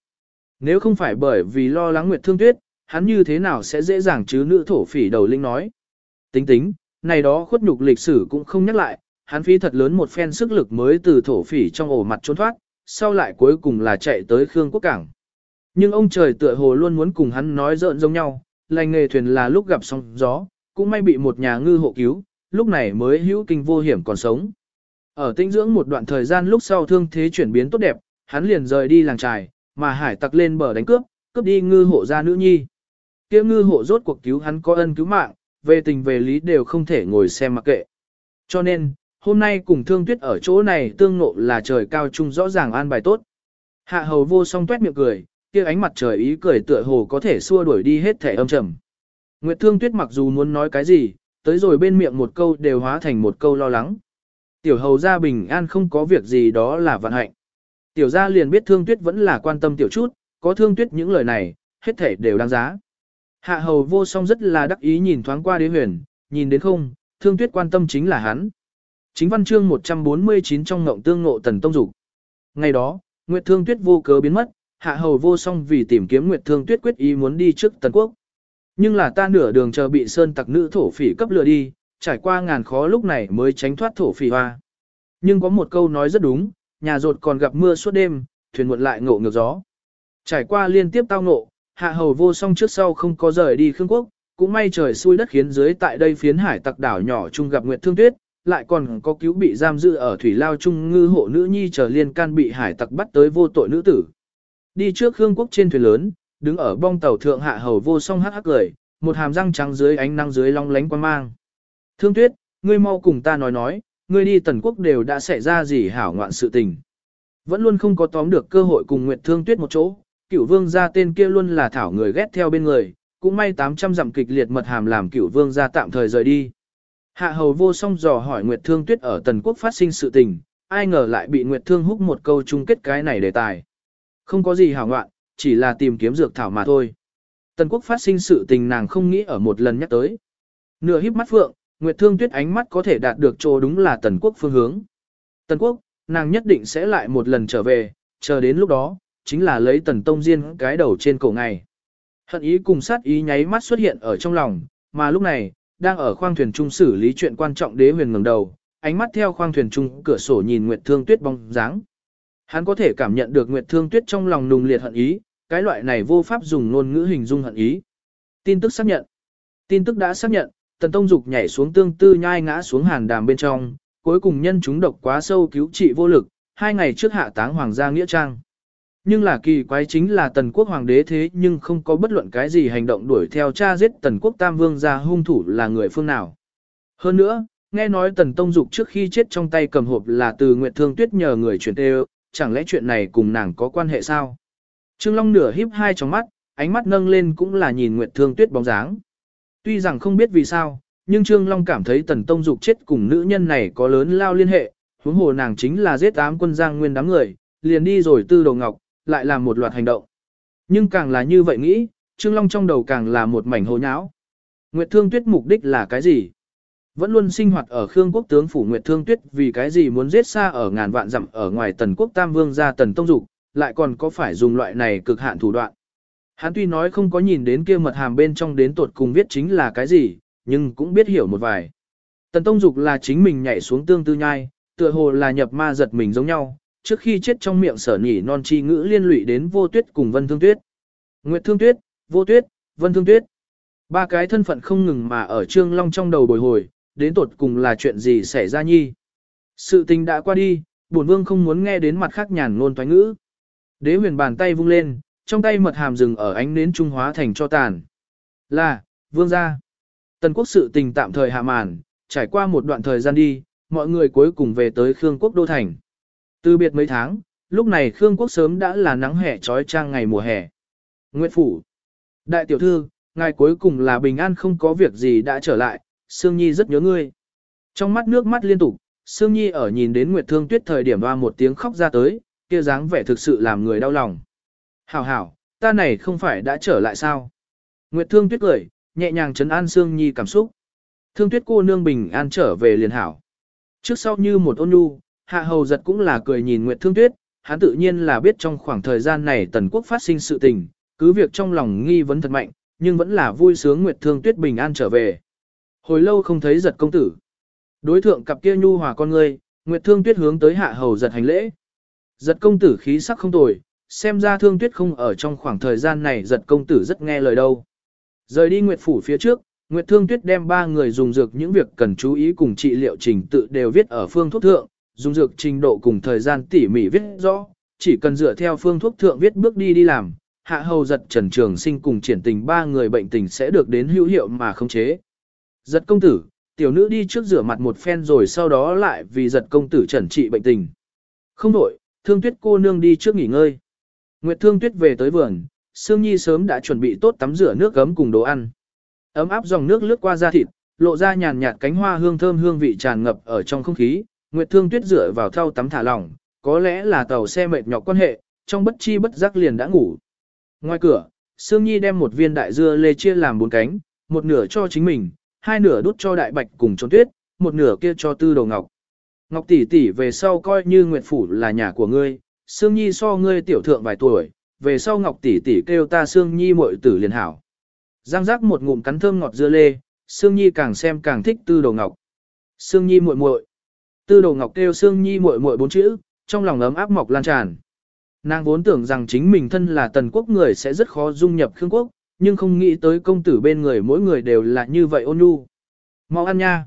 Nếu không phải bởi vì lo lắng Nguyệt Thương Tuyết, hắn như thế nào sẽ dễ dàng chứ nữ thổ phỉ đầu linh nói. Tính tính, này đó khuất nhục lịch sử cũng không nhắc lại, hắn phí thật lớn một phen sức lực mới từ thổ phỉ trong ổ mặt trốn thoát, sau lại cuối cùng là chạy tới Khương Quốc Cảng. Nhưng ông trời tựa hồ luôn muốn cùng hắn nói giỡn giống nhau, lành nghề thuyền là lúc gặp sóng gió, cũng may bị một nhà ngư hộ cứu, lúc này mới hữu kinh vô hiểm còn sống. Ở tinh dưỡng một đoạn thời gian lúc sau thương thế chuyển biến tốt đẹp, hắn liền rời đi làng trài, mà hải tặc lên bờ đánh cướp, cướp đi ngư hộ ra nữ nhi. Kia ngư hộ rốt cuộc cứu hắn có ân cứu mạng, về tình về lý đều không thể ngồi xem mặc kệ. Cho nên, hôm nay cùng thương tuyết ở chỗ này tương ngộ là trời cao trung rõ ràng an bài tốt. Hạ hầu vô song tuét miệng cười, kia ánh mặt trời ý cười tựa hồ có thể xua đuổi đi hết thể âm trầm. Nguyệt thương tuyết mặc dù muốn nói cái gì, tới rồi bên miệng một câu đều hóa thành một câu lo lắng. Tiểu hầu gia bình an không có việc gì đó là vạn hạnh. Tiểu gia liền biết thương tuyết vẫn là quan tâm tiểu chút, có thương tuyết những lời này, hết thể đều đáng giá. Hạ hầu vô song rất là đắc ý nhìn thoáng qua đế huyền, nhìn đến không, thương tuyết quan tâm chính là hắn. Chính văn chương 149 trong ngộng tương ngộ tần tông dục. Ngày đó, Nguyệt Thương Tuyết vô cớ biến mất, hạ hầu vô song vì tìm kiếm Nguyệt Thương Tuyết quyết ý muốn đi trước tần quốc. Nhưng là ta nửa đường chờ bị sơn tặc nữ thổ phỉ cấp lừa đi, trải qua ngàn khó lúc này mới tránh thoát thổ phỉ hoa. Nhưng có một câu nói rất đúng, nhà rột còn gặp mưa suốt đêm, thuyền muộn lại ngộ ngược gió. Trải qua liên tiếp tao ngộ, hạ hầu vô song trước sau không có rời đi Khương Quốc, cũng may trời xui đất khiến dưới tại đây phiến hải tặc đảo nhỏ chung gặp Nguyệt Thương Tuyết, lại còn có cứu bị giam giữ ở thủy lao trung ngư hộ nữ nhi trở liên can bị hải tặc bắt tới vô tội nữ tử. Đi trước Khương Quốc trên thuyền lớn, đứng ở bong tàu thượng hạ hầu vô song hắc hắc cười, một hàm răng trắng dưới ánh nắng dưới long lánh quan mang. Thương Tuyết, ngươi mau cùng ta nói nói, ngươi đi tần quốc đều đã xảy ra gì hảo ngoạn sự tình. Vẫn luôn không có tóm được cơ hội cùng Nguyệt Thương Tuyết một chỗ, cửu vương gia tên kia luôn là thảo người ghét theo bên người, cũng may 800 dặm kịch liệt mật hàm làm cửu vương gia tạm thời rời đi. Hạ hầu vô song dò hỏi Nguyệt Thương Tuyết ở Tần Quốc phát sinh sự tình, ai ngờ lại bị Nguyệt Thương húc một câu chung kết cái này đề tài. Không có gì hảo ngoạn, chỉ là tìm kiếm dược thảo mà thôi. Tần Quốc phát sinh sự tình nàng không nghĩ ở một lần nhắc tới. Nửa híp mắt phượng, Nguyệt Thương Tuyết ánh mắt có thể đạt được chỗ đúng là Tần Quốc phương hướng. Tần Quốc, nàng nhất định sẽ lại một lần trở về, chờ đến lúc đó, chính là lấy Tần Tông Diên cái đầu trên cổ ngày. Hận ý cùng sát ý nháy mắt xuất hiện ở trong lòng, mà lúc này, đang ở khoang thuyền trung xử lý chuyện quan trọng đế huyền ngẩng đầu, ánh mắt theo khoang thuyền trung cửa sổ nhìn Nguyệt Thương Tuyết bóng dáng. Hắn có thể cảm nhận được Nguyệt Thương Tuyết trong lòng nùng liệt hận ý, cái loại này vô pháp dùng ngôn ngữ hình dung hận ý. Tin tức xác nhận. Tin tức đã xác nhận, Tần Tông Dục nhảy xuống tương tư nhai ngã xuống hàn đàm bên trong, cuối cùng nhân chúng độc quá sâu cứu trị vô lực, hai ngày trước hạ táng hoàng gia nghĩa trang. Nhưng là kỳ quái chính là tần quốc hoàng đế thế nhưng không có bất luận cái gì hành động đuổi theo cha giết tần quốc tam vương ra hung thủ là người phương nào. Hơn nữa, nghe nói tần tông dục trước khi chết trong tay cầm hộp là từ Nguyệt Thương Tuyết nhờ người chuyển tê chẳng lẽ chuyện này cùng nàng có quan hệ sao? Trương Long nửa híp hai tròng mắt, ánh mắt nâng lên cũng là nhìn Nguyệt Thương Tuyết bóng dáng. Tuy rằng không biết vì sao, nhưng Trương Long cảm thấy Tần Tông Dục chết cùng nữ nhân này có lớn lao liên hệ, huống hồ nàng chính là giết ám quân giang nguyên đám người, liền đi rồi tư đồ ngọc, lại làm một loạt hành động. Nhưng càng là như vậy nghĩ, Trương Long trong đầu càng là một mảnh hồ nháo. Nguyệt Thương Tuyết mục đích là cái gì? Vẫn luôn sinh hoạt ở Khương quốc tướng phủ Nguyệt Thương Tuyết vì cái gì muốn giết xa ở ngàn vạn dặm ở ngoài tần quốc Tam Vương gia tần Tông Dục, lại còn có phải dùng loại này cực hạn thủ đoạn. Hắn tuy nói không có nhìn đến kia mật hàm bên trong đến tột cùng viết chính là cái gì, nhưng cũng biết hiểu một vài. Tần Tông Dục là chính mình nhảy xuống tương tư nhai, tựa hồ là nhập ma giật mình giống nhau, trước khi chết trong miệng sở nhỉ non chi ngữ liên lụy đến vô tuyết cùng vân thương tuyết. Nguyệt thương tuyết, vô tuyết, vân thương tuyết. Ba cái thân phận không ngừng mà ở Trương Long trong đầu bồi hồi, đến tột cùng là chuyện gì xảy ra nhi. Sự tình đã qua đi, bổn vương không muốn nghe đến mặt khác nhàn ngôn toái ngữ. Đế huyền bàn tay vung lên, trong tay mật hàm rừng ở ánh nến trung hóa thành cho tàn. Là, vương gia. Tần quốc sự tình tạm thời hạ màn, trải qua một đoạn thời gian đi, mọi người cuối cùng về tới Khương quốc đô thành. Từ biệt mấy tháng, lúc này Khương quốc sớm đã là nắng hè trói trang ngày mùa hè. Nguyệt phủ. Đại tiểu thư, ngài cuối cùng là bình an không có việc gì đã trở lại, Sương Nhi rất nhớ ngươi. Trong mắt nước mắt liên tục, Sương Nhi ở nhìn đến Nguyệt Thương Tuyết thời điểm hoa một tiếng khóc ra tới, kia dáng vẻ thực sự làm người đau lòng. Hảo hảo, ta này không phải đã trở lại sao? Nguyệt Thương Tuyết cười, nhẹ nhàng trấn an Sương Nhi cảm xúc. Thương Tuyết cô nương bình an trở về liền hảo. Trước sau như một ôn nhu, Hạ Hầu giật cũng là cười nhìn Nguyệt Thương Tuyết, hắn tự nhiên là biết trong khoảng thời gian này tần quốc phát sinh sự tình, cứ việc trong lòng nghi vấn thật mạnh, nhưng vẫn là vui sướng Nguyệt Thương Tuyết bình an trở về. Hồi lâu không thấy giật công tử. Đối thượng cặp kia nhu hòa con ngươi, Nguyệt Thương Tuyết hướng tới Hạ Hầu giật hành lễ. Giật công tử khí sắc không tồi, xem ra Thương Tuyết không ở trong khoảng thời gian này giật công tử rất nghe lời đâu. Rời đi Nguyệt phủ phía trước, Nguyệt Thương Tuyết đem ba người dùng dược những việc cần chú ý cùng trị liệu trình tự đều viết ở phương thuốc thượng, dùng dược trình độ cùng thời gian tỉ mỉ viết rõ, chỉ cần dựa theo phương thuốc thượng viết bước đi đi làm, hạ hầu giật trần trường sinh cùng triển tình ba người bệnh tình sẽ được đến hữu hiệu mà không chế. Giật công tử, tiểu nữ đi trước rửa mặt một phen rồi sau đó lại vì giật công tử trần trị bệnh tình. Không đổi, thương tuyết cô nương đi trước nghỉ ngơi. Nguyệt thương tuyết về tới vườn, Sương Nhi sớm đã chuẩn bị tốt tắm rửa nước gấm cùng đồ ăn. Ấm áp dòng nước lướt qua da thịt, lộ ra nhàn nhạt cánh hoa hương thơm hương vị tràn ngập ở trong không khí, Nguyệt Thương Tuyết dựa vào thau tắm thả lỏng, có lẽ là tàu xe mệt nhọc quan hệ, trong bất chi bất giác liền đã ngủ. Ngoài cửa, Sương Nhi đem một viên đại dưa lê chia làm bốn cánh, một nửa cho chính mình, hai nửa đút cho đại bạch cùng trốn tuyết, một nửa kia cho tư đầu ngọc. Ngọc tỷ tỷ về sau coi như Nguyệt Phủ là nhà của ngươi, Sương Nhi so ngươi tiểu thượng vài tuổi, về sau Ngọc tỷ tỷ kêu ta Sương Nhi muội tử liền hảo. Giang giác một ngụm cắn thơm ngọt dưa lê, Sương Nhi càng xem càng thích tư đầu ngọc. Sương Nhi muội muội. Tư Đồ ngọc kêu Sương Nhi muội muội bốn chữ, trong lòng ấm áp mọc lan tràn. Nàng vốn tưởng rằng chính mình thân là tần quốc người sẽ rất khó dung nhập Khương quốc, nhưng không nghĩ tới công tử bên người mỗi người đều là như vậy ôn nhu. Mau ăn nha.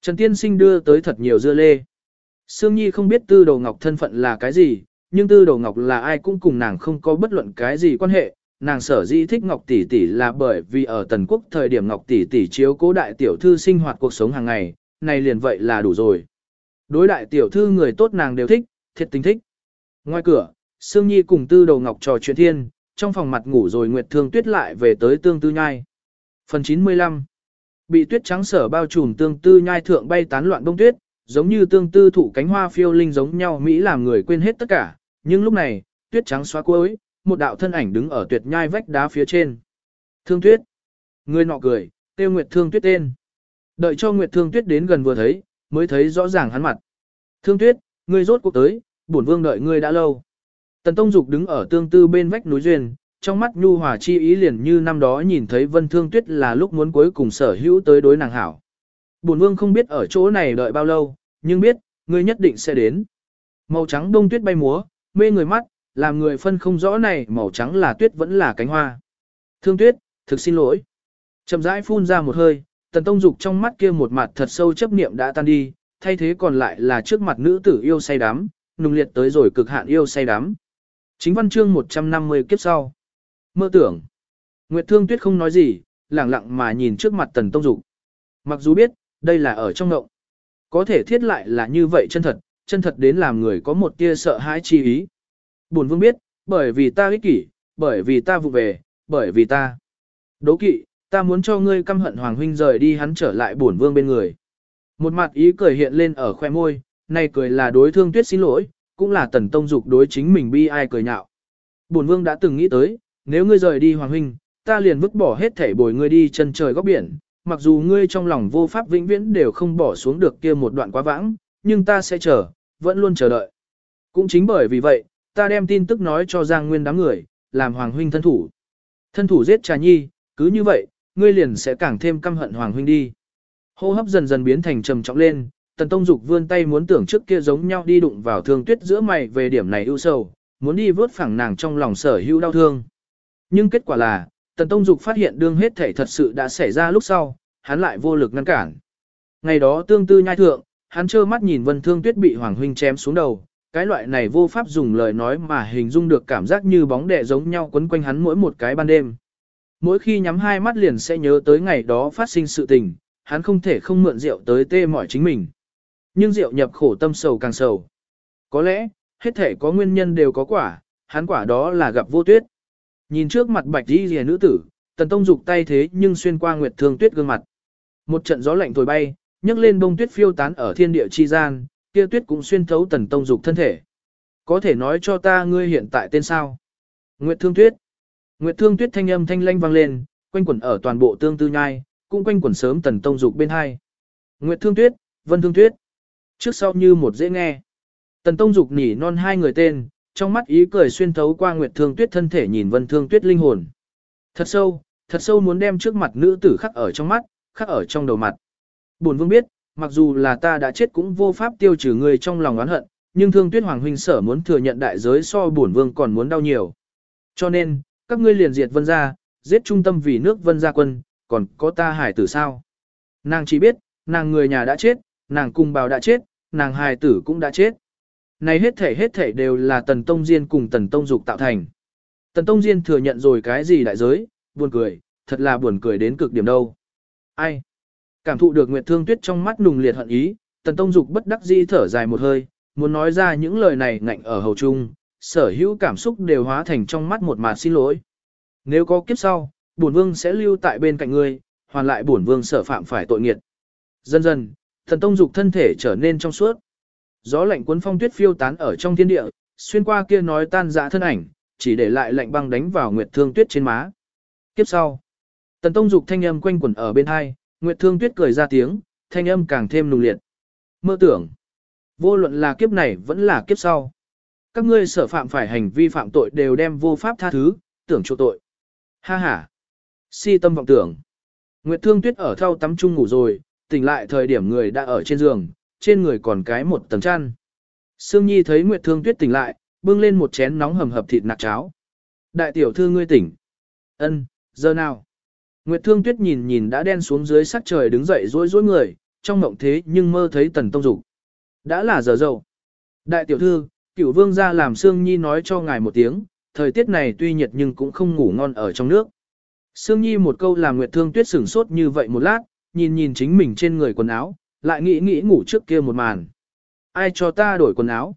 Trần Tiên Sinh đưa tới thật nhiều dưa lê. Sương Nhi không biết tư Đồ ngọc thân phận là cái gì, nhưng tư Đồ ngọc là ai cũng cùng nàng không có bất luận cái gì quan hệ, nàng sở dĩ thích Ngọc tỷ tỷ là bởi vì ở Tần Quốc thời điểm Ngọc tỷ tỷ chiếu cố đại tiểu thư sinh hoạt cuộc sống hàng ngày, này liền vậy là đủ rồi. Đối đại tiểu thư người tốt nàng đều thích, thiệt tình thích. Ngoài cửa, Sương Nhi cùng Tư Đầu Ngọc trò chuyện thiên, trong phòng mặt ngủ rồi Nguyệt Thương Tuyết lại về tới Tương Tư Nhai. Phần 95 Bị tuyết trắng sở bao trùm Tương Tư Nhai thượng bay tán loạn bông tuyết, giống như tương tư thủ cánh hoa phiêu linh giống nhau Mỹ làm người quên hết tất cả, nhưng lúc này, tuyết trắng xóa cuối, một đạo thân ảnh đứng ở tuyệt nhai vách đá phía trên. Thương tuyết. Người nọ cười, tiêu Nguyệt Thương tuyết tên. Đợi cho Nguyệt Thương tuyết đến gần vừa thấy, mới thấy rõ ràng hắn mặt. Thương tuyết, ngươi rốt cuộc tới, bổn vương đợi ngươi đã lâu. Tần Tông Dục đứng ở tương tư bên vách núi duyên, trong mắt nhu hòa chi ý liền như năm đó nhìn thấy Vân Thương Tuyết là lúc muốn cuối cùng sở hữu tới đối nàng hảo. Bổn vương không biết ở chỗ này đợi bao lâu, nhưng biết, ngươi nhất định sẽ đến. Màu trắng đông tuyết bay múa, mê người mắt, làm người phân không rõ này màu trắng là tuyết vẫn là cánh hoa. Thương tuyết, thực xin lỗi. Chậm rãi phun ra một hơi, tần tông dục trong mắt kia một mặt thật sâu chấp niệm đã tan đi, thay thế còn lại là trước mặt nữ tử yêu say đắm, nung liệt tới rồi cực hạn yêu say đắm. Chính văn chương 150 kiếp sau. Mơ tưởng. Nguyệt Thương Tuyết không nói gì, lặng lặng mà nhìn trước mặt Tần Tông Dục. Mặc dù biết, đây là ở trong ngộng. Có thể thiết lại là như vậy chân thật, chân thật đến làm người có một tia sợ hãi chi ý. Bổn vương biết, bởi vì ta ích kỷ, bởi vì ta vụ về, bởi vì ta. Đố kỵ, ta muốn cho ngươi căm hận Hoàng huynh rời đi hắn trở lại bổn vương bên người. Một mặt ý cười hiện lên ở khoe môi, này cười là đối thương tuyết xin lỗi, cũng là tần tông dục đối chính mình bi ai cười nhạo. Bổn vương đã từng nghĩ tới, nếu ngươi rời đi Hoàng huynh, ta liền vứt bỏ hết thể bồi ngươi đi chân trời góc biển, mặc dù ngươi trong lòng vô pháp vĩnh viễn đều không bỏ xuống được kia một đoạn quá vãng, nhưng ta sẽ chờ, vẫn luôn chờ đợi. Cũng chính bởi vì vậy, ta đem tin tức nói cho Giang Nguyên đám người, làm Hoàng huynh thân thủ. Thân thủ giết Trà Nhi, cứ như vậy, ngươi liền sẽ càng thêm căm hận Hoàng huynh đi. Hô hấp dần dần biến thành trầm trọng lên, Tần Tông Dục vươn tay muốn tưởng trước kia giống nhau đi đụng vào thương tuyết giữa mày về điểm này ưu sầu, muốn đi vớt phẳng nàng trong lòng sở hữu đau thương. Nhưng kết quả là, Tần Tông Dục phát hiện đương hết thể thật sự đã xảy ra lúc sau, hắn lại vô lực ngăn cản. Ngày đó tương tư nhai thượng, hắn trơ mắt nhìn Vân Thương Tuyết bị Hoàng huynh chém xuống đầu, cái loại này vô pháp dùng lời nói mà hình dung được cảm giác như bóng đè giống nhau quấn quanh hắn mỗi một cái ban đêm. Mỗi khi nhắm hai mắt liền sẽ nhớ tới ngày đó phát sinh sự tình, hắn không thể không mượn rượu tới tê mỏi chính mình. Nhưng rượu nhập khổ tâm sầu càng sầu. Có lẽ, hết thể có nguyên nhân đều có quả, hắn quả đó là gặp vô tuyết. Nhìn trước mặt bạch đi rìa nữ tử, tần tông dục tay thế nhưng xuyên qua nguyệt thương tuyết gương mặt. Một trận gió lạnh thổi bay, nhấc lên bông tuyết phiêu tán ở thiên địa chi gian, kia tuyết cũng xuyên thấu tần tông dục thân thể. Có thể nói cho ta ngươi hiện tại tên sao? Nguyệt Thương Tuyết. Nguyệt Thương Tuyết thanh âm thanh lanh vang lên, quanh quẩn ở toàn bộ tương tư nhai, cũng quanh quẩn sớm tần tông dục bên hai. Nguyệt Thương Tuyết, Vân Thương Tuyết. Trước sau như một dễ nghe. Tần tông dục nỉ non hai người tên, trong mắt ý cười xuyên thấu qua Nguyệt Thương Tuyết thân thể nhìn Vân Thương Tuyết linh hồn. Thật sâu, thật sâu muốn đem trước mặt nữ tử khắc ở trong mắt, khắc ở trong đầu mặt. Bổn vương biết, mặc dù là ta đã chết cũng vô pháp tiêu trừ người trong lòng oán hận, nhưng thương tuyết hoàng huynh sở muốn thừa nhận đại giới so bổn vương còn muốn đau nhiều. Cho nên, các ngươi liền diệt vân gia, giết trung tâm vì nước vân gia quân, còn có ta hải tử sao. Nàng chỉ biết, nàng người nhà đã chết, nàng cùng bào đã chết, nàng hài tử cũng đã chết. Này hết thể hết thể đều là Tần Tông Diên cùng Tần Tông Dục tạo thành. Tần Tông Diên thừa nhận rồi cái gì đại giới, buồn cười, thật là buồn cười đến cực điểm đâu. Ai? Cảm thụ được Nguyệt Thương Tuyết trong mắt nùng liệt hận ý, Tần Tông Dục bất đắc dĩ thở dài một hơi, muốn nói ra những lời này ngạnh ở hầu trung, sở hữu cảm xúc đều hóa thành trong mắt một mạt xin lỗi. Nếu có kiếp sau, bổn vương sẽ lưu tại bên cạnh ngươi, hoàn lại bổn vương sở phạm phải tội nghiệt. Dần dần, thần Tông Dục thân thể trở nên trong suốt. Gió lạnh cuốn phong tuyết phiêu tán ở trong thiên địa, xuyên qua kia nói tan dã thân ảnh, chỉ để lại lạnh băng đánh vào Nguyệt Thương Tuyết trên má. Kiếp sau, Tần Tông Dục thanh âm quanh quẩn ở bên hai, Nguyệt Thương Tuyết cười ra tiếng, thanh âm càng thêm nùng liệt. Mơ tưởng, vô luận là kiếp này vẫn là kiếp sau. Các ngươi sở phạm phải hành vi phạm tội đều đem vô pháp tha thứ, tưởng chỗ tội. Ha ha. Si tâm vọng tưởng. Nguyệt Thương Tuyết ở thau tắm chung ngủ rồi, tỉnh lại thời điểm người đã ở trên giường, trên người còn cái một tầng chăn. Sương Nhi thấy Nguyệt Thương Tuyết tỉnh lại, bưng lên một chén nóng hầm hập thịt nạc cháo. Đại tiểu thư ngươi tỉnh. Ân, giờ nào? Nguyệt Thương Tuyết nhìn nhìn đã đen xuống dưới sắc trời đứng dậy rối rối người, trong mộng thế nhưng mơ thấy Tần Tông Dục. Đã là giờ dậu. Đại tiểu thư, cửu vương ra làm Sương Nhi nói cho ngài một tiếng, thời tiết này tuy nhiệt nhưng cũng không ngủ ngon ở trong nước. Sương Nhi một câu làm Nguyệt Thương Tuyết sửng sốt như vậy một lát, nhìn nhìn chính mình trên người quần áo, lại nghĩ nghĩ ngủ trước kia một màn. Ai cho ta đổi quần áo?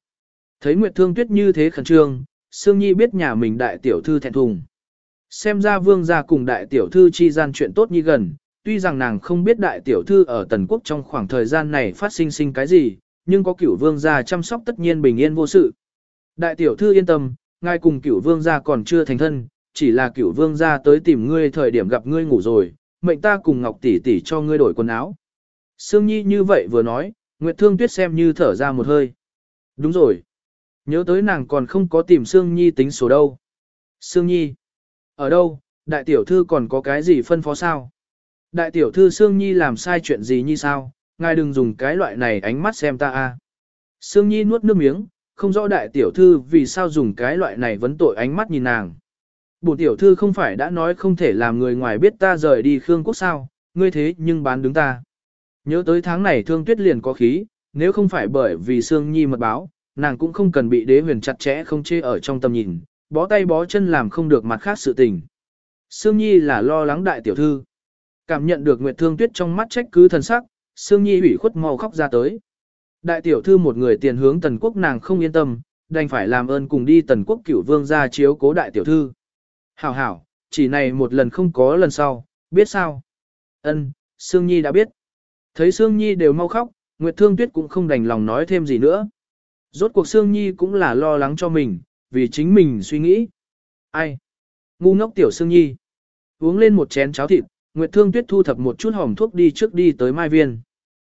Thấy Nguyệt Thương Tuyết như thế khẩn trương, Sương Nhi biết nhà mình đại tiểu thư thẹn thùng. Xem ra vương gia cùng đại tiểu thư chi gian chuyện tốt như gần, tuy rằng nàng không biết đại tiểu thư ở tần quốc trong khoảng thời gian này phát sinh sinh cái gì, nhưng có cửu vương gia chăm sóc tất nhiên bình yên vô sự. Đại tiểu thư yên tâm, ngài cùng cửu vương gia còn chưa thành thân, chỉ là cửu vương gia tới tìm ngươi thời điểm gặp ngươi ngủ rồi, mệnh ta cùng ngọc tỷ tỷ cho ngươi đổi quần áo. Sương Nhi như vậy vừa nói, Nguyệt Thương Tuyết xem như thở ra một hơi. Đúng rồi. Nhớ tới nàng còn không có tìm Sương Nhi tính số đâu. Sương Nhi. Ở đâu, đại tiểu thư còn có cái gì phân phó sao? Đại tiểu thư Sương Nhi làm sai chuyện gì như sao? Ngài đừng dùng cái loại này ánh mắt xem ta a. Sương Nhi nuốt nước miếng, không rõ đại tiểu thư vì sao dùng cái loại này vấn tội ánh mắt nhìn nàng. Bổn tiểu thư không phải đã nói không thể làm người ngoài biết ta rời đi Khương quốc sao, ngươi thế nhưng bán đứng ta. Nhớ tới tháng này thương tuyết liền có khí, nếu không phải bởi vì Sương Nhi mật báo, nàng cũng không cần bị đế huyền chặt chẽ không chê ở trong tầm nhìn, bó tay bó chân làm không được mặt khác sự tình. Sương Nhi là lo lắng đại tiểu thư. Cảm nhận được Nguyệt Thương Tuyết trong mắt trách cứ thần sắc, Sương Nhi ủy khuất mau khóc ra tới. Đại tiểu thư một người tiền hướng tần quốc nàng không yên tâm, đành phải làm ơn cùng đi tần quốc cửu vương ra chiếu cố đại tiểu thư. Hảo hảo, chỉ này một lần không có lần sau, biết sao? Ân, Sương Nhi đã biết. Thấy Sương Nhi đều mau khóc, Nguyệt Thương Tuyết cũng không đành lòng nói thêm gì nữa. Rốt cuộc Sương Nhi cũng là lo lắng cho mình, vì chính mình suy nghĩ. Ai? Ngu ngốc tiểu Sương Nhi. Uống lên một chén cháo thịt, Nguyệt Thương Tuyết thu thập một chút hỏng thuốc đi trước đi tới Mai Viên.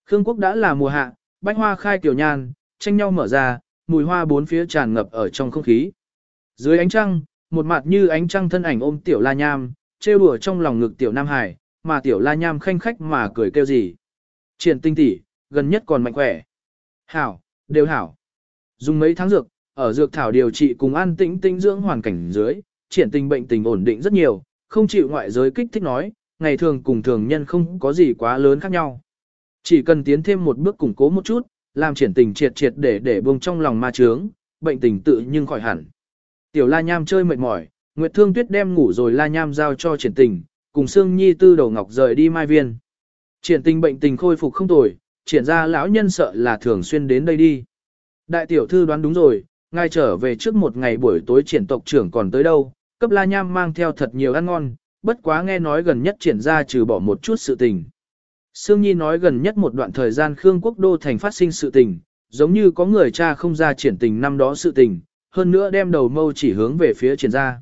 Khương Quốc đã là mùa hạ, bách hoa khai tiểu nhan, tranh nhau mở ra, mùi hoa bốn phía tràn ngập ở trong không khí. Dưới ánh trăng, một mặt như ánh trăng thân ảnh ôm tiểu la nham, trêu đùa trong lòng ngực tiểu nam hải, mà tiểu la nham khanh khách mà cười kêu gì. Triển tinh tỷ, gần nhất còn mạnh khỏe. Hảo, đều hảo. Dùng mấy tháng dược, ở dược thảo điều trị cùng an tĩnh tinh dưỡng hoàn cảnh dưới, triển tình bệnh tình ổn định rất nhiều, không chịu ngoại giới kích thích nói, ngày thường cùng thường nhân không có gì quá lớn khác nhau. Chỉ cần tiến thêm một bước củng cố một chút, làm triển tình triệt triệt để để buông trong lòng ma trướng, bệnh tình tự nhưng khỏi hẳn. Tiểu La Nham chơi mệt mỏi, Nguyệt Thương Tuyết đem ngủ rồi La Nham giao cho triển tình, cùng Sương Nhi tư đầu ngọc rời đi mai viên. Triển tình bệnh tình khôi phục không tồi, triển ra lão nhân sợ là thường xuyên đến đây đi. Đại tiểu thư đoán đúng rồi, ngay trở về trước một ngày buổi tối triển tộc trưởng còn tới đâu, cấp La Nham mang theo thật nhiều ăn ngon, bất quá nghe nói gần nhất triển ra trừ bỏ một chút sự tình. Sương Nhi nói gần nhất một đoạn thời gian Khương Quốc Đô thành phát sinh sự tình, giống như có người cha không ra triển tình năm đó sự tình, hơn nữa đem đầu mâu chỉ hướng về phía triển gia.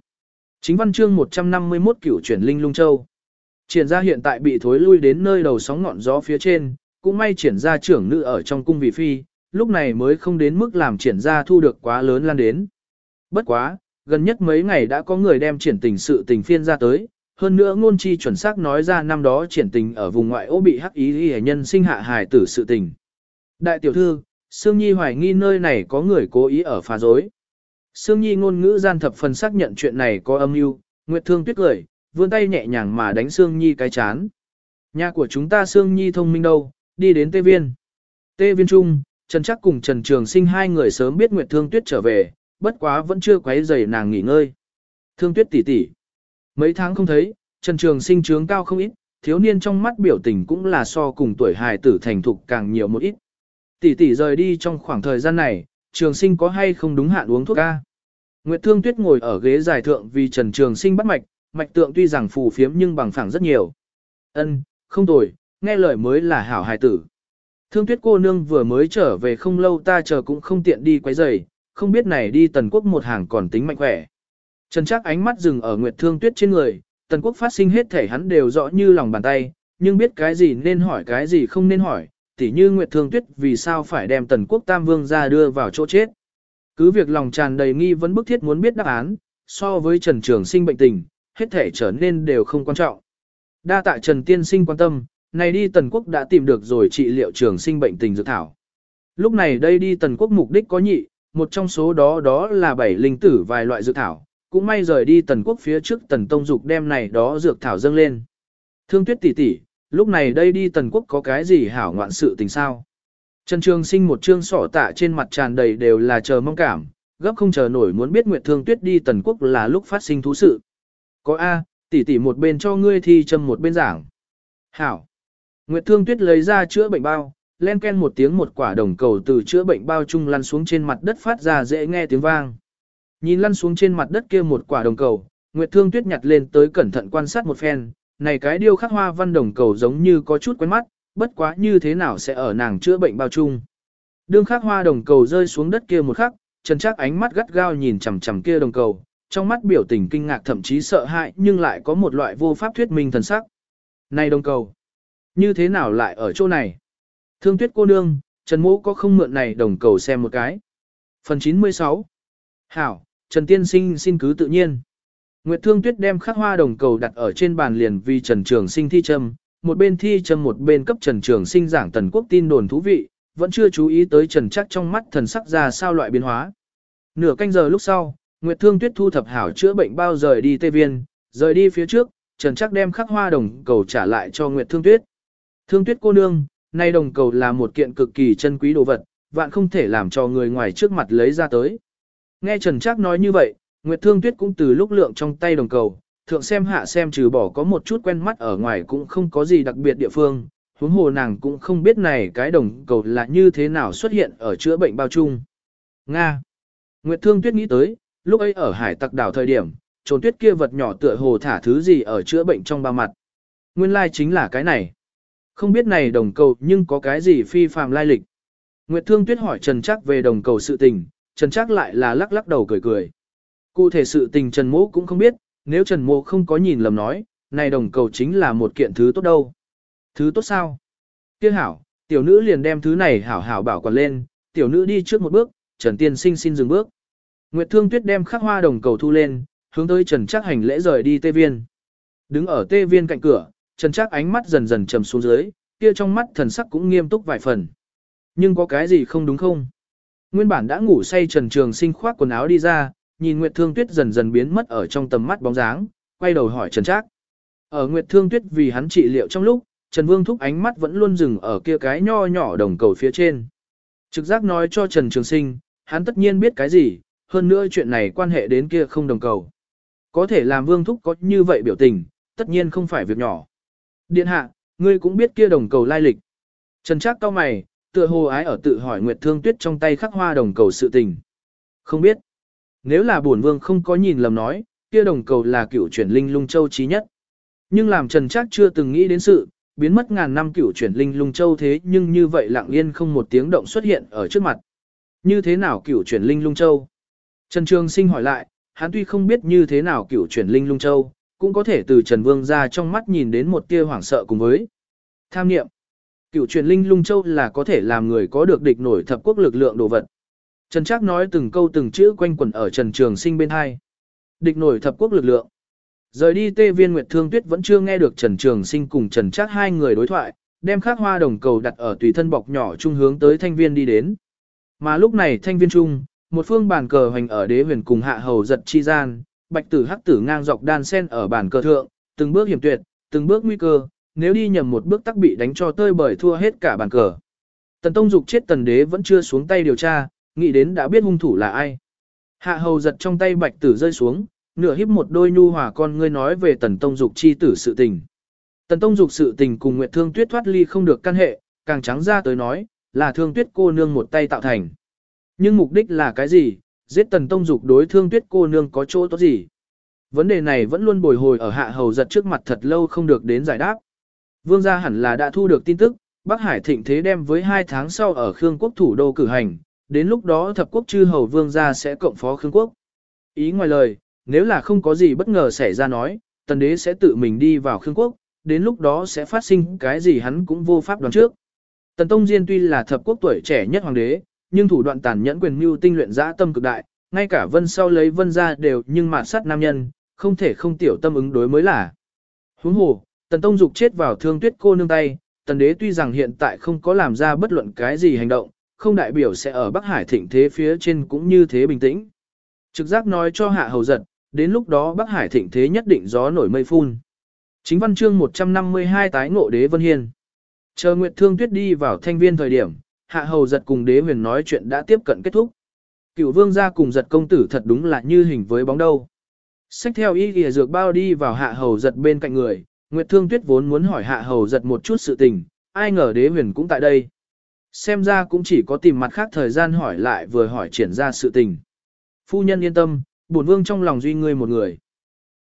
Chính văn chương 151 cửu chuyển linh lung châu. Triển gia hiện tại bị thối lui đến nơi đầu sóng ngọn gió phía trên, cũng may triển gia trưởng nữ ở trong cung vị phi, lúc này mới không đến mức làm triển gia thu được quá lớn lan đến. Bất quá, gần nhất mấy ngày đã có người đem triển tình sự tình phiên ra tới, hơn nữa ngôn chi chuẩn xác nói ra năm đó triển tình ở vùng ngoại ô bị hắc ý y nhân sinh hạ hài tử sự tình. Đại tiểu thư, Sương Nhi hoài nghi nơi này có người cố ý ở phá dối. Sương Nhi ngôn ngữ gian thập phần xác nhận chuyện này có âm mưu, Nguyệt Thương tuyết cười, vươn tay nhẹ nhàng mà đánh Sương Nhi cái chán. Nhà của chúng ta Sương Nhi thông minh đâu, đi đến Tê Viên. Tê Viên Trung, Trần Chắc cùng Trần Trường Sinh hai người sớm biết Nguyệt Thương Tuyết trở về, bất quá vẫn chưa quấy rầy nàng nghỉ ngơi. Thương Tuyết tỷ tỷ. Mấy tháng không thấy, Trần Trường Sinh trướng cao không ít, thiếu niên trong mắt biểu tình cũng là so cùng tuổi hài tử thành thục càng nhiều một ít. Tỷ tỷ rời đi trong khoảng thời gian này, Trường Sinh có hay không đúng hạn uống thuốc ca? Nguyệt Thương Tuyết ngồi ở ghế dài thượng vì Trần Trường Sinh bắt mạch, mạch tượng tuy rằng phù phiếm nhưng bằng phẳng rất nhiều. Ân, không tồi, nghe lời mới là hảo hài tử. Thương Tuyết cô nương vừa mới trở về không lâu ta chờ cũng không tiện đi quấy rầy, không biết này đi tần quốc một hàng còn tính mạnh khỏe. Trần Trác ánh mắt dừng ở Nguyệt Thương Tuyết trên người, tần quốc phát sinh hết thể hắn đều rõ như lòng bàn tay, nhưng biết cái gì nên hỏi cái gì không nên hỏi, tỉ như Nguyệt Thương Tuyết vì sao phải đem tần quốc Tam Vương ra đưa vào chỗ chết. Cứ việc lòng tràn đầy nghi vấn bức thiết muốn biết đáp án, so với Trần Trường Sinh bệnh tình, hết thể trở nên đều không quan trọng. Đa tạ Trần Tiên Sinh quan tâm, này đi tần quốc đã tìm được rồi trị liệu trường sinh bệnh tình dược thảo. Lúc này đây đi tần quốc mục đích có nhị, một trong số đó đó là bảy linh tử vài loại dược thảo, cũng may rời đi tần quốc phía trước tần tông dục đem này đó dược thảo dâng lên. Thương tuyết tỷ tỷ, lúc này đây đi tần quốc có cái gì hảo ngoạn sự tình sao? Trần Trường Sinh một trương sỏ tạ trên mặt tràn đầy đều là chờ mong cảm, gấp không chờ nổi muốn biết Nguyệt Thương Tuyết đi tần quốc là lúc phát sinh thú sự. Có A, tỷ tỷ một bên cho ngươi thi châm một bên giảng. Hảo. Nguyệt Thương Tuyết lấy ra chữa bệnh bao, len ken một tiếng một quả đồng cầu từ chữa bệnh bao chung lăn xuống trên mặt đất phát ra dễ nghe tiếng vang. Nhìn lăn xuống trên mặt đất kia một quả đồng cầu, Nguyệt Thương Tuyết nhặt lên tới cẩn thận quan sát một phen, này cái điêu khắc hoa văn đồng cầu giống như có chút quen mắt, bất quá như thế nào sẽ ở nàng chữa bệnh bao chung. Đương khắc hoa đồng cầu rơi xuống đất kia một khắc, Trần Trác ánh mắt gắt gao nhìn chằm chằm kia đồng cầu, trong mắt biểu tình kinh ngạc thậm chí sợ hãi nhưng lại có một loại vô pháp thuyết minh thần sắc. Này đồng cầu, như thế nào lại ở chỗ này? Thương tuyết cô nương, Trần Mỗ có không mượn này đồng cầu xem một cái. Phần 96 Hảo, Trần Tiên Sinh xin cứ tự nhiên. Nguyệt Thương Tuyết đem khắc hoa đồng cầu đặt ở trên bàn liền vì Trần Trường Sinh thi châm, một bên thi châm một bên cấp Trần Trường Sinh giảng tần quốc tin đồn thú vị, vẫn chưa chú ý tới Trần Chắc trong mắt thần sắc ra sao loại biến hóa. Nửa canh giờ lúc sau, Nguyệt Thương Tuyết thu thập hảo chữa bệnh bao rời đi Tây Viên, rời đi phía trước, Trần Chắc đem khắc hoa đồng cầu trả lại cho Nguyệt Thương Tuyết. Thương Tuyết cô nương, nay đồng cầu là một kiện cực kỳ chân quý đồ vật, vạn không thể làm cho người ngoài trước mặt lấy ra tới. Nghe Trần Trác nói như vậy, Nguyệt Thương Tuyết cũng từ lúc lượng trong tay đồng cầu, thượng xem hạ xem trừ bỏ có một chút quen mắt ở ngoài cũng không có gì đặc biệt địa phương, huống hồ nàng cũng không biết này cái đồng cầu là như thế nào xuất hiện ở chữa bệnh bao chung. Nga. Nguyệt Thương Tuyết nghĩ tới, lúc ấy ở hải tặc đảo thời điểm, trồn tuyết kia vật nhỏ tựa hồ thả thứ gì ở chữa bệnh trong ba mặt. Nguyên lai chính là cái này. Không biết này đồng cầu nhưng có cái gì phi phàm lai lịch. Nguyệt Thương Tuyết hỏi Trần Trác về đồng cầu sự tình, Trần Trác lại là lắc lắc đầu cười cười. Cụ thể sự tình Trần Mỗ cũng không biết, nếu Trần Mỗ không có nhìn lầm nói, này đồng cầu chính là một kiện thứ tốt đâu. Thứ tốt sao? Kia hảo, tiểu nữ liền đem thứ này hảo hảo bảo quản lên, tiểu nữ đi trước một bước, Trần Tiên Sinh xin dừng bước. Nguyệt Thương Tuyết đem khắc hoa đồng cầu thu lên, hướng tới Trần Trác hành lễ rời đi Tê Viên. Đứng ở Tê Viên cạnh cửa, Trần Trác ánh mắt dần dần trầm xuống dưới, kia trong mắt thần sắc cũng nghiêm túc vài phần. Nhưng có cái gì không đúng không? Nguyên bản đã ngủ say Trần Trường Sinh khoác quần áo đi ra, nhìn Nguyệt Thương Tuyết dần dần biến mất ở trong tầm mắt bóng dáng, quay đầu hỏi Trần Trác. Ở Nguyệt Thương Tuyết vì hắn trị liệu trong lúc, Trần Vương thúc ánh mắt vẫn luôn dừng ở kia cái nho nhỏ đồng cầu phía trên. Trực giác nói cho Trần Trường Sinh, hắn tất nhiên biết cái gì, hơn nữa chuyện này quan hệ đến kia không đồng cầu. Có thể làm Vương thúc có như vậy biểu tình, tất nhiên không phải việc nhỏ. Điện hạ, ngươi cũng biết kia đồng cầu lai lịch. Trần Trác cao mày, tựa hồ ái ở tự hỏi Nguyệt Thương Tuyết trong tay khắc hoa đồng cầu sự tình. Không biết. Nếu là bổn vương không có nhìn lầm nói, kia đồng cầu là cựu chuyển linh lung châu trí nhất. Nhưng làm Trần Trác chưa từng nghĩ đến sự, biến mất ngàn năm cựu chuyển linh lung châu thế nhưng như vậy lặng yên không một tiếng động xuất hiện ở trước mặt. Như thế nào cựu chuyển linh lung châu? Trần Trường Sinh hỏi lại, hắn tuy không biết như thế nào cựu chuyển linh lung châu, cũng có thể từ Trần Vương ra trong mắt nhìn đến một tia hoảng sợ cùng với tham niệm. Cựu truyền linh lung châu là có thể làm người có được địch nổi thập quốc lực lượng đồ vật. Trần Trác nói từng câu từng chữ quanh quẩn ở Trần Trường Sinh bên hai. Địch nổi thập quốc lực lượng. Rời đi Tê Viên Nguyệt Thương Tuyết vẫn chưa nghe được Trần Trường Sinh cùng Trần Trác hai người đối thoại, đem khắc hoa đồng cầu đặt ở tùy thân bọc nhỏ trung hướng tới thanh viên đi đến. Mà lúc này thanh viên trung, một phương bàn cờ hoành ở đế huyền cùng hạ hầu giật chi gian, bạch tử hắc tử ngang dọc đan sen ở bàn cờ thượng, từng bước hiểm tuyệt, từng bước nguy cơ, nếu đi nhầm một bước tắc bị đánh cho tơi bởi thua hết cả bàn cờ. Tần Tông Dục chết tần đế vẫn chưa xuống tay điều tra, nghĩ đến đã biết hung thủ là ai. Hạ hầu giật trong tay bạch tử rơi xuống, nửa híp một đôi nhu hòa con ngươi nói về tần Tông Dục chi tử sự tình. Tần Tông Dục sự tình cùng Nguyệt Thương Tuyết thoát ly không được căn hệ, càng trắng ra tới nói, là Thương Tuyết cô nương một tay tạo thành. Nhưng mục đích là cái gì, giết tần Tông Dục đối Thương Tuyết cô nương có chỗ tốt gì? Vấn đề này vẫn luôn bồi hồi ở hạ hầu giật trước mặt thật lâu không được đến giải đáp. Vương gia hẳn là đã thu được tin tức, Bắc Hải thịnh thế đem với hai tháng sau ở Khương quốc thủ đô cử hành, đến lúc đó thập quốc chư hầu vương gia sẽ cộng phó Khương quốc. Ý ngoài lời, nếu là không có gì bất ngờ xảy ra nói, tần đế sẽ tự mình đi vào Khương quốc, đến lúc đó sẽ phát sinh cái gì hắn cũng vô pháp đoán trước. Tần Tông Diên tuy là thập quốc tuổi trẻ nhất hoàng đế, nhưng thủ đoạn tàn nhẫn quyền mưu tinh luyện dã tâm cực đại, ngay cả vân sau lấy vân ra đều nhưng mà sát nam nhân, không thể không tiểu tâm ứng đối mới là. Huống hồ, Tần Tông Dục chết vào thương tuyết cô nương tay, tần đế tuy rằng hiện tại không có làm ra bất luận cái gì hành động, không đại biểu sẽ ở Bắc Hải thịnh thế phía trên cũng như thế bình tĩnh. Trực giác nói cho hạ hầu giật, đến lúc đó Bắc Hải thịnh thế nhất định gió nổi mây phun. Chính văn chương 152 tái ngộ đế Vân Hiên. Chờ Nguyệt Thương Tuyết đi vào thanh viên thời điểm, hạ hầu giật cùng đế huyền nói chuyện đã tiếp cận kết thúc. Cựu vương gia cùng giật công tử thật đúng là như hình với bóng đâu. Xách theo ý kìa dược bao đi vào hạ hầu giật bên cạnh người, Nguyệt Thương Tuyết vốn muốn hỏi hạ hầu giật một chút sự tình, ai ngờ đế huyền cũng tại đây. Xem ra cũng chỉ có tìm mặt khác thời gian hỏi lại vừa hỏi triển ra sự tình. Phu nhân yên tâm, bổn vương trong lòng duy ngươi một người.